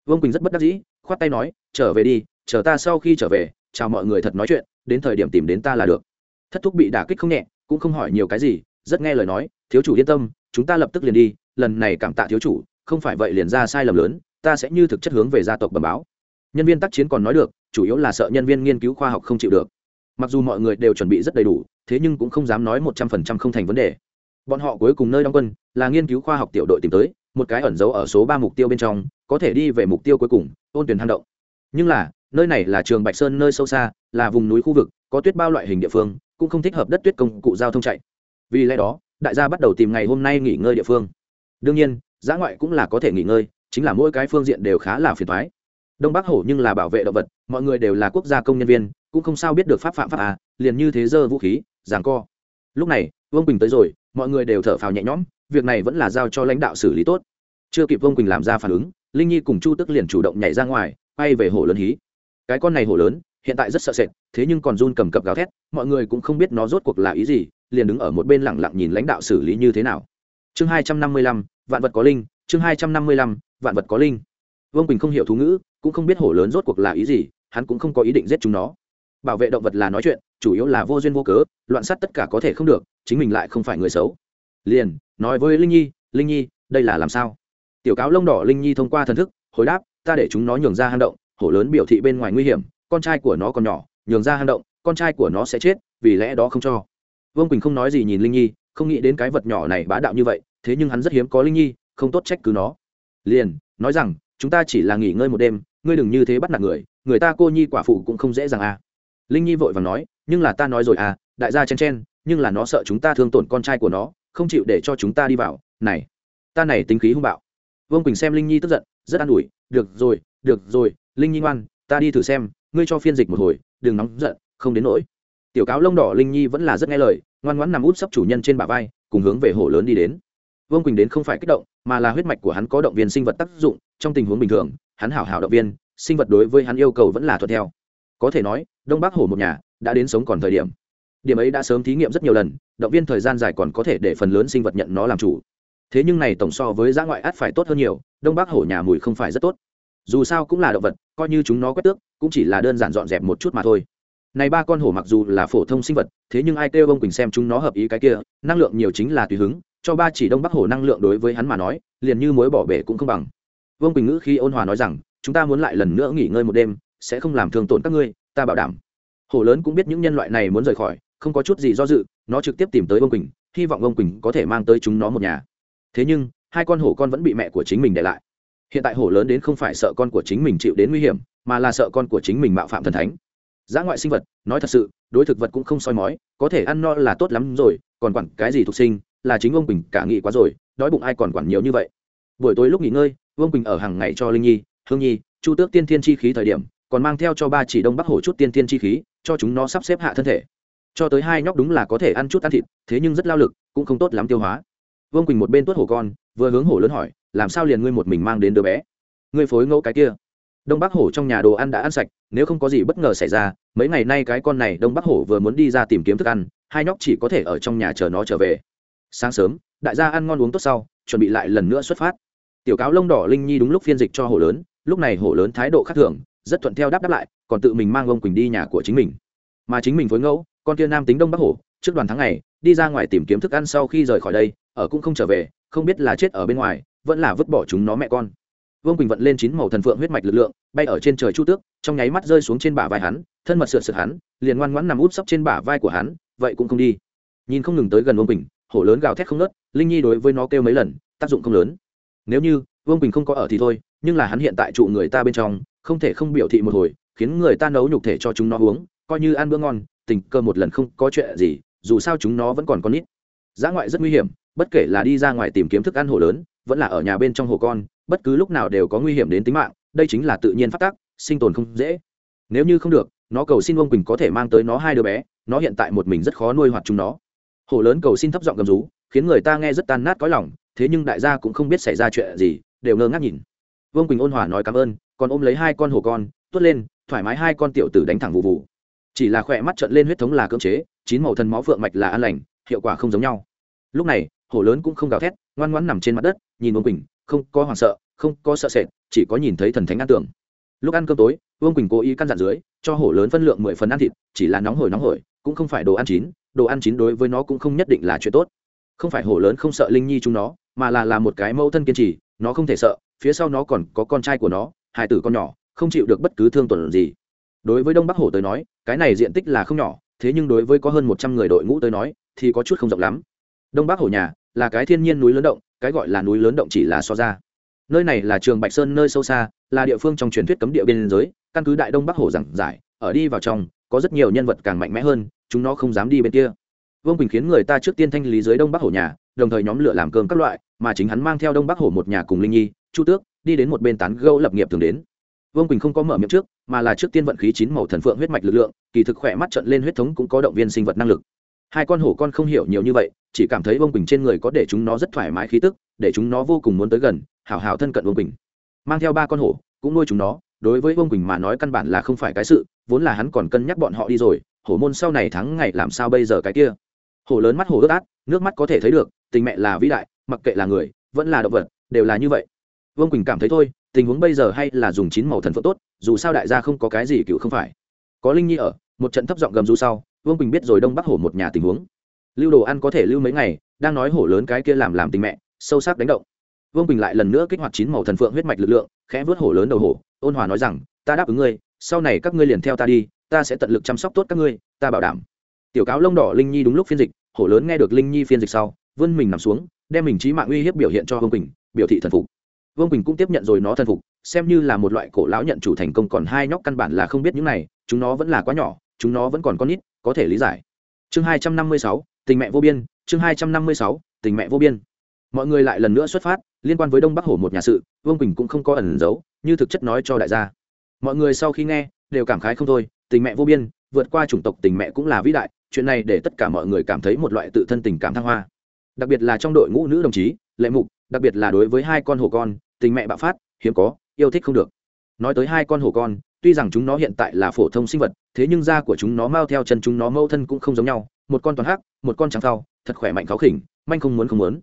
Vương quỳnh rất bất đắc dĩ, khoát tay nói, trở về đi, chờ ta sau khi trở về chào mọi người thật nói chuyện, đến thời điểm tìm đến ta là được. Thất thúc bị đả kích không nhẹ, cũng không hỏi nhiều cái gì, rất nghe lời nói, thiếu chủ yên tâm, chúng ta lập tức liền đi, lần này cảm tạ thiếu chủ, không phải vậy liền ra sai lầm lớn, ta sẽ như thực chất hướng về gia tộc bẩm báo. Nhân viên tác chiến còn nói được, chủ yếu là sợ nhân viên nghiên cứu khoa học không chịu được. Mặc dù mọi người đều chuẩn bị rất đầy đủ, thế nhưng cũng không dám nói một trăm phần trăm không thành vấn đề. Bọn họ cuối cùng nơi đóng quân, là nghiên cứu khoa học tiểu đội tìm tới, một cái ẩn giấu ở số ba mục tiêu bên trong, có thể đi về mục tiêu cuối cùng, ôn tuyển hang động. Nhưng là nơi này là trường bạch sơn nơi sâu xa, là vùng núi khu vực, có tuyết bao loại hình địa phương, cũng không thích hợp đất tuyết công cụ giao thông chạy. Vì lẽ đó, đại gia bắt đầu tìm ngày hôm nay nghỉ ngơi địa phương. Đương nhiên, giã ngoại cũng là có thể nghỉ ngơi, chính là mỗi cái phương diện đều khá là phiền thoái đông bắc hổ nhưng là bảo vệ động vật, mọi người đều là quốc gia công nhân viên, cũng không sao biết được pháp phạm pháp à liền như thế giơ vũ khí giảng co. Lúc này, vương quỳnh tới rồi, mọi người đều thở phào nhẹ nhõm, việc này vẫn là giao cho lãnh đạo xử lý tốt. Chưa kịp vương quỳnh làm ra phản ứng, linh nhi cùng chu tức liền chủ động nhảy ra ngoài bay về hồ lớn hí cái con này hổ lớn, hiện tại rất sợ sệt, thế nhưng còn run cầm cập gào thét, mọi người cũng không biết nó rốt cuộc là ý gì, liền đứng ở một bên lẳng lặng nhìn lãnh đạo xử lý như thế nào. Chương hai trăm năm mươi lăm, vạn vật có linh, chương hai trăm năm mươi lăm, vạn vật có linh. Vương quỳnh không hiểu thú ngữ, cũng không biết hổ lớn rốt cuộc là ý gì, hắn cũng không có ý định giết chúng nó. Bảo vệ động vật là nói chuyện, chủ yếu là vô duyên vô cớ, loạn sát tất cả có thể không được, chính mình lại không phải người xấu. Liền, nói với linh nhi linh nhi, đây là làm sao? Tiểu cáo lông đỏ linh nhi thông qua thần thức, hồi đáp, ta để chúng nó nhường ra hang động hổ lớn biểu thị bên ngoài nguy hiểm, con trai của nó còn nhỏ, nhường ra hang động, con trai của nó sẽ chết, vì lẽ đó không cho. Vương quỳnh không nói gì nhìn linh nhi, không nghĩ đến cái vật nhỏ này bá đạo như vậy, thế nhưng hắn rất hiếm có linh nhi, không tốt trách cứ nó. Liền, nói rằng, chúng ta chỉ là nghỉ ngơi một đêm, ngươi đừng như thế bắt nạt người người ta cô nhi quả phụ cũng không dễ dàng à. Linh nhi vội vàng nói, nhưng là ta nói rồi à đại gia chen chen, nhưng là nó sợ chúng ta thương tổn con trai của nó, không chịu để cho chúng ta đi vào, này, ta này tính khí hung bạo. Vương quỳnh xem linh nhi tức giận, rất an ủi, được rồi được rồi, linh nhi ngoan, ta đi thử xem, ngươi cho phiên dịch một hồi, đừng nóng giận, không đến nỗi. Tiểu cáo lông đỏ linh nhi vẫn là rất nghe lời, ngoan ngoãn nằm út sấp chủ nhân trên bả vai, cùng hướng về hồ lớn đi đến. Vương quỳnh đến không phải kích động, mà là huyết mạch của hắn có động viên sinh vật tác dụng, trong tình huống bình thường, hắn hảo hảo động viên, sinh vật đối với hắn yêu cầu vẫn là thuận theo. Có thể nói, đông bắc hổ một nhà, đã đến sống còn thời điểm. Điểm ấy đã sớm thí nghiệm rất nhiều lần, động viên thời gian dài còn có thể để phần lớn sinh vật nhận nó làm chủ. Thế nhưng này tổng so với giã ngoại át phải tốt hơn nhiều, đông bắc hổ nhà mùi không phải rất tốt dù sao cũng là động vật, coi như chúng nó quét tước, cũng chỉ là đơn giản dọn dẹp một chút mà thôi. Này ba con hổ mặc dù là phổ thông sinh vật, thế nhưng ai kêu ông quỳnh xem chúng nó hợp ý cái kia, năng lượng nhiều chính là tùy hứng, cho ba chỉ đông bắc hổ năng lượng đối với hắn mà nói, liền như mối bỏ bể cũng không bằng. Vương quỳnh ngữ khi ôn hòa nói rằng, chúng ta muốn lại lần nữa nghỉ ngơi một đêm, sẽ không làm thương tổn các ngươi, ta bảo đảm. Hổ lớn cũng biết những nhân loại này muốn rời khỏi, không có chút gì do dự, nó trực tiếp tìm tới vương quỳnh, hy vọng vương quỳnh có thể mang tới chúng nó một nhà. Thế nhưng, hai con hổ con vẫn bị mẹ của chính mình để lại hiện tại hổ lớn đến không phải sợ con của chính mình chịu đến nguy hiểm, mà là sợ con của chính mình mạo phạm thần thánh. Giá ngoại sinh vật, nói thật sự, đối thực vật cũng không soi mói, có thể ăn no là tốt lắm rồi, còn quản cái gì thuộc sinh, là chính ông quỳnh cả nghị quá rồi, đói bụng ai còn quản nhiều như vậy. Buổi tối lúc nghỉ ngơi vương quỳnh ở hàng ngày cho linh nhi, hương nhi, chu tước tiên thiên chi khí thời điểm, còn mang theo cho ba chỉ đông bắc hổ chút tiên thiên chi khí, cho chúng nó sắp xếp hạ thân thể. Cho tới hai nhóc đúng là có thể ăn chút ăn thịt, thế nhưng rất lao lực, cũng không tốt lắm tiêu hóa. Vương quỳnh một bên tuốt hổ con vừa hướng hổ lớn hỏi, làm sao liền ngươi một mình mang đến đứa bé? Ngươi phối ngẫu cái kia. Đông bắc hổ trong nhà đồ ăn đã ăn sạch, nếu không có gì bất ngờ xảy ra, mấy ngày nay cái con này đông bắc hổ vừa muốn đi ra tìm kiếm thức ăn, hai nhóc chỉ có thể ở trong nhà chờ nó trở về. Sáng sớm, đại gia ăn ngon uống tốt sau, chuẩn bị lại lần nữa xuất phát. Tiểu cáo lông đỏ linh nhi đúng lúc phiên dịch cho hổ lớn, lúc này hổ lớn thái độ khác thường, rất thuận theo đáp đáp lại, còn tự mình mang ông quỳnh đi nhà của chính mình. Mà chính mình phối ngẫu, con kia nam tính đông bắc hổ, trước đoàn tháng ngày, đi ra ngoài tìm kiếm thức ăn sau khi rời khỏi đây, ở cũng không trở về không biết là chết ở bên ngoài, vẫn là vứt bỏ chúng nó mẹ con. Vương quỳnh vận lên chín màu thần phượng huyết mạch lực lượng, bay ở trên trời chu tước, trong nháy mắt rơi xuống trên bả vai hắn, thân mật sượt sượt hắn, liền ngoan ngoãn nằm úp sấp trên bả vai của hắn, vậy cũng không đi. Nhìn không ngừng tới gần vương quỳnh, hổ lớn gào thét không nớt linh nhi đối với nó kêu mấy lần, tác dụng không lớn. Nếu như vương quỳnh không có ở thì thôi, nhưng là hắn hiện tại trụ người ta bên trong, không thể không biểu thị một hồi, khiến người ta nấu nhục thể cho chúng nó uống, coi như ăn bữa ngon, tình cơ một lần không có chuyện gì, dù sao chúng nó vẫn còn con nít. Giã ngoại rất nguy hiểm bất kể là đi ra ngoài tìm kiếm thức ăn hồ lớn, vẫn là ở nhà bên trong hồ con, bất cứ lúc nào đều có nguy hiểm đến tính mạng, đây chính là tự nhiên phát tác, sinh tồn không dễ. Nếu như không được, nó cầu xin ông quỳnh có thể mang tới nó hai đứa bé, nó hiện tại một mình rất khó nuôi hoạt chúng nó. Hồ lớn cầu xin thấp giọng gầm rú, khiến người ta nghe rất tan nát có lòng, thế nhưng đại gia cũng không biết xảy ra chuyện gì, đều ngơ ngác nhìn. Vương quỳnh ôn hòa nói cảm ơn, còn ôm lấy hai con hồ con, tuốt lên, thoải mái hai con tiểu tử đánh thẳng vụ vụ. Chỉ là khỏe mắt trận lên huyết thống là cưỡng chế, chín màu thần máu phượng mạch là an lành, hiệu quả không giống nhau lúc này, hổ lớn cũng không gào thét, ngoan ngoãn nằm trên mặt đất, nhìn vương quỳnh, không có hoảng sợ, không có sợ sệt, chỉ có nhìn thấy thần thánh an tưởng lúc ăn cơm tối, vương quỳnh cố ý căn dặn dưới, cho hổ lớn phân lượng mười phần ăn thịt, chỉ là nóng hổi nóng hổi, cũng không phải đồ ăn chín, đồ ăn chín đối với nó cũng không nhất định là chuyện tốt. Không phải hổ lớn không sợ linh nhi chúng nó, mà là là một cái mẫu thân kiên trì, nó không thể sợ, phía sau nó còn có con trai của nó, hai tử con nhỏ, không chịu được bất cứ thương tổn gì. Đối với đông bắc hổ tới nói, cái này diện tích là không nhỏ, thế nhưng đối với có hơn một trăm người đội ngũ tới nói, thì có chút không rộng lắm đông bắc hổ nhà là cái thiên nhiên núi lớn động, cái gọi là núi lớn động chỉ là so ra. Nơi này là trường bạch sơn, nơi sâu xa, là địa phương trong truyền thuyết cấm địa biên giới, căn cứ đại đông bắc hổ giảng giải, ở đi vào trong, có rất nhiều nhân vật càng mạnh mẽ hơn, chúng nó không dám đi bên kia. Vương quỳnh khiến người ta trước tiên thanh lý dưới đông bắc hổ nhà, đồng thời nhóm lửa làm cơm các loại, mà chính hắn mang theo đông bắc hổ một nhà cùng linh nhi, chu tước, đi đến một bên tán gâu lập nghiệp thường đến. Vương quỳnh không có mở miệng trước, mà là trước tiên vận khí chín màu thần phượng huyết mạch lực lượng, kỳ thực khỏe mắt trận lên huyết thống cũng có động viên sinh vật năng lực. Hai con hổ con không hiểu nhiều như vậy chỉ cảm thấy vương quỳnh trên người có để chúng nó rất thoải mái khí tức, để chúng nó vô cùng muốn tới gần hào hào thân cận vương quỳnh. Mang theo ba con hổ, cũng nuôi chúng nó, đối với vương quỳnh mà nói căn bản là không phải cái sự, vốn là hắn còn cân nhắc bọn họ đi rồi, hổ môn sau này thắng ngày làm sao bây giờ cái kia. Hổ lớn mắt hổ ướt át, nước mắt có thể thấy được, tình mẹ là vĩ đại, mặc kệ là người, vẫn là động vật, đều là như vậy. Vương quỳnh cảm thấy thôi, tình huống bây giờ hay là dùng chín màu thần phượng tốt, dù sao đại gia không có cái gì cựu không phải. Có linh nhi ở, một trận thấp giọng gầm rú sau, vương quỳnh biết rồi đông bắc hổ một nhà tình huống lưu đồ ăn có thể lưu mấy ngày, đang nói hổ lớn cái kia làm làm tình mẹ, sâu sắc đánh động. Vương quỳnh lại lần nữa kích hoạt chín màu thần phượng huyết mạch lực lượng, khẽ vớt hổ lớn đầu hổ, ôn hòa nói rằng, ta đáp ứng ngươi, sau này các ngươi liền theo ta đi, ta sẽ tận lực chăm sóc tốt các ngươi, ta bảo đảm. Tiểu cáo lông đỏ linh nhi đúng lúc phiên dịch, hổ lớn nghe được linh nhi phiên dịch sau, vươn mình nằm xuống, đem mình trí mạng uy hiếp biểu hiện cho vương quỳnh, biểu thị thần phục. Vương quỳnh cũng tiếp nhận rồi nó thần phục, xem như là một loại cổ lão nhận chủ thành công còn hai nhóc căn bản là không biết những này, chúng nó vẫn là quá nhỏ, chúng nó vẫn còn con nít, có thể lý giải. Chương hai trăm năm mươi sáu tình mẹ vô biên, chương hai trăm năm mươi sáu, tình mẹ vô biên. Mọi người lại lần nữa xuất phát, liên quan với đông bắc hổ một nhà sự, vương quỳnh cũng không có ẩn giấu, như thực chất nói cho đại gia. Mọi người sau khi nghe, đều cảm khái không thôi, tình mẹ vô biên, vượt qua chủng tộc tình mẹ cũng là vĩ đại, chuyện này để tất cả mọi người cảm thấy một loại tự thân tình cảm thăng hoa. Đặc biệt là trong đội ngũ nữ đồng chí, lệ mục, đặc biệt là đối với hai con hổ con, tình mẹ bạo phát, hiếm có, yêu thích không được. Nói tới hai con hổ con, tuy rằng chúng nó hiện tại là phổ thông sinh vật, thế nhưng da của chúng nó mau theo chân chúng nó mâu thân cũng không giống nhau một con toàn hắc, một con trắng phao, thật khỏe mạnh khó khỉnh, manh không muốn không muốn.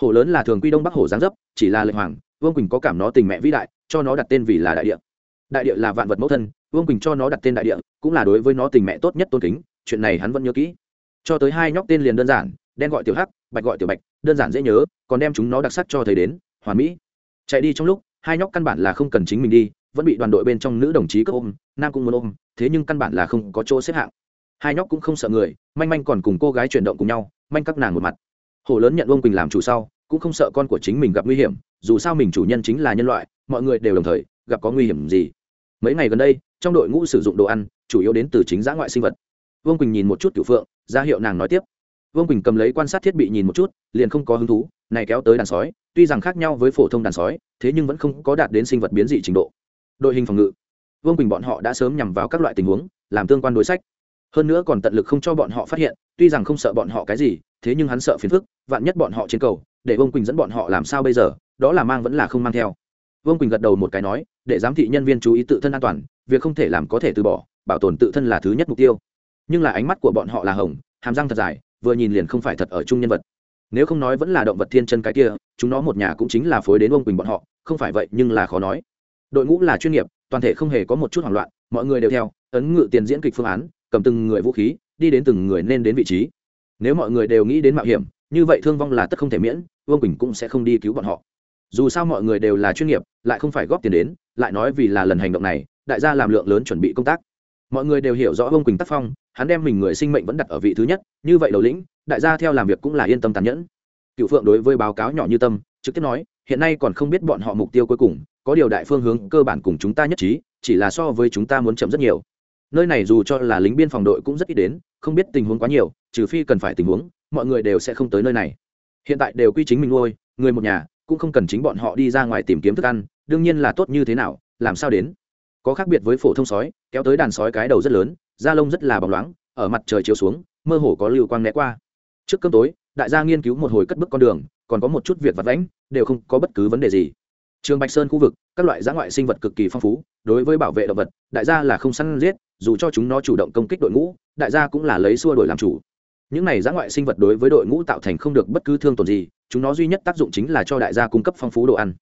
Hổ lớn là thường quy đông bắc hổ giáng dấp, chỉ là lệnh hoàng, vương quỳnh có cảm nó tình mẹ vĩ đại, cho nó đặt tên vì là đại địa. Đại địa là vạn vật mẫu thân, vương quỳnh cho nó đặt tên đại địa, cũng là đối với nó tình mẹ tốt nhất tôn kính, chuyện này hắn vẫn nhớ kỹ. Cho tới hai nhóc tên liền đơn giản, đen gọi tiểu hắc, bạch gọi tiểu bạch, đơn giản dễ nhớ, còn đem chúng nó đặc sắc cho thấy đến, hoàn mỹ. Chạy đi trong lúc, hai nhóc căn bản là không cần chính mình đi, vẫn bị đoàn đội bên trong nữ đồng chí cướp ôm, nam cũng muốn ôm, thế nhưng căn bản là không có chỗ xếp hạng hai nhóc cũng không sợ người, manh manh còn cùng cô gái chuyển động cùng nhau, manh các nàng một mặt. Hồ lớn nhận vương quỳnh làm chủ sau, cũng không sợ con của chính mình gặp nguy hiểm, dù sao mình chủ nhân chính là nhân loại, mọi người đều đồng thời, gặp có nguy hiểm gì. Mấy ngày gần đây, trong đội ngũ sử dụng đồ ăn, chủ yếu đến từ chính giã ngoại sinh vật. Vương quỳnh nhìn một chút cửu phượng, ra hiệu nàng nói tiếp. Vương quỳnh cầm lấy quan sát thiết bị nhìn một chút, liền không có hứng thú, này kéo tới đàn sói, tuy rằng khác nhau với phổ thông đàn sói, thế nhưng vẫn không có đạt đến sinh vật biến dị trình độ. Đội hình phòng ngự. Vương quỳnh bọn họ đã sớm nhằm vào các loại tình huống, làm tương quan đối sách hơn nữa còn tận lực không cho bọn họ phát hiện, tuy rằng không sợ bọn họ cái gì, thế nhưng hắn sợ phiền phức, vạn nhất bọn họ trên cầu, để vương quỳnh dẫn bọn họ làm sao bây giờ, đó là mang vẫn là không mang theo. Vương quỳnh gật đầu một cái nói, để giám thị nhân viên chú ý tự thân an toàn, việc không thể làm có thể từ bỏ, bảo tồn tự thân là thứ nhất mục tiêu. Nhưng là ánh mắt của bọn họ là hồng, hàm răng thật dài, vừa nhìn liền không phải thật ở chung nhân vật. Nếu không nói vẫn là động vật thiên chân cái kia, chúng nó một nhà cũng chính là phối đến ông quỳnh bọn họ, không phải vậy nhưng là khó nói. Đội ngũ là chuyên nghiệp, toàn thể không hề có một chút hoảng loạn, mọi người đều theo, ấn ngự tiền diễn kịch phương án cầm từng người vũ khí, đi đến từng người nên đến vị trí. Nếu mọi người đều nghĩ đến mạo hiểm, như vậy thương vong là tất không thể miễn, vương quỳnh cũng sẽ không đi cứu bọn họ. Dù sao mọi người đều là chuyên nghiệp, lại không phải góp tiền đến, lại nói vì là lần hành động này, đại gia làm lượng lớn chuẩn bị công tác. Mọi người đều hiểu rõ vương quỳnh tác phong, hắn đem mình người sinh mệnh vẫn đặt ở vị thứ nhất, như vậy đầu lĩnh, đại gia theo làm việc cũng là yên tâm tàn nhẫn. Cựu phượng đối với báo cáo nhỏ như tâm, trực tiếp nói, hiện nay còn không biết bọn họ mục tiêu cuối cùng, có điều đại phương hướng cơ bản cùng chúng ta nhất trí, chỉ là so với chúng ta muốn chậm rất nhiều nơi này dù cho là lính biên phòng đội cũng rất ít đến, không biết tình huống quá nhiều, trừ phi cần phải tình huống, mọi người đều sẽ không tới nơi này. Hiện tại đều quy chính mình nuôi người một nhà, cũng không cần chính bọn họ đi ra ngoài tìm kiếm thức ăn, đương nhiên là tốt như thế nào, làm sao đến. Có khác biệt với phổ thông sói, kéo tới đàn sói cái đầu rất lớn, da lông rất là bóng loáng, ở mặt trời chiếu xuống, mơ hồ có lưu quang né qua. Trước cơm tối, đại gia nghiên cứu một hồi cất bước con đường, còn có một chút việc vặt vãnh, đều không có bất cứ vấn đề gì. Trường bạch sơn khu vực, các loại giã ngoại sinh vật cực kỳ phong phú, đối với bảo vệ động vật, đại gia là không săn giết dù cho chúng nó chủ động công kích đội ngũ, đại gia cũng là lấy xua đổi làm chủ. Những này giã ngoại sinh vật đối với đội ngũ tạo thành không được bất cứ thương tổn gì, chúng nó duy nhất tác dụng chính là cho đại gia cung cấp phong phú đồ ăn.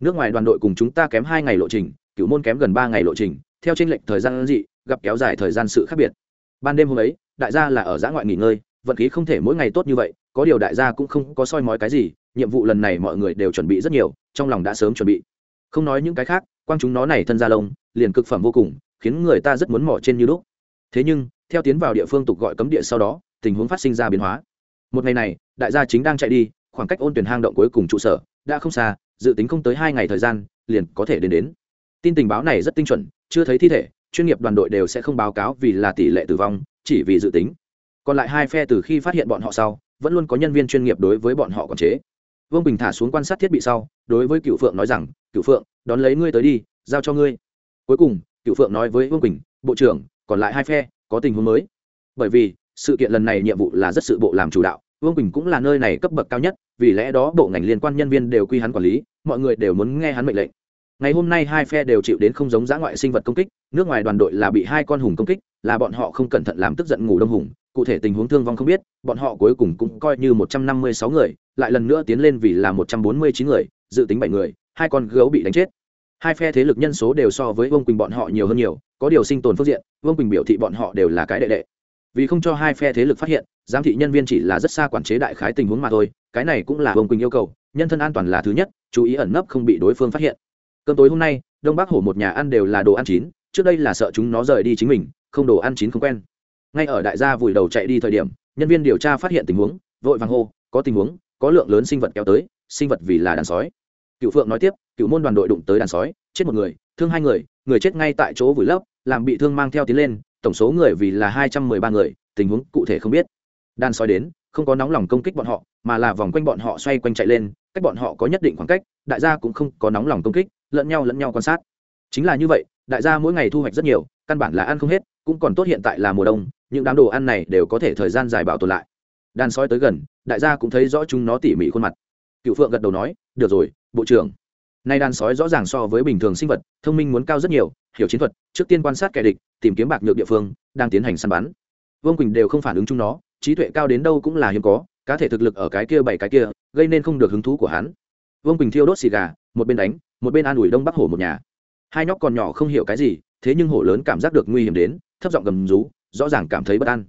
Nước ngoài đoàn đội cùng chúng ta kém hai ngày lộ trình, cựu môn kém gần ba ngày lộ trình, theo tranh lệch thời gian dị, gặp kéo dài thời gian sự khác biệt. Ban đêm hôm ấy, đại gia là ở giã ngoại nghỉ ngơi, vận khí không thể mỗi ngày tốt như vậy, có điều đại gia cũng không có soi mói cái gì, nhiệm vụ lần này mọi người đều chuẩn bị rất nhiều, trong lòng đã sớm chuẩn bị. Không nói những cái khác, quang chúng nó này thân ra lông, liền cực phẩm vô cùng khiến người ta rất muốn mỏ trên như lúc thế nhưng, theo tiến vào địa phương tục gọi cấm địa sau đó, tình huống phát sinh ra biến hóa. Một ngày này, đại gia chính đang chạy đi, khoảng cách ôn tuyển hang động cuối cùng trụ sở đã không xa, dự tính không tới hai ngày thời gian, liền có thể đến đến. Tin tình báo này rất tinh chuẩn, chưa thấy thi thể, chuyên nghiệp đoàn đội đều sẽ không báo cáo vì là tỷ lệ tử vong, chỉ vì dự tính. Còn lại hai phe từ khi phát hiện bọn họ sau, vẫn luôn có nhân viên chuyên nghiệp đối với bọn họ quản chế. Vương bình thả xuống quan sát thiết bị sau, đối với cựu phượng nói rằng cựu phượng, đón lấy ngươi tới đi, giao cho ngươi. Cuối cùng cựu phượng nói với vương bình bộ trưởng, còn lại hai phe, có tình huống mới. Bởi vì, sự kiện lần này nhiệm vụ là rất sự bộ làm chủ đạo, vương bình cũng là nơi này cấp bậc cao nhất, vì lẽ đó bộ ngành liên quan nhân viên đều quy hắn quản lý, mọi người đều muốn nghe hắn mệnh lệnh. Ngày hôm nay hai phe đều chịu đến không giống giã ngoại sinh vật công kích, nước ngoài đoàn đội là bị hai con hùng công kích, là bọn họ không cẩn thận làm tức giận ngủ đông hùng, cụ thể tình huống thương vong không biết, bọn họ cuối cùng cũng coi như một trăm năm mươi sáu người, lại lần nữa tiến lên vì là một trăm bốn mươi chín người, dự tính bảy người, hai con gấu bị đánh chết hai phe thế lực nhân số đều so với vương quỳnh bọn họ nhiều hơn nhiều, có điều sinh tồn phương diện, vương quỳnh biểu thị bọn họ đều là cái đệ đệ. Vì không cho hai phe thế lực phát hiện, giám thị nhân viên chỉ là rất xa quản chế đại khái tình huống mà thôi, cái này cũng là vương quỳnh yêu cầu, nhân thân an toàn là thứ nhất, chú ý ẩn nấp không bị đối phương phát hiện. Cơm tối hôm nay, đông bắc hổ một nhà ăn đều là đồ ăn chín, trước đây là sợ chúng nó rời đi chính mình, không đồ ăn chín không quen. Ngay ở đại gia vùi đầu chạy đi thời điểm, nhân viên điều tra phát hiện tình huống, vội vàng hô, có tình huống, có lượng lớn sinh vật kéo tới, sinh vật vì là đàn sói. Cựu phượng nói tiếp cựu môn đoàn đội đụng tới đàn sói, chết một người, thương hai người người chết ngay tại chỗ vùi lấp, làm bị thương mang theo tiến lên, tổng số người vì là hai trăm mười ba người, tình huống cụ thể không biết. Đàn sói đến, không có nóng lòng công kích bọn họ, mà là vòng quanh bọn họ xoay quanh chạy lên, cách bọn họ có nhất định khoảng cách, đại gia cũng không có nóng lòng công kích, lẫn nhau lẫn nhau quan sát. Chính là như vậy, đại gia mỗi ngày thu hoạch rất nhiều, căn bản là ăn không hết, cũng còn tốt hiện tại là mùa đông, những đám đồ ăn này đều có thể thời gian dài bảo tồn lại. Đàn sói tới gần, đại gia cũng thấy rõ chúng nó tỉ mỉ khuôn mặt. Cựu phượng gật đầu nói, được rồi, bộ trưởng nay đàn sói rõ ràng so với bình thường sinh vật, thông minh muốn cao rất nhiều, hiểu chiến thuật, trước tiên quan sát kẻ địch, tìm kiếm bạc nhược địa phương, đang tiến hành săn bắn. Vương quỳnh đều không phản ứng chúng nó, trí tuệ cao đến đâu cũng là hiếm có, cá thể thực lực ở cái kia bảy cái kia, gây nên không được hứng thú của hắn. Vương quỳnh thiêu đốt xì gà, một bên đánh, một bên an ủi đông bắc hổ một nhà. Hai nhóc còn nhỏ không hiểu cái gì, thế nhưng hổ lớn cảm giác được nguy hiểm đến, thấp giọng gầm rú, rõ ràng cảm thấy bất an.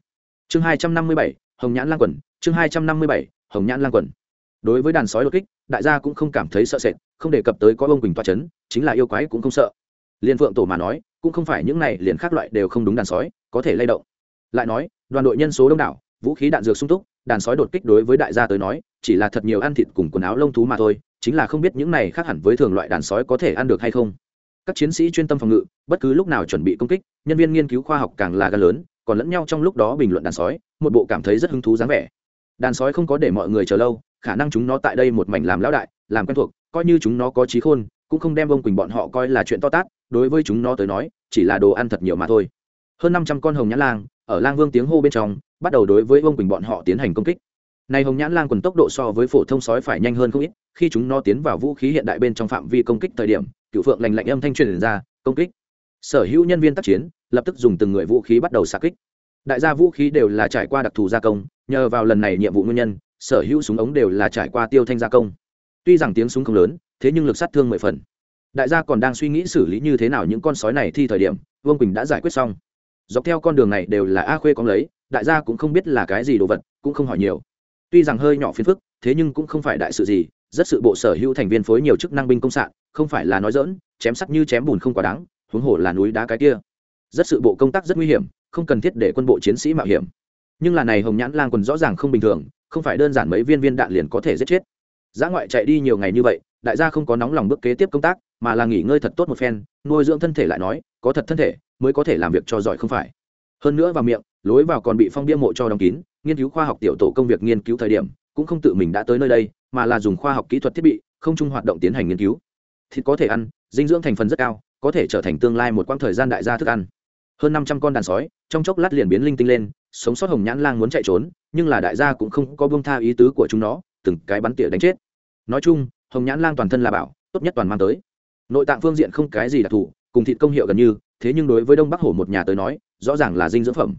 Chương hai trăm năm mươi bảy, hồng nhãn lang quần, chương hai trăm năm mươi bảy, hồng nhãn lang quần. Đối với đàn sói đột kích đại gia cũng không cảm thấy sợ sệt, không đề cập tới có ông quỳnh toa c h ấ n chính là yêu quái cũng không sợ. Liên phượng tổ mà nói, cũng không phải những này liền khác loại đều không đúng đàn sói, có thể lay động. Lại nói, đoàn đội nhân số đông đảo, vũ khí đạn dược sung túc, đàn sói đột kích đối với đại gia tới nói, chỉ là thật nhiều ăn thịt cùng quần áo lông thú mà thôi, chính là không biết những này khác hẳn với thường loại đàn sói có thể ăn được hay không. Các chiến sĩ chuyên tâm phòng ngự, bất cứ lúc nào chuẩn bị công kích, nhân viên nghiên cứu khoa học càng là gan lớn, còn lẫn nhau trong lúc đó bình luận đàn sói, một bộ cảm thấy rất hứng thú dáng vẻ. Đàn sói không có để mọi người chờ lâu khả năng chúng nó tại đây một mảnh làm lão đại, làm quen thuộc, coi như chúng nó có trí khôn, cũng không đem ông quỳnh bọn họ coi là chuyện to tát, đối với chúng nó tới nói, chỉ là đồ ăn thật nhiều mà thôi. Hơn năm trăm con hồng nhãn lang, ở lang vương tiếng hô bên trong, bắt đầu đối với ông quỳnh bọn họ tiến hành công kích. Này hồng nhãn lang quần tốc độ so với phổ thông sói phải nhanh hơn không ít, khi chúng nó tiến vào vũ khí hiện đại bên trong phạm vi công kích thời điểm, cựu phượng lành lạnh âm thanh truyền ra, công kích. Sở hữu nhân viên tác chiến, lập tức dùng từng người vũ khí bắt đầu xa kích. Đại gia vũ khí đều là trải qua đặc thù gia công, nhờ vào lần này nhiệm vụ nguyên nhân sở hữu súng ống đều là trải qua tiêu thanh gia công. Tuy rằng tiếng súng không lớn, thế nhưng lực sát thương mười phần. Đại gia còn đang suy nghĩ xử lý như thế nào những con sói này thi thời điểm, vương quỳnh đã giải quyết xong. Dọc theo con đường này đều là a khuê con lấy, đại gia cũng không biết là cái gì đồ vật, cũng không hỏi nhiều. Tuy rằng hơi nhỏ phiền phức, thế nhưng cũng không phải đại sự gì, rất sự bộ sở hữu thành viên phối nhiều chức năng binh công sạn, không phải là nói dỡn chém sắc như chém bùn không quá đáng, huống hồ là núi đá cái kia. Rất sự bộ công tác rất nguy hiểm, không cần thiết để quân bộ chiến sĩ mạo hiểm. Nhưng là này hồng nhãn lang quần rõ ràng không bình thường không phải đơn giản mấy viên viên đạn liền có thể giết chết. Giã ngoại chạy đi nhiều ngày như vậy, đại gia không có nóng lòng bước kế tiếp công tác, mà là nghỉ ngơi thật tốt một phen, nuôi dưỡng thân thể lại nói, có thật thân thể, mới có thể làm việc cho giỏi không phải. Hơn nữa vào miệng, lối vào còn bị phong bia mộ cho đóng kín, nghiên cứu khoa học tiểu tổ công việc nghiên cứu thời điểm, cũng không tự mình đã tới nơi đây, mà là dùng khoa học kỹ thuật thiết bị, không chung hoạt động tiến hành nghiên cứu. Thịt có thể ăn, dinh dưỡng thành phần rất cao, có thể trở thành tương lai một quãng thời gian đại gia thức ăn. Hơn năm trăm con đàn sói, trong chốc lát liền biến linh tinh lên sống sót hồng nhãn lang muốn chạy trốn, nhưng là đại gia cũng không có buông tha ý tứ của chúng nó, từng cái bắn tỉa đánh chết. Nói chung, hồng nhãn lang toàn thân là bảo, tốt nhất toàn mang tới. Nội tạng phương diện không cái gì đặc thù, cùng thịt công hiệu gần như, thế nhưng đối với đông bắc hổ một nhà tới nói, rõ ràng là dinh dưỡng phẩm.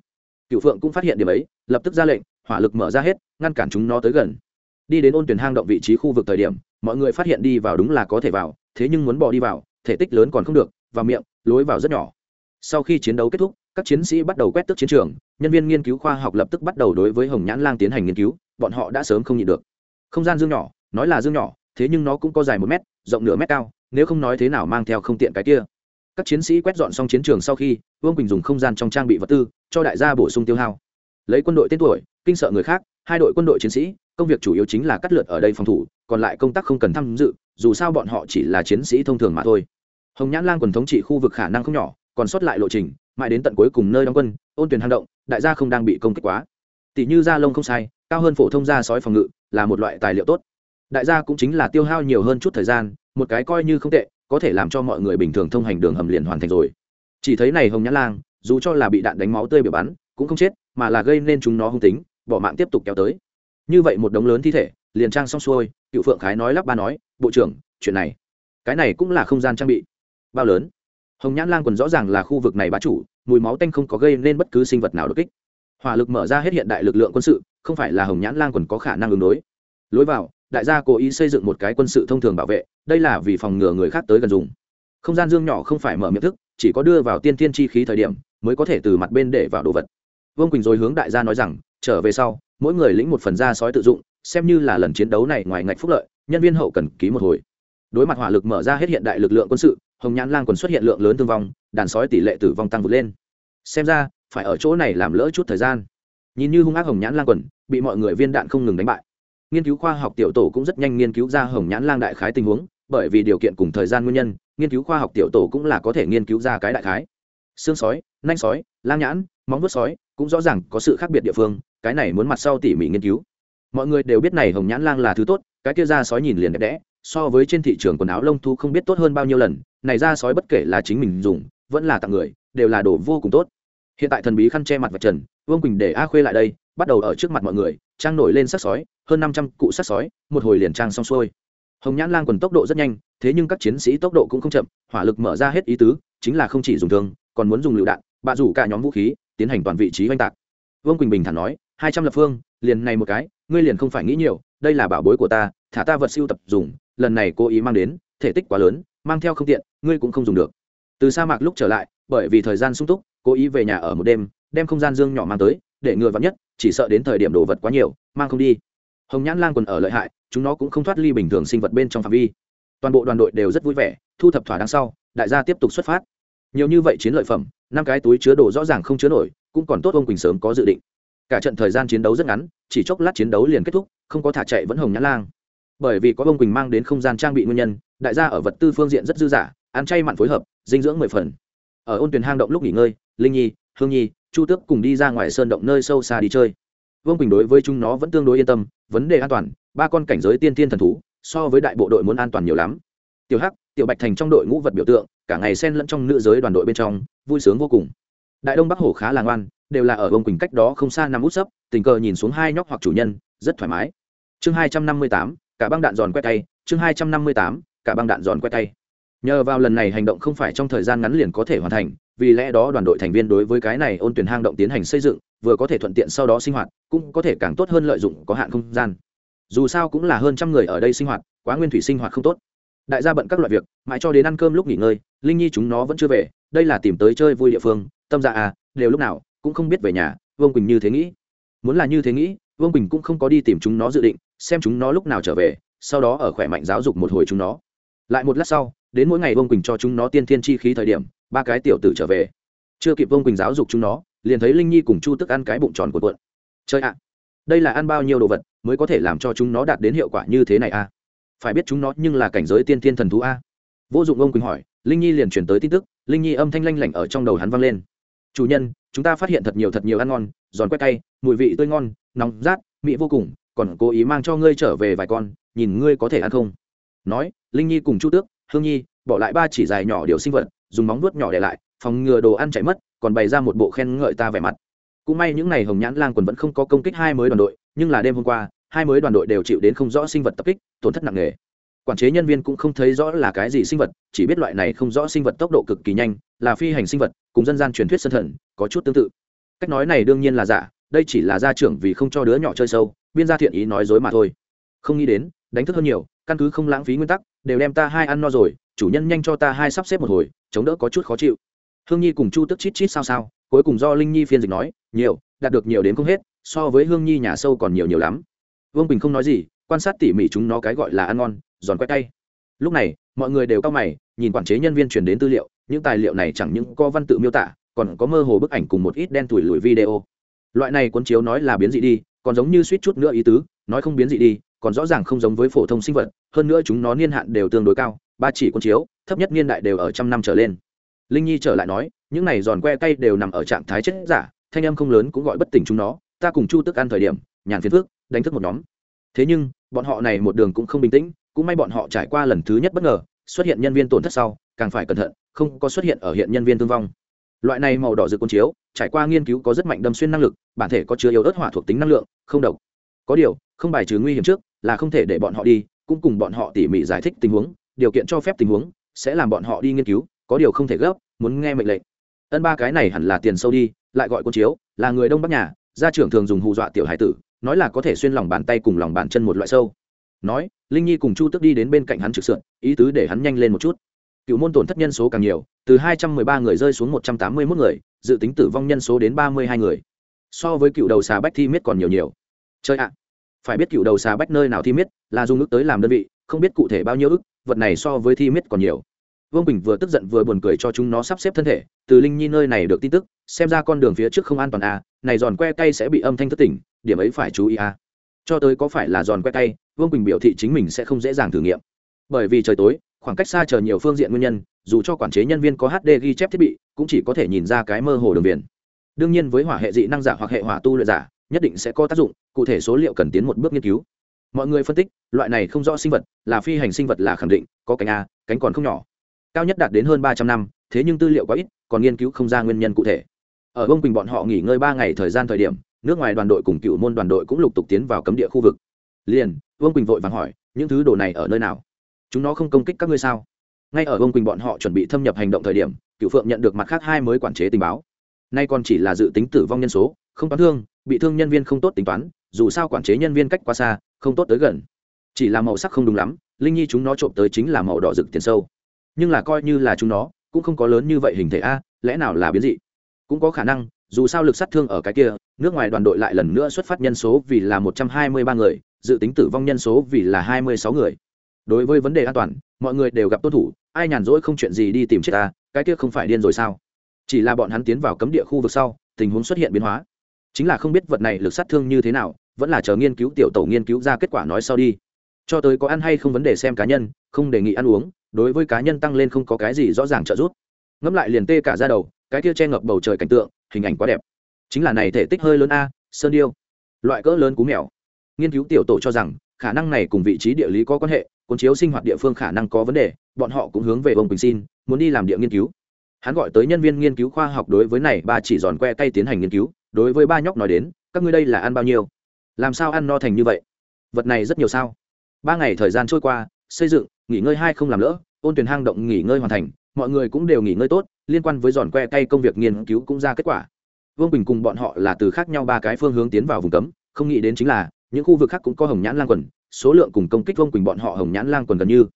Cựu phượng cũng phát hiện điểm ấy, lập tức ra lệnh, hỏa lực mở ra hết, ngăn cản chúng nó tới gần. Đi đến ôn tuyển hang động vị trí khu vực thời điểm, mọi người phát hiện đi vào đúng là có thể vào, thế nhưng muốn bỏ đi vào, thể tích lớn còn không được, và miệng, lối vào rất nhỏ. Sau khi chiến đấu kết thúc các chiến sĩ bắt đầu quét tước chiến trường, nhân viên nghiên cứu khoa học lập tức bắt đầu đối với hồng nhãn lang tiến hành nghiên cứu, bọn họ đã sớm không nhịn được. Không gian dương nhỏ, nói là dương nhỏ, thế nhưng nó cũng có dài một mét, rộng nửa mét cao, nếu không nói thế nào mang theo không tiện cái kia. Các chiến sĩ quét dọn xong chiến trường sau khi, vương quỳnh dùng không gian trong trang bị vật tư, cho đại gia bổ sung tiêu hao. Lấy quân đội tên tuổi, kinh sợ người khác, hai đội quân đội chiến sĩ, công việc chủ yếu chính là cắt lượt ở đây phòng thủ, còn lại công tác không cần tham dự, dù sao bọn họ chỉ là chiến sĩ thông thường mà thôi. Hồng nhãn lang quần thống trị khu vực khả năng không nhỏ còn sót lại lộ trình, mãi đến tận cuối cùng nơi đóng quân, ôn tuyển hang động, đại gia không đang bị công kích quá. Tỷ như da lông không sai, cao hơn phổ thông da sói phòng ngự là một loại tài liệu tốt. Đại gia cũng chính là tiêu hao nhiều hơn chút thời gian, một cái coi như không tệ, có thể làm cho mọi người bình thường thông hành đường hầm liền hoàn thành rồi. Chỉ thấy này hồng nhãn lang, dù cho là bị đạn đánh máu tươi bị bắn, cũng không chết, mà là gây nên chúng nó hung tính, bỏ mạng tiếp tục kéo tới. Như vậy một đống lớn thi thể, liền trang xong xuôi, cựu phượng khái nói lắp ba nói, bộ trưởng, chuyện này, cái này cũng là không gian trang bị. Bao lớn? Hồng nhãn lang quần rõ ràng là khu vực này bá chủ, mùi máu tanh không có gây nên bất cứ sinh vật nào đột kích. Hỏa lực mở ra hết hiện đại lực lượng quân sự, không phải là hồng nhãn lang quần có khả năng ứng đối. Lối vào, đại gia cố ý xây dựng một cái quân sự thông thường bảo vệ, đây là vì phòng ngừa người khác tới gần dùng. Không gian dương nhỏ không phải mở miệng thức, chỉ có đưa vào tiên thiên chi khí thời điểm, mới có thể từ mặt bên để vào đồ vật. Vương quỳnh rồi hướng đại gia nói rằng, trở về sau, mỗi người lĩnh một phần da sói tự dụng, xem như là lần chiến đấu này ngoài ngạch phúc lợi, nhân viên hậu cần ký một hồi. Đối mặt hỏa lực mở ra hết hiện đại lực lượng quân sự hồng nhãn lang còn xuất hiện lượng lớn thương vong, đàn sói tỷ lệ tử vong tăng vượt lên. Xem ra, phải ở chỗ này làm lỡ chút thời gian. Nhìn như hung ác hồng nhãn lang quần, bị mọi người viên đạn không ngừng đánh bại. Nghiên cứu khoa học tiểu tổ cũng rất nhanh nghiên cứu ra hồng nhãn lang đại khái tình huống, bởi vì điều kiện cùng thời gian nguyên nhân, nghiên cứu khoa học tiểu tổ cũng là có thể nghiên cứu ra cái đại khái. Xương sói, nanh sói, lang nhãn, móng vuốt sói cũng rõ ràng có sự khác biệt địa phương, cái này muốn mặt sau tỉ mỉ nghiên cứu. Mọi người đều biết này hồng nhãn lang là thứ tốt, cái kia ra sói nhìn liền đẹp đẽ, so với trên thị trường quần áo lông thu không biết tốt hơn bao nhiêu lần này ra sói bất kể là chính mình dùng, vẫn là tặng người, đều là đồ vô cùng tốt. Hiện tại thần bí khăn che mặt và trần, vương quỳnh để a khuê lại đây, bắt đầu ở trước mặt mọi người, trang nổi lên sắc sói, hơn năm trăm cụ sắc sói, một hồi liền trang xong xuôi. Hồng nhãn lang quần tốc độ rất nhanh, thế nhưng các chiến sĩ tốc độ cũng không chậm, hỏa lực mở ra hết ý tứ, chính là không chỉ dùng thương, còn muốn dùng lựu đạn, bạ rủ cả nhóm vũ khí, tiến hành toàn vị trí oanh tạc. Vương quỳnh bình thản nói, hai trăm lập phương, liền này một cái, ngươi liền không phải nghĩ nhiều, đây là bảo bối của ta, thả ta vật siêu tập dùng, lần này cố ý mang đến, thể tích quá lớn mang theo không tiện, ngươi cũng không dùng được. Từ sa mạc lúc trở lại, bởi vì thời gian sung túc, cố ý về nhà ở một đêm, đem không gian dương nhỏ mang tới, để ngừa vắn nhất, chỉ sợ đến thời điểm đồ vật quá nhiều, mang không đi. Hồng nhãn lang quần ở lợi hại, chúng nó cũng không thoát ly bình thường sinh vật bên trong phạm vi. Toàn bộ đoàn đội đều rất vui vẻ, thu thập thỏa đằng sau, đại gia tiếp tục xuất phát. Nhiều như vậy chiến lợi phẩm, năm cái túi chứa đồ rõ ràng không chứa nổi, cũng còn tốt ông quỳnh sớm có dự định. Cả trận thời gian chiến đấu rất ngắn, chỉ chốc lát chiến đấu liền kết thúc, không có thả chạy vẫn hồng nhãn lang bởi vì có ông quỳnh mang đến không gian trang bị nguyên nhân đại gia ở vật tư phương diện rất dư dả, ăn chay mặn phối hợp, dinh dưỡng mười phần. Ở ôn tuyển hang động lúc nghỉ ngơi, linh nhi, hương nhi, chu tước cùng đi ra ngoài sơn động nơi sâu xa đi chơi. Vương quỳnh đối với chúng nó vẫn tương đối yên tâm, vấn đề an toàn, ba con cảnh giới tiên tiên thần thú, so với đại bộ đội muốn an toàn nhiều lắm. Tiểu hắc, tiểu bạch thành trong đội ngũ vật biểu tượng, cả ngày xen lẫn trong nữ giới đoàn đội bên trong, vui sướng vô cùng. Đại đông bắc hổ khá là ngoan, đều là ở vương quỳnh cách đó không xa nằm út sấp, tình cờ nhìn xuống hai nhóc hoặc chủ nhân, rất thoải mái. Chương hai trăm năm mươi tám cả băng đạn giòn quét tay, chương hai trăm năm mươi tám, cả băng đạn giòn quét tay. Nhờ vào lần này hành động không phải trong thời gian ngắn liền có thể hoàn thành, vì lẽ đó đoàn đội thành viên đối với cái này ôn tuyển hang động tiến hành xây dựng, vừa có thể thuận tiện sau đó sinh hoạt, cũng có thể càng tốt hơn lợi dụng có hạn không gian. Dù sao cũng là hơn trăm người ở đây sinh hoạt, quá nguyên thủy sinh hoạt không tốt. Đại gia bận các loại việc, mãi cho đến ăn cơm lúc nghỉ ngơi, linh nhi chúng nó vẫn chưa về, đây là tìm tới chơi vui địa phương, tâm dạ à đều lúc nào cũng không biết về nhà, vương quỳnh như thế nghĩ. Muốn là như thế nghĩ, vương quỳnh cũng không có đi tìm chúng nó dự định xem chúng nó lúc nào trở về, sau đó ở khỏe mạnh giáo dục một hồi chúng nó. Lại một lát sau, đến mỗi ngày vương quỳnh cho chúng nó tiên thiên chi khí thời điểm, ba cái tiểu tử trở về. Chưa kịp vương quỳnh giáo dục chúng nó, liền thấy linh nhi cùng chu tức ăn cái bụng tròn của cuộn. Chơi ạ, đây là ăn bao nhiêu đồ vật mới có thể làm cho chúng nó đạt đến hiệu quả như thế này a phải biết chúng nó nhưng là cảnh giới tiên thiên thần thú a. Vô dụng ông quỳnh hỏi, linh nhi liền chuyển tới tin tức, linh nhi âm thanh lanh lảnh ở trong đầu hắn vang lên. Chủ nhân, chúng ta phát hiện thật nhiều thật nhiều ăn ngon, giòn quét tay mùi vị tươi ngon, nóng rát mỹ vô cùng còn cố ý mang cho ngươi trở về vài con, nhìn ngươi có thể ăn không? Nói, linh nhi cùng chu tước, hương nhi, bỏ lại ba chỉ dài nhỏ điều sinh vật, dùng móng vuốt nhỏ để lại, phòng ngừa đồ ăn chạy mất, còn bày ra một bộ khen ngợi ta vẻ mặt. Cũng may những ngày hồng nhãn lang quần vẫn không có công kích hai mới đoàn đội, nhưng là đêm hôm qua, hai mới đoàn đội đều chịu đến không rõ sinh vật tập kích, tổn thất nặng nề. Quản chế nhân viên cũng không thấy rõ là cái gì sinh vật, chỉ biết loại này không rõ sinh vật tốc độ cực kỳ nhanh, là phi hành sinh vật, cùng dân gian truyền thuyết sân thần, có chút tương tự. Cách nói này đương nhiên là giả, đây chỉ là gia trưởng vì không cho đứa nhỏ chơi sâu biên gia thiện ý nói dối mà thôi. Không nghĩ đến, đánh thức hơn nhiều, căn cứ không lãng phí nguyên tắc, đều đem ta hai ăn no rồi, chủ nhân nhanh cho ta hai sắp xếp một hồi, chống đỡ có chút khó chịu. Hương nhi cùng chu tức chít chít sao sao, cuối cùng do linh nhi phiên dịch nói, nhiều, đạt được nhiều đến không hết, so với hương nhi nhà sâu còn nhiều nhiều lắm. Vương bình không nói gì, quan sát tỉ mỉ chúng nó cái gọi là ăn ngon, giòn quét tay. Lúc này, mọi người đều cao mày, nhìn quản chế nhân viên truyền đến tư liệu, những tài liệu này chẳng những có văn tự miêu tả, còn có mơ hồ bức ảnh cùng một ít đen tủi lùi video. Loại này cuốn chiếu nói là biến dị đi còn giống như suýt chút nữa ý tứ, nói không biến dị đi, còn rõ ràng không giống với phổ thông sinh vật, hơn nữa chúng nó niên hạn đều tương đối cao, ba chỉ quân chiếu, thấp nhất niên đại đều ở trăm năm trở lên. Linh nhi trở lại nói, những này giòn que cay đều nằm ở trạng thái chết giả, thanh âm không lớn cũng gọi bất tỉnh chúng nó, ta cùng chu tức ăn thời điểm, nhàn phiền phước đánh thức một nhóm. Thế nhưng, bọn họ này một đường cũng không bình tĩnh, cũng may bọn họ trải qua lần thứ nhất bất ngờ, xuất hiện nhân viên tổn thất sau, càng phải cẩn thận, không có xuất hiện ở hiện nhân viên thương vong loại này màu đỏ rực cuốn chiếu, trải qua nghiên cứu có rất mạnh đâm xuyên năng lực, bản thể có chứa yếu ớt hỏa thuộc tính năng lượng, không độc. Có điều, không bài trừ nguy hiểm trước, là không thể để bọn họ đi, cũng cùng bọn họ tỉ mỉ giải thích tình huống, điều kiện cho phép tình huống, sẽ làm bọn họ đi nghiên cứu, có điều không thể gấp, muốn nghe mệnh lệnh. Ân ba cái này hẳn là tiền sâu đi, lại gọi cuốn chiếu, là người đông bắc nhà, gia trưởng thường dùng hù dọa tiểu hải tử, nói là có thể xuyên lòng bàn tay cùng lòng bàn chân một loại sâu. Nói, linh nhi cùng chu tức đi đến bên cạnh hắn trực sượn, ý tứ để hắn nhanh lên một chút cựu môn tổn thất nhân số càng nhiều, từ hai trăm mười ba người rơi xuống một trăm tám mươi mốt người, dự tính tử vong nhân số đến ba mươi hai người. So với cựu đầu xà bách thi miết còn nhiều nhiều. Chơi ạ! Phải biết cựu đầu xà bách nơi nào thi miết, là dùng ức tới làm đơn vị, không biết cụ thể bao nhiêu ức, vật này so với thi miết còn nhiều. Vương bình vừa tức giận vừa buồn cười cho chúng nó sắp xếp thân thể, từ linh nhi nơi này được tin tức, xem ra con đường phía trước không an toàn à này giòn que cay sẽ bị âm thanh thất tỉnh, điểm ấy phải chú ý à. Cho tới có phải là giòn que cay, vương bình biểu thị chính mình sẽ không dễ dàng thử nghiệm. Bởi vì trời tối khoảng cách xa chờ nhiều phương diện nguyên nhân, dù cho quản chế nhân viên có hd ghi chép thiết bị, cũng chỉ có thể nhìn ra cái mơ hồ đường viền. Đương nhiên với hỏa hệ dị năng giả hoặc hệ hỏa tu luyện giả, nhất định sẽ có tác dụng, cụ thể số liệu cần tiến một bước nghiên cứu. Mọi người phân tích, loại này không rõ sinh vật là phi hành sinh vật là khẳng định, có cánh a, cánh còn không nhỏ. Cao nhất đạt đến hơn ba trăm năm, thế nhưng tư liệu quá ít, còn nghiên cứu không ra nguyên nhân cụ thể. Ở bông quỳnh bọn họ nghỉ ngơi ba ngày thời gian thời điểm, nước ngoài đoàn đội cùng cựu môn đoàn đội cũng lục tục tiến vào cấm địa khu vực. Liền, vương quỳnh vội vàng hỏi, những thứ đồ này ở nơi nào? Chúng nó không công kích các ngươi sao? Ngay ở vương quỳnh bọn họ chuẩn bị thâm nhập hành động thời điểm cựu phượng nhận được mặt khác hai mới quản chế tình báo. Nay còn chỉ là dự tính tử vong nhân số, không toán thương, bị thương nhân viên không tốt tính toán, dù sao quản chế nhân viên cách quá xa, không tốt tới gần. Chỉ là màu sắc không đúng lắm, linh nhi chúng nó trộm tới chính là màu đỏ rực tiền sâu. Nhưng là coi như là chúng nó, cũng không có lớn như vậy hình thể a, lẽ nào là biến dị? Cũng có khả năng, dù sao lực sát thương ở cái kia, nước ngoài đoàn đội lại lần nữa xuất phát nhân số vì là một trăm hai mươi ba người, dự tính tử vong nhân số vì là hai mươi sáu người đối với vấn đề an toàn, mọi người đều gặp tuân thủ, ai nhàn rỗi không chuyện gì đi tìm chết ta, cái kia không phải điên rồi sao? Chỉ là bọn hắn tiến vào cấm địa khu vực sau, tình huống xuất hiện biến hóa. Chính là không biết vật này lực sát thương như thế nào, vẫn là chờ nghiên cứu tiểu tổ nghiên cứu ra kết quả nói sau đi. Cho tới có ăn hay không vấn đề xem cá nhân, không đề nghị ăn uống, đối với cá nhân tăng lên không có cái gì rõ ràng trợ giúp. Ngẫm lại liền tê cả ra đầu, cái kia che ngập bầu trời cảnh tượng, hình ảnh quá đẹp. Chính là này thể tích hơi lớn a, sơn điêu. Loại cỡ lớn cú mèo. Nghiên cứu tiểu tổ cho rằng, khả năng này cùng vị trí địa lý có quan hệ cuốn chiếu sinh hoạt địa phương khả năng có vấn đề, bọn họ cũng hướng về ông quỳnh xin, muốn đi làm địa nghiên cứu. Hắn gọi tới nhân viên nghiên cứu khoa học đối với này, ba chỉ giòn que cay tiến hành nghiên cứu. Đối với ba nhóc nói đến, các ngươi đây là ăn bao nhiêu? Làm sao ăn no thành như vậy? Vật này rất nhiều sao? Ba ngày thời gian trôi qua, xây dựng, nghỉ ngơi hai không làm lỡ, ôn tuyển hang động nghỉ ngơi hoàn thành, mọi người cũng đều nghỉ ngơi tốt, liên quan với giòn que cay công việc nghiên cứu cũng ra kết quả. Vương bình cùng bọn họ là từ khác nhau ba cái phương hướng tiến vào vùng cấm, không nghĩ đến chính là, những khu vực khác cũng có hồng nhãn lang quần số lượng cùng công kích vông quỳnh bọn họ hồng nhãn lang quần gần như.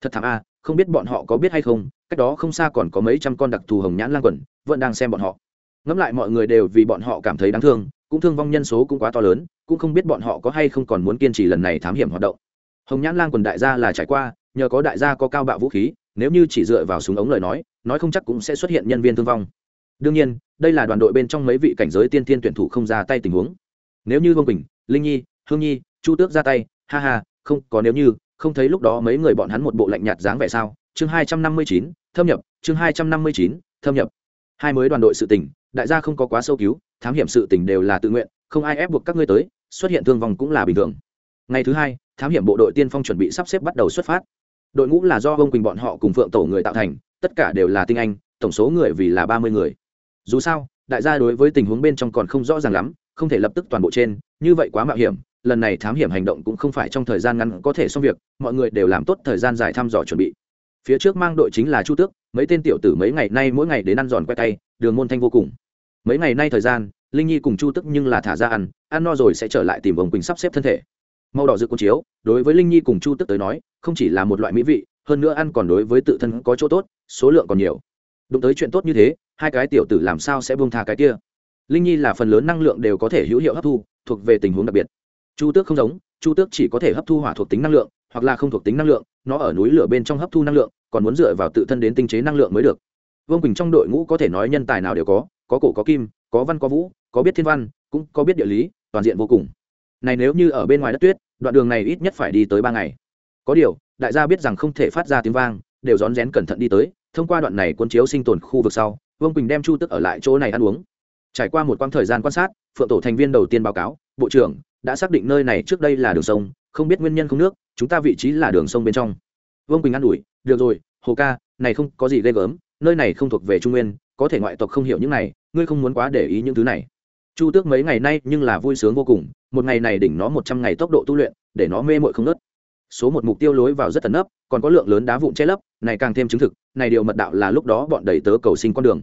Thật thảm a, không biết bọn họ có biết hay không, cách đó không xa còn có mấy trăm con đặc thù hồng nhãn lang quần, vẫn đang xem bọn họ. Ngẫm lại mọi người đều vì bọn họ cảm thấy đáng thương, cũng thương vong nhân số cũng quá to lớn, cũng không biết bọn họ có hay không còn muốn kiên trì lần này thám hiểm hoạt động. Hồng nhãn lang quần đại gia là trải qua, nhờ có đại gia có cao bạo vũ khí, nếu như chỉ dựa vào súng ống lời nói nói không chắc cũng sẽ xuất hiện nhân viên thương vong. Đương nhiên, đây là đoàn đội bên trong mấy vị cảnh giới tiên tiên tuyển thủ không ra tay tình huống. Nếu như vương quỳnh, linh nhi, hương nhi, chu tước ra tay ha ha, không, có nếu như, không thấy lúc đó mấy người bọn hắn một bộ lạnh nhạt dáng vẻ sao? Chương hai trăm năm mươi chín, thâm nhập, chương hai trăm năm mươi chín, thâm nhập. Hai mới đoàn đội sự tình, đại gia không có quá sâu cứu, thám hiểm sự tình đều là tự nguyện, không ai ép buộc các ngươi tới, xuất hiện thương vong cũng là bình thường. Ngày thứ hai, thám hiểm bộ đội tiên phong chuẩn bị sắp xếp bắt đầu xuất phát. Đội ngũ là do ông quỳnh bọn họ cùng phượng tổ người tạo thành, tất cả đều là tinh anh, tổng số người vì là ba mươi người. Dù sao, đại gia đối với tình huống bên trong còn không rõ ràng lắm, không thể lập tức toàn bộ trên, như vậy quá mạo hiểm lần này thám hiểm hành động cũng không phải trong thời gian ngắn có thể xong việc, mọi người đều làm tốt thời gian dài thăm dò chuẩn bị. Phía trước mang đội chính là chu tước, mấy tên tiểu tử mấy ngày nay mỗi ngày đến ăn giòn quay tay, đường môn thanh vô cùng. Mấy ngày nay thời gian, linh nhi cùng chu tức nhưng là thả ra ăn ăn no rồi sẽ trở lại tìm ông quỳnh sắp xếp thân thể. Màu đỏ dự cuốn chiếu, đối với linh nhi cùng chu tức tới nói, không chỉ là một loại mỹ vị, hơn nữa ăn còn đối với tự thân có chỗ tốt, số lượng còn nhiều. Đụng tới chuyện tốt như thế, hai cái tiểu tử làm sao sẽ buông tha cái kia? Linh nhi là phần lớn năng lượng đều có thể hữu hiệu hấp thu, thuộc về tình huống đặc biệt chu tước không giống, chu tước chỉ có thể hấp thu hỏa thuộc tính năng lượng, hoặc là không thuộc tính năng lượng, nó ở núi lửa bên trong hấp thu năng lượng, còn muốn dựa vào tự thân đến tinh chế năng lượng mới được. Vương quỳnh trong đội ngũ có thể nói nhân tài nào đều có có cổ, có kim, có văn, có vũ, có biết thiên văn, cũng có biết địa lý, toàn diện vô cùng. Này nếu như ở bên ngoài đất tuyết, đoạn đường này ít nhất phải đi tới ba ngày. Có điều, đại gia biết rằng không thể phát ra tiếng vang, đều rón rén cẩn thận đi tới, thông qua đoạn này cuốn chiếu sinh tồn khu vực sau, vương quỳnh đem chu tức ở lại chỗ này ăn uống. Trải qua một quãng thời gian quan sát, phượng tổ thành viên đầu tiên báo cáo, bộ trưởng đã xác định nơi này trước đây là đường sông, không biết nguyên nhân không nước, chúng ta vị trí là đường sông bên trong. Vương quỳnh an ủi, được rồi, hồ ca, này không có gì ghê gớm, nơi này không thuộc về trung nguyên, có thể ngoại tộc không hiểu những này, ngươi không muốn quá để ý những thứ này. Chu tước mấy ngày nay nhưng là vui sướng vô cùng, một ngày này đỉnh nó một trăm ngày tốc độ tu luyện, để nó mê mội không nớt số một mục tiêu lối vào rất tấn ấp còn có lượng lớn đá vụn che lấp, này càng thêm chứng thực, này điều mật đạo là lúc đó bọn đầy tớ cầu sinh con đường.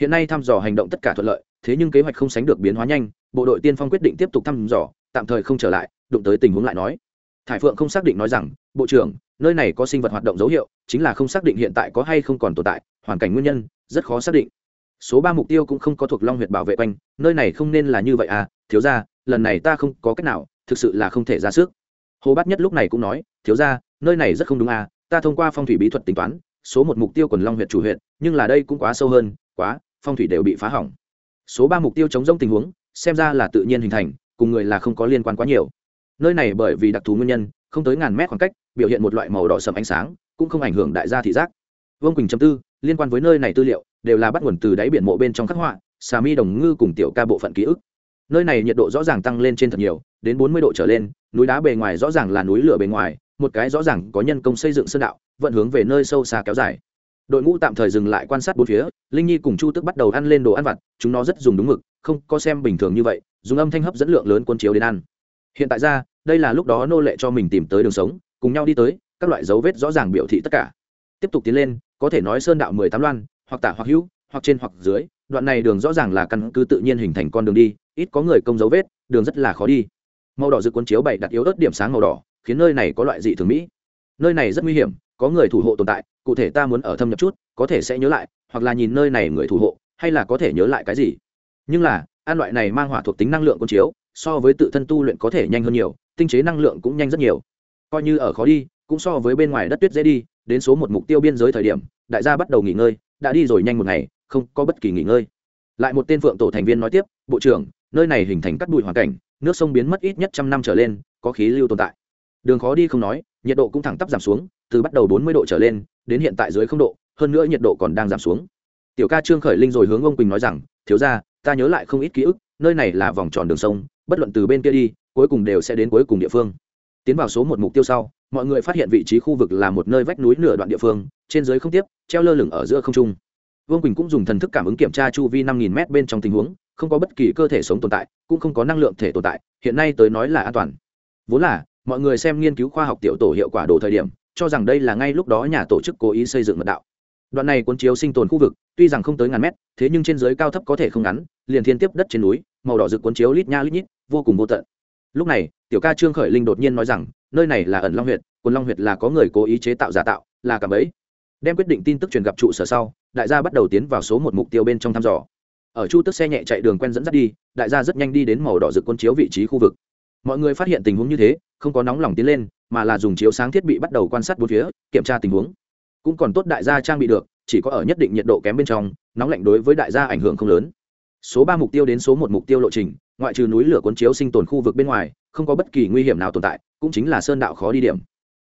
Hiện nay thăm dò hành động tất cả thuận lợi, thế nhưng kế hoạch không sánh được biến hóa nhanh, bộ đội tiên phong quyết định tiếp tục thăm dò tạm thời không trở lại, đụng tới tình huống lại nói. Thải phượng không xác định nói rằng, bộ trưởng, nơi này có sinh vật hoạt động dấu hiệu, chính là không xác định hiện tại có hay không còn tồn tại, hoàn cảnh nguyên nhân, rất khó xác định. Số ba mục tiêu cũng không có thuộc long huyệt bảo vệ quanh, nơi này không nên là như vậy à thiếu ra lần này ta không có cách nào, thực sự là không thể ra sức. Hồ bát nhất lúc này cũng nói, thiếu ra nơi này rất không đúng à ta thông qua phong thủy bí thuật tính toán, số một mục tiêu còn long Huyệt chủ huyện nhưng là đây cũng quá sâu hơn, quá, phong thủy đều bị phá hỏng. Số ba mục tiêu chống rông tình huống, xem ra là tự nhiên hình thành cùng người là không có liên quan quá nhiều. Nơi này bởi vì đặc thù nguyên nhân, không tới ngàn mét khoảng cách, biểu hiện một loại màu đỏ sầm ánh sáng, cũng không ảnh hưởng đại gia thị giác. Vương quỳnh chấm tư, liên quan với nơi này tư liệu, đều là bắt nguồn từ đáy biển mộ bên trong khắc họa, xà mi đồng ngư cùng tiểu ca bộ phận ký ức. Nơi này nhiệt độ rõ ràng tăng lên trên thật nhiều, đến bốn mươi độ trở lên, núi đá bề ngoài rõ ràng là núi lửa bề ngoài, một cái rõ ràng có nhân công xây dựng sơn đạo, vận hướng về nơi sâu xa kéo dài đội ngũ tạm thời dừng lại quan sát bốn phía, linh nhi cùng chu tức bắt đầu ăn lên đồ ăn vặt, chúng nó rất dùng đúng mực, không có xem bình thường như vậy, dùng âm thanh hấp dẫn lượng lớn quân chiếu đến ăn. Hiện tại ra, đây là lúc đó nô lệ cho mình tìm tới đường sống, cùng nhau đi tới, các loại dấu vết rõ ràng biểu thị tất cả. Tiếp tục tiến lên, có thể nói sơn đạo mười tám loan, hoặc tả hoặc hữu, hoặc trên hoặc dưới, đoạn này đường rõ ràng là căn cứ tự nhiên hình thành con đường đi, ít có người công dấu vết, đường rất là khó đi. Màu đỏ dự quân chiếu bày đặt yếu ớt điểm sáng màu đỏ, khiến nơi này có loại dị thường mỹ. Nơi này rất nguy hiểm có người thủ hộ tồn tại, cụ thể ta muốn ở thâm nhập chút, có thể sẽ nhớ lại, hoặc là nhìn nơi này người thủ hộ, hay là có thể nhớ lại cái gì. Nhưng là an loại này mang hỏa thuộc tính năng lượng con chiếu, so với tự thân tu luyện có thể nhanh hơn nhiều, tinh chế năng lượng cũng nhanh rất nhiều. Coi như ở khó đi, cũng so với bên ngoài đất tuyết dễ đi, đến số một mục tiêu biên giới thời điểm, đại gia bắt đầu nghỉ ngơi, đã đi rồi nhanh một ngày, không có bất kỳ nghỉ ngơi. Lại một tên phượng tổ thành viên nói tiếp, bộ trưởng, nơi này hình thành cắt bụi hoàn cảnh, nước sông biến mất ít nhất trăm năm trở lên, có khí lưu tồn tại. Đường khó đi không nói nhiệt độ cũng thẳng tắp giảm xuống, từ bắt đầu bốn mươi độ trở lên, đến hiện tại dưới không độ, hơn nữa nhiệt độ còn đang giảm xuống. Tiểu ca trương khởi linh rồi hướng ông quỳnh nói rằng, thiếu ra ta nhớ lại không ít ký ức, nơi này là vòng tròn đường sông, bất luận từ bên kia đi, cuối cùng đều sẽ đến cuối cùng địa phương. Tiến vào số một mục tiêu sau, mọi người phát hiện vị trí khu vực là một nơi vách núi nửa đoạn địa phương, trên dưới không tiếp, treo lơ lửng ở giữa không trung. Vương quỳnh cũng dùng thần thức cảm ứng kiểm tra chu vi năm nghìn m bên trong tình huống, không có bất kỳ cơ thể sống tồn tại, cũng không có năng lượng thể tồn tại, hiện nay tới nói là an toàn. Vốn là mọi người xem nghiên cứu khoa học tiểu tổ hiệu quả đồ thời điểm, cho rằng đây là ngay lúc đó nhà tổ chức cố ý xây dựng mật đạo. Đoạn này cuốn chiếu sinh tồn khu vực, tuy rằng không tới ngàn mét, thế nhưng trên dưới cao thấp có thể không ngắn, liền thiên tiếp đất trên núi, màu đỏ rực cuốn chiếu lít nha lít nhít, vô cùng vô tận. Lúc này, tiểu ca trương khởi linh đột nhiên nói rằng, nơi này là ẩn long huyệt, quần long huyệt là có người cố ý chế tạo giả tạo, là cả bẫy. Đem quyết định tin tức truyền gặp trụ sở sau, đại gia bắt đầu tiến vào số một mục tiêu bên trong thăm dò. Ở chu tức xe nhẹ chạy đường quen dẫn dắt đi, đại gia rất nhanh đi đến màu đỏ rực quân chiếu vị trí khu vực mọi người phát hiện tình huống như thế, không có nóng lòng tiến lên, mà là dùng chiếu sáng thiết bị bắt đầu quan sát bốn phía, kiểm tra tình huống. Cũng còn tốt đại gia trang bị được, chỉ có ở nhất định nhiệt độ kém bên trong, nóng lạnh đối với đại gia ảnh hưởng không lớn. Số ba mục tiêu đến số một mục tiêu lộ trình, ngoại trừ núi lửa cuốn chiếu sinh tồn khu vực bên ngoài, không có bất kỳ nguy hiểm nào tồn tại, cũng chính là sơn đạo khó đi điểm.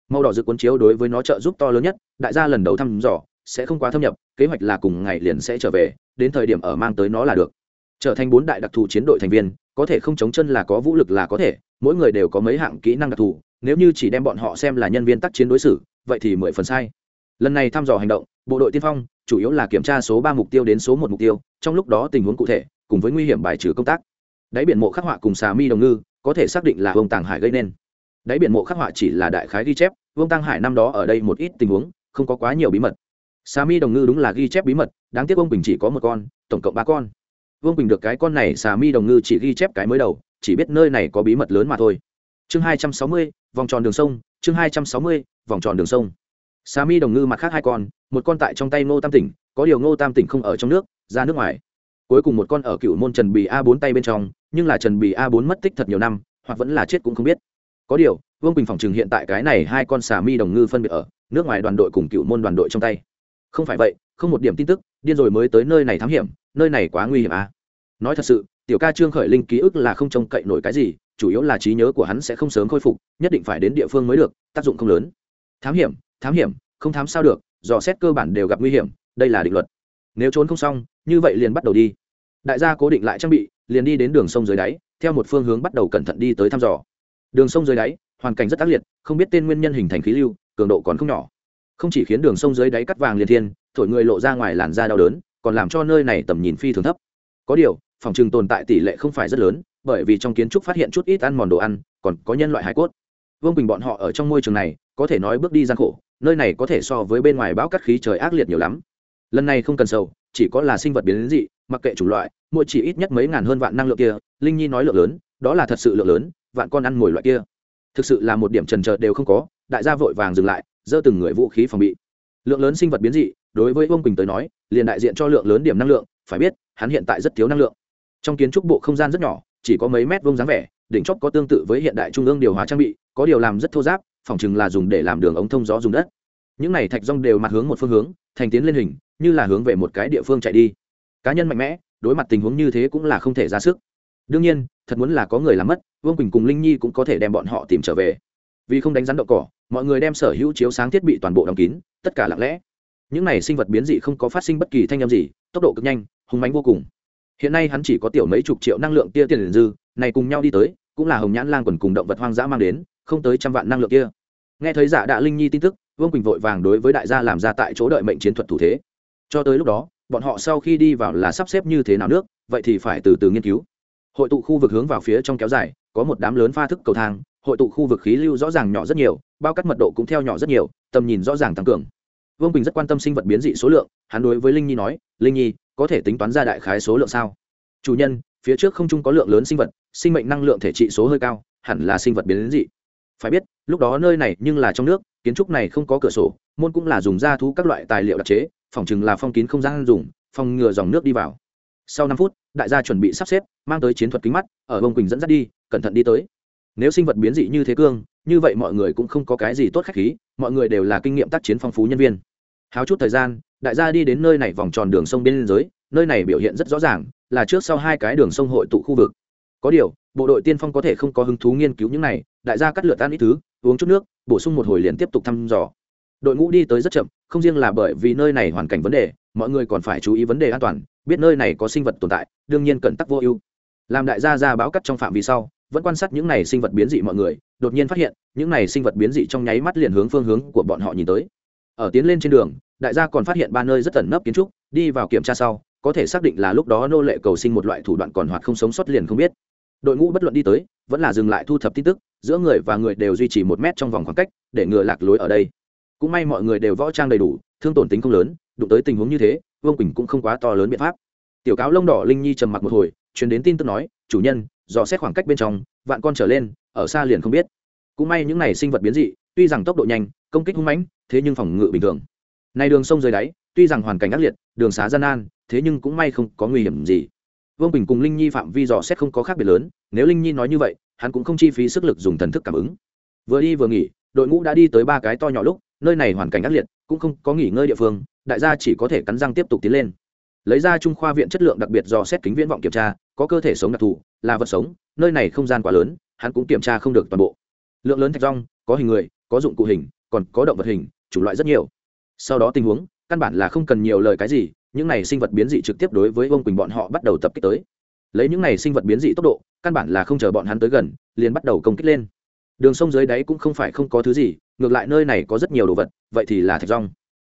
Màu đỏ dự cuốn chiếu đối với nó trợ giúp to lớn nhất, đại gia lần đầu thăm dò, sẽ không quá thâm nhập, kế hoạch là cùng ngày liền sẽ trở về, đến thời điểm ở mang tới nó là được. Trở thành bốn đại đặc thù chiến đội thành viên, có thể không chống chân là có vũ lực là có thể mỗi người đều có mấy hạng kỹ năng đặc thù, nếu như chỉ đem bọn họ xem là nhân viên tác chiến đối xử, vậy thì mười phần sai. Lần này thăm dò hành động, bộ đội tiên phong chủ yếu là kiểm tra số ba mục tiêu đến số một mục tiêu, trong lúc đó tình huống cụ thể, cùng với nguy hiểm bài trừ công tác. Đáy biển mộ khắc họa cùng xà mi đồng ngư, có thể xác định là vương tàng hải gây nên. Đáy biển mộ khắc họa chỉ là đại khái ghi chép, vương tăng hải năm đó ở đây một ít tình huống, không có quá nhiều bí mật. Xà mi đồng ngư đúng là ghi chép bí mật, đáng tiếc ông bình chỉ có một con, tổng cộng ba con. Vương bình được cái con này xà mi đồng ngư chỉ ghi chép cái mới đầu chỉ biết nơi này có bí mật lớn mà thôi. Chương hai trăm sáu mươi, vòng tròn đường sông, chương hai trăm sáu mươi, vòng tròn đường sông. Xà mi đồng ngư mặt khác hai con, một con tại trong tay ngô tam tỉnh, có điều ngô tam tỉnh không ở trong nước, ra nước ngoài. Cuối cùng một con ở cựu môn trần bì a bốn tay bên trong, nhưng là trần bì a bốn mất tích thật nhiều năm, hoặc vẫn là chết cũng không biết. Có điều, vương bình phòng chừng hiện tại cái này hai con xà mi đồng ngư phân biệt ở nước ngoài đoàn đội cùng cựu môn đoàn đội trong tay. Không phải vậy, không một điểm tin tức, điên rồi mới tới nơi này thám hiểm, nơi này quá nguy hiểm à. Nói thật sự tiểu ca trương khởi linh ký ức là không trông cậy nổi cái gì, chủ yếu là trí nhớ của hắn sẽ không sớm khôi phục, nhất định phải đến địa phương mới được, tác dụng không lớn. Thám hiểm thám hiểm, không thám sao được, dò xét cơ bản đều gặp nguy hiểm, đây là định luật. Nếu trốn không xong, như vậy liền bắt đầu đi. Đại gia cố định lại trang bị, liền đi đến đường sông dưới đáy, theo một phương hướng bắt đầu cẩn thận đi tới thăm dò. Đường sông dưới đáy, hoàn cảnh rất ác liệt, không biết tên nguyên nhân hình thành khí lưu, cường độ còn không nhỏ. Không chỉ khiến đường sông dưới đáy cắt vàng liền thiên, thổi người lộ ra ngoài làn da đau đớn, còn làm cho nơi này tầm nhìn phi thường thấp. Có điều phòng trường tồn tại tỷ lệ không phải rất lớn, bởi vì trong kiến trúc phát hiện chút ít ăn mòn đồ ăn, còn có nhân loại hải cốt. Vương bình bọn họ ở trong môi trường này, có thể nói bước đi gian khổ, nơi này có thể so với bên ngoài bão cắt khí trời ác liệt nhiều lắm. Lần này không cần sầu, chỉ có là sinh vật biến đến dị, mặc kệ chủng loại, mỗi chỉ ít nhất mấy ngàn hơn vạn năng lượng kia, linh nhi nói lượng lớn, đó là thật sự lượng lớn, vạn con ăn mồi loại kia. Thực sự là một điểm trần trờ đều không có, đại gia vội vàng dừng lại, giơ từng người vũ khí phòng bị. Lượng lớn sinh vật biến dị, đối với vương quỳnh tới nói, liền đại diện cho lượng lớn điểm năng lượng, phải biết, hắn hiện tại rất thiếu năng lượng trong kiến trúc bộ không gian rất nhỏ, chỉ có mấy mét vuông dáng vẻ, đỉnh chóp có tương tự với hiện đại trung ương điều hòa trang bị, có điều làm rất thô giáp phòng chừng là dùng để làm đường ống thông gió dùng đất. Những này thạch rong đều mặt hướng một phương hướng, thành tiến lên hình, như là hướng về một cái địa phương chạy đi. Cá nhân mạnh mẽ, đối mặt tình huống như thế cũng là không thể ra sức. Đương nhiên, thật muốn là có người làm mất, vương quỳnh cùng linh nhi cũng có thể đem bọn họ tìm trở về. Vì không đánh rắn đậu cỏ, mọi người đem sở hữu chiếu sáng thiết bị toàn bộ đóng kín, tất cả lặng lẽ. Những này sinh vật biến dị không có phát sinh bất kỳ thanh âm gì, tốc độ cực nhanh hùng mánh vô cùng hiện nay hắn chỉ có tiểu mấy chục triệu năng lượng tia tiền dư, này cùng nhau đi tới, cũng là hồng nhãn lang quần cùng động vật hoang dã mang đến, không tới trăm vạn năng lượng kia. Nghe thấy giả đạ linh nhi tin tức, vương quỳnh vội vàng đối với đại gia làm ra tại chỗ đợi mệnh chiến thuật thủ thế. Cho tới lúc đó, bọn họ sau khi đi vào là sắp xếp như thế nào nước, vậy thì phải từ từ nghiên cứu. Hội tụ khu vực hướng vào phía trong kéo dài, có một đám lớn pha thức cầu thang, hội tụ khu vực khí lưu rõ ràng nhỏ rất nhiều, bao cắt mật độ cũng theo nhỏ rất nhiều, tầm nhìn rõ ràng tăng cường. Vương bình rất quan tâm sinh vật biến dị số lượng, hắn đối với linh nhi nói, linh nhi có thể tính toán ra đại khái số lượng sao? Chủ nhân, phía trước không chung có lượng lớn sinh vật, sinh mệnh năng lượng thể trị số hơi cao, hẳn là sinh vật biến dị. Phải biết, lúc đó nơi này nhưng là trong nước, kiến trúc này không có cửa sổ, môn cũng là dùng da thú các loại tài liệu đặc chế, phòng chừng là phong kín không gian dùng, phòng ngừa dòng nước đi vào. Sau năm phút, đại gia chuẩn bị sắp xếp, mang tới chiến thuật kính mắt, ở bông quỳnh dẫn dắt đi, cẩn thận đi tới. Nếu sinh vật biến dị như thế cương, như vậy mọi người cũng không có cái gì tốt khách khí, mọi người đều là kinh nghiệm tác chiến phong phú nhân viên. Háo chút thời gian đại gia đi đến nơi này vòng tròn đường sông bên giới nơi này biểu hiện rất rõ ràng, là trước sau hai cái đường sông hội tụ khu vực. Có điều, bộ đội tiên phong có thể không có hứng thú nghiên cứu những này, đại gia cắt lượt ăn ít thứ, uống chút nước, bổ sung một hồi liền tiếp tục thăm dò. Đội ngũ đi tới rất chậm, không riêng là bởi vì nơi này hoàn cảnh vấn đề, mọi người còn phải chú ý vấn đề an toàn, biết nơi này có sinh vật tồn tại, đương nhiên cần tắc vô ưu. Làm đại gia ra báo cắt trong phạm vi sau, vẫn quan sát những này sinh vật biến dị mọi người, đột nhiên phát hiện, những này sinh vật biến dị trong nháy mắt liền hướng phương hướng của bọn họ nhìn tới. Ở tiến lên trên đường đại gia còn phát hiện ba nơi rất tẩn nấp kiến trúc, đi vào kiểm tra sau, có thể xác định là lúc đó nô lệ cầu sinh một loại thủ đoạn còn hoạt không sống sót liền không biết. Đội ngũ bất luận đi tới, vẫn là dừng lại thu thập tin tức, giữa người và người đều duy trì một mét trong vòng khoảng cách, để ngừa lạc lối ở đây. Cũng may mọi người đều võ trang đầy đủ, thương tổn tính không lớn, đụng tới tình huống như thế, vương quỳnh cũng không quá to lớn biện pháp. Tiểu cáo lông đỏ linh nhi trầm mặc một hồi, truyền đến tin tức nói, chủ nhân, dò xét khoảng cách bên trong, vạn con trở lên, ở xa liền không biết. Cũng may những này sinh vật biến dị, tuy rằng tốc độ nhanh, công kích hung mãnh, thế nhưng phòng ngự bình thường này đường sông dưới đáy, tuy rằng hoàn cảnh ác liệt, đường xá gian nan, thế nhưng cũng may không có nguy hiểm gì. Vương bình cùng linh nhi phạm vi dò xét không có khác biệt lớn, nếu linh nhi nói như vậy, hắn cũng không chi phí sức lực dùng thần thức cảm ứng. Vừa đi vừa nghỉ, đội ngũ đã đi tới ba cái to nhỏ lúc, nơi này hoàn cảnh ác liệt, cũng không có nghỉ ngơi địa phương, đại gia chỉ có thể cắn răng tiếp tục tiến lên. Lấy ra trung khoa viện chất lượng đặc biệt dò xét kính viễn vọng kiểm tra, có cơ thể sống đặc thù, là vật sống, nơi này không gian quá lớn, hắn cũng kiểm tra không được toàn bộ. Lượng lớn thạch rong, có hình người, có dụng cụ hình, còn có động vật hình, chủng loại rất nhiều sau đó tình huống, căn bản là không cần nhiều lời cái gì, những này sinh vật biến dị trực tiếp đối với ông quỳnh bọn họ bắt đầu tập kích tới. Lấy những này sinh vật biến dị tốc độ, căn bản là không chờ bọn hắn tới gần, liền bắt đầu công kích lên. Đường sông dưới đáy cũng không phải không có thứ gì, ngược lại nơi này có rất nhiều đồ vật, vậy thì là thạch rong.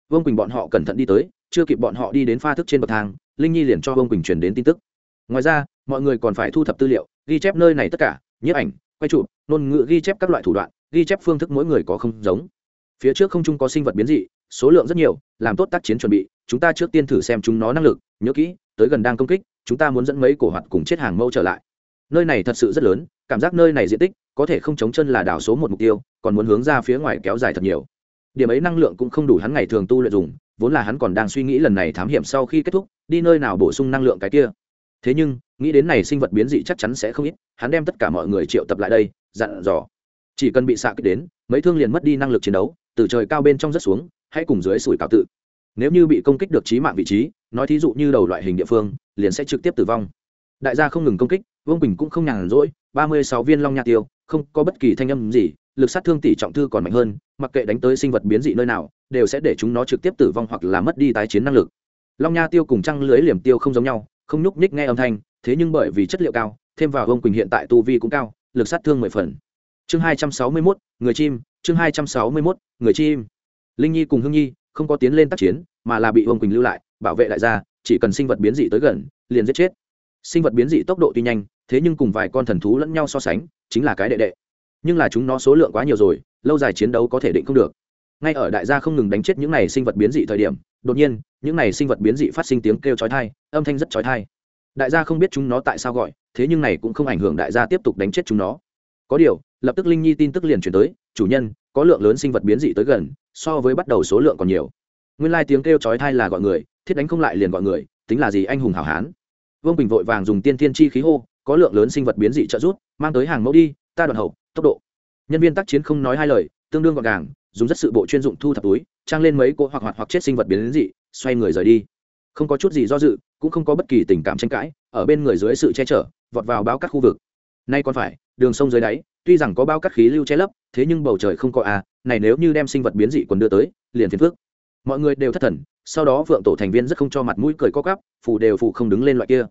Vương quỳnh bọn họ cẩn thận đi tới, chưa kịp bọn họ đi đến pha thức trên bậc thang, linh nhi liền cho vương quỳnh truyền đến tin tức. Ngoài ra, mọi người còn phải thu thập tư liệu, ghi chép nơi này tất cả, nhiếp ảnh, quay chụp, ngôn ngữ ghi chép các loại thủ đoạn, ghi chép phương thức mỗi người có không giống. Phía trước không chung có sinh vật biến dị số lượng rất nhiều, làm tốt tác chiến chuẩn bị, chúng ta trước tiên thử xem chúng nó năng lực, nhớ kỹ, tới gần đang công kích, chúng ta muốn dẫn mấy cổ hoạt cùng chết hàng mâu trở lại. Nơi này thật sự rất lớn, cảm giác nơi này diện tích, có thể không chống chân là đảo số một mục tiêu, còn muốn hướng ra phía ngoài kéo dài thật nhiều. Điểm ấy năng lượng cũng không đủ hắn ngày thường tu luyện dùng, vốn là hắn còn đang suy nghĩ lần này thám hiểm sau khi kết thúc, đi nơi nào bổ sung năng lượng cái kia. Thế nhưng, nghĩ đến này sinh vật biến dị chắc chắn sẽ không ít, hắn đem tất cả mọi người triệu tập lại đây, dặn dò. Chỉ cần bị xạ kích đến, mấy thương liền mất đi năng lực chiến đấu, từ trời cao bên trong rất xuống hãy cùng dưới sủi cạo tự. Nếu như bị công kích được trí mạng vị trí, nói thí dụ như đầu loại hình địa phương, liền sẽ trực tiếp tử vong. Đại gia không ngừng công kích, vương quỳnh cũng không nhàn rỗi, ba mươi sáu viên long nha tiêu, không có bất kỳ thanh âm gì, lực sát thương tỷ trọng thư còn mạnh hơn, mặc kệ đánh tới sinh vật biến dị nơi nào, đều sẽ để chúng nó trực tiếp tử vong hoặc là mất đi tái chiến năng lực. Long nha tiêu cùng trăng lưới liềm tiêu không giống nhau, không nhúc nhích nghe âm thanh, thế nhưng bởi vì chất liệu cao, thêm vào vương quỳnh hiện tại tu vi cũng cao, lực sát thương mười phần. Chương hai trăm sáu mươi mốt, người chim, chương hai trăm sáu mươi mốt, người chim linh nhi cùng hương nhi không có tiến lên tác chiến mà là bị vương quỳnh lưu lại bảo vệ đại gia chỉ cần sinh vật biến dị tới gần liền giết chết sinh vật biến dị tốc độ tuy nhanh thế nhưng cùng vài con thần thú lẫn nhau so sánh chính là cái đệ đệ nhưng là chúng nó số lượng quá nhiều rồi lâu dài chiến đấu có thể định không được ngay ở đại gia không ngừng đánh chết những này sinh vật biến dị thời điểm đột nhiên những này sinh vật biến dị phát sinh tiếng kêu chói thai âm thanh rất chói thai đại gia không biết chúng nó tại sao gọi thế nhưng này cũng không ảnh hưởng đại gia tiếp tục đánh chết chúng nó có điều lập tức linh nhi tin tức liền chuyển tới chủ nhân có lượng lớn sinh vật biến dị tới gần, so với bắt đầu số lượng còn nhiều. Nguyên lai tiếng kêu chói thai là gọi người, thiết đánh không lại liền gọi người, tính là gì anh hùng hảo hán. Vương bình vội vàng dùng tiên thiên chi khí hô, có lượng lớn sinh vật biến dị trợ rút mang tới hàng mẫu đi, ta đoạn hậu, tốc độ. Nhân viên tác chiến không nói hai lời, tương đương gọn gàng, dùng rất sự bộ chuyên dụng thu thập túi, trang lên mấy cỗ hoặc hoạt hoặc chết sinh vật biến dị, xoay người rời đi. Không có chút gì do dự, cũng không có bất kỳ tình cảm tranh cãi, ở bên người dưới sự che chở, vọt vào báo các khu vực nay còn phải, đường sông dưới đáy, tuy rằng có bao cắt khí lưu che lấp, thế nhưng bầu trời không có à này nếu như đem sinh vật biến dị quần đưa tới, liền phiền phước mọi người đều thất thần, sau đó vượng tổ thành viên rất không cho mặt mũi cười co cắp phủ đều phủ không đứng lên loại kia.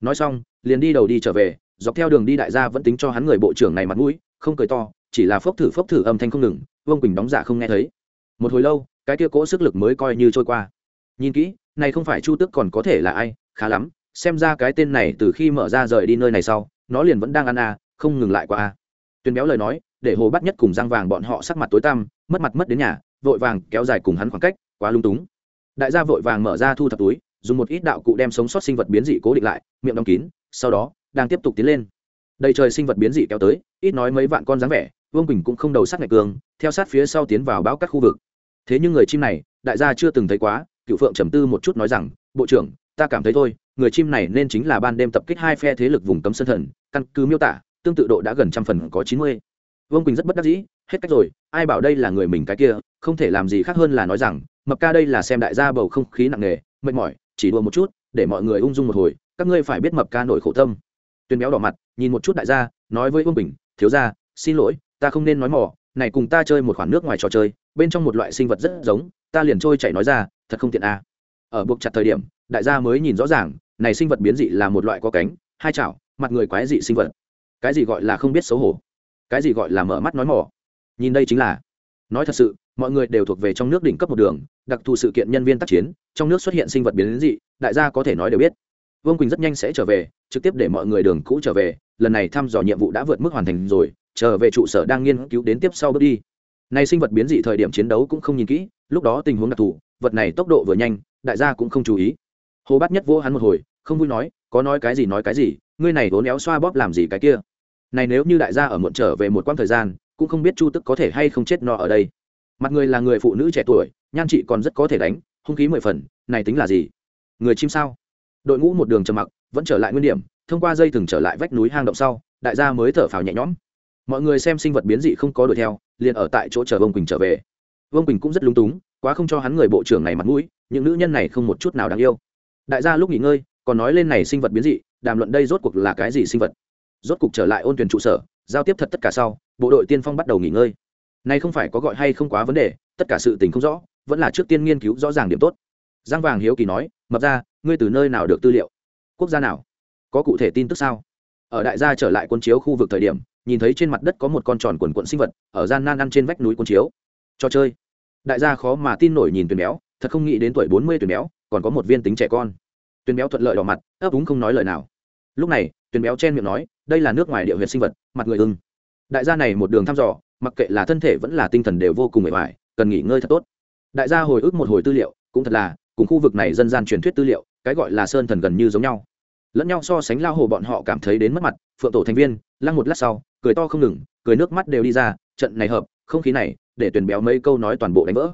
Nói xong, liền đi đầu đi trở về, dọc theo đường đi đại gia vẫn tính cho hắn người bộ trưởng này mặt mũi, không cười to, chỉ là phốc thử phốc thử âm thanh không ngừng, vương quỳnh đóng giả không nghe thấy. Một hồi lâu, cái kia cỗ sức lực mới coi như trôi qua. Nhìn kỹ, này không phải chu tước còn có thể là ai, khá lắm, xem ra cái tên này từ khi mở ra rời đi nơi này sau nó liền vẫn đang ăn a, không ngừng lại qua a. Tuyền béo lời nói, để hồ bắt nhất cùng giang vàng bọn họ sắc mặt tối tăm, mất mặt mất đến nhà, vội vàng kéo dài cùng hắn khoảng cách, quá lung túng. Đại gia vội vàng mở ra thu thập túi, dùng một ít đạo cụ đem sống sót sinh vật biến dị cố định lại, miệng đóng kín, sau đó, đang tiếp tục tiến lên. Đầy trời sinh vật biến dị kéo tới, ít nói mấy vạn con dáng vẻ, vương quỳnh cũng không đầu sát ngày cường, theo sát phía sau tiến vào báo các khu vực. Thế nhưng người chim này, đại gia chưa từng thấy quá, cựu phượng trầm tư một chút nói rằng, bộ trưởng, ta cảm thấy thôi người chim này nên chính là ban đêm tập kích hai phe thế lực vùng cấm sơn thần, căn cứ miêu tả, tương tự độ đã gần trăm phần có chín mươi vương quỳnh rất bất đắc dĩ, hết cách rồi, ai bảo đây là người mình cái kia, không thể làm gì khác hơn là nói rằng, mập ca đây là xem đại gia bầu không khí nặng nề, mệt mỏi, chỉ đùa một chút, để mọi người ung dung một hồi, các ngươi phải biết mập ca nổi khổ tâm tuyên béo đỏ mặt, nhìn một chút đại gia, nói với vương bình thiếu gia, xin lỗi, ta không nên nói mỏ này cùng ta chơi một khoản nước ngoài trò chơi, bên trong một loại sinh vật rất giống, ta liền trôi chạy nói ra, thật không tiện à. ở buộc chặt thời điểm, đại gia mới nhìn rõ ràng này sinh vật biến dị là một loại có cánh, hai chảo, mặt người quái dị sinh vật. Cái gì gọi là không biết xấu hổ? Cái gì gọi là mở mắt nói mỏ? Nhìn đây chính là, nói thật sự, mọi người đều thuộc về trong nước đỉnh cấp một đường, đặc thù sự kiện nhân viên tác chiến, trong nước xuất hiện sinh vật biến dị, đại gia có thể nói đều biết. Vương quỳnh rất nhanh sẽ trở về, trực tiếp để mọi người đường cũ trở về, lần này thăm dò nhiệm vụ đã vượt mức hoàn thành rồi, trở về trụ sở đang nghiên cứu đến tiếp sau bước đi. Này sinh vật biến dị thời điểm chiến đấu cũng không nhìn kỹ, lúc đó tình huống đặc thù, vật này tốc độ vừa nhanh, đại gia cũng không chú ý hồ bát nhất vô hắn một hồi, không vui nói, có nói cái gì nói cái gì, ngươi này vốn éo xoa bóp làm gì cái kia? Này nếu như đại gia ở muộn trở về một quãng thời gian, cũng không biết chu tức có thể hay không chết no ở đây. Mặt người là người phụ nữ trẻ tuổi, nhan chị còn rất có thể đánh, hung khí mười phần, này tính là gì? Người chim sao? Đội ngũ một đường trầm mặc, vẫn trở lại nguyên điểm, thông qua dây thừng trở lại vách núi hang động sau, đại gia mới thở phào nhẹ nhõm. Mọi người xem sinh vật biến dị không có đuổi theo, liền ở tại chỗ chờ vương quỳnh trở về. Vương quỳnh cũng rất lúng túng, quá không cho hắn người bộ trưởng này mặt mũi, những nữ nhân này không một chút nào đáng yêu đại gia lúc nghỉ ngơi, còn nói lên này sinh vật biến dị, đàm luận đây rốt cuộc là cái gì sinh vật. Rốt cuộc trở lại ôn tuyển trụ sở, giao tiếp thật tất cả sau, bộ đội tiên phong bắt đầu nghỉ ngơi. Nay không phải có gọi hay không quá vấn đề, tất cả sự tình không rõ, vẫn là trước tiên nghiên cứu rõ ràng điểm tốt. Giang vàng hiếu kỳ nói, mập ra, ngươi từ nơi nào được tư liệu? Quốc gia nào? Có cụ thể tin tức sao? Ở đại gia trở lại quân chiếu khu vực thời điểm, nhìn thấy trên mặt đất có một con tròn quần quận sinh vật, ở gian nan ăn trên vách núi quân chiếu. Cho chơi. Đại gia khó mà tin nổi nhìn tuyển béo, thật không nghĩ đến tuổi bốn mươi tuyển béo còn có một viên tính trẻ con. Tuyên béo thuận lợi đỏ mặt, ấp úng không nói lời nào. Lúc này tuyên béo chen miệng nói, đây là nước ngoài địa huyệt sinh vật, mặt người ưng. Đại gia này một đường thăm dò, mặc kệ là thân thể vẫn là tinh thần đều vô cùng mệt mỏi, cần nghỉ ngơi thật tốt. Đại gia hồi ức một hồi tư liệu, cũng thật là, cùng khu vực này dân gian truyền thuyết tư liệu, cái gọi là sơn thần gần như giống nhau. Lẫn nhau so sánh lao hồ bọn họ cảm thấy đến mất mặt, phượng tổ thành viên, lăng một lát sau, cười to không ngừng, cười nước mắt đều đi ra, trận này hợp, không khí này, để tuyển béo mấy câu nói toàn bộ đánh vỡ.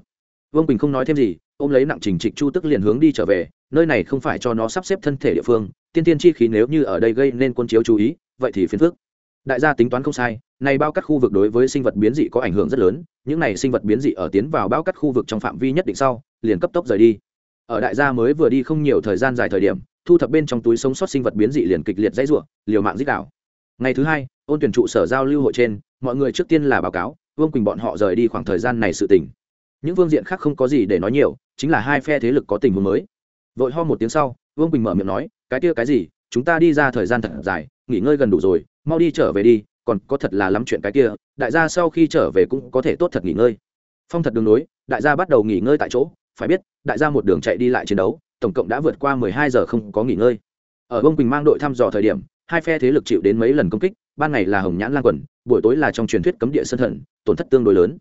Vương bình không nói thêm gì ôm lấy nặng trình trịch chu tức liền hướng đi trở về, nơi này không phải cho nó sắp xếp thân thể địa phương, tiên tiên chi khí nếu như ở đây gây nên quân chiếu chú ý, vậy thì phiền phức. Đại gia tính toán không sai, này bao cắt khu vực đối với sinh vật biến dị có ảnh hưởng rất lớn, những này sinh vật biến dị ở tiến vào bao cắt khu vực trong phạm vi nhất định sau, liền cấp tốc rời đi. Ở đại gia mới vừa đi không nhiều thời gian dài thời điểm, thu thập bên trong túi sống sót sinh vật biến dị liền kịch liệt dãy ruộng liều mạng dích đảo ngày thứ hai, ôn tuyển trụ sở giao lưu hội trên, mọi người trước tiên là báo cáo, vương quỳnh bọn họ rời đi khoảng thời gian này sự tỉnh những phương diện khác không có gì để nói nhiều, chính là hai phe thế lực có tình huống mới. Vội ho một tiếng sau, vương quỳnh mở miệng nói, cái kia cái gì? Chúng ta đi ra thời gian thật dài, nghỉ ngơi gần đủ rồi, mau đi trở về đi, còn có thật là lắm chuyện cái kia, đại gia sau khi trở về cũng có thể tốt thật nghỉ ngơi. Phong thật đường nối, đại gia bắt đầu nghỉ ngơi tại chỗ, phải biết, đại gia một đường chạy đi lại chiến đấu, tổng cộng đã vượt qua mười hai giờ không có nghỉ ngơi. Ở Vương quỳnh mang đội thăm dò thời điểm, hai phe thế lực chịu đến mấy lần công kích, ban ngày là hồng nhãn lan quần, buổi tối là trong truyền thuyết cấm địa sân thần, tổn thất tương đối lớn.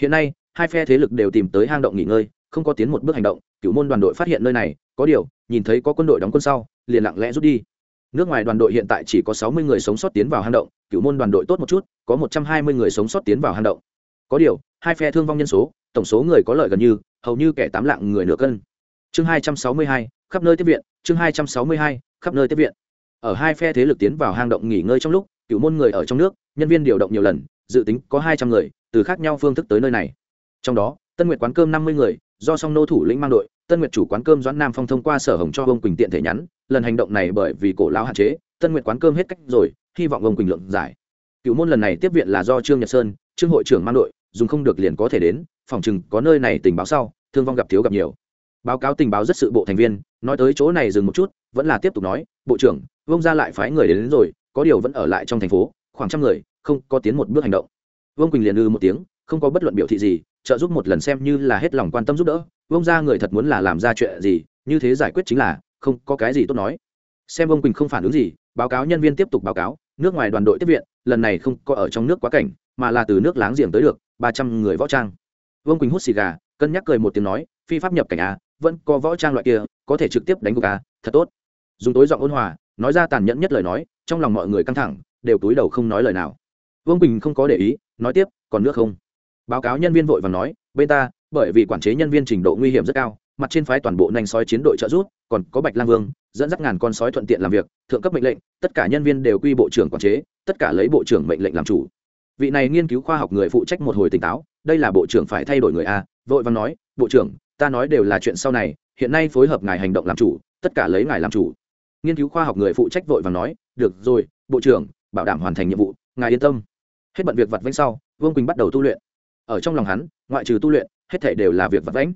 Hiện nay hai phe thế lực đều tìm tới hang động nghỉ ngơi, không có tiến một bước hành động cựu môn đoàn đội phát hiện nơi này, có điều, nhìn thấy có quân đội đóng quân sau, liền lặng lẽ rút đi. Nước ngoài đoàn đội hiện tại chỉ có sáu mươi người sống sót tiến vào hang động cựu môn đoàn đội tốt một chút, có một trăm hai mươi người sống sót tiến vào hang động. Có điều, hai phe thương vong nhân số, tổng số người có lợi gần như, hầu như kẻ tám lạng người nửa cân. Chương hai trăm sáu mươi hai, khắp nơi tiếp viện, chương hai trăm sáu mươi hai, khắp nơi tiếp viện. Ở hai phe thế lực tiến vào hang động nghỉ ngơi trong lúc cựu môn người ở trong nước, nhân viên điều động nhiều lần, dự tính có hai trăm người, từ khác nhau phương thức tới nơi này trong đó tân nguyệt quán cơm năm mươi người do song nô thủ lĩnh mang đội tân nguyệt chủ quán cơm doãn nam phong thông qua sở hồng cho ông quỳnh tiện thể nhắn lần hành động này bởi vì cổ lão hạn chế tân nguyệt quán cơm hết cách rồi hy vọng ông quỳnh lượng giải. Cựu môn lần này tiếp viện là do trương nhật sơn trương hội trưởng mang đội dùng không được liền có thể đến phòng chừng có nơi này tình báo sau thương vong gặp thiếu gặp nhiều. Báo cáo tình báo rất sự bộ thành viên nói tới chỗ này dừng một chút vẫn là tiếp tục nói bộ trưởng vông ra lại phái người đến, đến rồi có điều vẫn ở lại trong thành phố khoảng trăm người không có tiến một bước hành động. Vương quỳnh liền ư một tiếng không có bất luận biểu thị gì trợ giúp một lần xem như là hết lòng quan tâm giúp đỡ, vông ra người thật muốn là làm ra chuyện gì, như thế giải quyết chính là, không có cái gì tốt nói. Xem vương quỳnh không phản ứng gì, báo cáo nhân viên tiếp tục báo cáo, nước ngoài đoàn đội tiếp viện, lần này không có ở trong nước quá cảnh, mà là từ nước láng giềng tới được, ba trăm người võ trang. Vương quỳnh hút xì gà, cân nhắc cười một tiếng nói, phi pháp nhập cảnh a vẫn có võ trang loại kia, có thể trực tiếp đánh gục a à, thật tốt. Dùng tối giọng ôn hòa, nói ra tàn nhẫn nhất lời nói, trong lòng mọi người căng thẳng, đều túi đầu không nói lời nào. Vương bình không có để ý, nói tiếp, còn nước không? Báo cáo nhân viên vội và nói, bên ta, bởi vì quản chế nhân viên trình độ nguy hiểm rất cao, mặt trên phái toàn bộ nành sói chiến đội trợ rút còn có bạch lang vương, dẫn dắt ngàn con sói thuận tiện làm việc, thượng cấp mệnh lệnh, tất cả nhân viên đều quy bộ trưởng quản chế, tất cả lấy bộ trưởng mệnh lệnh làm chủ. Vị này nghiên cứu khoa học người phụ trách một hồi tỉnh táo, đây là bộ trưởng phải thay đổi người a. Vội vàng nói, bộ trưởng, ta nói đều là chuyện sau này, hiện nay phối hợp ngài hành động làm chủ, tất cả lấy ngài làm chủ. Nghiên cứu khoa học người phụ trách vội vàng nói, được rồi, bộ trưởng, bảo đảm hoàn thành nhiệm vụ, ngài yên tâm. Hết bận việc vặt vãnh sau, vương quỳnh bắt đầu tu luyện ở trong lòng hắn, ngoại trừ tu luyện, hết thể đều là việc vặt vãnh.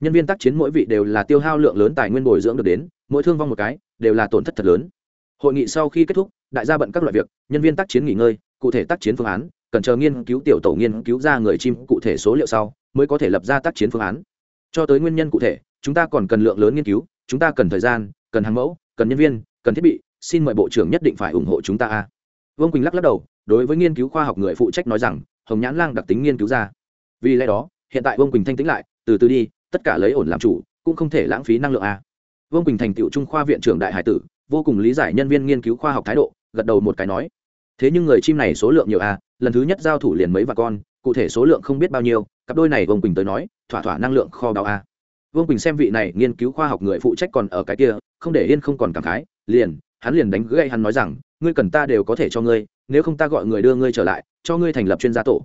Nhân viên tác chiến mỗi vị đều là tiêu hao lượng lớn tài nguyên bồi dưỡng được đến, mỗi thương vong một cái, đều là tổn thất thật lớn. Hội nghị sau khi kết thúc, đại gia bận các loại việc, nhân viên tác chiến nghỉ ngơi, cụ thể tác chiến phương án, cần chờ nghiên cứu tiểu tổ nghiên cứu ra người chim cụ thể số liệu sau, mới có thể lập ra tác chiến phương án. Cho tới nguyên nhân cụ thể, chúng ta còn cần lượng lớn nghiên cứu, chúng ta cần thời gian, cần hàng mẫu, cần nhân viên, cần thiết bị, xin mời bộ trưởng nhất định phải ủng hộ chúng ta a. Vương quỳnh lắc lắc đầu, đối với nghiên cứu khoa học người phụ trách nói rằng hồng nhãn lang đặc tính nghiên cứu ra. Vì lẽ đó, hiện tại vương quỳnh thanh tĩnh lại, từ từ đi, tất cả lấy ổn làm chủ, cũng không thể lãng phí năng lượng a. Vương quỳnh thành tựu trung khoa viện trưởng đại hải tử, vô cùng lý giải nhân viên nghiên cứu khoa học thái độ, gật đầu một cái nói, thế nhưng người chim này số lượng nhiều a, lần thứ nhất giao thủ liền mấy và con, cụ thể số lượng không biết bao nhiêu, cặp đôi này vương quỳnh tới nói, thỏa thỏa năng lượng kho báu a. Vương quỳnh xem vị này nghiên cứu khoa học người phụ trách còn ở cái kia, không để yên không còn cảm khái, liền, hắn liền đánh gãy hắn nói rằng, ngươi cần ta đều có thể cho ngươi nếu không ta gọi người đưa ngươi trở lại, cho ngươi thành lập chuyên gia tổ.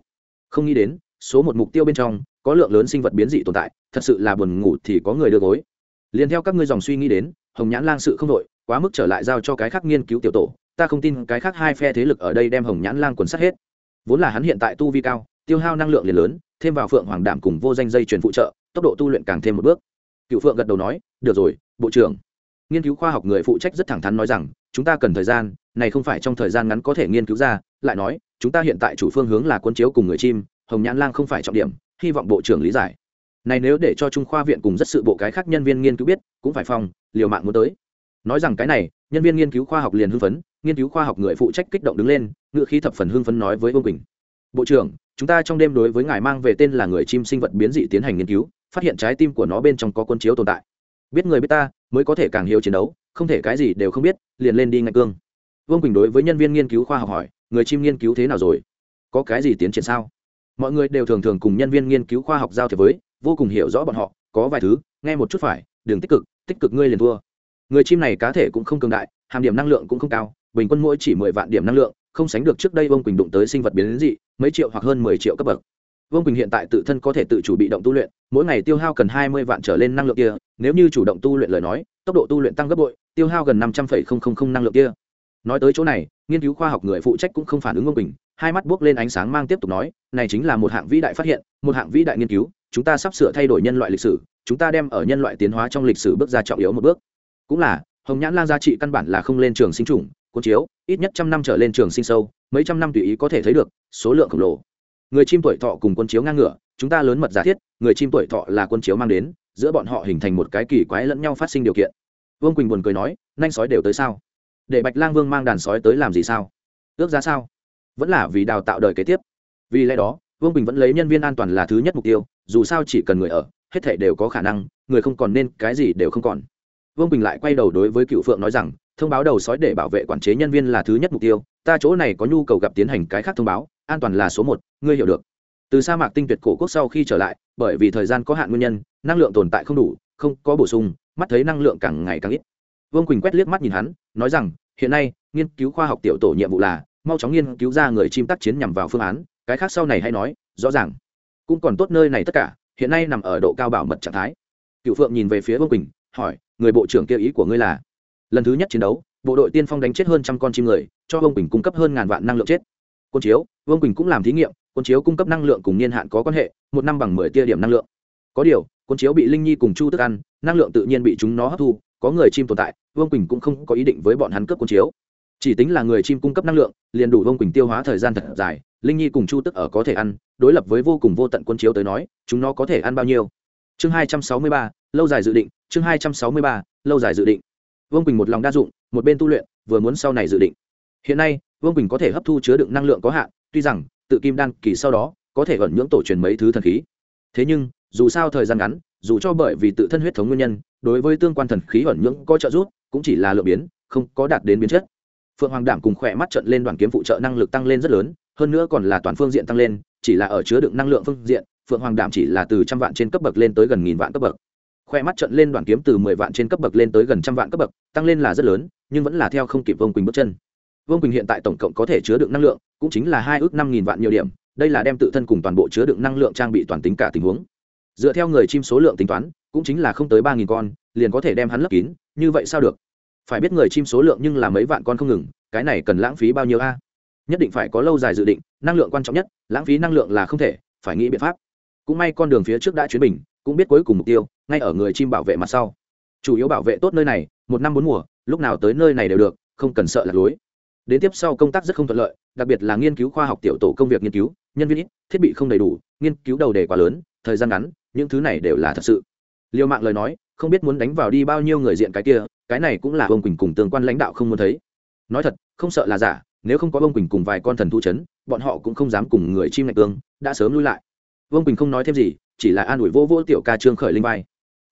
Không nghĩ đến, số một mục tiêu bên trong, có lượng lớn sinh vật biến dị tồn tại, thật sự là buồn ngủ thì có người đưa gối. Liền theo các ngươi dòng suy nghĩ đến, hồng nhãn lang sự không đội quá mức trở lại giao cho cái khác nghiên cứu tiểu tổ, ta không tin cái khác hai phe thế lực ở đây đem hồng nhãn lang quần sát hết. Vốn là hắn hiện tại tu vi cao, tiêu hao năng lượng liền lớn, thêm vào phượng hoàng đảm cùng vô danh dây chuyển phụ trợ, tốc độ tu luyện càng thêm một bước. Cựu phượng gật đầu nói, được rồi, bộ trưởng. Nghiên cứu khoa học người phụ trách rất thẳng thắn nói rằng, chúng ta cần thời gian này không phải trong thời gian ngắn có thể nghiên cứu ra, lại nói, chúng ta hiện tại chủ phương hướng là quân chiếu cùng người chim, hồng nhãn lang không phải trọng điểm, hy vọng bộ trưởng lý giải. Này nếu để cho trung khoa viện cùng rất sự bộ cái khác nhân viên nghiên cứu biết, cũng phải phòng, liều mạng muốn tới. Nói rằng cái này, nhân viên nghiên cứu khoa học liền hưng phấn, nghiên cứu khoa học người phụ trách kích động đứng lên, ngựa khí thập phần hưng phấn nói với vương quỳnh. Bộ trưởng, chúng ta trong đêm đối với ngài mang về tên là người chim sinh vật biến dị tiến hành nghiên cứu, phát hiện trái tim của nó bên trong có quân chiếu tồn tại. Biết người biết ta, mới có thể càng hiểu chiến đấu, không thể cái gì đều không biết, liền lên đi ngạch cương vương quỳnh đối với nhân viên nghiên cứu khoa học hỏi người chim nghiên cứu thế nào rồi có cái gì tiến triển sao mọi người đều thường thường cùng nhân viên nghiên cứu khoa học giao thiệp với vô cùng hiểu rõ bọn họ có vài thứ nghe một chút phải đừng tích cực tích cực ngươi liền thua người chim này cá thể cũng không cường đại hàm điểm năng lượng cũng không cao bình quân mỗi chỉ mười vạn điểm năng lượng không sánh được trước đây vương quỳnh đụng tới sinh vật biến dị mấy triệu hoặc hơn mười triệu cấp bậc vương quỳnh hiện tại tự thân có thể tự chủ bị động tu luyện mỗi ngày tiêu hao cần hai mươi vạn trở lên năng lượng kia nếu như chủ động tu luyện lời nói tốc độ tu luyện tăng gấp bội tiêu hao gần năm trăm linh năng lượng kia nói tới chỗ này nghiên cứu khoa học người phụ trách cũng không phản ứng ông quỳnh hai mắt buốc lên ánh sáng mang tiếp tục nói này chính là một hạng vĩ đại phát hiện một hạng vĩ đại nghiên cứu chúng ta sắp sửa thay đổi nhân loại lịch sử chúng ta đem ở nhân loại tiến hóa trong lịch sử bước ra trọng yếu một bước. Cũng là hồng nhãn lang giá trị căn bản là không lên trường sinh trùng, cuốn chiếu ít nhất trăm năm trở lên trường sinh sâu mấy trăm năm tùy ý có thể thấy được số lượng khổng lồ. Người chim tuổi thọ cùng quân chiếu ngang ngửa chúng ta lớn mật giả thiết người chim tuổi thọ là quân chiếu mang đến giữa bọn họ hình thành một cái kỳ quái lẫn nhau phát sinh điều kiện. Vương quỳnh buồn cười nói nhanh sói đều tới sao? Để bạch lang vương mang đàn sói tới làm gì sao? Ước giá sao? Vẫn là vì đào tạo đời kế tiếp. Vì lẽ đó, vương bình vẫn lấy nhân viên an toàn là thứ nhất mục tiêu, dù sao chỉ cần người ở, hết thể đều có khả năng, người không còn nên, cái gì đều không còn. Vương Bình lại quay đầu đối với cựu phượng nói rằng, thông báo đầu sói để bảo vệ quản chế nhân viên là thứ nhất mục tiêu, ta chỗ này có nhu cầu gặp tiến hành cái khác thông báo, an toàn là số một, ngươi hiểu được. Từ sa mạc tinh tuyệt cổ quốc sau khi trở lại, bởi vì thời gian có hạn nguyên nhân, năng lượng tồn tại không đủ, không có bổ sung, mắt thấy năng lượng càng ngày càng ít. Vương quỳnh quét liếc mắt nhìn hắn, nói rằng hiện nay, nghiên cứu khoa học tiểu tổ nhiệm vụ là, mau chóng nghiên cứu ra người chim tác chiến nhằm vào phương án, cái khác sau này hay nói, rõ ràng. Cũng còn tốt nơi này tất cả, hiện nay nằm ở độ cao bảo mật trạng thái. Cựu phượng nhìn về phía vương quỳnh, hỏi, người bộ trưởng kia ý của ngươi là? Lần thứ nhất chiến đấu, bộ đội tiên phong đánh chết hơn trăm con chim người, cho vương quỳnh cung cấp hơn ngàn vạn năng lượng chết. Quân chiếu, vương quỳnh cũng làm thí nghiệm, quân chiếu cung cấp năng lượng cùng niên hạn có quan hệ, một năm bằng mười tia điểm năng lượng. Có điều quân chiếu bị linh nhi cùng chu tức ăn, năng lượng tự nhiên bị chúng nó hấp thu, có người chim tồn tại, vương quỳnh cũng không có ý định với bọn hắn cướp quân chiếu. chỉ tính là người chim cung cấp năng lượng, liền đủ vương quỳnh tiêu hóa thời gian thật dài, linh nhi cùng chu tức ở có thể ăn, đối lập với vô cùng vô tận quân chiếu tới nói, chúng nó có thể ăn bao nhiêu? chương hai trăm sáu mươi ba, lâu dài dự định, chương hai trăm sáu mươi ba, lâu dài dự định. vương quỳnh một lòng đa dụng, một bên tu luyện, vừa muốn sau này dự định. hiện nay, vương quỳnh có thể hấp thu chứa đựng năng lượng có hạn, tuy rằng, tự kim đan kỳ sau đó, có thể gần nhưỡng tổ truyền mấy thứ thần khí. thế nhưng dù sao thời gian ngắn, dù cho bởi vì tự thân huyết thống nguyên nhân, đối với tương quan thần khí ẩn nhưỡng có trợ giúp, cũng chỉ là lựa biến, không có đạt đến biến chất. Phượng hoàng đảm cùng khỏe mắt trận lên đoàn kiếm phụ trợ năng lực tăng lên rất lớn, hơn nữa còn là toàn phương diện tăng lên, chỉ là ở chứa đựng năng lượng phương diện, phượng hoàng đảm chỉ là từ trăm vạn trên cấp bậc lên tới gần nghìn vạn cấp bậc. Khoe mắt trận lên đoàn kiếm từ mười vạn trên cấp bậc lên tới gần trăm vạn cấp bậc, tăng lên là rất lớn, nhưng vẫn là theo không kịp vông quỳnh bước chân. Vương quỳnh hiện tại tổng cộng có thể chứa đựng năng lượng, cũng chính là hai ước năm nghìn vạn nhiều điểm, đây là đem tự thân cùng toàn bộ chứa đựng năng lượng trang bị toàn tính cả tình huống dựa theo người chim số lượng tính toán, cũng chính là không tới ba nghìn con, liền có thể đem hắn lấp kín, như vậy sao được? Phải biết người chim số lượng nhưng là mấy vạn con không ngừng, cái này cần lãng phí bao nhiêu a? Nhất định phải có lâu dài dự định, năng lượng quan trọng nhất, lãng phí năng lượng là không thể, phải nghĩ biện pháp. Cũng may con đường phía trước đã chuyến bình, cũng biết cuối cùng mục tiêu, ngay ở người chim bảo vệ mặt sau. Chủ yếu bảo vệ tốt nơi này, một năm bốn mùa, lúc nào tới nơi này đều được, không cần sợ lạc lối. Đến tiếp sau công tác rất không thuận lợi, đặc biệt là nghiên cứu khoa học tiểu tổ công việc nghiên cứu, nhân viên ít, thiết bị không đầy đủ, nghiên cứu đầu đề quá lớn, thời gian ngắn những thứ này đều là thật sự. Liêu mạng lời nói không biết muốn đánh vào đi bao nhiêu người diện cái kia cái này cũng là ông quỳnh cùng tương quan lãnh đạo không muốn thấy. Nói thật không sợ là giả nếu không có ông quỳnh cùng vài con thần thu chấn, bọn họ cũng không dám cùng người chim ngạch tương đã sớm lui lại. Vương quỳnh không nói thêm gì chỉ là an ủi vô vô tiểu ca trương khởi linh vai.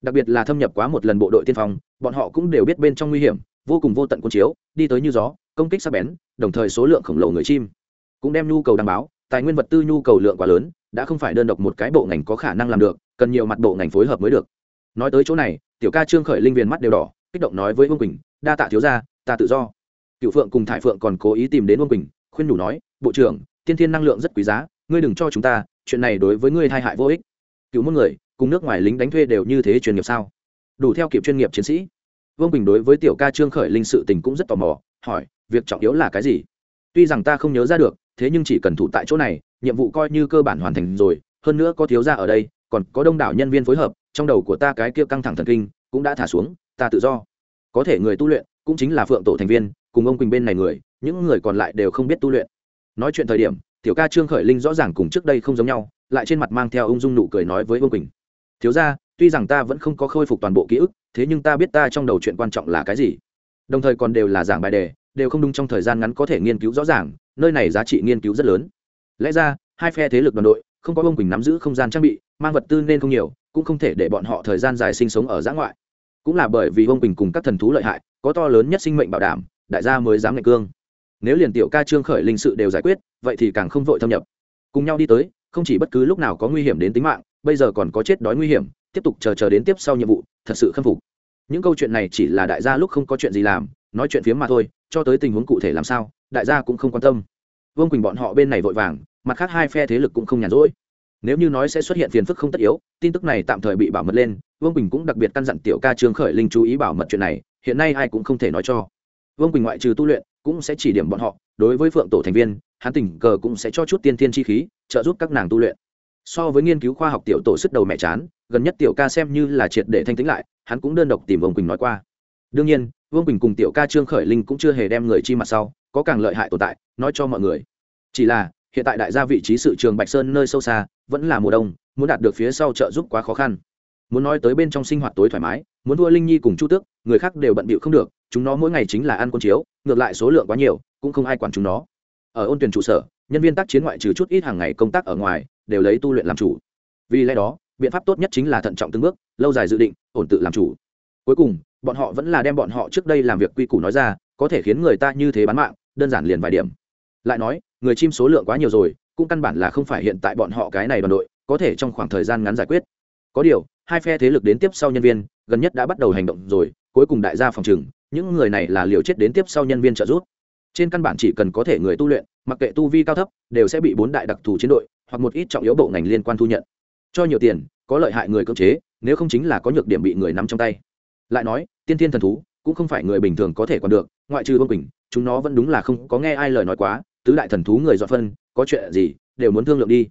Đặc biệt là thâm nhập quá một lần bộ đội tiên phong bọn họ cũng đều biết bên trong nguy hiểm vô cùng vô tận quân chiếu đi tới như gió công kích sắc bén đồng thời số lượng khổng lồ người chim cũng đem nhu cầu đảm bảo tài nguyên vật tư nhu cầu lượng quá lớn đã không phải đơn độc một cái bộ ngành có khả năng làm được, cần nhiều mặt bộ ngành phối hợp mới được. Nói tới chỗ này, tiểu ca trương khởi linh viên mắt đều đỏ, kích động nói với vương quỳnh, đa tạ thiếu gia, ta tự do. Cựu phượng cùng thải phượng còn cố ý tìm đến vương quỳnh, khuyên nhủ nói, bộ trưởng, tiên thiên năng lượng rất quý giá, ngươi đừng cho chúng ta, chuyện này đối với ngươi tai hại vô ích. Cựu mỗi người, cùng nước ngoài lính đánh thuê đều như thế chuyên nghiệp sao? Đủ theo kịp chuyên nghiệp chiến sĩ. Vương quỳnh đối với tiểu ca trương khởi linh sự tình cũng rất tò mò, hỏi, việc trọng yếu là cái gì? Tuy rằng ta không nhớ ra được, thế nhưng chỉ cần thủ tại chỗ này nhiệm vụ coi như cơ bản hoàn thành rồi, hơn nữa có thiếu gia ở đây, còn có đông đảo nhân viên phối hợp, trong đầu của ta cái kia căng thẳng thần kinh cũng đã thả xuống, ta tự do. Có thể người tu luyện cũng chính là phượng tổ thành viên, cùng ông quỳnh bên này người, những người còn lại đều không biết tu luyện. Nói chuyện thời điểm, tiểu ca trương khởi linh rõ ràng cùng trước đây không giống nhau, lại trên mặt mang theo ung dung nụ cười nói với ông quỳnh. Thiếu ra tuy rằng ta vẫn không có khôi phục toàn bộ ký ức, thế nhưng ta biết ta trong đầu chuyện quan trọng là cái gì. Đồng thời còn đều là giảng bài đề, đều không đúng trong thời gian ngắn có thể nghiên cứu rõ ràng, nơi này giá trị nghiên cứu rất lớn lẽ ra, hai phe thế lực đoàn đội, không có ông quỳnh nắm giữ không gian trang bị, mang vật tư nên không nhiều, cũng không thể để bọn họ thời gian dài sinh sống ở giã ngoại. Cũng là bởi vì ông quỳnh cùng các thần thú lợi hại, có to lớn nhất sinh mệnh bảo đảm, đại gia mới dám ngày cương. Nếu liền tiểu ca trương khởi linh sự đều giải quyết, vậy thì càng không vội thâm nhập. Cùng nhau đi tới, không chỉ bất cứ lúc nào có nguy hiểm đến tính mạng, bây giờ còn có chết đói nguy hiểm, tiếp tục chờ chờ đến tiếp sau nhiệm vụ, thật sự khâm phục. Những câu chuyện này chỉ là đại gia lúc không có chuyện gì làm, nói chuyện phiếm mà thôi, cho tới tình huống cụ thể làm sao, đại gia cũng không quan tâm vương quỳnh bọn họ bên này vội vàng, mặt khác hai phe thế lực cũng không nhàn rỗi. Nếu như nói sẽ xuất hiện phiền phức không tất yếu, tin tức này tạm thời bị bảo mật lên, vương quỳnh cũng đặc biệt căn dặn tiểu ca trương khởi linh chú ý bảo mật chuyện này, hiện nay ai cũng không thể nói cho. Vương quỳnh ngoại trừ tu luyện, cũng sẽ chỉ điểm bọn họ, đối với phượng tổ thành viên, hắn tình cờ cũng sẽ cho chút tiên thiên chi khí, trợ giúp các nàng tu luyện. So với nghiên cứu khoa học tiểu tổ sức đầu mẹ chán, gần nhất tiểu ca xem như là triệt để thanh tĩnh lại, hắn cũng đơn độc tìm vương quỳnh nói qua đương nhiên, vương quỳnh cùng tiểu ca trương khởi linh cũng chưa hề đem người chi mặt sau, có càng lợi hại tồn tại, nói cho mọi người. Chỉ là, hiện tại đại gia vị trí sự trường bạch sơn nơi sâu xa, vẫn là mùa đông, muốn đạt được phía sau trợ giúp quá khó khăn. Muốn nói tới bên trong sinh hoạt tối thoải mái, muốn thua linh nhi cùng chu tước, người khác đều bận bịu không được, chúng nó mỗi ngày chính là ăn quân chiếu, ngược lại số lượng quá nhiều, cũng không ai quản chúng nó. Ở ôn tuyển trụ sở, nhân viên tác chiến ngoại trừ chút ít hàng ngày công tác ở ngoài, đều lấy tu luyện làm chủ. Vì lẽ đó, biện pháp tốt nhất chính là thận trọng từng bước, lâu dài dự định, ổn tự làm chủ. Cuối cùng bọn họ vẫn là đem bọn họ trước đây làm việc quy củ nói ra, có thể khiến người ta như thế bán mạng, đơn giản liền vài điểm. Lại nói, người chim số lượng quá nhiều rồi, cũng căn bản là không phải hiện tại bọn họ cái này đoàn đội, có thể trong khoảng thời gian ngắn giải quyết. Có điều, hai phe thế lực đến tiếp sau nhân viên, gần nhất đã bắt đầu hành động rồi, cuối cùng đại gia phòng trừng, những người này là liều chết đến tiếp sau nhân viên trợ giúp. Trên căn bản chỉ cần có thể người tu luyện, mặc kệ tu vi cao thấp, đều sẽ bị bốn đại đặc thù chiến đội, hoặc một ít trọng yếu bộ ngành liên quan thu nhận. Cho nhiều tiền, có lợi hại người cưỡng chế, nếu không chính là có nhược điểm bị người nắm trong tay lại nói, tiên thiên thần thú cũng không phải người bình thường có thể còn được, ngoại trừ vương quỳnh, chúng nó vẫn đúng là không có nghe ai lời nói quá, tứ đại thần thú người dọn phân, có chuyện gì đều muốn thương lượng đi.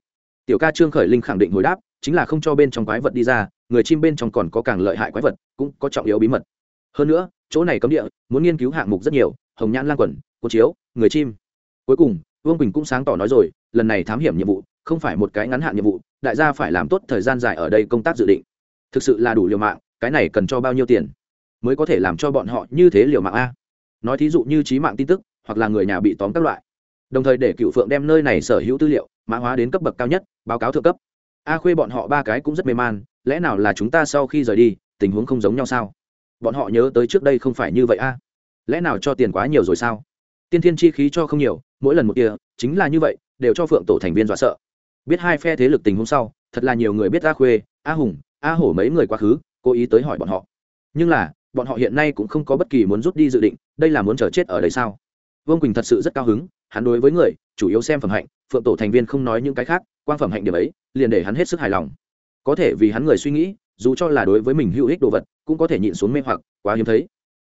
Tiểu ca trương khởi linh khẳng định hồi đáp, chính là không cho bên trong quái vật đi ra, người chim bên trong còn có càng lợi hại quái vật, cũng có trọng yếu bí mật. Hơn nữa, chỗ này cấm địa, muốn nghiên cứu hạng mục rất nhiều, hồng nhãn lan quẩn cô chiếu, người chim. Cuối cùng, vương quỳnh cũng sáng tỏ nói rồi, lần này thám hiểm nhiệm vụ, không phải một cái ngắn hạn nhiệm vụ, đại gia phải làm tốt thời gian dài ở đây công tác dự định. Thực sự là đủ liều mạng cái này cần cho bao nhiêu tiền mới có thể làm cho bọn họ như thế liều mạng a? Nói thí dụ như trí mạng tin tức, hoặc là người nhà bị tóm các loại. Đồng thời để cựu phượng đem nơi này sở hữu tư liệu, mã hóa đến cấp bậc cao nhất, báo cáo thượng cấp. A khuê bọn họ ba cái cũng rất mê man, lẽ nào là chúng ta sau khi rời đi, tình huống không giống nhau sao? Bọn họ nhớ tới trước đây không phải như vậy a? Lẽ nào cho tiền quá nhiều rồi sao? Tiên thiên chi khí cho không nhiều, mỗi lần một kia, chính là như vậy, đều cho phượng tổ thành viên dọa sợ. Biết hai phe thế lực tình huống sau, thật là nhiều người biết a khuê, a hùng, a hổ mấy người quá khứ cố ý tới hỏi bọn họ. Nhưng là, bọn họ hiện nay cũng không có bất kỳ muốn rút đi dự định, đây là muốn chờ chết ở đây sao? Vương quỳnh thật sự rất cao hứng, hắn đối với người, chủ yếu xem phẩm hạnh, phượng tổ thành viên không nói những cái khác, quan phẩm hạnh điểm ấy, liền để hắn hết sức hài lòng. Có thể vì hắn người suy nghĩ, dù cho là đối với mình hữu ích đồ vật, cũng có thể nhịn xuống mê hoặc, quá hiếm thấy.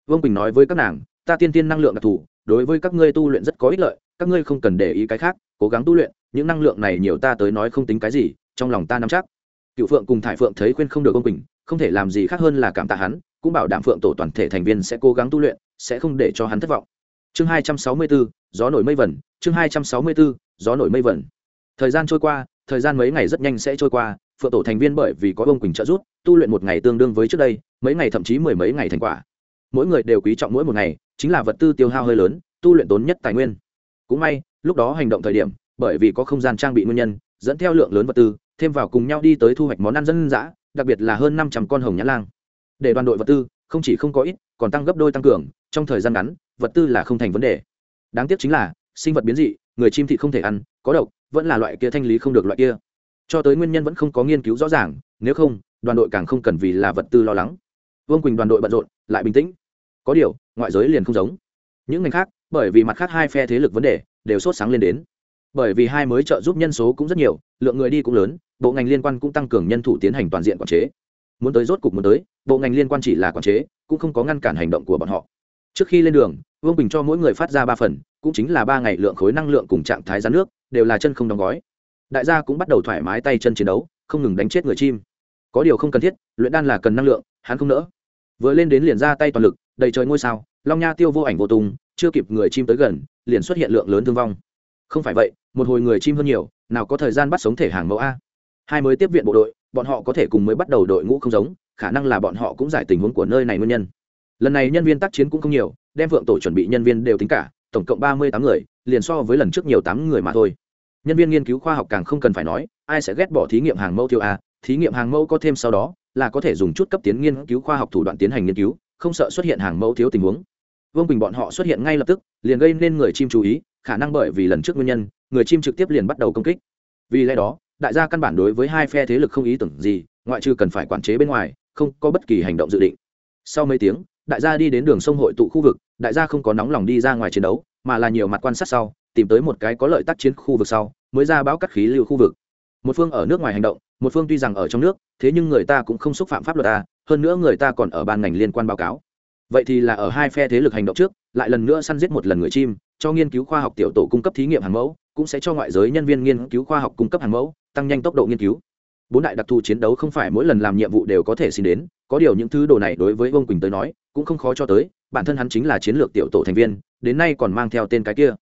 Vương quỳnh nói với các nàng, ta tiên tiên năng lượng đặc thù, đối với các ngươi tu luyện rất có ích lợi, các ngươi không cần để ý cái khác, cố gắng tu luyện, những năng lượng này nhiều ta tới nói không tính cái gì, trong lòng ta nắm chắc. Cựu phượng cùng thải phượng thấy khuyên không được ông quỳnh không thể làm gì khác hơn là cảm tạ hắn, cũng bảo đảm phượng tổ toàn thể thành viên sẽ cố gắng tu luyện, sẽ không để cho hắn thất vọng. Chương hai trăm sáu mươi bốn, gió nổi mây vẩn, chương hai trăm sáu mươi bốn, gió nổi mây vẩn. Thời gian trôi qua, thời gian mấy ngày rất nhanh sẽ trôi qua, phượng tổ thành viên bởi vì có ông quỳnh trợ giúp, tu luyện một ngày tương đương với trước đây, mấy ngày thậm chí mười mấy ngày thành quả. Mỗi người đều quý trọng mỗi một ngày, chính là vật tư tiêu hao hơi lớn, tu luyện tốn nhất tài nguyên. Cũng may, lúc đó hành động thời điểm, bởi vì có không gian trang bị nguyên nhân, dẫn theo lượng lớn vật tư, thêm vào cùng nhau đi tới thu hoạch món ăn dân dã đặc biệt là hơn năm trăm con hồng nhã lang. Để đoàn đội vật tư, không chỉ không có ít, còn tăng gấp đôi tăng cường, trong thời gian ngắn, vật tư là không thành vấn đề. Đáng tiếc chính là, sinh vật biến dị, người chim thị không thể ăn, có độc, vẫn là loại kia thanh lý không được loại kia. Cho tới nguyên nhân vẫn không có nghiên cứu rõ ràng, nếu không, đoàn đội càng không cần vì là vật tư lo lắng. Vương quỳnh đoàn đội bận rộn, lại bình tĩnh. Có điều, ngoại giới liền không giống. Những ngành khác, bởi vì mặt khác hai phe thế lực vấn đề, đều sốt sáng lên đến bởi vì hai mới trợ giúp nhân số cũng rất nhiều, lượng người đi cũng lớn, bộ ngành liên quan cũng tăng cường nhân thủ tiến hành toàn diện quản chế. Muốn tới rốt cục muốn tới, bộ ngành liên quan chỉ là quản chế, cũng không có ngăn cản hành động của bọn họ. Trước khi lên đường, vương bình cho mỗi người phát ra ba phần, cũng chính là ba ngày lượng khối năng lượng cùng trạng thái rán nước, đều là chân không đóng gói. Đại gia cũng bắt đầu thoải mái tay chân chiến đấu, không ngừng đánh chết người chim. Có điều không cần thiết, luyện đan là cần năng lượng, hắn không nỡ. Vừa lên đến liền ra tay toàn lực, đầy trời ngôi sao, long nha tiêu vô ảnh vô tùng chưa kịp người chim tới gần, liền xuất hiện lượng lớn thương vong không phải vậy, một hồi người chim hơn nhiều, nào có thời gian bắt sống thể hàng mẫu a. Hai mới tiếp viện bộ đội, bọn họ có thể cùng mới bắt đầu đội ngũ không giống, khả năng là bọn họ cũng giải tình huống của nơi này nguyên nhân. Lần này nhân viên tác chiến cũng không nhiều, đem vượng tổ chuẩn bị nhân viên đều tính cả, tổng cộng ba mươi tám người, liền so với lần trước nhiều tám người mà thôi. Nhân viên nghiên cứu khoa học càng không cần phải nói, ai sẽ ghét bỏ thí nghiệm hàng mẫu tiêu a, thí nghiệm hàng mẫu có thêm sau đó, là có thể dùng chút cấp tiến nghiên cứu khoa học thủ đoạn tiến hành nghiên cứu, không sợ xuất hiện hàng mẫu thiếu tình huống. Vương quỳnh bọn họ xuất hiện ngay lập tức, liền gây nên người chim chú ý khả năng bởi vì lần trước nguyên nhân, người chim trực tiếp liền bắt đầu công kích. Vì lẽ đó, đại gia căn bản đối với hai phe thế lực không ý tưởng gì, ngoại trừ cần phải quản chế bên ngoài, không có bất kỳ hành động dự định. Sau mấy tiếng, đại gia đi đến đường sông hội tụ khu vực, đại gia không có nóng lòng đi ra ngoài chiến đấu, mà là nhiều mặt quan sát sau, tìm tới một cái có lợi tác chiến khu vực sau, mới ra báo cắt khí lưu khu vực. Một phương ở nước ngoài hành động, một phương tuy rằng ở trong nước, thế nhưng người ta cũng không xúc phạm pháp luật ta hơn nữa người ta còn ở ban ngành liên quan báo cáo. Vậy thì là ở hai phe thế lực hành động trước lại lần nữa săn giết một lần người chim, cho nghiên cứu khoa học tiểu tổ cung cấp thí nghiệm hàng mẫu, cũng sẽ cho ngoại giới nhân viên nghiên cứu khoa học cung cấp hàng mẫu, tăng nhanh tốc độ nghiên cứu. Bốn đại đặc thù chiến đấu không phải mỗi lần làm nhiệm vụ đều có thể xin đến, có điều những thứ đồ này đối với vương quỳnh tới nói, cũng không khó cho tới, bản thân hắn chính là chiến lược tiểu tổ thành viên, đến nay còn mang theo tên cái kia.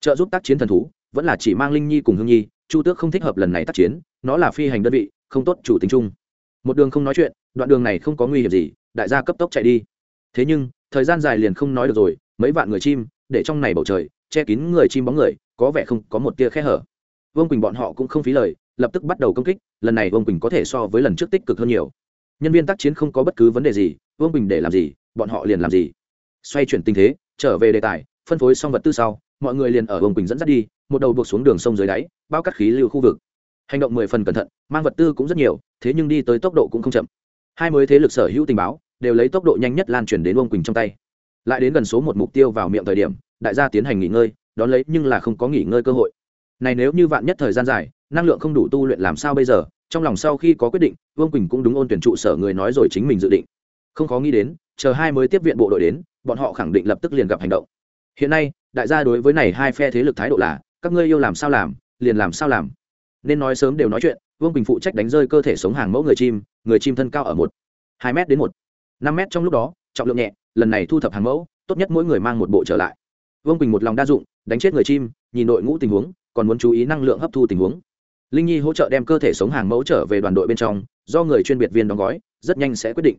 Trợ giúp tác chiến thần thú, vẫn là chỉ mang linh nhi cùng hương nhi, chu tước không thích hợp lần này tác chiến, nó là phi hành đơn vị, không tốt chủ tính chung. Một đường không nói chuyện, đoạn đường này không có nguy hiểm gì, đại gia cấp tốc chạy đi. Thế nhưng, thời gian dài liền không nói được rồi mấy vạn người chim, để trong này bầu trời, che kín người chim bóng người, có vẻ không có một tia khe hở. Vương quỳnh bọn họ cũng không phí lời, lập tức bắt đầu công kích, lần này vương quỳnh có thể so với lần trước tích cực hơn nhiều. Nhân viên tác chiến không có bất cứ vấn đề gì, vương quỳnh để làm gì, bọn họ liền làm gì. Xoay chuyển tình thế, trở về đề tài, phân phối xong vật tư sau, mọi người liền ở vương quỳnh dẫn dắt đi, một đầu buộc xuống đường sông dưới đáy, bao cắt khí lưu khu vực. Hành động mười phần cẩn thận, mang vật tư cũng rất nhiều, thế nhưng đi tới tốc độ cũng không chậm. Hai mới thế lực sở hữu tình báo, đều lấy tốc độ nhanh nhất lan truyền đến vương quỳnh trong tay lại đến gần số một mục tiêu vào miệng thời điểm, đại gia tiến hành nghỉ ngơi, đón lấy nhưng là không có nghỉ ngơi cơ hội. Này nếu như vạn nhất thời gian dài, năng lượng không đủ tu luyện làm sao bây giờ? Trong lòng sau khi có quyết định, vương quỳnh cũng đúng ôn tuyển trụ sở người nói rồi chính mình dự định. Không khó nghĩ đến, chờ hai mới tiếp viện bộ đội đến, bọn họ khẳng định lập tức liền gặp hành động. Hiện nay, đại gia đối với này hai phe thế lực thái độ là, các ngươi yêu làm sao làm, liền làm sao làm. Nên nói sớm đều nói chuyện, vương quỳnh phụ trách đánh rơi cơ thể sống hàng mẫu người chim người chim thân cao ở một, hai m đến một, năm m trong lúc đó, trọng lượng nhẹ lần này thu thập hàng mẫu, tốt nhất mỗi người mang một bộ trở lại. Vương quỳnh một lòng đa dụng, đánh chết người chim, nhìn đội ngũ tình huống, còn muốn chú ý năng lượng hấp thu tình huống. Linh nhi hỗ trợ đem cơ thể sống hàng mẫu trở về đoàn đội bên trong, do người chuyên biệt viên đóng gói, rất nhanh sẽ quyết định.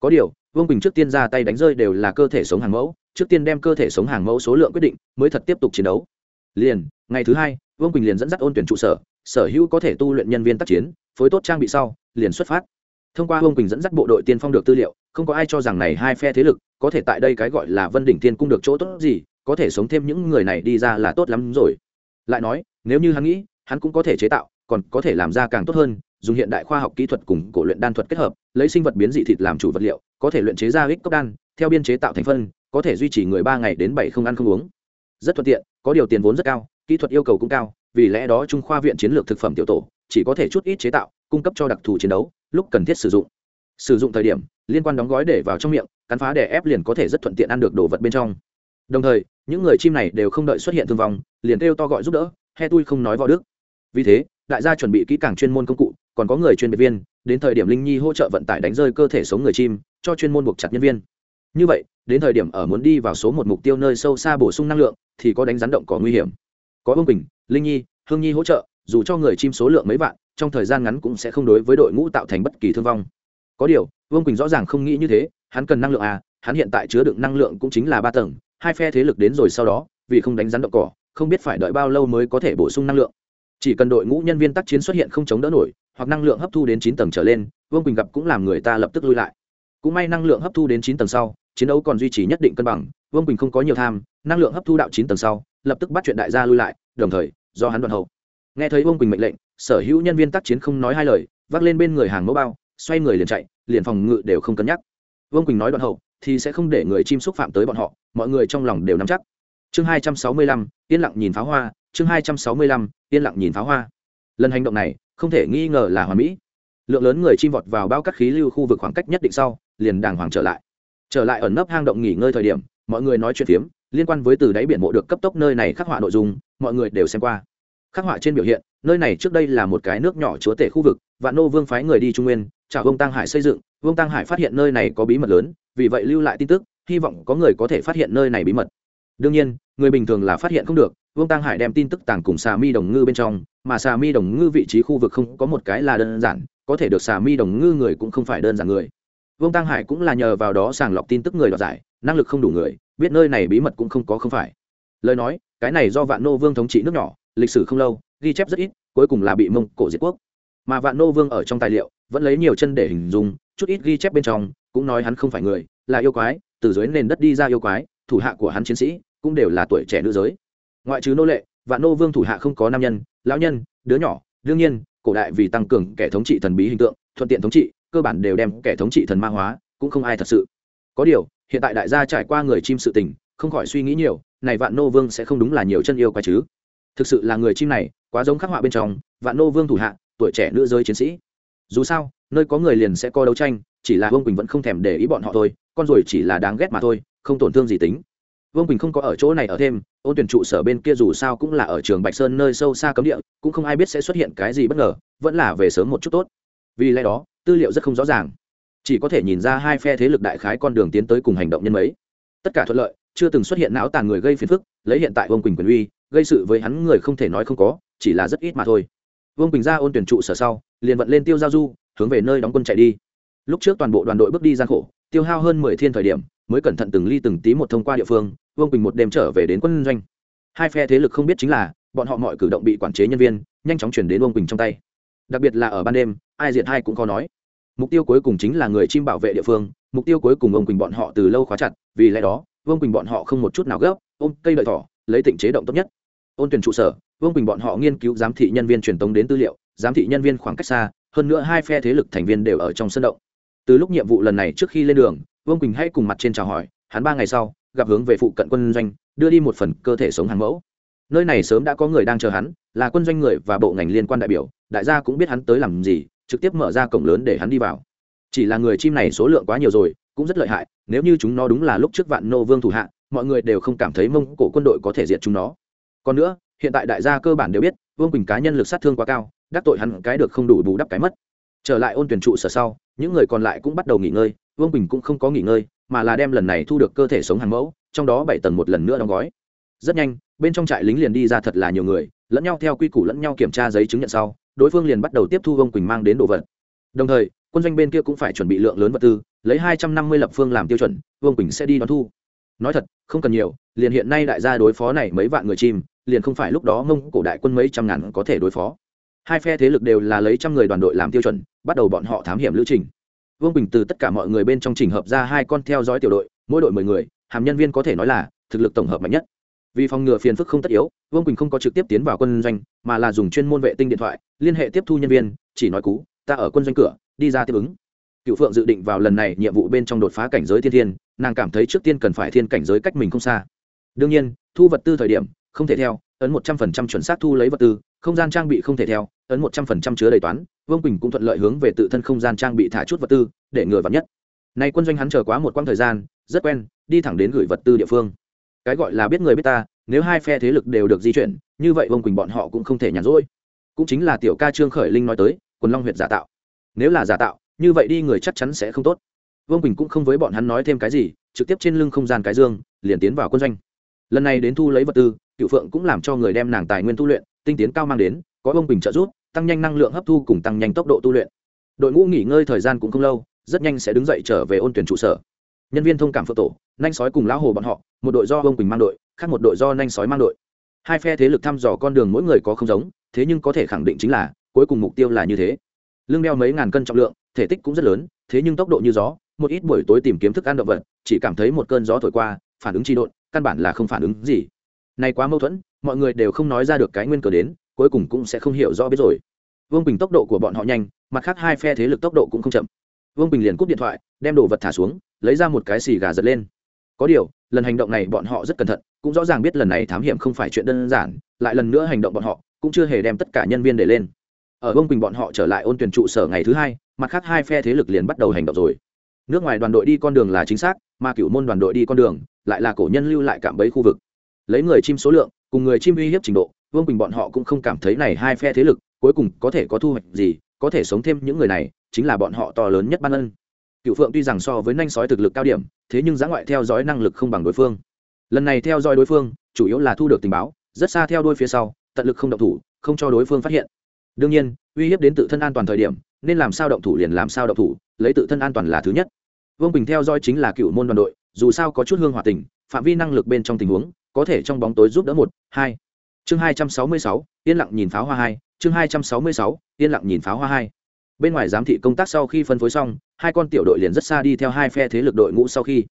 Có điều, vương quỳnh trước tiên ra tay đánh rơi đều là cơ thể sống hàng mẫu, trước tiên đem cơ thể sống hàng mẫu số lượng quyết định, mới thật tiếp tục chiến đấu. Liền, ngày thứ hai, vương quỳnh liền dẫn dắt ôn tuyển trụ sở sở hữu có thể tu luyện nhân viên tác chiến, phối tốt trang bị sau, liền xuất phát. Thông qua vương quỳnh dẫn dắt bộ đội tiên phong được tư liệu không có ai cho rằng này hai phe thế lực có thể tại đây cái gọi là vân đỉnh thiên cung được chỗ tốt gì, có thể sống thêm những người này đi ra là tốt lắm rồi. Lại nói, nếu như hắn nghĩ, hắn cũng có thể chế tạo, còn có thể làm ra càng tốt hơn, dùng hiện đại khoa học kỹ thuật cùng cổ luyện đan thuật kết hợp, lấy sinh vật biến dị thịt làm chủ vật liệu, có thể luyện chế ra ích cốc đan, theo biên chế tạo thành phân, có thể duy trì người ba ngày đến bảy không ăn không uống. Rất thuận tiện, có điều tiền vốn rất cao, kỹ thuật yêu cầu cũng cao, vì lẽ đó trung khoa viện chiến lược thực phẩm tiểu tổ chỉ có thể chút ít chế tạo, cung cấp cho đặc thù chiến đấu, lúc cần thiết sử dụng. Sử dụng thời điểm liên quan đóng gói để vào trong miệng, cắn phá để ép liền có thể rất thuận tiện ăn được đồ vật bên trong. Đồng thời, những người chim này đều không đợi xuất hiện thương vong, liền kêu to gọi giúp đỡ, he tui không nói võ đức. Vì thế, đại gia chuẩn bị kỹ càng chuyên môn công cụ, còn có người chuyên biệt viên, đến thời điểm linh nhi hỗ trợ vận tải đánh rơi cơ thể sống người chim, cho chuyên môn buộc chặt nhân viên. Như vậy, đến thời điểm ở muốn đi vào số một mục tiêu nơi sâu xa bổ sung năng lượng, thì có đánh rắn động có nguy hiểm. Có bông bình linh nhi, hương nhi hỗ trợ, dù cho người chim số lượng mấy vạn, trong thời gian ngắn cũng sẽ không đối với đội ngũ tạo thành bất kỳ thương vong có điều, vương quỳnh rõ ràng không nghĩ như thế, hắn cần năng lượng à hắn hiện tại chứa đựng năng lượng cũng chính là ba tầng, hai phe thế lực đến rồi sau đó, vì không đánh rắn động cỏ, không biết phải đợi bao lâu mới có thể bổ sung năng lượng. Chỉ cần đội ngũ nhân viên tác chiến xuất hiện không chống đỡ nổi, hoặc năng lượng hấp thu đến chín tầng trở lên, vương quỳnh gặp cũng làm người ta lập tức lui lại. Cũng may năng lượng hấp thu đến chín tầng sau, chiến đấu còn duy trì nhất định cân bằng, vương quỳnh không có nhiều tham, năng lượng hấp thu đạo chín tầng sau, lập tức bắt chuyện đại gia lui lại, đồng thời, do hắn đoạn hậu. Nghe thấy vương quỳnh mệnh lệnh, sở hữu nhân viên tác chiến không nói hai lời, vác lên bên người hàng mẫu bao xoay người liền chạy, liền phòng ngự đều không cân nhắc. Vương quỳnh nói đoạn hậu, thì sẽ không để người chim xúc phạm tới bọn họ, mọi người trong lòng đều nắm chắc. Chương hai trăm sáu mươi lăm, yên lặng nhìn pháo hoa, chương hai trăm sáu mươi lăm, yên lặng nhìn pháo hoa. Lần hành động này, không thể nghi ngờ là hoàn mỹ. Lượng lớn người chim vọt vào bao các khí lưu khu vực khoảng cách nhất định sau, liền đàng hoàng trở lại. Trở lại ẩn nấp hang động nghỉ ngơi thời điểm, mọi người nói chuyện phiếm, liên quan với từ đáy biển mộ được cấp tốc nơi này khắc họa nội dung, mọi người đều xem qua. Khắc họa trên biểu hiện, nơi này trước đây là một cái nước nhỏ chúa tể khu vực và nô vương phái người đi trung nguyên chào vương tăng hải xây dựng vương tăng hải phát hiện nơi này có bí mật lớn, vì vậy lưu lại tin tức, hy vọng có người có thể phát hiện nơi này bí mật. Đương nhiên, người bình thường là phát hiện không được vương tăng hải đem tin tức tàng cùng xà mi đồng ngư bên trong, mà xà mi đồng ngư vị trí khu vực không có một cái là đơn giản, có thể được xà mi đồng ngư người cũng không phải đơn giản người. Vương tăng hải cũng là nhờ vào đó sàng lọc tin tức người đoạt giải, năng lực không đủ người, biết nơi này bí mật cũng không có không phải. Lời nói, cái này do vạn nô vương thống trị nước nhỏ, lịch sử không lâu, ghi chép rất ít, cuối cùng là bị mông cổ diệt quốc. Mà vạn nô vương ở trong tài liệu vẫn lấy nhiều chân để hình dung, chút ít ghi chép bên trong, cũng nói hắn không phải người, là yêu quái, từ dưới nền đất đi ra yêu quái, thủ hạ của hắn chiến sĩ, cũng đều là tuổi trẻ nữ giới. Ngoại trừ nô lệ vạn nô vương thủ hạ không có nam nhân, lão nhân, đứa nhỏ, đương nhiên, cổ đại vì tăng cường kẻ thống trị thần bí hình tượng, thuận tiện thống trị, cơ bản đều đem kẻ thống trị thần ma hóa, cũng không ai thật sự. Có điều, hiện tại đại gia trải qua người chim sự tình, không khỏi suy nghĩ nhiều, này vạn nô vương sẽ không đúng là nhiều chân yêu quái chứ? Thực sự là người chim này, quá giống khắc họa bên trong, vạn nô vương thủ hạ, tuổi trẻ nữ giới chiến sĩ dù sao, nơi có người liền sẽ có đấu tranh, chỉ là vương quỳnh vẫn không thèm để ý bọn họ thôi, con rồi chỉ là đáng ghét mà thôi, không tổn thương gì tính. Vương quỳnh không có ở chỗ này ở thêm, ôn tuyển trụ sở bên kia dù sao cũng là ở trường bạch sơn nơi sâu xa cấm địa, cũng không ai biết sẽ xuất hiện cái gì bất ngờ, vẫn là về sớm một chút tốt. Vì lẽ đó, tư liệu rất không rõ ràng. Chỉ có thể nhìn ra hai phe thế lực đại khái con đường tiến tới cùng hành động nhân mấy. Tất cả thuận lợi, chưa từng xuất hiện não tàn người gây phiền phức, lấy hiện tại vương quỳnh quyền uy, gây sự với hắn người không thể nói không có, chỉ là rất ít mà thôi vương quỳnh ra ôn tuyển trụ sở sau, liền vận lên tiêu giao du, hướng về nơi đóng quân chạy đi. Lúc trước toàn bộ đoàn đội bước đi gian khổ, tiêu hao hơn mười thiên thời điểm, mới cẩn thận từng ly từng tí một thông qua địa phương, vương quỳnh một đêm trở về đến quân doanh. Hai phe thế lực không biết chính là, bọn họ mọi cử động bị quản chế nhân viên, nhanh chóng chuyển đến vương quỳnh trong tay. Đặc biệt là ở ban đêm, ai diện hai cũng có nói. Mục tiêu cuối cùng chính là người chim bảo vệ địa phương, mục tiêu cuối cùng ông quỳnh bọn họ từ lâu khóa chặt, vì lẽ đó, vương quỳnh bọn họ không một chút nào gấp, ôm cây lợi thỏ, lấy tình chế động tốt nhất. Ôn tuyển trụ sở vương quỳnh bọn họ nghiên cứu giám thị nhân viên truyền tống đến tư liệu, giám thị nhân viên khoảng cách xa, hơn nữa hai phe thế lực thành viên đều ở trong sân động. Từ lúc nhiệm vụ lần này trước khi lên đường, vương quỳnh hãy cùng mặt trên chào hỏi, hắn ba ngày sau, gặp hướng về phụ cận quân doanh, đưa đi một phần cơ thể sống hàng mẫu. Nơi này sớm đã có người đang chờ hắn, là quân doanh người và bộ ngành liên quan đại biểu, đại gia cũng biết hắn tới làm gì, trực tiếp mở ra cổng lớn để hắn đi vào. Chỉ là người chim này số lượng quá nhiều rồi, cũng rất lợi hại, nếu như chúng nó đúng là lúc trước vạn nô vương thủ hạ, mọi người đều không cảm thấy mông cổ quân đội có thể diệt chúng nó. Còn nữa hiện tại đại gia cơ bản đều biết, vương quỳnh cá nhân lực sát thương quá cao, đắc tội hắn cái được không đủ bù đắp cái mất. Trở lại ôn tuyển trụ sở sau, những người còn lại cũng bắt đầu nghỉ ngơi, vương quỳnh cũng không có nghỉ ngơi, mà là đem lần này thu được cơ thể sống hàng mẫu, trong đó bảy tầng một lần nữa đóng gói. Rất nhanh, bên trong trại lính liền đi ra thật là nhiều người, lẫn nhau theo quy củ lẫn nhau kiểm tra giấy chứng nhận sau, đối phương liền bắt đầu tiếp thu vương quỳnh mang đến đồ vật. Đồng thời, quân doanh bên kia cũng phải chuẩn bị lượng lớn vật tư, lấy hai trăm năm mươi lập phương làm tiêu chuẩn, vương quỳnh sẽ đi đón thu. Nói thật, không cần nhiều, liền hiện nay đại gia đối phó này mấy vạn người chim liền không phải lúc đó mông cổ đại quân mấy trăm ngàn có thể đối phó. Hai phe thế lực đều là lấy trăm người đoàn đội làm tiêu chuẩn, bắt đầu bọn họ thám hiểm lữ trình. Vương bình từ tất cả mọi người bên trong trình hợp ra hai con theo dõi tiểu đội, mỗi đội mười người, hàm nhân viên có thể nói là thực lực tổng hợp mạnh nhất. Vì phòng ngừa phiền phức không tất yếu, vương quỳnh không có trực tiếp tiến vào quân doanh, mà là dùng chuyên môn vệ tinh điện thoại, liên hệ tiếp thu nhân viên, chỉ nói cú, ta ở quân doanh cửa, đi ra tiếp ứng. Cựu phượng dự định vào lần này nhiệm vụ bên trong đột phá cảnh giới thiên thiên, nàng cảm thấy trước tiên cần phải thiên cảnh giới cách mình không xa. Đương nhiên, thu vật tư thời điểm không thể theo, ấn một trăm phần trăm chuẩn xác thu lấy vật tư, không gian trang bị không thể theo, ấn một trăm phần trăm chứa đầy toán, vương quỳnh cũng thuận lợi hướng về tự thân không gian trang bị thả chút vật tư, để ngừa vắn nhất. Nay quân doanh hắn chờ quá một quãng thời gian, rất quen, đi thẳng đến gửi vật tư địa phương. Cái gọi là biết người biết ta, nếu hai phe thế lực đều được di chuyển, như vậy vương quỳnh bọn họ cũng không thể nhàn rỗi. Cũng chính là tiểu ca trương khởi linh nói tới, quần long huyện giả tạo. Nếu là giả tạo, như vậy đi người chắc chắn sẽ không tốt. Vương quỳnh cũng không với bọn hắn nói thêm cái gì, trực tiếp trên lưng không gian cái dương, liền tiến vào quân doanh. Lần này đến thu lấy vật tư cựu phượng cũng làm cho người đem nàng tài nguyên tu luyện, tinh tiến cao mang đến, có Bông Bình trợ giúp, tăng nhanh năng lượng hấp thu cùng tăng nhanh tốc độ tu luyện. Đội ngũ nghỉ ngơi thời gian cũng không lâu, rất nhanh sẽ đứng dậy trở về ôn tuyển trụ sở. Nhân viên thông cảm phượng tổ, nanh sói cùng lão hồ bọn họ, một đội do Bông Bình mang đội, khác một đội do nanh sói mang đội. Hai phe thế lực thăm dò con đường mỗi người có không giống, thế nhưng có thể khẳng định chính là, cuối cùng mục tiêu là như thế. Lưng đeo mấy ngàn cân trọng lượng, thể tích cũng rất lớn, thế nhưng tốc độ như gió, một ít buổi tối tìm kiếm thức ăn động vật, chỉ cảm thấy một cơn gió thổi qua, phản ứng tri độn, căn bản là không phản ứng gì này quá mâu thuẫn, mọi người đều không nói ra được cái nguyên cờ đến, cuối cùng cũng sẽ không hiểu rõ biết rồi. Vương bình tốc độ của bọn họ nhanh, mặt khác hai phe thế lực tốc độ cũng không chậm. Vương bình liền cúp điện thoại, đem đồ vật thả xuống, lấy ra một cái xì gà giật lên. Có điều, lần hành động này bọn họ rất cẩn thận, cũng rõ ràng biết lần này thám hiểm không phải chuyện đơn giản, lại lần nữa hành động bọn họ, cũng chưa hề đem tất cả nhân viên để lên. Ở vương bình bọn họ trở lại ôn tuyển trụ sở ngày thứ hai, mặt khác hai phe thế lực liền bắt đầu hành động rồi. Nước ngoài đoàn đội đi con đường là chính xác, mà cựu môn đoàn đội đi con đường, lại là cổ nhân lưu lại cạm bẫy khu vực lấy người chim số lượng, cùng người chim uy hiếp trình độ, vương bình bọn họ cũng không cảm thấy này hai phe thế lực cuối cùng có thể có thu hoạch gì, có thể sống thêm những người này, chính là bọn họ to lớn nhất ban ân. Cựu phượng tuy rằng so với nanh sói thực lực cao điểm, thế nhưng giá ngoại theo dõi năng lực không bằng đối phương. Lần này theo dõi đối phương, chủ yếu là thu được tình báo, rất xa theo đuôi phía sau, tận lực không động thủ, không cho đối phương phát hiện. Đương nhiên, uy hiếp đến tự thân an toàn thời điểm, nên làm sao động thủ liền làm sao động thủ, lấy tự thân an toàn là thứ nhất. Vương bình theo dõi chính là cựu môn đoàn đội, dù sao có chút hương hòa tình, phạm vi năng lực bên trong tình huống có thể trong bóng tối giúp đỡ một, hai. Chương hai trăm sáu mươi sáu, yên lặng nhìn pháo hoa hai. Chương hai trăm sáu mươi sáu, yên lặng nhìn pháo hoa hai. Bên ngoài giám thị công tác sau khi phân phối xong, hai con tiểu đội liền rất xa đi theo hai phe thế lực đội ngũ sau khi.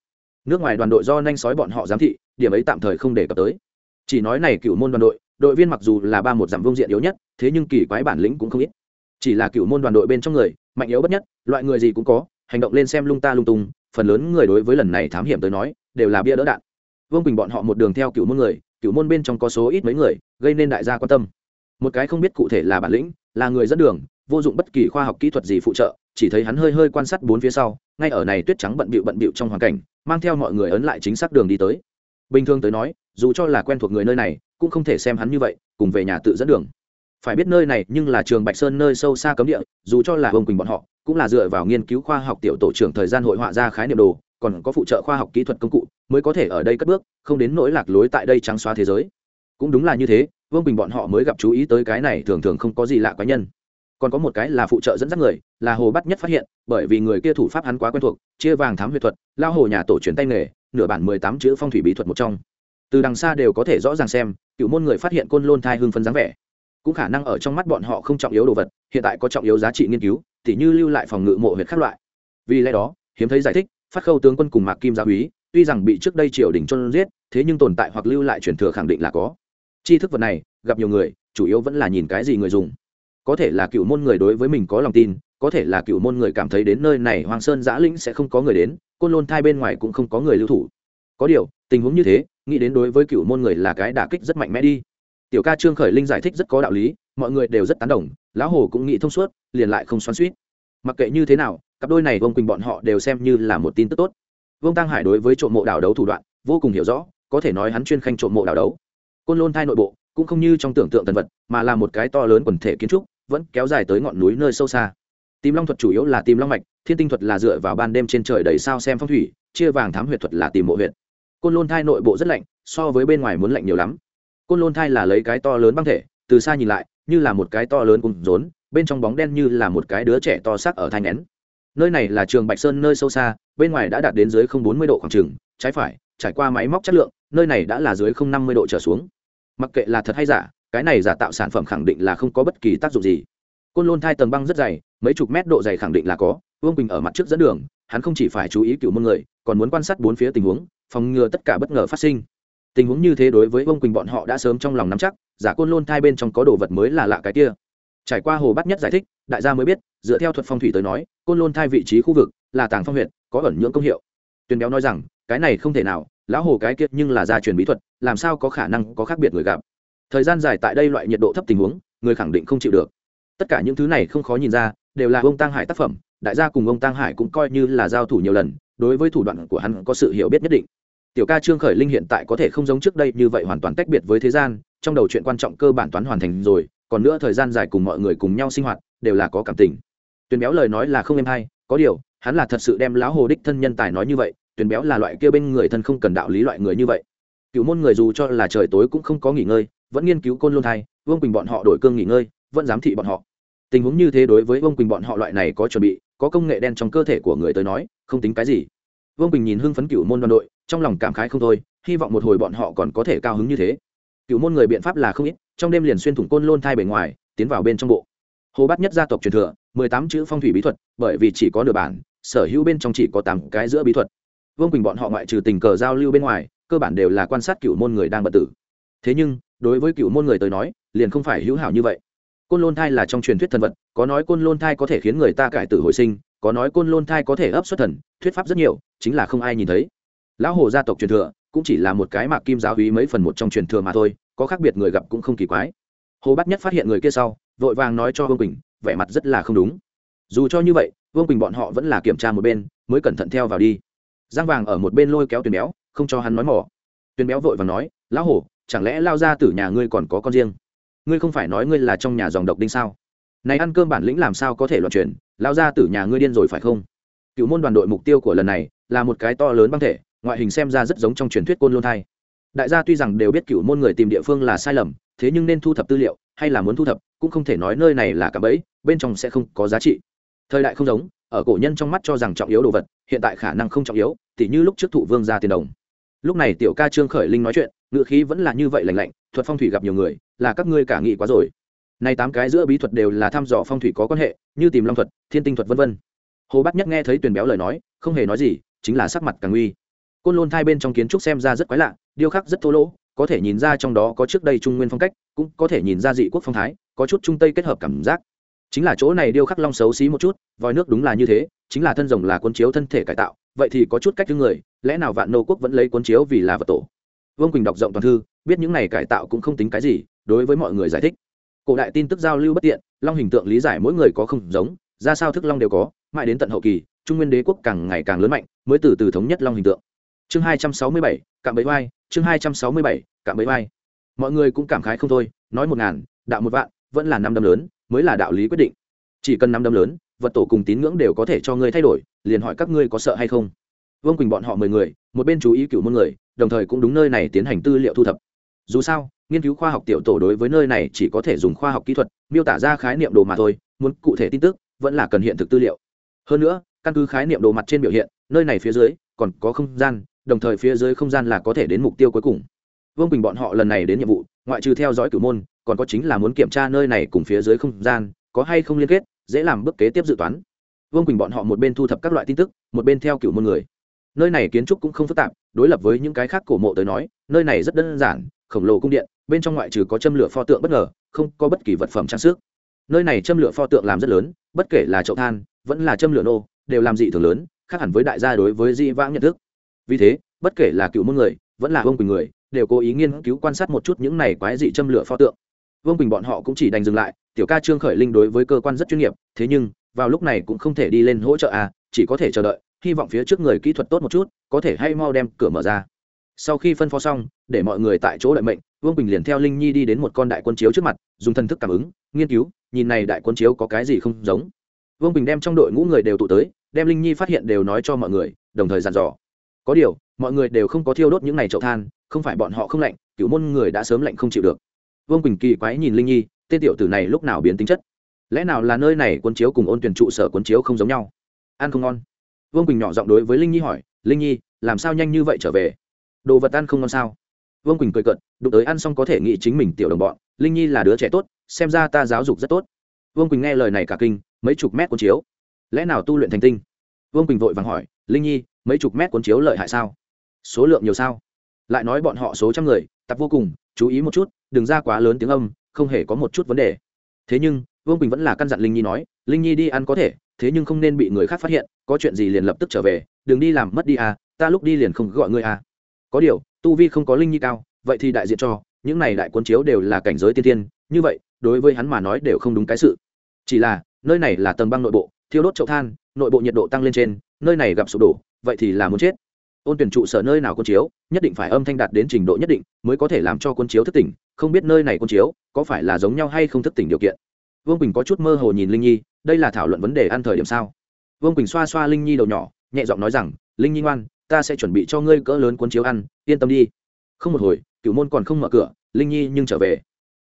Nước ngoài đoàn đội do nhanh sói bọn họ giám thị, điểm ấy tạm thời không đề cập tới. Chỉ nói này cựu môn đoàn đội đội viên mặc dù là ba một dặm vương diện yếu nhất, thế nhưng kỳ quái bản lĩnh cũng không ít. Chỉ là cựu môn đoàn đội bên trong người, mạnh yếu bất nhất, loại người gì cũng có, hành động lên xem lung ta lung tung, phần lớn người đối với lần này thám hiểm tới nói, đều là bia đỡ đạn vương bình bọn họ một đường theo cựu môn người, cựu môn bên trong có số ít mấy người, gây nên đại gia quan tâm. Một cái không biết cụ thể là bản lĩnh, là người dẫn đường, vô dụng bất kỳ khoa học kỹ thuật gì phụ trợ, chỉ thấy hắn hơi hơi quan sát bốn phía sau, ngay ở này tuyết trắng bận bịu bận bịu trong hoàn cảnh, mang theo mọi người ấn lại chính xác đường đi tới. Bình thường tới nói, dù cho là quen thuộc người nơi này, cũng không thể xem hắn như vậy, cùng về nhà tự dẫn đường. Phải biết nơi này nhưng là trường bạch sơn nơi sâu xa cấm địa, dù cho là ông quỳnh bọn họ, cũng là dựa vào nghiên cứu khoa học tiểu tổ trưởng thời gian hội họa ra khái niệm đồ, còn có phụ trợ khoa học kỹ thuật công cụ mới có thể ở đây cất bước, không đến nỗi lạc lối tại đây trắng xóa thế giới. Cũng đúng là như thế, vương bình bọn họ mới gặp chú ý tới cái này thường thường không có gì lạ cá nhân. Còn có một cái là phụ trợ dẫn dắt người, là hồ bắt nhất phát hiện, bởi vì người kia thủ pháp hắn quá quen thuộc, chia vàng thám huyệt thuật, lao hồ nhà tổ truyền tay nghề, nửa bản mười tám chữ phong thủy bí thuật một trong. Từ đằng xa đều có thể rõ ràng xem, cựu môn người phát hiện côn lôn thai hưng phân dáng vẻ. Cũng khả năng ở trong mắt bọn họ không trọng yếu đồ vật, hiện tại có trọng yếu giá trị nghiên cứu, tỉ như lưu lại phòng ngự mộ huyệt các loại. Vì lẽ đó, hiếm thấy giải thích, phát khâu tướng quân cùng mạc kim gia úy tuy rằng bị trước đây triều đình cho giết, thế nhưng tồn tại hoặc lưu lại truyền thừa khẳng định là có. Tri thức vật này, gặp nhiều người, chủ yếu vẫn là nhìn cái gì người dùng. Có thể là cựu môn người đối với mình có lòng tin, có thể là cựu môn người cảm thấy đến nơi này hoàng sơn giã lĩnh sẽ không có người đến, côn lôn thai bên ngoài cũng không có người lưu thủ. Có điều, tình huống như thế, nghĩ đến đối với cựu môn người là cái đả kích rất mạnh mẽ đi. Tiểu ca trương khởi linh giải thích rất có đạo lý, mọi người đều rất tán đồng, lão hồ cũng nghĩ thông suốt, liền lại không xoắn suýt mặc kệ như thế nào, cặp đôi này vông quỳnh bọn họ đều xem như là một tin tức tốt vương tăng hải đối với trộm mộ đảo đấu thủ đoạn vô cùng hiểu rõ, có thể nói hắn chuyên khanh trộm mộ đảo đấu. Côn lôn thai nội bộ cũng không như trong tưởng tượng tần vật, mà là một cái to lớn quần thể kiến trúc, vẫn kéo dài tới ngọn núi nơi sâu xa. Tìm long thuật chủ yếu là tìm long mạch, thiên tinh thuật là dựa vào ban đêm trên trời đầy sao xem phong thủy, chia vàng thám huyệt thuật là tìm mộ huyệt. Côn lôn thai nội bộ rất lạnh, so với bên ngoài muốn lạnh nhiều lắm. Côn lôn thai là lấy cái to lớn băng thể, từ xa nhìn lại, như là một cái to lớn cùng rốn, bên trong bóng đen như là một cái đứa trẻ to xác ở thai nén nơi này là trường bạch sơn nơi sâu xa, bên ngoài đã đạt đến dưới không bốn mươi độ khoảng trừng trái phải, trải qua máy móc chất lượng, nơi này đã là dưới không năm mươi độ trở xuống. Mặc kệ là thật hay giả, cái này giả tạo sản phẩm khẳng định là không có bất kỳ tác dụng gì. Côn lôn thai tầng băng rất dày, mấy chục mét độ dày khẳng định là có, vương bình ở mặt trước dẫn đường, hắn không chỉ phải chú ý cựu môn người, còn muốn quan sát bốn phía tình huống, phòng ngừa tất cả bất ngờ phát sinh. Tình huống như thế đối với vương quỳnh bọn họ đã sớm trong lòng nắm chắc, giả côn lôn thai bên trong có đồ vật mới là lạ cái kia. Trải qua hồ bắt nhất giải thích đại gia mới biết, dựa theo thuật phong thủy tới nói, côn lôn thai vị trí khu vực là tàng phong huyện, có ẩn nhưỡng công hiệu. Tuyền béo nói rằng, cái này không thể nào, lão hồ cái kiệt nhưng là gia truyền bí thuật, làm sao có khả năng có khác biệt người gặp. Thời gian dài tại đây loại nhiệt độ thấp tình huống, người khẳng định không chịu được. Tất cả những thứ này không khó nhìn ra, đều là ông tăng hải tác phẩm, đại gia cùng ông tăng hải cũng coi như là giao thủ nhiều lần, đối với thủ đoạn của hắn có sự hiểu biết nhất định. Tiểu ca trương khởi linh hiện tại có thể không giống trước đây như vậy hoàn toàn tách biệt với thế gian, trong đầu chuyện quan trọng cơ bản toán hoàn thành rồi, còn nữa thời gian dài cùng mọi người cùng nhau sinh hoạt đều là có cảm tình. Tuyền béo lời nói là không em hay, có điều, hắn là thật sự đem lão hồ đích thân nhân tài nói như vậy, tuyền béo là loại kia bên người thân không cần đạo lý loại người như vậy. Cựu môn người dù cho là trời tối cũng không có nghỉ ngơi, vẫn nghiên cứu côn lôn thai, vương quỳnh bọn họ đổi cương nghỉ ngơi, vẫn giám thị bọn họ. Tình huống như thế đối với vương quỳnh bọn họ loại này có chuẩn bị, có công nghệ đen trong cơ thể của người tới nói, không tính cái gì. Vương quỳnh nhìn hưng phấn cựu môn đoàn đội, trong lòng cảm khái không thôi, hy vọng một hồi bọn họ còn có thể cao hứng như thế. Cựu môn người biện pháp là không ít, trong đêm liền xuyên thủng côn lôn thai bề ngoài, tiến vào bên trong bộ hồ bát nhất gia tộc truyền thừa, mười tám chữ phong thủy bí thuật, bởi vì chỉ có nửa bản, sở hữu bên trong chỉ có tám cái giữa bí thuật. Vương quỳnh bọn họ ngoại trừ tình cờ giao lưu bên ngoài, cơ bản đều là quan sát cựu môn người đang bận tử. Thế nhưng, đối với cựu môn người tới nói, liền không phải hữu hảo như vậy. Côn lôn thai là trong truyền thuyết thần vật, có nói côn lôn thai có thể khiến người ta cải tử hồi sinh, có nói côn lôn thai có thể ấp xuất thần, thuyết pháp rất nhiều, chính là không ai nhìn thấy. Lão hồ gia tộc truyền thừa, cũng chỉ là một cái mạc kim giáo hí mấy phần một trong truyền thừa mà thôi, có khác biệt người gặp cũng không kỳ quái. Hồ bắt nhất phát hiện người kia sau vội vàng nói cho vương quỳnh, vẻ mặt rất là không đúng. Dù cho như vậy, vương quỳnh bọn họ vẫn là kiểm tra một bên, mới cẩn thận theo vào đi. Giang vàng ở một bên lôi kéo tuyền béo, không cho hắn nói mỏ. Tuyền béo vội vàng nói, lão hổ, chẳng lẽ lao ra từ nhà ngươi còn có con riêng? Ngươi không phải nói ngươi là trong nhà dòng độc đinh sao? Này ăn cơm bản lĩnh làm sao có thể loạn truyền lao ra từ nhà ngươi điên rồi phải không? Cựu môn đoàn đội mục tiêu của lần này là một cái to lớn băng thể, ngoại hình xem ra rất giống trong truyền thuyết côn lôn thai. Đại gia tuy rằng đều biết cựu môn người tìm địa phương là sai lầm thế nhưng nên thu thập tư liệu, hay là muốn thu thập, cũng không thể nói nơi này là cả bẫy, bên trong sẽ không có giá trị. Thời đại không giống, ở cổ nhân trong mắt cho rằng trọng yếu đồ vật, hiện tại khả năng không trọng yếu, tỉ như lúc trước thụ vương ra tiền đồng. Lúc này tiểu ca trương khởi linh nói chuyện ngự khí vẫn là như vậy lành lạnh, thuật phong thủy gặp nhiều người, là các ngươi cả nghị quá rồi. Nay tám cái giữa bí thuật đều là thăm dò phong thủy có quan hệ, như tìm long thuật, thiên tinh thuật v v hồ bát nhất nghe thấy tuyền béo lời nói, không hề nói gì, chính là sắc mặt càng uy. Côn lôn thai bên trong kiến trúc xem ra rất quái lạ, điêu khắc rất thô lỗ có thể nhìn ra trong đó có trước đây trung nguyên phong cách, cũng có thể nhìn ra dị quốc phong thái, có chút trung tây kết hợp cảm giác. Chính là chỗ này điêu khắc long xấu xí một chút, vòi nước đúng là như thế, chính là thân rồng là quân chiếu thân thể cải tạo, vậy thì có chút cách thứ người, lẽ nào vạn nô quốc vẫn lấy quân chiếu vì là vật tổ? Vương quỳnh đọc rộng toàn thư, biết những này cải tạo cũng không tính cái gì, đối với mọi người giải thích. Cổ đại tin tức giao lưu bất tiện, long hình tượng lý giải mỗi người có không giống, ra sao thức long đều có, mãi đến tận hậu kỳ, trung nguyên đế quốc càng ngày càng lớn mạnh, mới từ từ thống nhất long hình tượng. Chương hai trăm sáu mươi bảy, cạm bẫy vai chương hai trăm sáu mươi bảy cạm bẫy vai. Mọi người cũng cảm khái không thôi, nói một ngàn, đạo một vạn, vẫn là năm đâm lớn, mới là đạo lý quyết định. Chỉ cần năm đâm lớn, vật tổ cùng tín ngưỡng đều có thể cho ngươi thay đổi, liền hỏi các ngươi có sợ hay không. Vương quỳnh bọn họ mười người, một bên chú ý cựu môn người, đồng thời cũng đúng nơi này tiến hành tư liệu thu thập. Dù sao, nghiên cứu khoa học tiểu tổ đối với nơi này chỉ có thể dùng khoa học kỹ thuật, miêu tả ra khái niệm đồ mà thôi, muốn cụ thể tin tức, vẫn là cần hiện thực tư liệu. Hơn nữa, căn cứ khái niệm đồ mặt trên biểu hiện, nơi này phía dưới, còn có không gian đồng thời phía dưới không gian là có thể đến mục tiêu cuối cùng. Vương quỳnh bọn họ lần này đến nhiệm vụ, ngoại trừ theo dõi cửu môn, còn có chính là muốn kiểm tra nơi này cùng phía dưới không gian, có hay không liên kết, dễ làm bước kế tiếp dự toán. Vương quỳnh bọn họ một bên thu thập các loại tin tức, một bên theo cửu môn người. Nơi này kiến trúc cũng không phức tạp, đối lập với những cái khác cổ mộ tới nói, nơi này rất đơn giản, khổng lồ cung điện, bên trong ngoại trừ có châm lửa pho tượng bất ngờ, không có bất kỳ vật phẩm trang sức. Nơi này châm lửa pho tượng làm rất lớn, bất kể là chậu than, vẫn là châm lửa nô, đều làm dị thường lớn, khác hẳn với đại gia đối với di vãng nhận thức vì thế, bất kể là cựu môn người, vẫn là vương quỳnh người, đều cố ý nghiên cứu quan sát một chút những này quái dị châm lửa pho tượng. Vương quỳnh bọn họ cũng chỉ đành dừng lại, tiểu ca trương khởi linh đối với cơ quan rất chuyên nghiệp, thế nhưng, vào lúc này cũng không thể đi lên hỗ trợ à chỉ có thể chờ đợi, hy vọng phía trước người kỹ thuật tốt một chút, có thể hay mau đem cửa mở ra. Sau khi phân phó xong, để mọi người tại chỗ đợi mệnh, vương bình liền theo linh nhi đi đến một con đại quân chiếu trước mặt, dùng thần thức cảm ứng, nghiên cứu, nhìn này đại quân chiếu có cái gì không giống. Vương bình đem trong đội ngũ người đều tụ tới, đem linh nhi phát hiện đều nói cho mọi người, đồng thời dặn dò có điều, mọi người đều không có thiêu đốt những ngày chậu than, không phải bọn họ không lạnh cựu môn người đã sớm lạnh không chịu được. Vương quỳnh kỳ quái nhìn linh nhi, tên tiểu tử này lúc nào biến tính chất? Lẽ nào là nơi này quân chiếu cùng ôn tuyển trụ sở quân chiếu không giống nhau? Ăn không ngon. Vương quỳnh nhỏ giọng đối với linh nhi hỏi, linh nhi, làm sao nhanh như vậy trở về? Đồ vật ăn không ngon sao? Vương quỳnh cười cận đụng tới ăn xong có thể nghĩ chính mình tiểu đồng bọn, linh nhi là đứa trẻ tốt, xem ra ta giáo dục rất tốt. Vương quỳnh nghe lời này cả kinh, mấy chục mét cuốn chiếu. Lẽ nào tu luyện thành tinh? Vương quỳnh vội vàng hỏi, linh nhi mấy chục mét cuốn chiếu lợi hại sao? Số lượng nhiều sao? Lại nói bọn họ số trăm người, tập vô cùng, chú ý một chút, đừng ra quá lớn tiếng âm, không hề có một chút vấn đề. Thế nhưng, vương quỳnh vẫn là căn dặn linh nhi nói, linh nhi đi ăn có thể, thế nhưng không nên bị người khác phát hiện, có chuyện gì liền lập tức trở về, đừng đi làm mất đi à ta lúc đi liền không gọi ngươi à. Có điều, tu vi không có linh nhi cao, vậy thì đại diện cho, những này đại quân chiếu đều là cảnh giới tiên tiên, như vậy, đối với hắn mà nói đều không đúng cái sự. Chỉ là, nơi này là tầng băng nội bộ, thiêu đốt chậu than, nội bộ nhiệt độ tăng lên trên, nơi này gặp sụp đổ vậy thì là muốn chết. Ôn tuyển trụ sở nơi nào quân chiếu, nhất định phải âm thanh đạt đến trình độ nhất định mới có thể làm cho quân chiếu thức tỉnh, không biết nơi này quân chiếu có phải là giống nhau hay không thức tỉnh điều kiện. Vương quỳnh có chút mơ hồ nhìn linh nhi, đây là thảo luận vấn đề ăn thời điểm sao? Vương quỳnh xoa xoa linh nhi đầu nhỏ, nhẹ giọng nói rằng, linh nhi ngoan, ta sẽ chuẩn bị cho ngươi cỡ lớn cuốn chiếu ăn, yên tâm đi. Không một hồi, cựu môn còn không mở cửa, linh nhi nhưng trở về.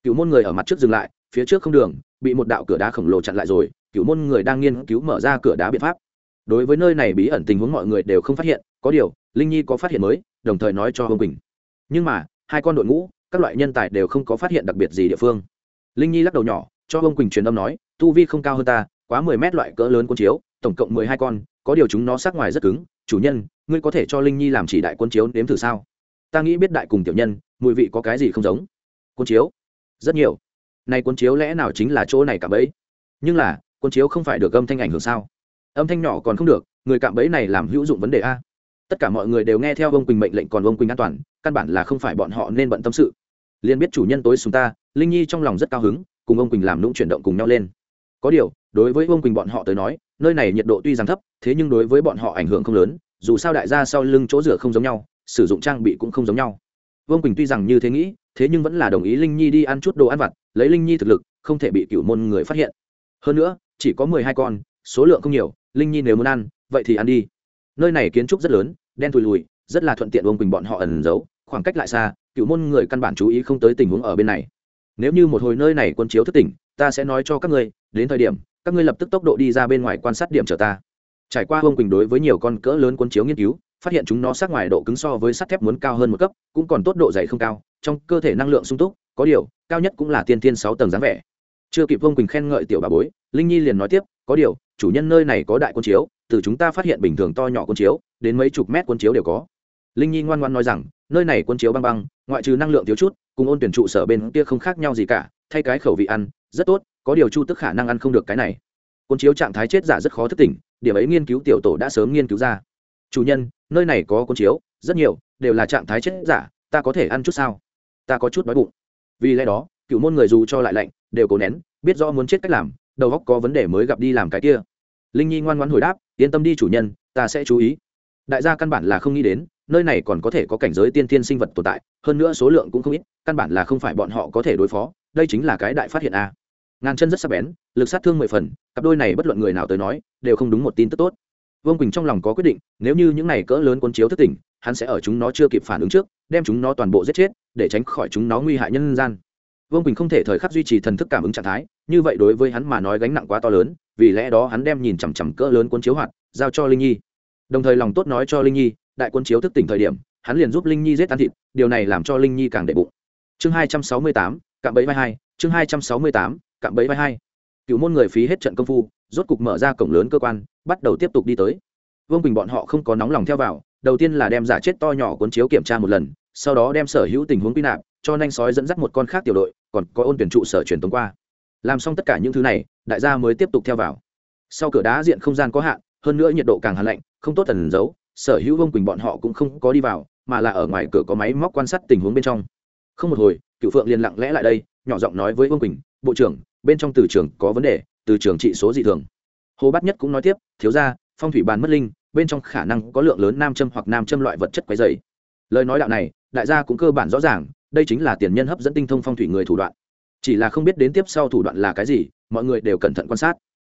Cựu môn người ở mặt trước dừng lại, phía trước không đường, bị một đạo cửa đá khổng lồ chặn lại rồi, cựu môn người đang nghiên cứu mở ra cửa đá biện pháp đối với nơi này bí ẩn tình huống mọi người đều không phát hiện, có điều, linh nhi có phát hiện mới, đồng thời nói cho hương quỳnh. Nhưng mà, hai con đội ngũ, các loại nhân tài đều không có phát hiện đặc biệt gì địa phương. Linh nhi lắc đầu nhỏ, cho hương quỳnh truyền âm nói, tu vi không cao hơn ta, quá mười mét loại cỡ lớn cuốn chiếu, tổng cộng mười hai con, có điều chúng nó sắc ngoài rất cứng. Chủ nhân, ngươi có thể cho linh nhi làm chỉ đại quân chiếu nếm thử sao? Ta nghĩ biết đại cùng tiểu nhân, mùi vị có cái gì không giống. Quân chiếu? Rất nhiều. Này quân chiếu lẽ nào chính là chỗ này cả bẫy nhưng là quân chiếu không phải được âm thanh ảnh hưởng sao? Âm thanh nhỏ còn không được, người cạm bẫy này làm hữu dụng vấn đề a. Tất cả mọi người đều nghe theo ông quỳnh mệnh lệnh còn ông quỳnh an toàn, căn bản là không phải bọn họ nên bận tâm sự. Liền biết chủ nhân tối xuống ta, linh nhi trong lòng rất cao hứng, cùng ông quỳnh làm nũng chuyển động cùng nhau lên. Có điều, đối với ông quỳnh bọn họ tới nói, nơi này nhiệt độ tuy rằng thấp, thế nhưng đối với bọn họ ảnh hưởng không lớn, dù sao đại gia sau lưng chỗ rửa không giống nhau, sử dụng trang bị cũng không giống nhau. Vương quỳnh tuy rằng như thế nghĩ, thế nhưng vẫn là đồng ý linh nhi đi ăn chút đồ ăn vặt, lấy linh nhi thực lực, không thể bị cựu môn người phát hiện. Hơn nữa, chỉ có mười hai con, số lượng không nhiều linh nhi nếu muốn ăn, vậy thì ăn đi. Nơi này kiến trúc rất lớn, đen thùi lùi, rất là thuận tiện vương quỳnh bọn họ ẩn giấu, khoảng cách lại xa, cựu môn người căn bản chú ý không tới tình huống ở bên này. Nếu như một hồi nơi này quân chiếu thất tỉnh, ta sẽ nói cho các ngươi, đến thời điểm, các ngươi lập tức tốc độ đi ra bên ngoài quan sát điểm chờ ta. Trải qua vương quỳnh đối với nhiều con cỡ lớn quân chiếu nghiên cứu, phát hiện chúng nó sát ngoài độ cứng so với sắt thép muốn cao hơn một cấp, cũng còn tốt độ dày không cao, trong cơ thể năng lượng sung túc, có điều, cao nhất cũng là tiên tiên sáu tầng dáng vẻ. Chưa kịp vương quỳnh khen ngợi tiểu bà bối, linh nhi liền nói tiếp, có điều chủ nhân nơi này có đại quân chiếu, từ chúng ta phát hiện bình thường to nhỏ quân chiếu, đến mấy chục mét quân chiếu đều có. Linh nhi ngoan ngoan nói rằng, nơi này quân chiếu băng băng, ngoại trừ năng lượng thiếu chút, cùng ôn tuyển trụ sở bên kia không khác nhau gì cả, thay cái khẩu vị ăn, rất tốt, có điều chu tức khả năng ăn không được cái này. Quân chiếu trạng thái chết giả rất khó thức tỉnh, điểm ấy nghiên cứu tiểu tổ đã sớm nghiên cứu ra. Chủ nhân, nơi này có quân chiếu, rất nhiều, đều là trạng thái chết giả, ta có thể ăn chút sao? Ta có chút đói bụng. Vì lẽ đó, cựu môn người dù cho lại lạnh, đều cố nén, biết rõ muốn chết cách làm đầu óc có vấn đề mới gặp đi làm cái kia. Linh nhi ngoan ngoan hồi đáp, yên tâm đi chủ nhân, ta sẽ chú ý. Đại gia căn bản là không nghĩ đến, nơi này còn có thể có cảnh giới tiên tiên sinh vật tồn tại, hơn nữa số lượng cũng không ít, căn bản là không phải bọn họ có thể đối phó, đây chính là cái đại phát hiện a. Ngàn chân rất sắc bén, lực sát thương mười phần, cặp đôi này bất luận người nào tới nói, đều không đúng một tin tức tốt. Vương quỳnh trong lòng có quyết định, nếu như những này cỡ lớn quân chiếu thất tỉnh, hắn sẽ ở chúng nó chưa kịp phản ứng trước, đem chúng nó toàn bộ giết chết, để tránh khỏi chúng nó nguy hại nhân gian vương quỳnh không thể thời khắc duy trì thần thức cảm ứng trạng thái như vậy đối với hắn mà nói gánh nặng quá to lớn vì lẽ đó hắn đem nhìn chằm chằm cỡ lớn cuốn chiếu hoạt giao cho linh nhi đồng thời lòng tốt nói cho linh nhi đại quân chiếu thức tỉnh thời điểm hắn liền giúp linh nhi giết ăn thịt điều này làm cho linh nhi càng đệ bụng chương hai trăm sáu mươi tám cạm bẫy vai hai chương hai trăm sáu mươi tám cạm bẫy vai hai cựu môn người phí hết trận công phu rốt cục mở ra cổng lớn cơ quan bắt đầu tiếp tục đi tới vương quỳnh bọn họ không có nóng lòng theo vào đầu tiên là đem giả chết to nhỏ cuốn chiếu kiểm tra một lần sau đó đem sở hữu tình huống quy nạp cho nhanh sói dẫn dắt một con khác tiểu đội, còn có ôn tuyển trụ sở truyền tống qua. Làm xong tất cả những thứ này, đại gia mới tiếp tục theo vào. Sau cửa đá diện không gian có hạn, hơn nữa nhiệt độ càng hạn lạnh, không tốt tần giấu, sở hữu vương quỳnh bọn họ cũng không có đi vào, mà là ở ngoài cửa có máy móc quan sát tình huống bên trong. Không một hồi, cựu phượng liền lặng lẽ lại đây, nhỏ giọng nói với vương quỳnh, bộ trưởng, bên trong từ trường có vấn đề, từ trường trị số dị thường. Hồ bát nhất cũng nói tiếp, thiếu ra phong thủy bàn mất linh, bên trong khả năng có lượng lớn nam châm hoặc nam châm loại vật chất quấy dày lời nói đạo này, đại gia cũng cơ bản rõ ràng đây chính là tiền nhân hấp dẫn tinh thông phong thủy người thủ đoạn. Chỉ là không biết đến tiếp sau thủ đoạn là cái gì, mọi người đều cẩn thận quan sát.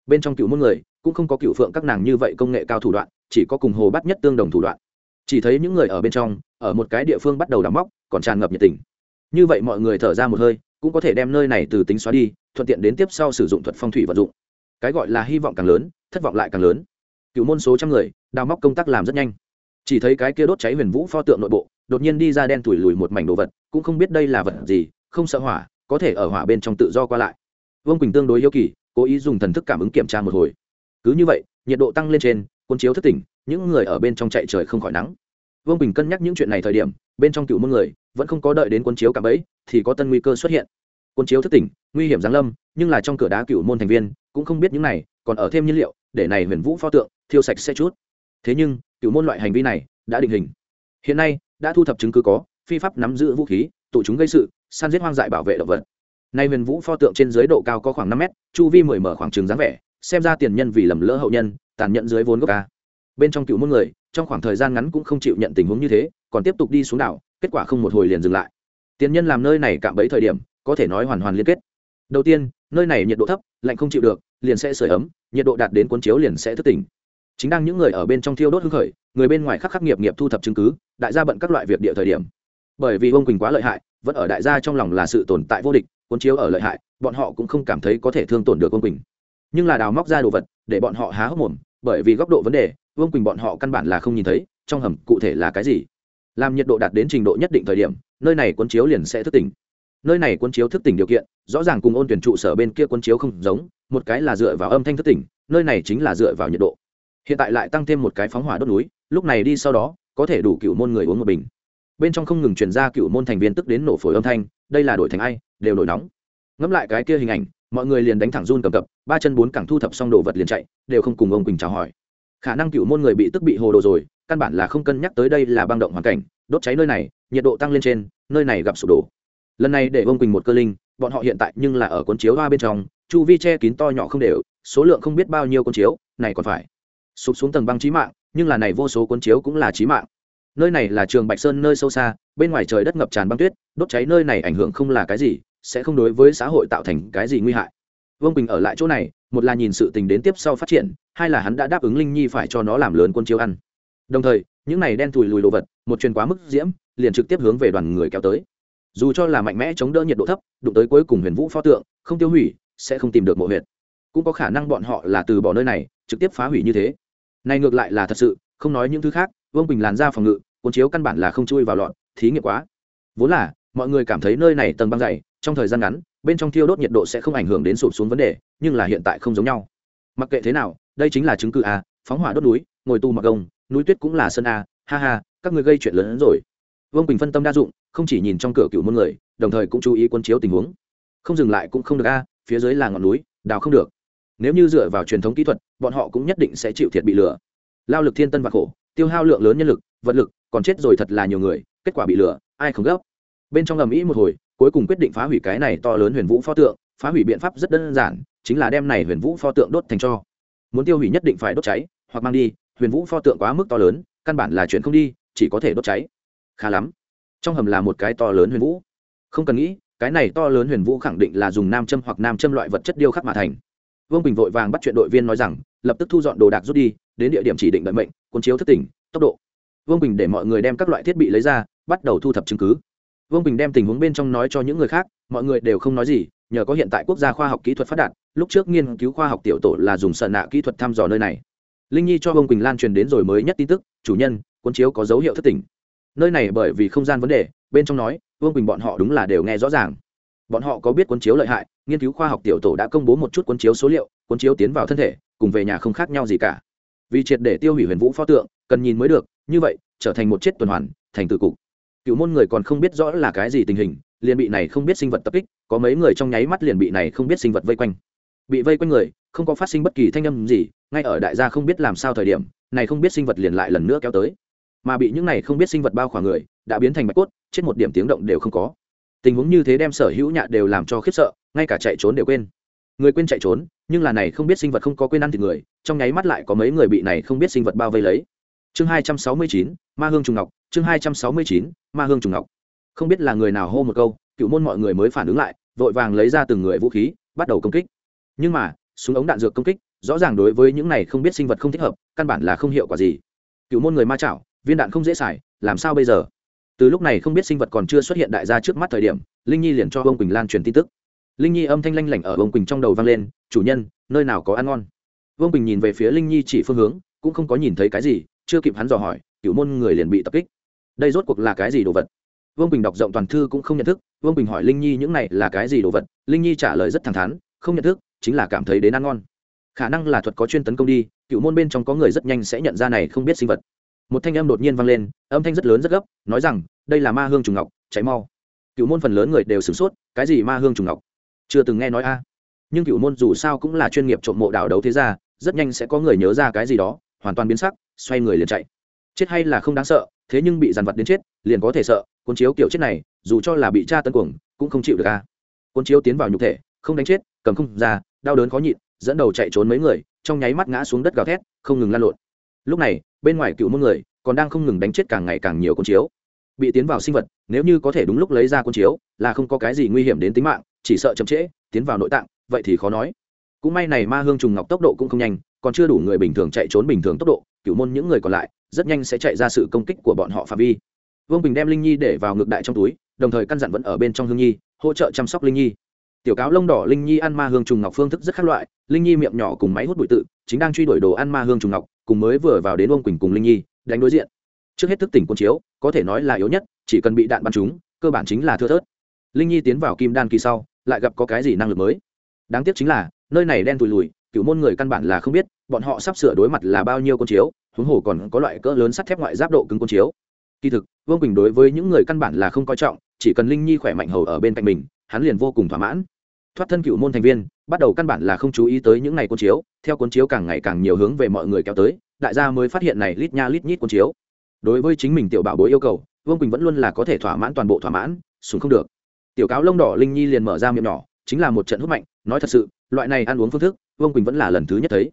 Bên trong cựu môn người, cũng không có cựu phượng các nàng như vậy công nghệ cao thủ đoạn, chỉ có cùng hồ bắt nhất tương đồng thủ đoạn. Chỉ thấy những người ở bên trong, ở một cái địa phương bắt đầu đắm móc, còn tràn ngập nhiệt tình. Như vậy mọi người thở ra một hơi, cũng có thể đem nơi này từ tính xóa đi, thuận tiện đến tiếp sau sử dụng thuật phong thủy vận dụng. Cái gọi là hy vọng càng lớn, thất vọng lại càng lớn. Cựu môn số trăm người, đào móc công tác làm rất nhanh. Chỉ thấy cái kia đốt cháy huyền vũ pho tượng nội bộ đột nhiên đi ra đen tủi lùi một mảnh đồ vật, cũng không biết đây là vật gì, không sợ hỏa, có thể ở hỏa bên trong tự do qua lại. Vương quỳnh tương đối yêu kỳ, cố ý dùng thần thức cảm ứng kiểm tra một hồi. Cứ như vậy, nhiệt độ tăng lên trên quân chiếu thất tỉnh, những người ở bên trong chạy trời không khỏi nắng. Vương bình cân nhắc những chuyện này thời điểm, bên trong cựu môn người, vẫn không có đợi đến quân chiếu cả ấy, thì có tân nguy cơ xuất hiện. Quân chiếu thất tỉnh, nguy hiểm giáng lâm, nhưng là trong cửa đá cựu môn thành viên, cũng không biết những này, còn ở thêm nhiên liệu, để này huyền vũ pho tượng, thiêu sạch sẽ chút. Thế nhưng, cựu môn loại hành vi này, đã định hình. Hiện nay đã thu thập chứng cứ có, phi pháp nắm giữ vũ khí, tụ chúng gây sự, săn giết hoang dại bảo vệ động vật. Nay huyền vũ pho tượng trên dưới độ cao có khoảng năm mét, chu vi mười mở khoảng trường dáng vẻ, xem ra tiền nhân vì lầm lỡ hậu nhân, tàn nhẫn dưới vốn gốc ca. Bên trong cựu môn người, trong khoảng thời gian ngắn cũng không chịu nhận tình huống như thế, còn tiếp tục đi xuống đảo, kết quả không một hồi liền dừng lại. Tiền nhân làm nơi này cạm bẫy thời điểm, có thể nói hoàn hoàn liên kết. Đầu tiên, nơi này nhiệt độ thấp, lạnh không chịu được, liền sẽ sửa ấm, nhiệt độ đạt đến cuốn chiếu liền sẽ thức tỉnh. Chính đang những người ở bên trong thiêu đốt hưng khởi người bên ngoài khắc khắc nghiệp nghiệp thu thập chứng cứ, đại gia bận các loại việc địa thời điểm. Bởi vì ông quỳnh quá lợi hại, vẫn ở đại gia trong lòng là sự tồn tại vô địch, cuốn chiếu ở lợi hại, bọn họ cũng không cảm thấy có thể thương tổn được ông quỳnh. Nhưng là đào móc ra đồ vật, để bọn họ há hốc mồm, bởi vì góc độ vấn đề, vương quỳnh bọn họ căn bản là không nhìn thấy, trong hầm cụ thể là cái gì. Làm nhiệt độ đạt đến trình độ nhất định thời điểm, nơi này cuốn chiếu liền sẽ thức tỉnh. Nơi này cuốn chiếu thức tỉnh điều kiện, rõ ràng cùng ôn tuyển trụ sở bên kia cuốn chiếu không giống, một cái là dựa vào âm thanh thức tỉnh, nơi này chính là dựa vào nhiệt độ. Hiện tại lại tăng thêm một cái phóng hỏa đốt núi lúc này đi sau đó, có thể đủ cựu môn người uống một bình. Bên trong không ngừng chuyển ra cựu môn thành viên tức đến nổ phổi âm thanh, đây là đổi thành ai, đều nổi nóng. Ngẫm lại cái kia hình ảnh, mọi người liền đánh thẳng run cầm cập, ba chân bốn cẳng thu thập xong đồ vật liền chạy, đều không cùng ông quỳnh chào hỏi. Khả năng cựu môn người bị tức bị hồ đồ rồi, căn bản là không cân nhắc tới đây là băng động hoàn cảnh, đốt cháy nơi này, nhiệt độ tăng lên trên, nơi này gặp sụp đổ. Lần này để ông quỳnh một cơ linh, bọn họ hiện tại nhưng là ở cuốn chiếu hoa bên trong, chu vi che kín to nhỏ không đều, số lượng không biết bao nhiêu cuốn chiếu, này còn phải sụp xuống tầng băng trí mạng nhưng là này vô số cuốn chiếu cũng là chí mạng. Nơi này là trường bạch sơn nơi sâu xa, bên ngoài trời đất ngập tràn băng tuyết, đốt cháy nơi này ảnh hưởng không là cái gì, sẽ không đối với xã hội tạo thành cái gì nguy hại. Vương quỳnh ở lại chỗ này, một là nhìn sự tình đến tiếp sau phát triển, hai là hắn đã đáp ứng linh nhi phải cho nó làm lớn quân chiếu ăn. Đồng thời, những này đen thùi lùi đồ vật, một truyền quá mức diễm, liền trực tiếp hướng về đoàn người kéo tới. Dù cho là mạnh mẽ chống đỡ nhiệt độ thấp, đụng tới cuối cùng huyền vũ pho tượng, không tiêu hủy, sẽ không tìm được mộ huyệt. Cũng có khả năng bọn họ là từ bỏ nơi này, trực tiếp phá hủy như thế này ngược lại là thật sự không nói những thứ khác vương bình làn ra phòng ngự cuốn chiếu căn bản là không chui vào lọn thí nghiệm quá. Vốn là mọi người cảm thấy nơi này tầng băng dày trong thời gian ngắn bên trong thiêu đốt nhiệt độ sẽ không ảnh hưởng đến sụp xuống vấn đề nhưng là hiện tại không giống nhau. Mặc kệ thế nào đây chính là chứng cứ a phóng hỏa đốt núi ngồi tu mặc công, núi tuyết cũng là sân a ha ha các người gây chuyện lớn hơn rồi. Vương bình phân tâm đa dụng không chỉ nhìn trong cửa cựu môn người đồng thời cũng chú ý quân chiếu tình huống. Không dừng lại cũng không được a phía dưới là ngọn núi đào không được nếu như dựa vào truyền thống kỹ thuật, bọn họ cũng nhất định sẽ chịu thiệt bị lừa. Lao lực thiên tân và khổ, tiêu hao lượng lớn nhân lực, vật lực, còn chết rồi thật là nhiều người, kết quả bị lừa, ai không gấp? Bên trong ầm ĩ một hồi, cuối cùng quyết định phá hủy cái này to lớn huyền vũ pho tượng, phá hủy biện pháp rất đơn giản, chính là đem này huyền vũ pho tượng đốt thành cho. Muốn tiêu hủy nhất định phải đốt cháy, hoặc mang đi, huyền vũ pho tượng quá mức to lớn, căn bản là chuyện không đi, chỉ có thể đốt cháy. Khá lắm. Trong hầm là một cái to lớn huyền vũ. Không cần nghĩ, cái này to lớn huyền vũ khẳng định là dùng nam châm hoặc nam châm loại vật chất điêu khắc mà thành vương bình vội vàng bắt chuyện đội viên nói rằng, lập tức thu dọn đồ đạc rút đi, đến địa điểm chỉ định đợi mệnh, cuốn chiếu thất tỉnh, tốc độ. Vương bình để mọi người đem các loại thiết bị lấy ra, bắt đầu thu thập chứng cứ. Vương bình đem tình huống bên trong nói cho những người khác, mọi người đều không nói gì, nhờ có hiện tại quốc gia khoa học kỹ thuật phát đạt, lúc trước nghiên cứu khoa học tiểu tổ là dùng sợ nạ kỹ thuật thăm dò nơi này. Linh nhi cho vương bình lan truyền đến rồi mới nhất tin tức, chủ nhân, cuốn chiếu có dấu hiệu thất tỉnh. Nơi này bởi vì không gian vấn đề, bên trong nói, vương bình bọn họ đúng là đều nghe rõ ràng bọn họ có biết cuốn chiếu lợi hại, nghiên cứu khoa học tiểu tổ đã công bố một chút cuốn chiếu số liệu, cuốn chiếu tiến vào thân thể, cùng về nhà không khác nhau gì cả. Vì triệt để tiêu hủy huyền vũ pho tượng, cần nhìn mới được, như vậy, trở thành một chết tuần hoàn, thành tử cục. Cựu môn người còn không biết rõ là cái gì tình hình, liền bị này không biết sinh vật tập kích, có mấy người trong nháy mắt liền bị này không biết sinh vật vây quanh. Bị vây quanh người, không có phát sinh bất kỳ thanh âm gì, ngay ở đại gia không biết làm sao thời điểm, này không biết sinh vật liền lại lần nữa kéo tới. Mà bị những này không biết sinh vật bao khoảng người, đã biến thành bạch cốt, chết một điểm tiếng động đều không có tình huống như thế đem sở hữu nhạ đều làm cho khiếp sợ, ngay cả chạy trốn đều quên. Người quên chạy trốn, nhưng là này không biết sinh vật không có quên ăn thịt người, trong nháy mắt lại có mấy người bị này không biết sinh vật bao vây lấy. Chương hai trăm sáu mươi chín, ma hương trùng ngọc, chương hai trăm sáu mươi chín, ma hương trùng ngọc. Không biết là người nào hô một câu, cựu môn mọi người mới phản ứng lại, vội vàng lấy ra từng người vũ khí, bắt đầu công kích. Nhưng mà, súng ống đạn dược công kích, rõ ràng đối với những này không biết sinh vật không thích hợp, căn bản là không hiệu quả gì. Cựu môn người ma chảo, viên đạn không dễ xài, làm sao bây giờ? Từ lúc này không biết sinh vật còn chưa xuất hiện đại gia trước mắt thời điểm, linh nhi liền cho ông quỳnh lan truyền tin tức. Linh nhi âm thanh lanh lảnh ở ông quỳnh trong đầu vang lên, chủ nhân, nơi nào có ăn ngon? Vương quỳnh nhìn về phía linh nhi chỉ phương hướng, cũng không có nhìn thấy cái gì, chưa kịp hắn dò hỏi, cựu môn người liền bị tập kích. Đây rốt cuộc là cái gì đồ vật? Vương quỳnh đọc rộng toàn thư cũng không nhận thức, vương quỳnh hỏi linh nhi những này là cái gì đồ vật? Linh nhi trả lời rất thẳng thắn, không nhận thức, chính là cảm thấy đến ăn ngon. Khả năng là thuật có chuyên tấn công đi, cựu môn bên trong có người rất nhanh sẽ nhận ra này không biết sinh vật một thanh âm đột nhiên vang lên, âm thanh rất lớn rất gấp, nói rằng, đây là ma hương trùng ngọc, cháy mau. Cựu môn phần lớn người đều sửng sốt, cái gì ma hương trùng ngọc? Chưa từng nghe nói a. Nhưng cựu môn dù sao cũng là chuyên nghiệp trộm mộ đảo đấu thế ra rất nhanh sẽ có người nhớ ra cái gì đó, hoàn toàn biến sắc, xoay người liền chạy. Chết hay là không đáng sợ, thế nhưng bị dàn vật đến chết, liền có thể sợ, cuốn chiếu kiểu chết này, dù cho là bị cha tân cuồng, cũng không chịu được a. Cuốn chiếu tiến vào nhục thể, không đánh chết, cầm không ra, đau đớn khó nhịn, dẫn đầu chạy trốn mấy người, trong nháy mắt ngã xuống đất gào thét, không ngừng lan lộn lúc này, bên ngoài cựu môn người còn đang không ngừng đánh chết càng ngày càng nhiều con chiếu. Bị tiến vào sinh vật, nếu như có thể đúng lúc lấy ra con chiếu, là không có cái gì nguy hiểm đến tính mạng, chỉ sợ chậm trễ, tiến vào nội tạng, vậy thì khó nói. Cũng may này ma hương trùng ngọc tốc độ cũng không nhanh, còn chưa đủ người bình thường chạy trốn bình thường tốc độ, cựu môn những người còn lại rất nhanh sẽ chạy ra sự công kích của bọn họ phạm vi. Vương bình đem linh nhi để vào ngược đại trong túi, đồng thời căn dặn vẫn ở bên trong hương nhi, hỗ trợ chăm sóc linh nhi. Tiểu cáo lông đỏ linh nhi ăn ma hương trùng ngọc phương thức rất khác loại, linh nhi miệng nhỏ cùng máy hút bụi tự, chính đang truy đuổi đồ ăn ma hương trùng ngọc cùng mới vừa vào đến ông quỳnh cùng linh nhi, đánh đối diện. Trước hết thức tỉnh quân chiếu, có thể nói là yếu nhất, chỉ cần bị đạn bắn trúng, cơ bản chính là thưa thớt. Linh nhi tiến vào kim đan kỳ sau, lại gặp có cái gì năng lực mới? Đáng tiếc chính là, nơi này đen tùi lùi cựu môn người căn bản là không biết, bọn họ sắp sửa đối mặt là bao nhiêu quân chiếu, huống hồ còn có loại cỡ lớn sắt thép ngoại giáp độ cứng quân chiếu. Kỳ thực, vương quỳnh đối với những người căn bản là không coi trọng, chỉ cần linh nhi khỏe mạnh hầu ở bên cạnh mình, hắn liền vô cùng thỏa mãn. Thoát thân cựu môn thành viên bắt đầu căn bản là không chú ý tới những ngày cuốn chiếu, theo cuốn chiếu càng ngày càng nhiều hướng về mọi người kéo tới, đại gia mới phát hiện này lít nha lít nhít cuốn chiếu. Đối với chính mình tiểu bảo bối yêu cầu, vương quỳnh vẫn luôn là có thể thỏa mãn toàn bộ thỏa mãn xuống không được. Tiểu cáo lông đỏ linh nhi liền mở ra miệng nhỏ, chính là một trận hút mạnh, nói thật sự, loại này ăn uống phương thức, vương quỳnh vẫn là lần thứ nhất thấy.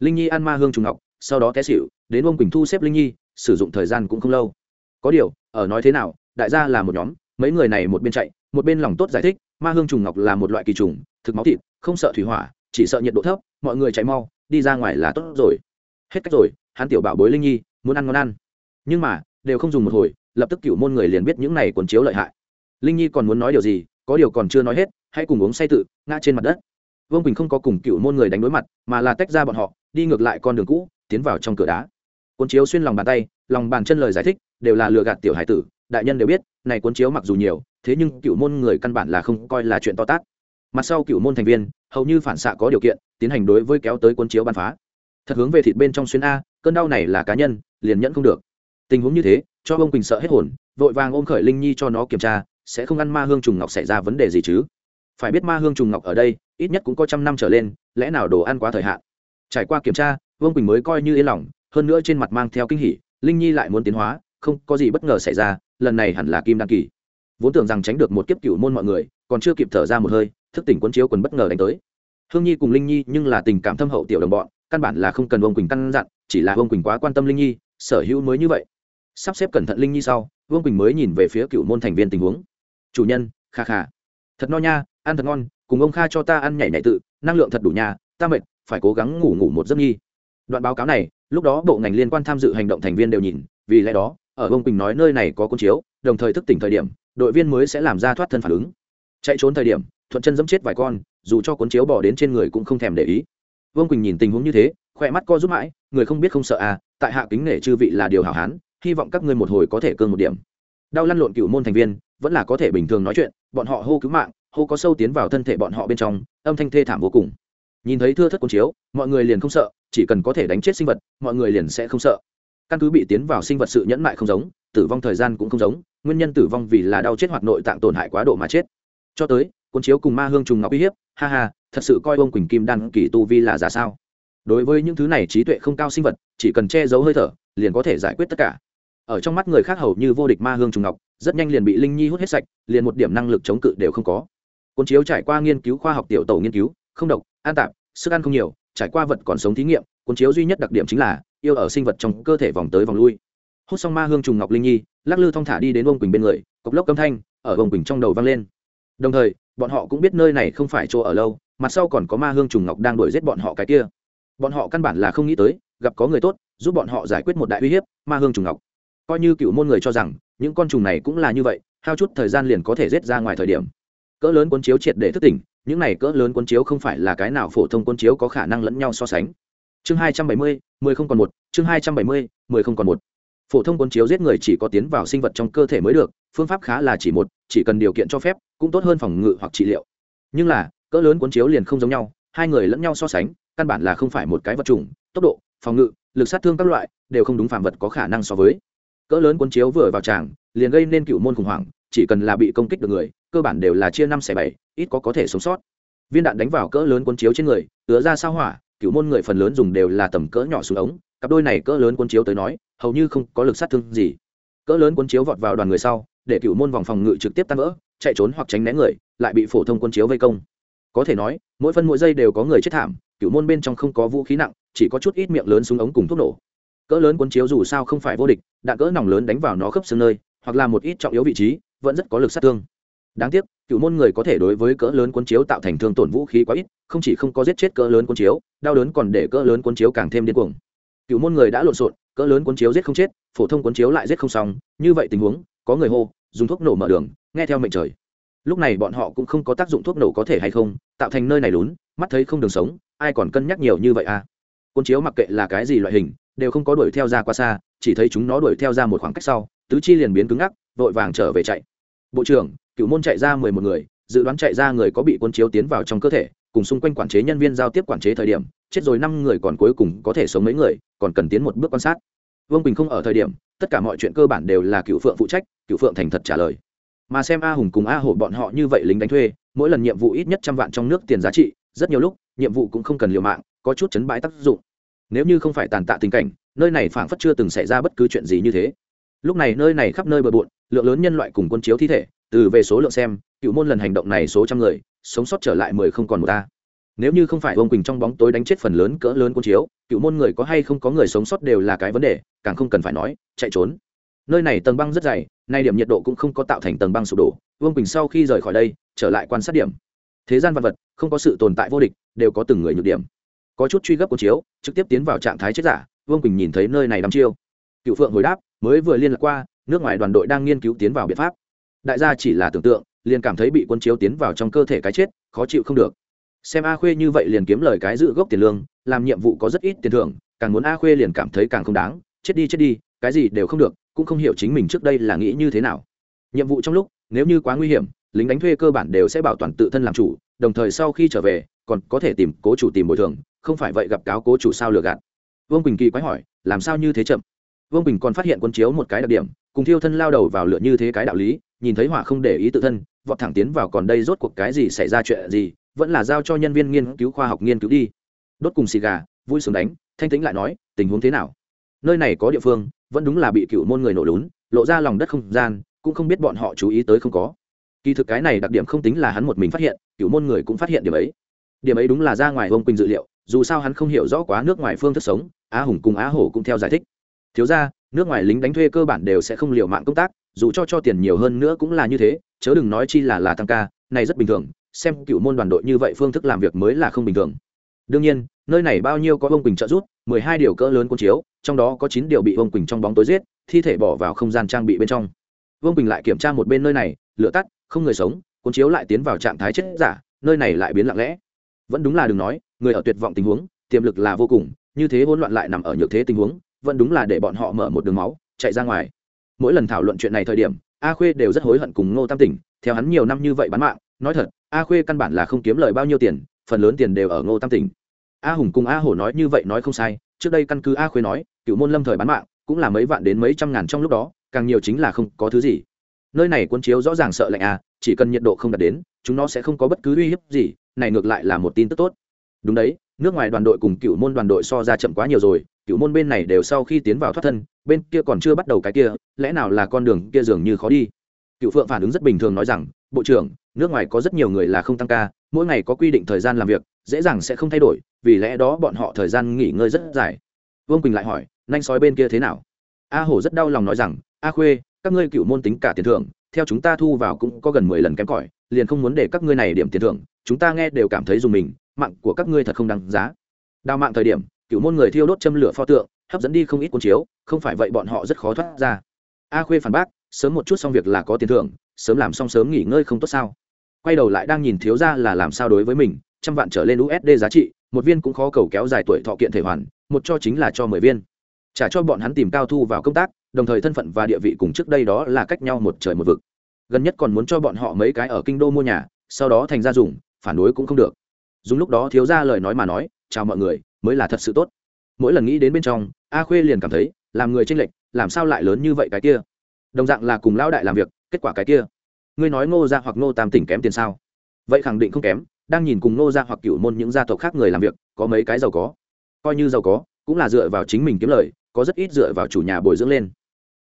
Linh nhi ăn ma hương trùng ngọc, sau đó té xịu đến vương quỳnh thu xếp linh nhi, sử dụng thời gian cũng không lâu. Có điều, ở nói thế nào, đại gia là một nhóm, mấy người này một bên chạy một bên lòng tốt giải thích, ma hương trùng ngọc là một loại kỳ trùng, thực máu thịt, không sợ thủy hỏa, chỉ sợ nhiệt độ thấp, mọi người chạy mau, đi ra ngoài là tốt rồi. Hết cách rồi, hắn tiểu bảo bối linh nhi, muốn ăn ngon ăn. Nhưng mà, đều không dùng một hồi, lập tức cựu môn người liền biết những này quần chiếu lợi hại. Linh nhi còn muốn nói điều gì, có điều còn chưa nói hết, hãy cùng uống say tự, ngã trên mặt đất. Vương quỳnh không có cùng cựu môn người đánh đối mặt, mà là tách ra bọn họ, đi ngược lại con đường cũ, tiến vào trong cửa đá. Cuốn chiếu xuyên lòng bàn tay, lòng bàn chân lời giải thích, đều là lừa gạt tiểu hải tử đại nhân đều biết, này cuốn chiếu mặc dù nhiều, thế nhưng cựu môn người căn bản là không coi là chuyện to tát. Mặt sau cựu môn thành viên, hầu như phản xạ có điều kiện, tiến hành đối với kéo tới cuốn chiếu bắn phá. Thật hướng về thịt bên trong xuyên a, cơn đau này là cá nhân, liền nhẫn không được. Tình huống như thế, cho ông quỳnh sợ hết hồn, vội vàng ôm khởi linh nhi cho nó kiểm tra, sẽ không ăn ma hương trùng ngọc xảy ra vấn đề gì chứ? Phải biết ma hương trùng ngọc ở đây, ít nhất cũng có trăm năm trở lên, lẽ nào đồ ăn quá thời hạn? Trải qua kiểm tra vương quỳnh mới coi như yên lòng, hơn nữa trên mặt mang theo kinh hỉ, linh nhi lại muốn tiến hóa, không có gì bất ngờ xảy ra lần này hẳn là kim đăng kỳ. Vốn tưởng rằng tránh được một kiếp cựu môn mọi người, còn chưa kịp thở ra một hơi, thức tỉnh quân chiếu quần bất ngờ đánh tới. Hương nhi cùng linh nhi nhưng là tình cảm thâm hậu tiểu đồng bọn, căn bản là không cần Vương quỳnh căn dặn, chỉ là Vương quỳnh quá quan tâm linh nhi, sở hữu mới như vậy. Sắp xếp cẩn thận linh nhi sau, vương quỳnh mới nhìn về phía cựu môn thành viên tình huống. Chủ nhân, kha kha. Thật no nha, ăn thật ngon, cùng ông kha cho ta ăn nhảy nhảy tự, năng lượng thật đủ nhà ta mệt, phải cố gắng ngủ ngủ một giấc nhi. Đoạn báo cáo này, lúc đó bộ ngành liên quan tham dự hành động thành viên đều nhìn, vì lẽ đó ở bông quỳnh nói nơi này có cuốn chiếu, đồng thời thức tỉnh thời điểm, đội viên mới sẽ làm ra thoát thân phản ứng. Chạy trốn thời điểm, thuận chân dẫm chết vài con, dù cho cuốn chiếu bỏ đến trên người cũng không thèm để ý. Vương quỳnh nhìn tình huống như thế, khỏe mắt co giúp mãi, người không biết không sợ à tại hạ kính nể chư vị là điều hảo hán, hy vọng các ngươi một hồi có thể cương một điểm. Đau lăn lộn cựu môn thành viên, vẫn là có thể bình thường nói chuyện, bọn họ hô cứu mạng, hô có sâu tiến vào thân thể bọn họ bên trong, âm thanh thê thảm vô cùng. Nhìn thấy thưa thất cuốn chiếu, mọi người liền không sợ, chỉ cần có thể đánh chết sinh vật, mọi người liền sẽ không sợ căn cứ bị tiến vào sinh vật sự nhẫn mại không giống, tử vong thời gian cũng không giống, nguyên nhân tử vong vì là đau chết hoặc nội tạng tổn hại quá độ mà chết. Cho tới, cuốn chiếu cùng ma hương trùng ngọc uy hiếp, ha ha, thật sự coi ông quỳnh kim đan kỳ tu vi là giả sao? Đối với những thứ này trí tuệ không cao sinh vật, chỉ cần che giấu hơi thở, liền có thể giải quyết tất cả. Ở trong mắt người khác hầu như vô địch ma hương trùng ngọc, rất nhanh liền bị linh nhi hút hết sạch, liền một điểm năng lực chống cự đều không có. Cuốn chiếu trải qua nghiên cứu khoa học tiểu tổ nghiên cứu, không độc, an tạp, sức ăn không nhiều, trải qua vật còn sống thí nghiệm cuốn chiếu duy nhất đặc điểm chính là yêu ở sinh vật trong cơ thể vòng tới vòng lui. Hút xong ma hương trùng ngọc linh nhi, lắc lư thong thả đi đến ông quỳnh bên người, cộc lốc âm thanh, ở ông quỳnh trong đầu vang lên. Đồng thời, bọn họ cũng biết nơi này không phải chỗ ở lâu, mặt sau còn có ma hương trùng ngọc đang đuổi giết bọn họ cái kia. Bọn họ căn bản là không nghĩ tới, gặp có người tốt, giúp bọn họ giải quyết một đại uy hiếp, ma hương trùng ngọc. Coi như cựu môn người cho rằng, những con trùng này cũng là như vậy, hao chút thời gian liền có thể giết ra ngoài thời điểm. Cỡ lớn cuốn chiếu triệt để thức tỉnh, những này cỡ lớn cuốn chiếu không phải là cái nào phổ thông cuốn chiếu có khả năng lẫn nhau so sánh chương hai trăm bảy mươi, mười không còn một, chương hai trăm bảy mươi, mười không còn một. Phổ thông cuốn chiếu giết người chỉ có tiến vào sinh vật trong cơ thể mới được, phương pháp khá là chỉ một, chỉ cần điều kiện cho phép, cũng tốt hơn phòng ngự hoặc trị liệu. Nhưng là, cỡ lớn cuốn chiếu liền không giống nhau, hai người lẫn nhau so sánh, căn bản là không phải một cái vật chủng, tốc độ, phòng ngự, lực sát thương các loại, đều không đúng phạm vật có khả năng so với. Cỡ lớn cuốn chiếu vừa vào tràng, liền gây nên cựu môn khủng hoảng, chỉ cần là bị công kích được người, cơ bản đều là chia năm xẻ bảy, ít có có thể sống sót. Viên đạn đánh vào cỡ lớn cuốn chiếu trên người ứa ra sao hỏa cựu môn người phần lớn dùng đều là tầm cỡ nhỏ xuống ống, cặp đôi này cỡ lớn cuốn chiếu tới nói, hầu như không có lực sát thương gì. Cỡ lớn cuốn chiếu vọt vào đoàn người sau, để cựu môn vòng phòng ngự trực tiếp tan vỡ, chạy trốn hoặc tránh né người, lại bị phổ thông cuốn chiếu vây công. Có thể nói, mỗi phân mỗi giây đều có người chết thảm cựu môn bên trong không có vũ khí nặng, chỉ có chút ít miệng lớn súng ống cùng thuốc nổ. Cỡ lớn cuốn chiếu dù sao không phải vô địch, đạn cỡ nòng lớn đánh vào nó khớp xương nơi, hoặc là một ít trọng yếu vị trí, vẫn rất có lực sát thương đáng tiếc, cựu môn người có thể đối với cỡ lớn cuốn chiếu tạo thành thương tổn vũ khí quá ít, không chỉ không có giết chết cỡ lớn cuốn chiếu, đau đớn còn để cỡ lớn cuốn chiếu càng thêm điên cuồng. Cựu môn người đã lộn xộn, cỡ lớn cuốn chiếu giết không chết, phổ thông cuốn chiếu lại giết không xong, như vậy tình huống, có người hô, dùng thuốc nổ mở đường, nghe theo mệnh trời. Lúc này bọn họ cũng không có tác dụng thuốc nổ có thể hay không, tạo thành nơi này lún, mắt thấy không đường sống, ai còn cân nhắc nhiều như vậy à? Cuốn chiếu mặc kệ là cái gì loại hình, đều không có đuổi theo ra qua xa, chỉ thấy chúng nó đuổi theo ra một khoảng cách sau, tứ chi liền biến cứng ngắc, vội vàng trở về chạy. Bộ trưởng cựu môn chạy ra mười một người, dự đoán chạy ra người có bị quân chiếu tiến vào trong cơ thể, cùng xung quanh quản chế nhân viên giao tiếp quản chế thời điểm, chết rồi năm người còn cuối cùng có thể sống mấy người, còn cần tiến một bước quan sát. Vương quỳnh không ở thời điểm, tất cả mọi chuyện cơ bản đều là cựu phượng phụ trách cựu phượng thành thật trả lời. Mà xem a hùng cùng a hổ bọn họ như vậy lính đánh thuê, mỗi lần nhiệm vụ ít nhất trăm vạn trong nước tiền giá trị, rất nhiều lúc, nhiệm vụ cũng không cần liều mạng, có chút chấn bãi tác dụng. Nếu như không phải tàn tạ tình cảnh, nơi này phảng phất chưa từng xảy ra bất cứ chuyện gì như thế. Lúc này nơi này khắp nơi bờ bộn, lượng lớn nhân loại cùng quân chiếu thi thể từ về số lượng xem, cựu môn lần hành động này số trăm người, sống sót trở lại mười không còn một ta. Nếu như không phải ông quỳnh trong bóng tối đánh chết phần lớn cỡ lớn quân chiếu, cựu môn người có hay không có người sống sót đều là cái vấn đề, càng không cần phải nói, chạy trốn. Nơi này tầng băng rất dày, nay điểm nhiệt độ cũng không có tạo thành tầng băng sụp đổ, vương quỳnh sau khi rời khỏi đây, trở lại quan sát điểm. Thế gian vật vật, không có sự tồn tại vô địch, đều có từng người nhược điểm. Có chút truy gấp quân chiếu, trực tiếp tiến vào trạng thái chết giả, vương quỳnh nhìn thấy nơi này đắm chiêu. Cựu phượng hồi đáp, mới vừa liên lạc qua, nước ngoài đoàn đội đang nghiên cứu tiến vào biện pháp đại gia chỉ là tưởng tượng, liền cảm thấy bị quân chiếu tiến vào trong cơ thể cái chết, khó chịu không được. Xem a khuê như vậy liền kiếm lời cái giữ gốc tiền lương, làm nhiệm vụ có rất ít tiền thưởng, càng muốn a khuê liền cảm thấy càng không đáng, chết đi chết đi, cái gì đều không được, cũng không hiểu chính mình trước đây là nghĩ như thế nào. Nhiệm vụ trong lúc, nếu như quá nguy hiểm, lính đánh thuê cơ bản đều sẽ bảo toàn tự thân làm chủ, đồng thời sau khi trở về, còn có thể tìm cố chủ tìm bồi thường, không phải vậy gặp cáo cố chủ sao lừa gạt. Vương quỳnh kỳ quái hỏi, làm sao như thế chậm? Vương quỳnh còn phát hiện quân chiếu một cái đặc điểm, cùng thiêu thân lao đầu vào lửa như thế cái đạo lý nhìn thấy hỏa không để ý tự thân, vọt thẳng tiến vào, còn đây rốt cuộc cái gì xảy ra chuyện gì? Vẫn là giao cho nhân viên nghiên cứu khoa học nghiên cứu đi. Đốt cùng xì gà, vui sướng đánh, thanh tĩnh lại nói, tình huống thế nào? Nơi này có địa phương, vẫn đúng là bị cựu môn người nổ lún, lộ ra lòng đất không gian, cũng không biết bọn họ chú ý tới không có. Kỳ thực cái này đặc điểm không tính là hắn một mình phát hiện, cựu môn người cũng phát hiện điểm ấy. Điểm ấy đúng là ra ngoài ông quỳnh dự liệu, dù sao hắn không hiểu rõ quá nước ngoài phương thức sống á hùng cùng á hổ cũng theo giải thích. Thiếu ra nước ngoài lính đánh thuê cơ bản đều sẽ không liều mạng công tác dù cho cho tiền nhiều hơn nữa cũng là như thế, chớ đừng nói chi là là tăng ca, này rất bình thường, xem cựu môn đoàn đội như vậy phương thức làm việc mới là không bình thường. Đương nhiên, nơi này bao nhiêu có ông quỳnh trợ giúp, mười hai điều cỡ lớn quân chiếu, trong đó có chín điều bị ông quỳnh trong bóng tối giết, thi thể bỏ vào không gian trang bị bên trong. Vương quỳnh lại kiểm tra một bên nơi này, lửa tắt, không người sống quân chiếu lại tiến vào trạng thái chết giả, nơi này lại biến lặng lẽ. Vẫn đúng là đừng nói, người ở tuyệt vọng tình huống, tiềm lực là vô cùng, như thế hỗn loạn lại nằm ở nhược thế tình huống, vẫn đúng là để bọn họ mở một đường máu, chạy ra ngoài mỗi lần thảo luận chuyện này thời điểm, a khuê đều rất hối hận cùng ngô tam tỉnh, theo hắn nhiều năm như vậy bán mạng, nói thật, a khuê căn bản là không kiếm lời bao nhiêu tiền, phần lớn tiền đều ở ngô tam tỉnh. A hùng cùng a hổ nói như vậy nói không sai, trước đây căn cứ a khuê nói, cựu môn lâm thời bán mạng, cũng là mấy vạn đến mấy trăm ngàn trong lúc đó, càng nhiều chính là không có thứ gì. Nơi này cuốn chiếu rõ ràng sợ lạnh a, chỉ cần nhiệt độ không đạt đến, chúng nó sẽ không có bất cứ uy hiếp gì, này ngược lại là một tin tức tốt. Đúng đấy, nước ngoài đoàn đội cùng cựu môn đoàn đội so ra chậm quá nhiều rồi cựu môn bên này đều sau khi tiến vào thoát thân, bên kia còn chưa bắt đầu cái kia, lẽ nào là con đường kia dường như khó đi? Cựu phượng phản ứng rất bình thường nói rằng, bộ trưởng, nước ngoài có rất nhiều người là không tăng ca, mỗi ngày có quy định thời gian làm việc, dễ dàng sẽ không thay đổi, vì lẽ đó bọn họ thời gian nghỉ ngơi rất dài. Vương quỳnh lại hỏi, nanh sói bên kia thế nào? A hổ rất đau lòng nói rằng, a khuê, các ngươi cựu môn tính cả tiền thưởng, theo chúng ta thu vào cũng có gần mười lần kém cỏi, liền không muốn để các ngươi này điểm tiền thưởng, chúng ta nghe đều cảm thấy dùng mình, mạng của các ngươi thật không đáng giá. Đào mạng thời điểm cựu môn người thiêu đốt châm lửa pho tượng, hấp dẫn đi không ít cuốn chiếu, không phải vậy bọn họ rất khó thoát ra. A khuê phản bác, sớm một chút xong việc là có tiền thưởng, sớm làm xong sớm nghỉ ngơi không tốt sao? Quay đầu lại đang nhìn thiếu ra là làm sao đối với mình, trăm vạn trở lên usd giá trị, một viên cũng khó cầu kéo dài tuổi thọ kiện thể hoàn, một cho chính là cho mười viên. Trả cho bọn hắn tìm cao thu vào công tác, đồng thời thân phận và địa vị cùng trước đây đó là cách nhau một trời một vực. Gần nhất còn muốn cho bọn họ mấy cái ở kinh đô mua nhà, sau đó thành ra dùng, phản đối cũng không được. Dùng lúc đó thiếu ra lời nói mà nói, chào mọi người mới là thật sự tốt. Mỗi lần nghĩ đến bên trong, a khuê liền cảm thấy, làm người tranh lệch, làm sao lại lớn như vậy cái kia? Đồng dạng là cùng lão đại làm việc, kết quả cái kia? Ngươi nói ngô ra hoặc ngô tam tỉnh kém tiền sao? Vậy khẳng định không kém, đang nhìn cùng ngô ra hoặc cựu môn những gia tộc khác người làm việc, có mấy cái giàu có. Coi như giàu có, cũng là dựa vào chính mình kiếm lời, có rất ít dựa vào chủ nhà bồi dưỡng lên.